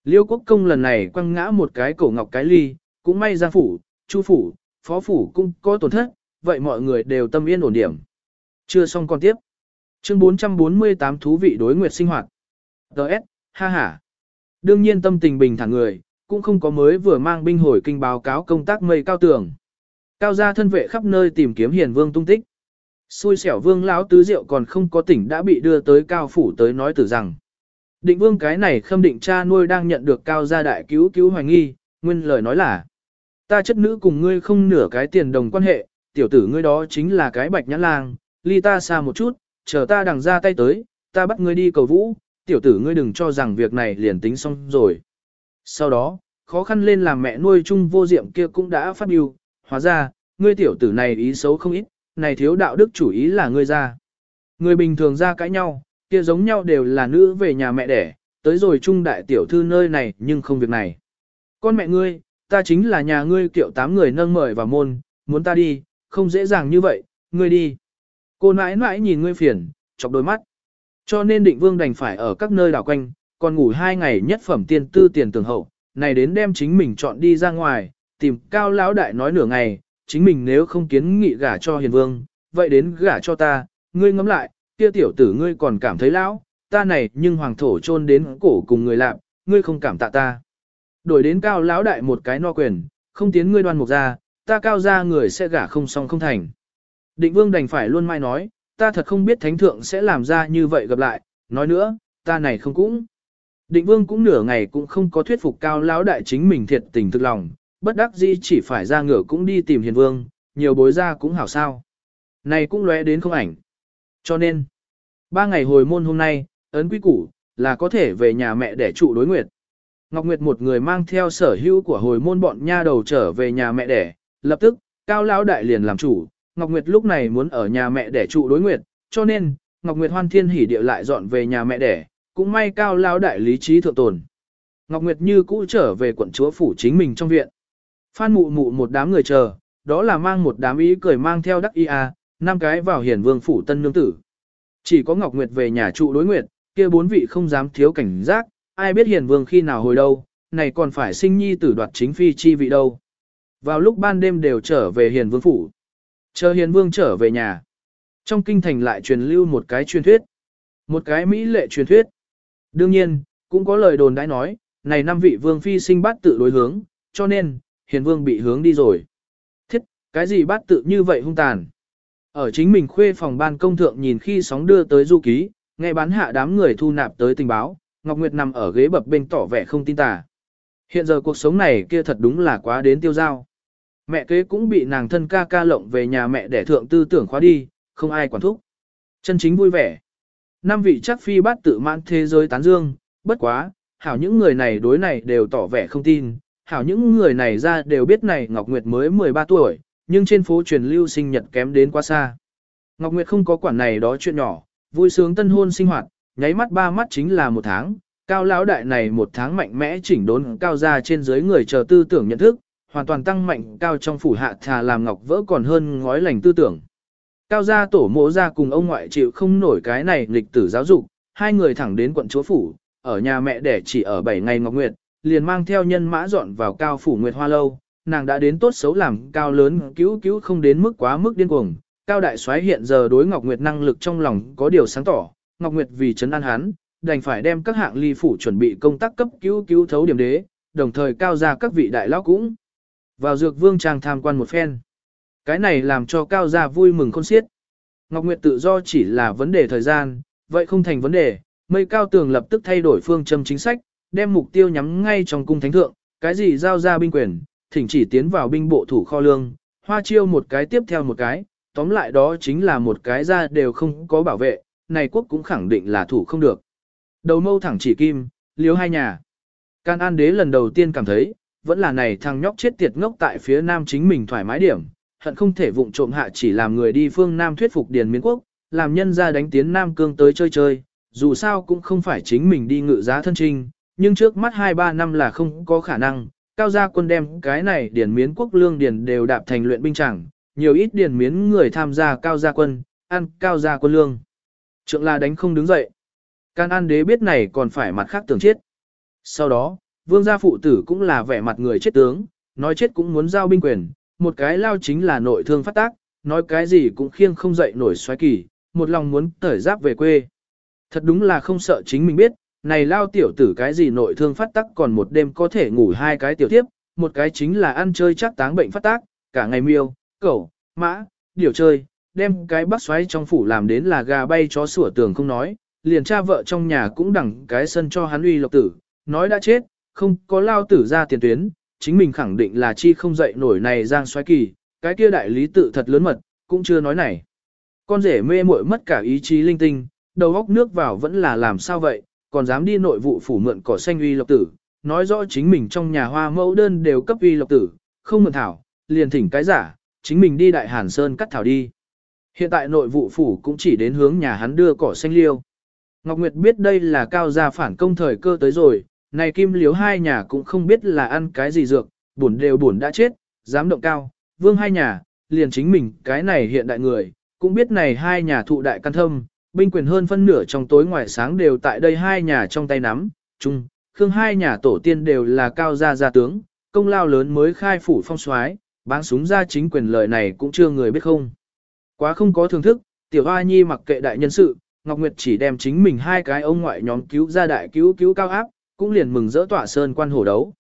Liêu quốc công lần này quăng ngã một cái cổ ngọc cái ly, cũng may gia phủ, chu phủ, phó phủ cũng có tổn thất, vậy mọi người đều tâm yên ổn điểm. Chưa xong con tiếp. Chương 448 thú vị đối nguyệt sinh hoạt. Đợt, ha ha. Đương nhiên tâm tình bình thản người, cũng không có mới vừa mang binh hồi kinh báo cáo công tác mây cao tường. Cao gia thân vệ khắp nơi tìm kiếm hiền vương tung tích. Xui xẻo vương lão tứ diệu còn không có tỉnh đã bị đưa tới cao phủ tới nói tử rằng. Định vương cái này khâm định cha nuôi đang nhận được cao gia đại cứu cứu hoài nghi, nguyên lời nói là. Ta chất nữ cùng ngươi không nửa cái tiền đồng quan hệ, tiểu tử ngươi đó chính là cái bạch nhãn lang, ly ta xa một chút, chờ ta đằng ra tay tới, ta bắt ngươi đi cầu vũ, tiểu tử ngươi đừng cho rằng việc này liền tính xong rồi. Sau đó, khó khăn lên làm mẹ nuôi chung vô diệm kia cũng đã phát biểu, hóa ra, ngươi tiểu tử này ý xấu không ít, này thiếu đạo đức chủ ý là ngươi ra. Người bình thường ra cãi nhau, kia giống nhau đều là nữ về nhà mẹ đẻ, tới rồi chung đại tiểu thư nơi này nhưng không việc này. Con mẹ ngươi, ta chính là nhà ngươi kiệu tám người nâng mời vào môn, muốn ta đi, không dễ dàng như vậy, ngươi đi. Cô nãi nãi nhìn ngươi phiền, chọc đôi mắt. Cho nên định vương đành phải ở các nơi đảo quanh, còn ngủ hai ngày nhất phẩm tiên tư tiền tường hậu, này đến đem chính mình chọn đi ra ngoài, tìm cao lão đại nói nửa ngày, chính mình nếu không kiến nghị gả cho hiền vương, vậy đến gả cho ta, ngươi ngẫm lại, kia tiểu tử ngươi còn cảm thấy lão, ta này nhưng hoàng thổ chôn đến cổ cùng người làm, ngươi không cảm tạ ta. Đổi đến cao lão đại một cái no quyền, không tiến ngươi đoan mục ra, ta cao ra người sẽ gả không xong không thành. Định vương đành phải luôn mai nói, ta thật không biết thánh thượng sẽ làm ra như vậy gặp lại, nói nữa, ta này không cũng. Định vương cũng nửa ngày cũng không có thuyết phục cao lão đại chính mình thiệt tình thực lòng, bất đắc dĩ chỉ phải ra ngựa cũng đi tìm hiền vương, nhiều bối ra cũng hảo sao. Này cũng lóe đến không ảnh. Cho nên, ba ngày hồi môn hôm nay, ấn quý củ, là có thể về nhà mẹ để trụ đối nguyệt. Ngọc Nguyệt một người mang theo sở hữu của hồi môn bọn nha đầu trở về nhà mẹ đẻ, lập tức, Cao Lão Đại liền làm chủ, Ngọc Nguyệt lúc này muốn ở nhà mẹ đẻ trụ đối nguyệt, cho nên, Ngọc Nguyệt hoan thiên hỉ địa lại dọn về nhà mẹ đẻ, cũng may Cao Lão Đại lý trí thượng tồn. Ngọc Nguyệt như cũ trở về quận chúa phủ chính mình trong viện. Phan mụ mụ một đám người chờ, đó là mang một đám ý cười mang theo đắc y a, à, năm cái vào hiển vương phủ tân nương tử. Chỉ có Ngọc Nguyệt về nhà trụ đối nguyệt, kia bốn vị không dám thiếu cảnh giác, ai biết hiền vương khi nào hồi đâu, này còn phải sinh nhi tử đoạt chính phi chi vị đâu. Vào lúc ban đêm đều trở về hiền vương phủ. Chờ hiền vương trở về nhà. Trong kinh thành lại truyền lưu một cái truyền thuyết. Một cái mỹ lệ truyền thuyết. Đương nhiên, cũng có lời đồn đãi nói, này năm vị vương phi sinh bát tự đối hướng, cho nên, hiền vương bị hướng đi rồi. Thiết, cái gì bát tự như vậy hung tàn. Ở chính mình khuê phòng ban công thượng nhìn khi sóng đưa tới du ký, nghe bán hạ đám người thu nạp tới tình báo, Ngọc Nguyệt nằm ở ghế bập bên tỏ vẻ không tin tà. Hiện giờ cuộc sống này kia thật đúng là quá đến tiêu dao. Mẹ kế cũng bị nàng thân ca ca lộng về nhà mẹ để thượng tư tưởng khóa đi, không ai quản thúc. Chân chính vui vẻ. Năm vị chắc phi bát tự mãn thế giới tán dương, bất quá, hảo những người này đối này đều tỏ vẻ không tin, hảo những người này ra đều biết này Ngọc Nguyệt mới 13 tuổi, nhưng trên phố truyền lưu sinh nhật kém đến quá xa. Ngọc Nguyệt không có quản này đó chuyện nhỏ, vui sướng tân hôn sinh hoạt, nháy mắt ba mắt chính là một tháng, cao lão đại này một tháng mạnh mẽ chỉnh đốn cao ra trên dưới người chờ tư tưởng nhận thức, hoàn toàn tăng mạnh cao trong phủ hạ thà làm ngọc vỡ còn hơn ngói lành tư tưởng. Cao gia tổ mộ ra cùng ông ngoại chịu không nổi cái này lịch tử giáo dục, hai người thẳng đến quận chúa phủ, ở nhà mẹ đẻ chỉ ở 7 ngày Ngọc Nguyệt, liền mang theo nhân mã dọn vào cao phủ Nguyệt Hoa Lâu, nàng đã đến tốt xấu làm cao lớn cứu cứu không đến mức quá mức điên cuồng. Cao đại soái hiện giờ đối Ngọc Nguyệt năng lực trong lòng có điều sáng tỏ, Ngọc Nguyệt vì chấn an hắn, đành phải đem các hạng ly phủ chuẩn bị công tác cấp cứu cứu thấu điểm đế, đồng thời cao ra các vị đại lão cũng vào dược vương trang tham quan một phen. Cái này làm cho cao gia vui mừng khôn xiết. Ngọc Nguyệt tự do chỉ là vấn đề thời gian, vậy không thành vấn đề, mây cao tường lập tức thay đổi phương châm chính sách, đem mục tiêu nhắm ngay trong cung thánh thượng, cái gì giao ra binh quyền, thỉnh chỉ tiến vào binh bộ thủ kho lương, hoa chiêu một cái tiếp theo một cái, tóm lại đó chính là một cái ra đều không có bảo vệ, này quốc cũng khẳng định là thủ không được. Đầu mâu thẳng chỉ kim, liếu hai nhà. Can An đế lần đầu tiên cảm thấy, vẫn là này thằng nhóc chết tiệt ngốc tại phía nam chính mình thoải mái điểm, hận không thể vụng trộm hạ chỉ làm người đi phương nam thuyết phục điền miến quốc, làm nhân ra đánh tiến nam cương tới chơi chơi, dù sao cũng không phải chính mình đi ngự giá thân trinh, nhưng trước mắt 2-3 năm là không có khả năng, cao gia quân đem cái này điền miến quốc lương điền đều đạp thành luyện binh chẳng, nhiều ít điền miến người tham gia cao gia quân, ăn cao gia quân lương. Trượng là đánh không đứng dậy. Can An đế biết này còn phải mặt khác tưởng chết. Sau đó, vương gia phụ tử cũng là vẻ mặt người chết tướng, nói chết cũng muốn giao binh quyền, một cái lao chính là nội thương phát tác, nói cái gì cũng khiêng không dậy nổi xoáy kỳ, một lòng muốn tởi giáp về quê. Thật đúng là không sợ chính mình biết, này lao tiểu tử cái gì nội thương phát tác còn một đêm có thể ngủ hai cái tiểu tiếp, một cái chính là ăn chơi chắc táng bệnh phát tác, cả ngày miêu, cẩu, mã, điều chơi, đem cái bác xoáy trong phủ làm đến là gà bay chó sủa tường không nói, liền cha vợ trong nhà cũng đẳng cái sân cho hắn uy lộc tử, nói đã chết, không có lao tử ra tiền tuyến, chính mình khẳng định là chi không dậy nổi này giang xoáy kỳ, cái kia đại lý tự thật lớn mật, cũng chưa nói này. Con rể mê muội mất cả ý chí linh tinh, đầu góc nước vào vẫn là làm sao vậy, còn dám đi nội vụ phủ mượn cỏ xanh uy lộc tử, nói rõ chính mình trong nhà hoa mẫu đơn đều cấp uy lộc tử, không mượn thảo, liền thỉnh cái giả, chính mình đi đại hàn sơn cắt thảo đi. Hiện tại nội vụ phủ cũng chỉ đến hướng nhà hắn đưa cỏ xanh liêu. Ngọc Nguyệt biết đây là cao gia phản công thời cơ tới rồi, này kim liếu hai nhà cũng không biết là ăn cái gì dược, buồn đều buồn đã chết, dám động cao, vương hai nhà, liền chính mình cái này hiện đại người, cũng biết này hai nhà thụ đại căn thâm, binh quyền hơn phân nửa trong tối ngoài sáng đều tại đây hai nhà trong tay nắm, chung, khương hai nhà tổ tiên đều là cao gia gia tướng, công lao lớn mới khai phủ phong soái, bán súng ra chính quyền lợi này cũng chưa người biết không. Quá không có thưởng thức, tiểu hoa nhi mặc kệ đại nhân sự, Ngọc Nguyệt chỉ đem chính mình hai cái ông ngoại nhóm cứu ra đại cứu cứu cao áp, cũng liền mừng rỡ tỏa sơn quan hổ đấu.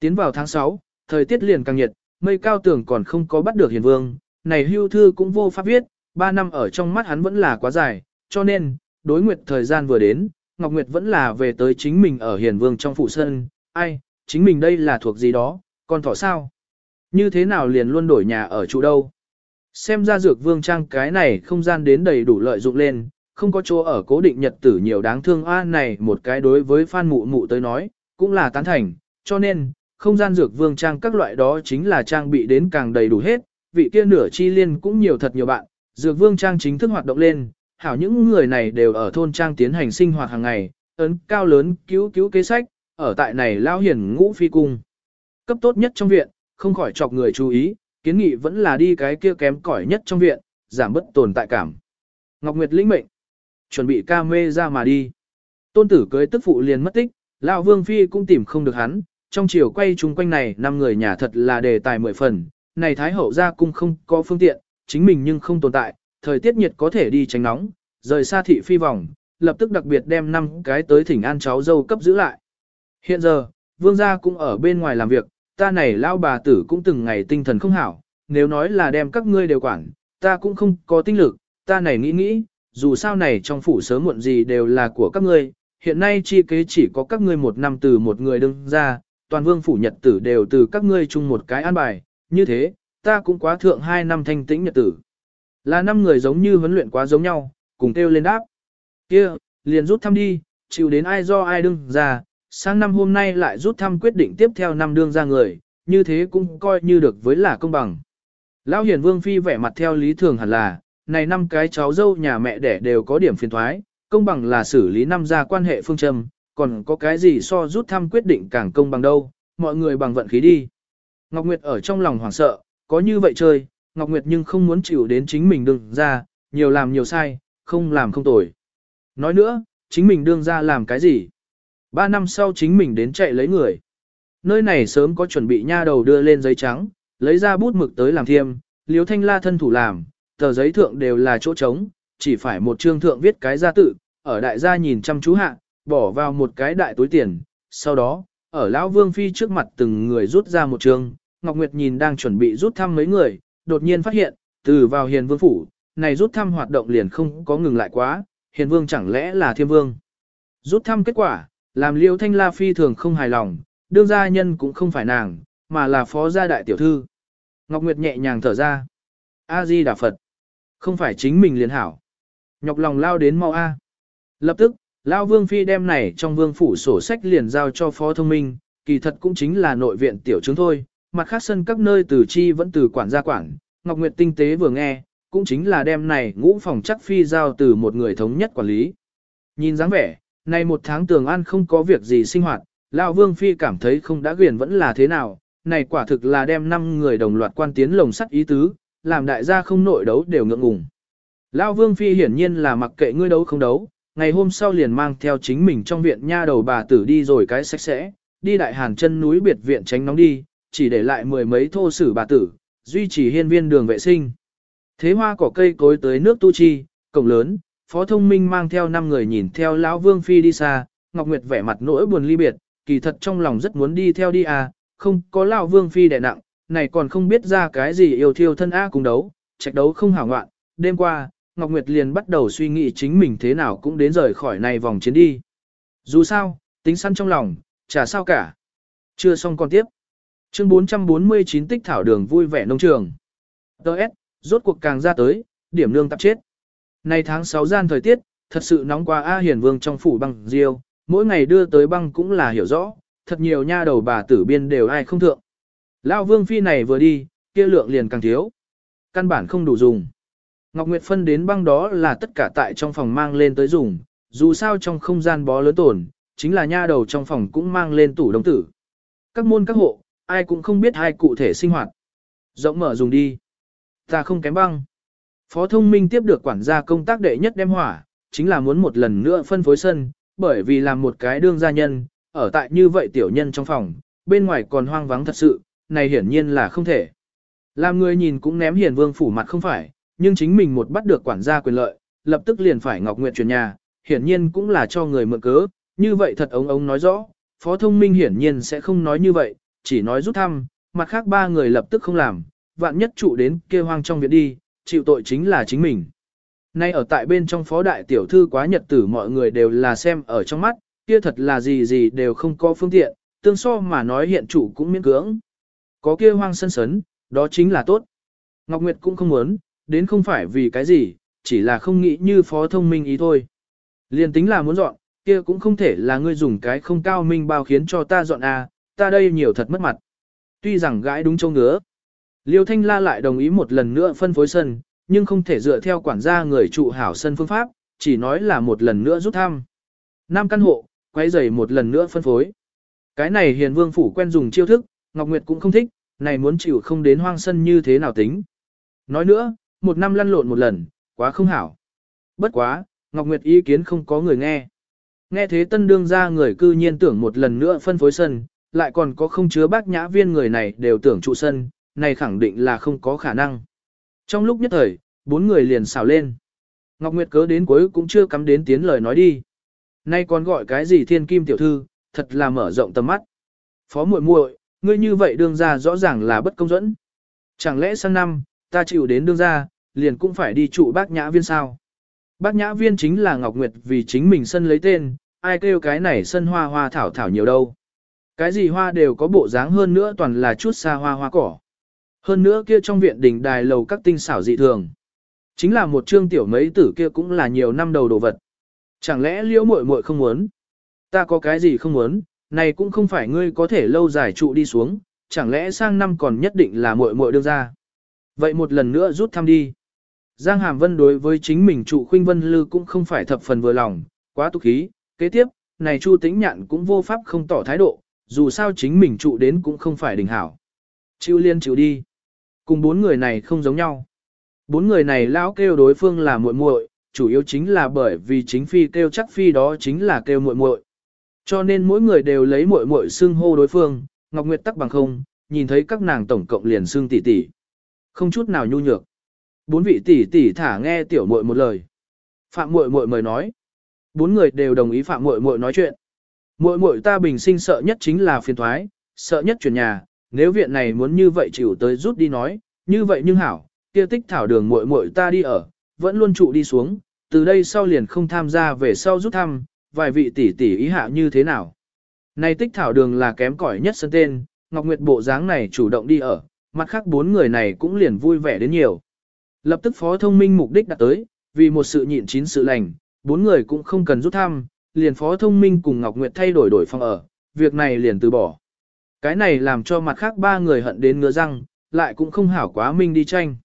Tiến vào tháng 6, thời tiết liền càng nhiệt, mây cao tường còn không có bắt được hiền vương, này hưu thư cũng vô pháp viết, 3 năm ở trong mắt hắn vẫn là quá dài, cho nên, đối nguyệt thời gian vừa đến, Ngọc Nguyệt vẫn là về tới chính mình ở hiền vương trong phụ sơn, ai, chính mình đây là thuộc gì đó, còn thỏ sao? Như thế nào liền luôn đổi nhà ở trụ đâu? Xem ra dược vương trang cái này không gian đến đầy đủ lợi dụng lên, không có chỗ ở cố định nhật tử nhiều đáng thương a này một cái đối với Phan Mụ Mụ tới nói, cũng là tán thành, cho nên, không gian dược vương trang các loại đó chính là trang bị đến càng đầy đủ hết, vị kia nửa chi liên cũng nhiều thật nhiều bạn, dược vương trang chính thức hoạt động lên, hảo những người này đều ở thôn trang tiến hành sinh hoạt hàng ngày, ấn cao lớn cứu cứu kế sách, ở tại này lao hiển ngũ phi cung. Cấp tốt nhất trong viện, không khỏi chọc người chú ý, kiến nghị vẫn là đi cái kia kém cỏi nhất trong viện, giảm bất tồn tại cảm. Ngọc Nguyệt lĩnh mệnh, chuẩn bị ca mê ra mà đi. Tôn tử cưới tức phụ liền mất tích, lão Vương Phi cũng tìm không được hắn, trong chiều quay chung quanh này năm người nhà thật là đề tài mười phần, này Thái Hậu ra cung không có phương tiện, chính mình nhưng không tồn tại, thời tiết nhiệt có thể đi tránh nóng, rời xa thị phi vòng, lập tức đặc biệt đem năm cái tới thỉnh an cháu dâu cấp giữ lại. Hiện giờ, vương gia cũng ở bên ngoài làm việc, ta này lao bà tử cũng từng ngày tinh thần không hảo, nếu nói là đem các ngươi đều quản, ta cũng không có tinh lực, ta này nghĩ nghĩ, dù sao này trong phủ sớm muộn gì đều là của các ngươi, hiện nay chi kế chỉ có các ngươi một năm từ một người đương ra, toàn vương phủ nhật tử đều từ các ngươi chung một cái an bài, như thế, ta cũng quá thượng hai năm thanh tĩnh nhật tử. Là năm người giống như huấn luyện quá giống nhau, cùng kêu lên đáp. kia liền rút thăm đi, chịu đến ai do ai đương ra, sang năm hôm nay lại rút thăm quyết định tiếp theo năm đương ra người, như thế cũng coi như được với là công bằng. Lão Hiền Vương Phi vẻ mặt theo lý thường hẳn là, này năm cái cháu dâu nhà mẹ đẻ đều có điểm phiền thoái, công bằng là xử lý năm gia quan hệ phương châm, còn có cái gì so rút thăm quyết định càng công bằng đâu, mọi người bằng vận khí đi. Ngọc Nguyệt ở trong lòng hoảng sợ, có như vậy chơi, Ngọc Nguyệt nhưng không muốn chịu đến chính mình đương ra, nhiều làm nhiều sai, không làm không tồi. Nói nữa, chính mình đương ra làm cái gì? Ba năm sau chính mình đến chạy lấy người. Nơi này sớm có chuẩn bị nha đầu đưa lên giấy trắng, lấy ra bút mực tới làm thiêm, liếu thanh la thân thủ làm, tờ giấy thượng đều là chỗ trống, chỉ phải một chương thượng viết cái gia tự, ở đại gia nhìn chăm chú hạ, bỏ vào một cái đại túi tiền, sau đó, ở lão vương phi trước mặt từng người rút ra một chương, Ngọc Nguyệt nhìn đang chuẩn bị rút thăm mấy người, đột nhiên phát hiện, từ vào hiền vương phủ, này rút thăm hoạt động liền không có ngừng lại quá, hiền vương chẳng lẽ là thiên vương. Rút thăm kết quả, làm liêu thanh la phi thường không hài lòng, đương gia nhân cũng không phải nàng, mà là phó gia đại tiểu thư. Ngọc Nguyệt nhẹ nhàng thở ra. A-di Đà Phật. Không phải chính mình liền hảo. Nhọc lòng lao đến mau A. Lập tức, Lao Vương Phi đem này trong vương phủ sổ sách liền giao cho phó thông minh, kỳ thật cũng chính là nội viện tiểu chứng thôi, mặt khác sân các nơi từ chi vẫn từ quản gia quản, Ngọc Nguyệt tinh tế vừa nghe, cũng chính là đem này ngũ phòng chắc phi giao từ một người thống nhất quản lý. Nhìn dáng vẻ, này một tháng tường an không có việc gì sinh hoạt, Lão Vương Phi cảm thấy không đã quyền vẫn là thế nào, này quả thực là đem năm người đồng loạt quan tiến lồng sắt ý tứ, làm đại gia không nội đấu đều ngượng ngùng. Lão Vương Phi hiển nhiên là mặc kệ ngươi đấu không đấu, ngày hôm sau liền mang theo chính mình trong viện nha đầu bà tử đi rồi cái sạch sẽ, đi đại hàn chân núi biệt viện tránh nóng đi, chỉ để lại mười mấy thô sử bà tử, duy trì hiên viên đường vệ sinh. Thế hoa cỏ cây cối tới nước tu chi, cổng lớn, phó thông minh mang theo năm người nhìn theo lão vương phi đi xa, Ngọc Nguyệt vẻ mặt nỗi buồn ly biệt, kỳ thật trong lòng rất muốn đi theo đi à, không có lão vương phi đè nặng, này còn không biết ra cái gì yêu thiêu thân A cùng đấu, trạch đấu không hảo ngoạn, đêm qua, Ngọc Nguyệt liền bắt đầu suy nghĩ chính mình thế nào cũng đến rời khỏi này vòng chiến đi. Dù sao, tính săn trong lòng, chả sao cả. Chưa xong còn tiếp. Chương 449 tích thảo đường vui vẻ nông trường. Đợt, rốt cuộc càng ra tới, điểm lương tạp chết nay tháng 6 gian thời tiết, thật sự nóng qua A Hiền Vương trong phủ băng diêu, mỗi ngày đưa tới băng cũng là hiểu rõ, thật nhiều nha đầu bà tử biên đều ai không thượng. Lão Vương Phi này vừa đi, kia lượng liền càng thiếu. Căn bản không đủ dùng. Ngọc Nguyệt phân đến băng đó là tất cả tại trong phòng mang lên tới dùng, dù sao trong không gian bó lớn tổn, chính là nha đầu trong phòng cũng mang lên tủ đông tử. Các môn các hộ, ai cũng không biết hai cụ thể sinh hoạt. Rộng mở dùng đi. Ta không kém băng. Phó thông minh tiếp được quản gia công tác đệ nhất đem hỏa, chính là muốn một lần nữa phân phối sân, bởi vì làm một cái đương gia nhân, ở tại như vậy tiểu nhân trong phòng, bên ngoài còn hoang vắng thật sự, này hiển nhiên là không thể. Làm người nhìn cũng ném hiền vương phủ mặt không phải, nhưng chính mình một bắt được quản gia quyền lợi, lập tức liền phải Ngọc Nguyệt chuyển nhà, hiển nhiên cũng là cho người mượn cớ, như vậy thật ống ống nói rõ, Phó Thông Minh hiển nhiên sẽ không nói như vậy, chỉ nói rút thăm, mặt khác ba người lập tức không làm, vạn nhất trụ đến kêu hoang trong viện đi, chịu tội chính là chính mình. Nay ở tại bên trong phó đại tiểu thư quá nhật tử mọi người đều là xem ở trong mắt, kia thật là gì gì đều không có phương tiện, tương so mà nói hiện chủ cũng miễn cưỡng. Có kia hoang sân sấn, đó chính là tốt. Ngọc Nguyệt cũng không muốn, đến không phải vì cái gì, chỉ là không nghĩ như phó thông minh ý thôi. Liên tính là muốn dọn, kia cũng không thể là ngươi dùng cái không cao minh bao khiến cho ta dọn à, ta đây nhiều thật mất mặt. Tuy rằng gái đúng châu ngứa. Liêu Thanh La lại đồng ý một lần nữa phân phối sân, nhưng không thể dựa theo quản gia người trụ hảo sân phương pháp, chỉ nói là một lần nữa rút thăm. Năm căn hộ, quay giày một lần nữa phân phối. Cái này hiền vương phủ quen dùng chiêu thức, Ngọc Nguyệt cũng không thích, này muốn chịu không đến hoang sân như thế nào tính. Nói nữa, một năm lăn lộn một lần, quá không hảo. Bất quá, Ngọc Nguyệt ý kiến không có người nghe. Nghe thế tân đương ra người cư nhiên tưởng một lần nữa phân phối sân, lại còn có không chứa bác nhã viên người này đều tưởng trụ sân, này khẳng định là không có khả năng. Trong lúc nhất thời, bốn người liền xào lên. Ngọc Nguyệt cớ đến cuối cũng chưa cắm đến tiếng lời nói đi. Nay còn gọi cái gì thiên kim tiểu thư, thật là mở rộng tầm mắt. Phó muội muội, ngươi như vậy đương ra rõ ràng là bất công dẫn. Chẳng lẽ sang năm, ta chịu đến đương ra, liền cũng phải đi trụ bác nhã viên sao? Bác nhã viên chính là Ngọc Nguyệt vì chính mình sân lấy tên, ai kêu cái này sân hoa hoa thảo thảo nhiều đâu. Cái gì hoa đều có bộ dáng hơn nữa toàn là chút xa hoa hoa cỏ. Hơn nữa kia trong viện đỉnh đài lầu các tinh xảo dị thường. Chính là một trương tiểu mấy tử kia cũng là nhiều năm đầu đồ vật. Chẳng lẽ liễu muội muội không muốn? Ta có cái gì không muốn, này cũng không phải ngươi có thể lâu dài trụ đi xuống, chẳng lẽ sang năm còn nhất định là muội muội đưa ra. Vậy một lần nữa rút thăm đi. Giang Hàm Vân đối với chính mình trụ khuynh vân lư cũng không phải thập phần vừa lòng, quá tục khí. Kế tiếp, này Chu Tĩnh Nhạn cũng vô pháp không tỏ thái độ, dù sao chính mình trụ đến cũng không phải đỉnh hảo. Chịu liên chịu đi. Cùng bốn người này không giống nhau. Bốn người này lão kêu đối phương là muội muội, chủ yếu chính là bởi vì chính phi kêu chắc phi đó chính là kêu muội muội. Cho nên mỗi người đều lấy muội muội xưng hô đối phương, Ngọc Nguyệt tắc bằng không, nhìn thấy các nàng tổng cộng liền xưng tỷ tỷ. Không chút nào nhu nhược. Bốn vị tỷ tỷ thả nghe tiểu muội một lời. Phạm muội muội mời nói. Bốn người đều đồng ý Phạm muội muội nói chuyện. Muội muội ta bình sinh sợ nhất chính là phiền thoái, sợ nhất chuyển nhà, nếu viện này muốn như vậy chịu tới rút đi nói, như vậy nhưng hảo, kia tích thảo đường muội muội ta đi ở, vẫn luôn trụ đi xuống, từ đây sau liền không tham gia về sau rút thăm, vài vị tỷ tỷ ý hạ như thế nào. Này tích thảo đường là kém cỏi nhất sân tên, Ngọc Nguyệt bộ dáng này chủ động đi ở, mặt khác bốn người này cũng liền vui vẻ đến nhiều. Lập tức phó thông minh mục đích đặt tới, vì một sự nhịn chín sự lành, bốn người cũng không cần rút thăm, liền phó thông minh cùng Ngọc Nguyệt thay đổi đổi phòng ở, việc này liền từ bỏ. Cái này làm cho mặt khác ba người hận đến ngứa răng, lại cũng không hảo quá minh đi tranh.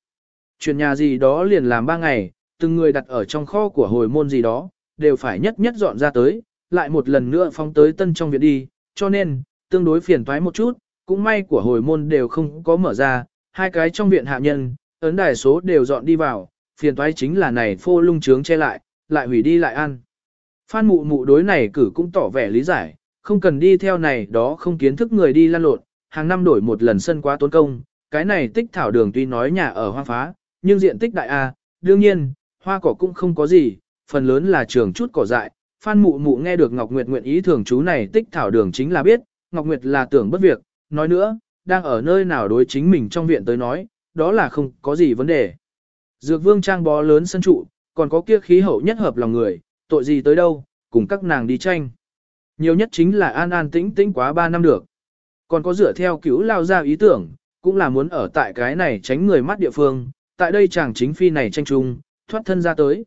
Chuyện nhà gì đó liền làm ba ngày, từng người đặt ở trong kho của hồi môn gì đó, đều phải nhất nhất dọn ra tới, lại một lần nữa phóng tới tân trong viện đi, cho nên, tương đối phiền toái một chút, cũng may của hồi môn đều không có mở ra, hai cái trong viện hạ nhân, ấn đài số đều dọn đi vào, phiền toái chính là này phô lung trướng che lại, lại hủy đi lại ăn. Phan mụ mụ đối này cử cũng tỏ vẻ lý giải, không cần đi theo này đó không kiến thức người đi lan lộn, hàng năm đổi một lần sân quá tốn công, cái này tích thảo đường tuy nói nhà ở hoang phá, nhưng diện tích đại A, đương nhiên, hoa cỏ cũng không có gì, phần lớn là trường chút cỏ dại. Phan mụ mụ nghe được Ngọc Nguyệt nguyện ý thường chú này tích thảo đường chính là biết, Ngọc Nguyệt là tưởng bất việc, nói nữa, đang ở nơi nào đối chính mình trong viện tới nói, đó là không có gì vấn đề. Dược vương trang bó lớn sân trụ, còn có kia khí hậu nhất hợp lòng người, tội gì tới đâu, cùng các nàng đi tranh. Nhiều nhất chính là an an tĩnh tĩnh quá 3 năm được. Còn có dựa theo cứu lao ra ý tưởng, cũng là muốn ở tại cái này tránh người mắt địa phương, tại đây chàng chính phi này tranh trung thoát thân ra tới.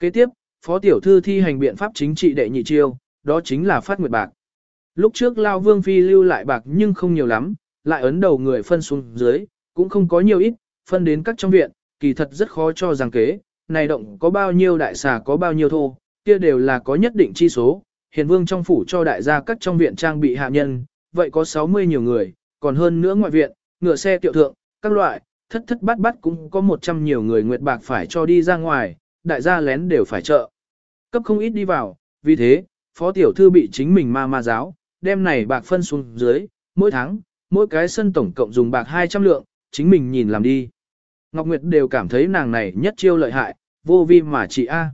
Kế tiếp, Phó Tiểu Thư thi hành biện pháp chính trị đệ nhị chiêu, đó chính là phát nguyệt bạc. Lúc trước Lao Vương Phi lưu lại bạc nhưng không nhiều lắm, lại ấn đầu người phân xuống dưới, cũng không có nhiều ít, phân đến các trong viện, kỳ thật rất khó cho rằng kế, này động có bao nhiêu đại xà có bao nhiêu thô, kia đều là có nhất định chi số. Hiền Vương trong phủ cho đại gia các trong viện trang bị hạ nhân, vậy có 60 nhiều người, còn hơn nữa ngoại viện, ngựa xe tiệu thượng, các loại, thất thất bát bát cũng có 100 nhiều người nguyệt bạc phải cho đi ra ngoài, đại gia lén đều phải trợ. Cấp không ít đi vào, vì thế, phó tiểu thư bị chính mình ma ma giáo, đem này bạc phân xuống dưới, mỗi tháng, mỗi cái sân tổng cộng dùng bạc 200 lượng, chính mình nhìn làm đi. Ngọc Nguyệt đều cảm thấy nàng này nhất chiêu lợi hại, vô vi mà chị A.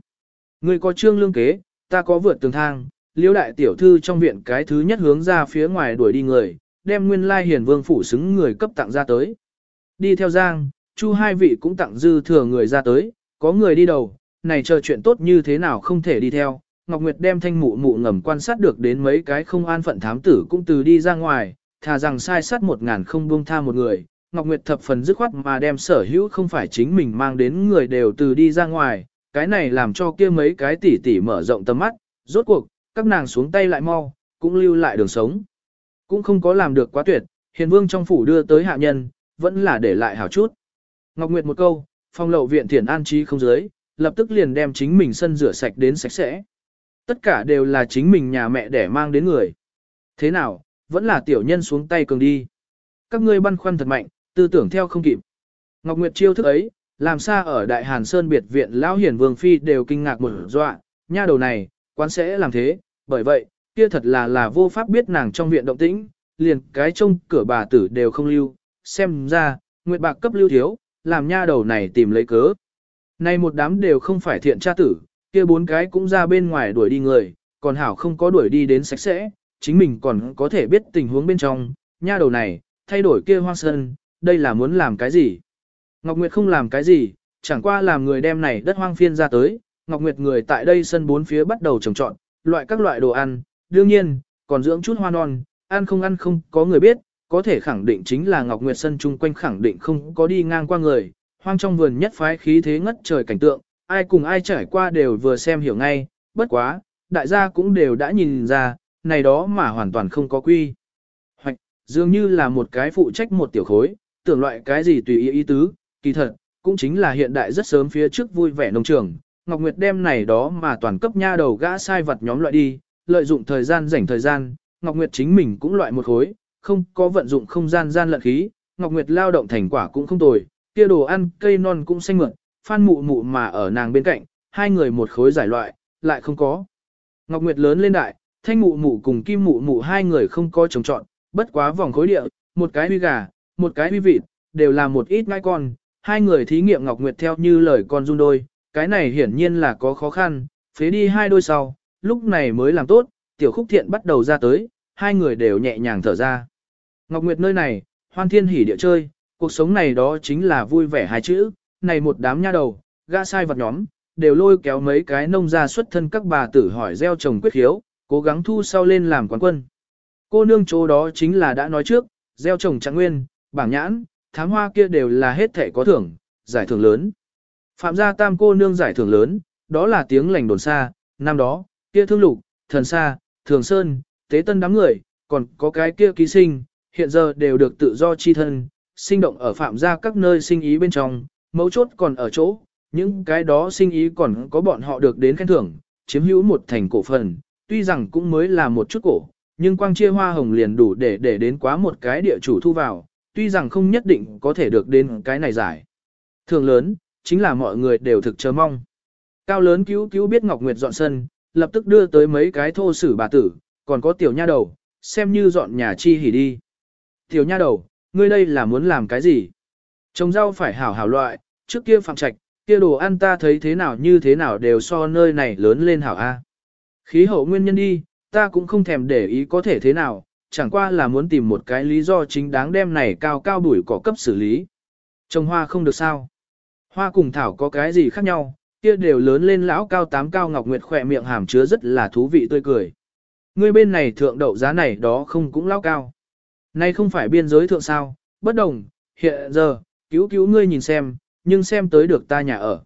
Người có trương lương kế, ta có vượt tường thang, liêu đại tiểu thư trong viện cái thứ nhất hướng ra phía ngoài đuổi đi người, đem nguyên lai hiền vương phủ xứng người cấp tặng ra tới. Đi theo giang, chu hai vị cũng tặng dư thừa người ra tới, có người đi đầu, này chờ chuyện tốt như thế nào không thể đi theo. Ngọc Nguyệt đem thanh mụ mụ ngầm quan sát được đến mấy cái không an phận thám tử cũng từ đi ra ngoài, thà rằng sai sát một ngàn không buông tha một người, Ngọc Nguyệt thập phần dứt khoát mà đem sở hữu không phải chính mình mang đến người đều từ đi ra ngoài, cái này làm cho kia mấy cái tỷ tỷ mở rộng tầm mắt, rốt cuộc, các nàng xuống tay lại mau, cũng lưu lại đường sống. Cũng không có làm được quá tuyệt, hiền vương trong phủ đưa tới hạ nhân, vẫn là để lại hảo chút. Ngọc Nguyệt một câu, phong lậu viện thiển an trí không dưới, lập tức liền đem chính mình sân rửa sạch đến sạch sẽ. Tất cả đều là chính mình nhà mẹ để mang đến người. Thế nào, vẫn là tiểu nhân xuống tay cường đi. Các ngươi băn khoăn thật mạnh, tư tưởng theo không kịp. Ngọc Nguyệt chiêu thức ấy, làm sao ở Đại Hàn Sơn biệt viện lão hiển vương phi đều kinh ngạc một dọa, nha đầu này, quán sẽ làm thế, bởi vậy, kia thật là là vô pháp biết nàng trong viện động tĩnh, liền cái trông cửa bà tử đều không lưu, xem ra, Nguyệt bạc cấp lưu thiếu, làm nha đầu này tìm lấy cớ. nay một đám đều không phải thiện tra tử, kia bốn cái cũng ra bên ngoài đuổi đi người, còn hảo không có đuổi đi đến sạch sẽ, chính mình còn có thể biết tình huống bên trong, nha đầu này, thay đổi kia hoang sơn, đây là muốn làm cái gì? Ngọc Nguyệt không làm cái gì, chẳng qua làm người đem này đất hoang phiên ra tới, Ngọc Nguyệt người tại đây sân bốn phía bắt đầu trồng trọn, loại các loại đồ ăn, đương nhiên, còn dưỡng chút hoa non, ăn không ăn không có người biết, có thể khẳng định chính là Ngọc Nguyệt sân chung quanh khẳng định không có đi ngang qua người, hoang trong vườn nhất phái khí thế ngất trời cảnh tượng, ai cùng ai trải qua đều vừa xem hiểu ngay, bất quá, đại gia cũng đều đã nhìn ra, này đó mà hoàn toàn không có quy. Hoạch, dường như là một cái phụ trách một tiểu khối, tưởng loại cái gì tùy ý ý tứ, kỳ thật, cũng chính là hiện đại rất sớm phía trước vui vẻ nông trường. Ngọc Nguyệt đem này đó mà toàn cấp nha đầu gã sai vật nhóm loại đi, lợi dụng thời gian rảnh thời gian, Ngọc Nguyệt chính mình cũng loại một khối, không có vận dụng không gian gian lận khí, Ngọc Nguyệt lao động thành quả cũng không tồi, kia đồ ăn cây non cũng xanh mượn, phan mụ mụ mà ở nàng bên cạnh, hai người một khối giải loại, lại không có. Ngọc Nguyệt lớn lên đại, thanh mụ mụ cùng kim mụ mụ hai người không có trồng trọn, bất quá vòng khối địa, một cái huy gà, một cái huy vịt, đều là một ít ngai con, hai người thí nghiệm Ngọc Nguyệt theo như lời con run đôi, cái này hiển nhiên là có khó khăn, phế đi hai đôi sau, lúc này mới làm tốt, tiểu khúc thiện bắt đầu ra tới, hai người đều nhẹ nhàng thở ra. Ngọc Nguyệt nơi này, hoan thiên hỉ địa chơi, cuộc sống này đó chính là vui vẻ hai chữ, này một đám nha đầu, gã sai vật nhóm, đều lôi kéo mấy cái nông gia xuất thân các bà tử hỏi gieo trồng quyết hiếu, cố gắng thu sau lên làm quán quân. Cô nương chỗ đó chính là đã nói trước, gieo trồng trạng nguyên, bảng nhãn, thám hoa kia đều là hết thể có thưởng, giải thưởng lớn. Phạm gia tam cô nương giải thưởng lớn, đó là tiếng lành đồn xa, năm đó, kia thương lục, thần sa, thường sơn, tế tân đám người, còn có cái kia ký sinh, hiện giờ đều được tự do chi thân, sinh động ở phạm gia các nơi sinh ý bên trong, mấu chốt còn ở chỗ, những cái đó sinh ý còn có bọn họ được đến khen thưởng, chiếm hữu một thành cổ phần, tuy rằng cũng mới là một chút cổ, nhưng quang chia hoa hồng liền đủ để để đến quá một cái địa chủ thu vào, tuy rằng không nhất định có thể được đến cái này giải. Thường lớn, chính là mọi người đều thực chờ mong. Cao lớn cứu cứu biết Ngọc Nguyệt dọn sân, lập tức đưa tới mấy cái thô sử bà tử, còn có tiểu nha đầu, xem như dọn nhà chi hỉ đi. Tiểu nha đầu, ngươi đây là muốn làm cái gì? Trồng rau phải hảo hảo loại, trước kia phạm trạch, kia đồ ăn ta thấy thế nào như thế nào đều so nơi này lớn lên hảo A. Khí hậu nguyên nhân đi, ta cũng không thèm để ý có thể thế nào, chẳng qua là muốn tìm một cái lý do chính đáng đem này cao cao đuổi cỏ cấp xử lý. Trồng hoa không được sao. Hoa cùng thảo có cái gì khác nhau, kia đều lớn lên lão cao tám cao ngọc nguyệt khỏe miệng hàm chứa rất là thú vị tươi cười. Ngươi bên này thượng đậu giá này đó không cũng lão cao. Nay không phải biên giới thượng sao, bất đồng, hiện giờ, cứu cứu ngươi nhìn xem, nhưng xem tới được ta nhà ở.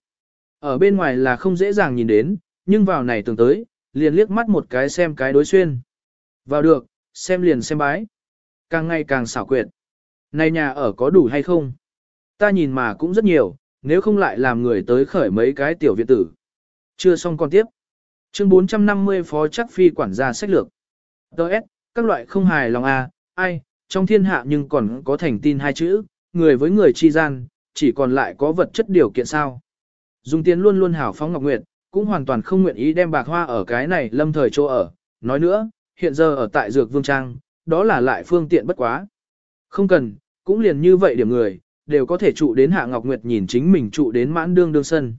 Ở bên ngoài là không dễ dàng nhìn đến, nhưng vào này tưởng tới, liền liếc mắt một cái xem cái đối xuyên. Vào được, xem liền xem bái. Càng ngày càng xảo quyệt. Này nhà ở có đủ hay không? Ta nhìn mà cũng rất nhiều, nếu không lại làm người tới khởi mấy cái tiểu viện tử. Chưa xong con tiếp. Chương 450 Phó chắc phi quản gia sách lược. Đợt, các loại không hài lòng à, ai, trong thiên hạ nhưng còn có thành tin hai chữ, người với người chi gian, chỉ còn lại có vật chất điều kiện sao. Dung Tiến luôn luôn hảo phóng Ngọc Nguyệt, cũng hoàn toàn không nguyện ý đem bạc hoa ở cái này lâm thời chỗ ở. Nói nữa, hiện giờ ở tại Dược Vương Trang, đó là lại phương tiện bất quá. Không cần, cũng liền như vậy điểm người, đều có thể trụ đến Hạ Ngọc Nguyệt nhìn chính mình trụ đến mãn đương đương sân.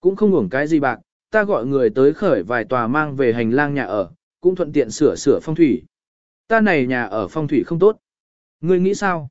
Cũng không uổng cái gì bạc, ta gọi người tới khởi vài tòa mang về hành lang nhà ở, cũng thuận tiện sửa sửa phong thủy. Ta này nhà ở phong thủy không tốt. Ngươi nghĩ sao?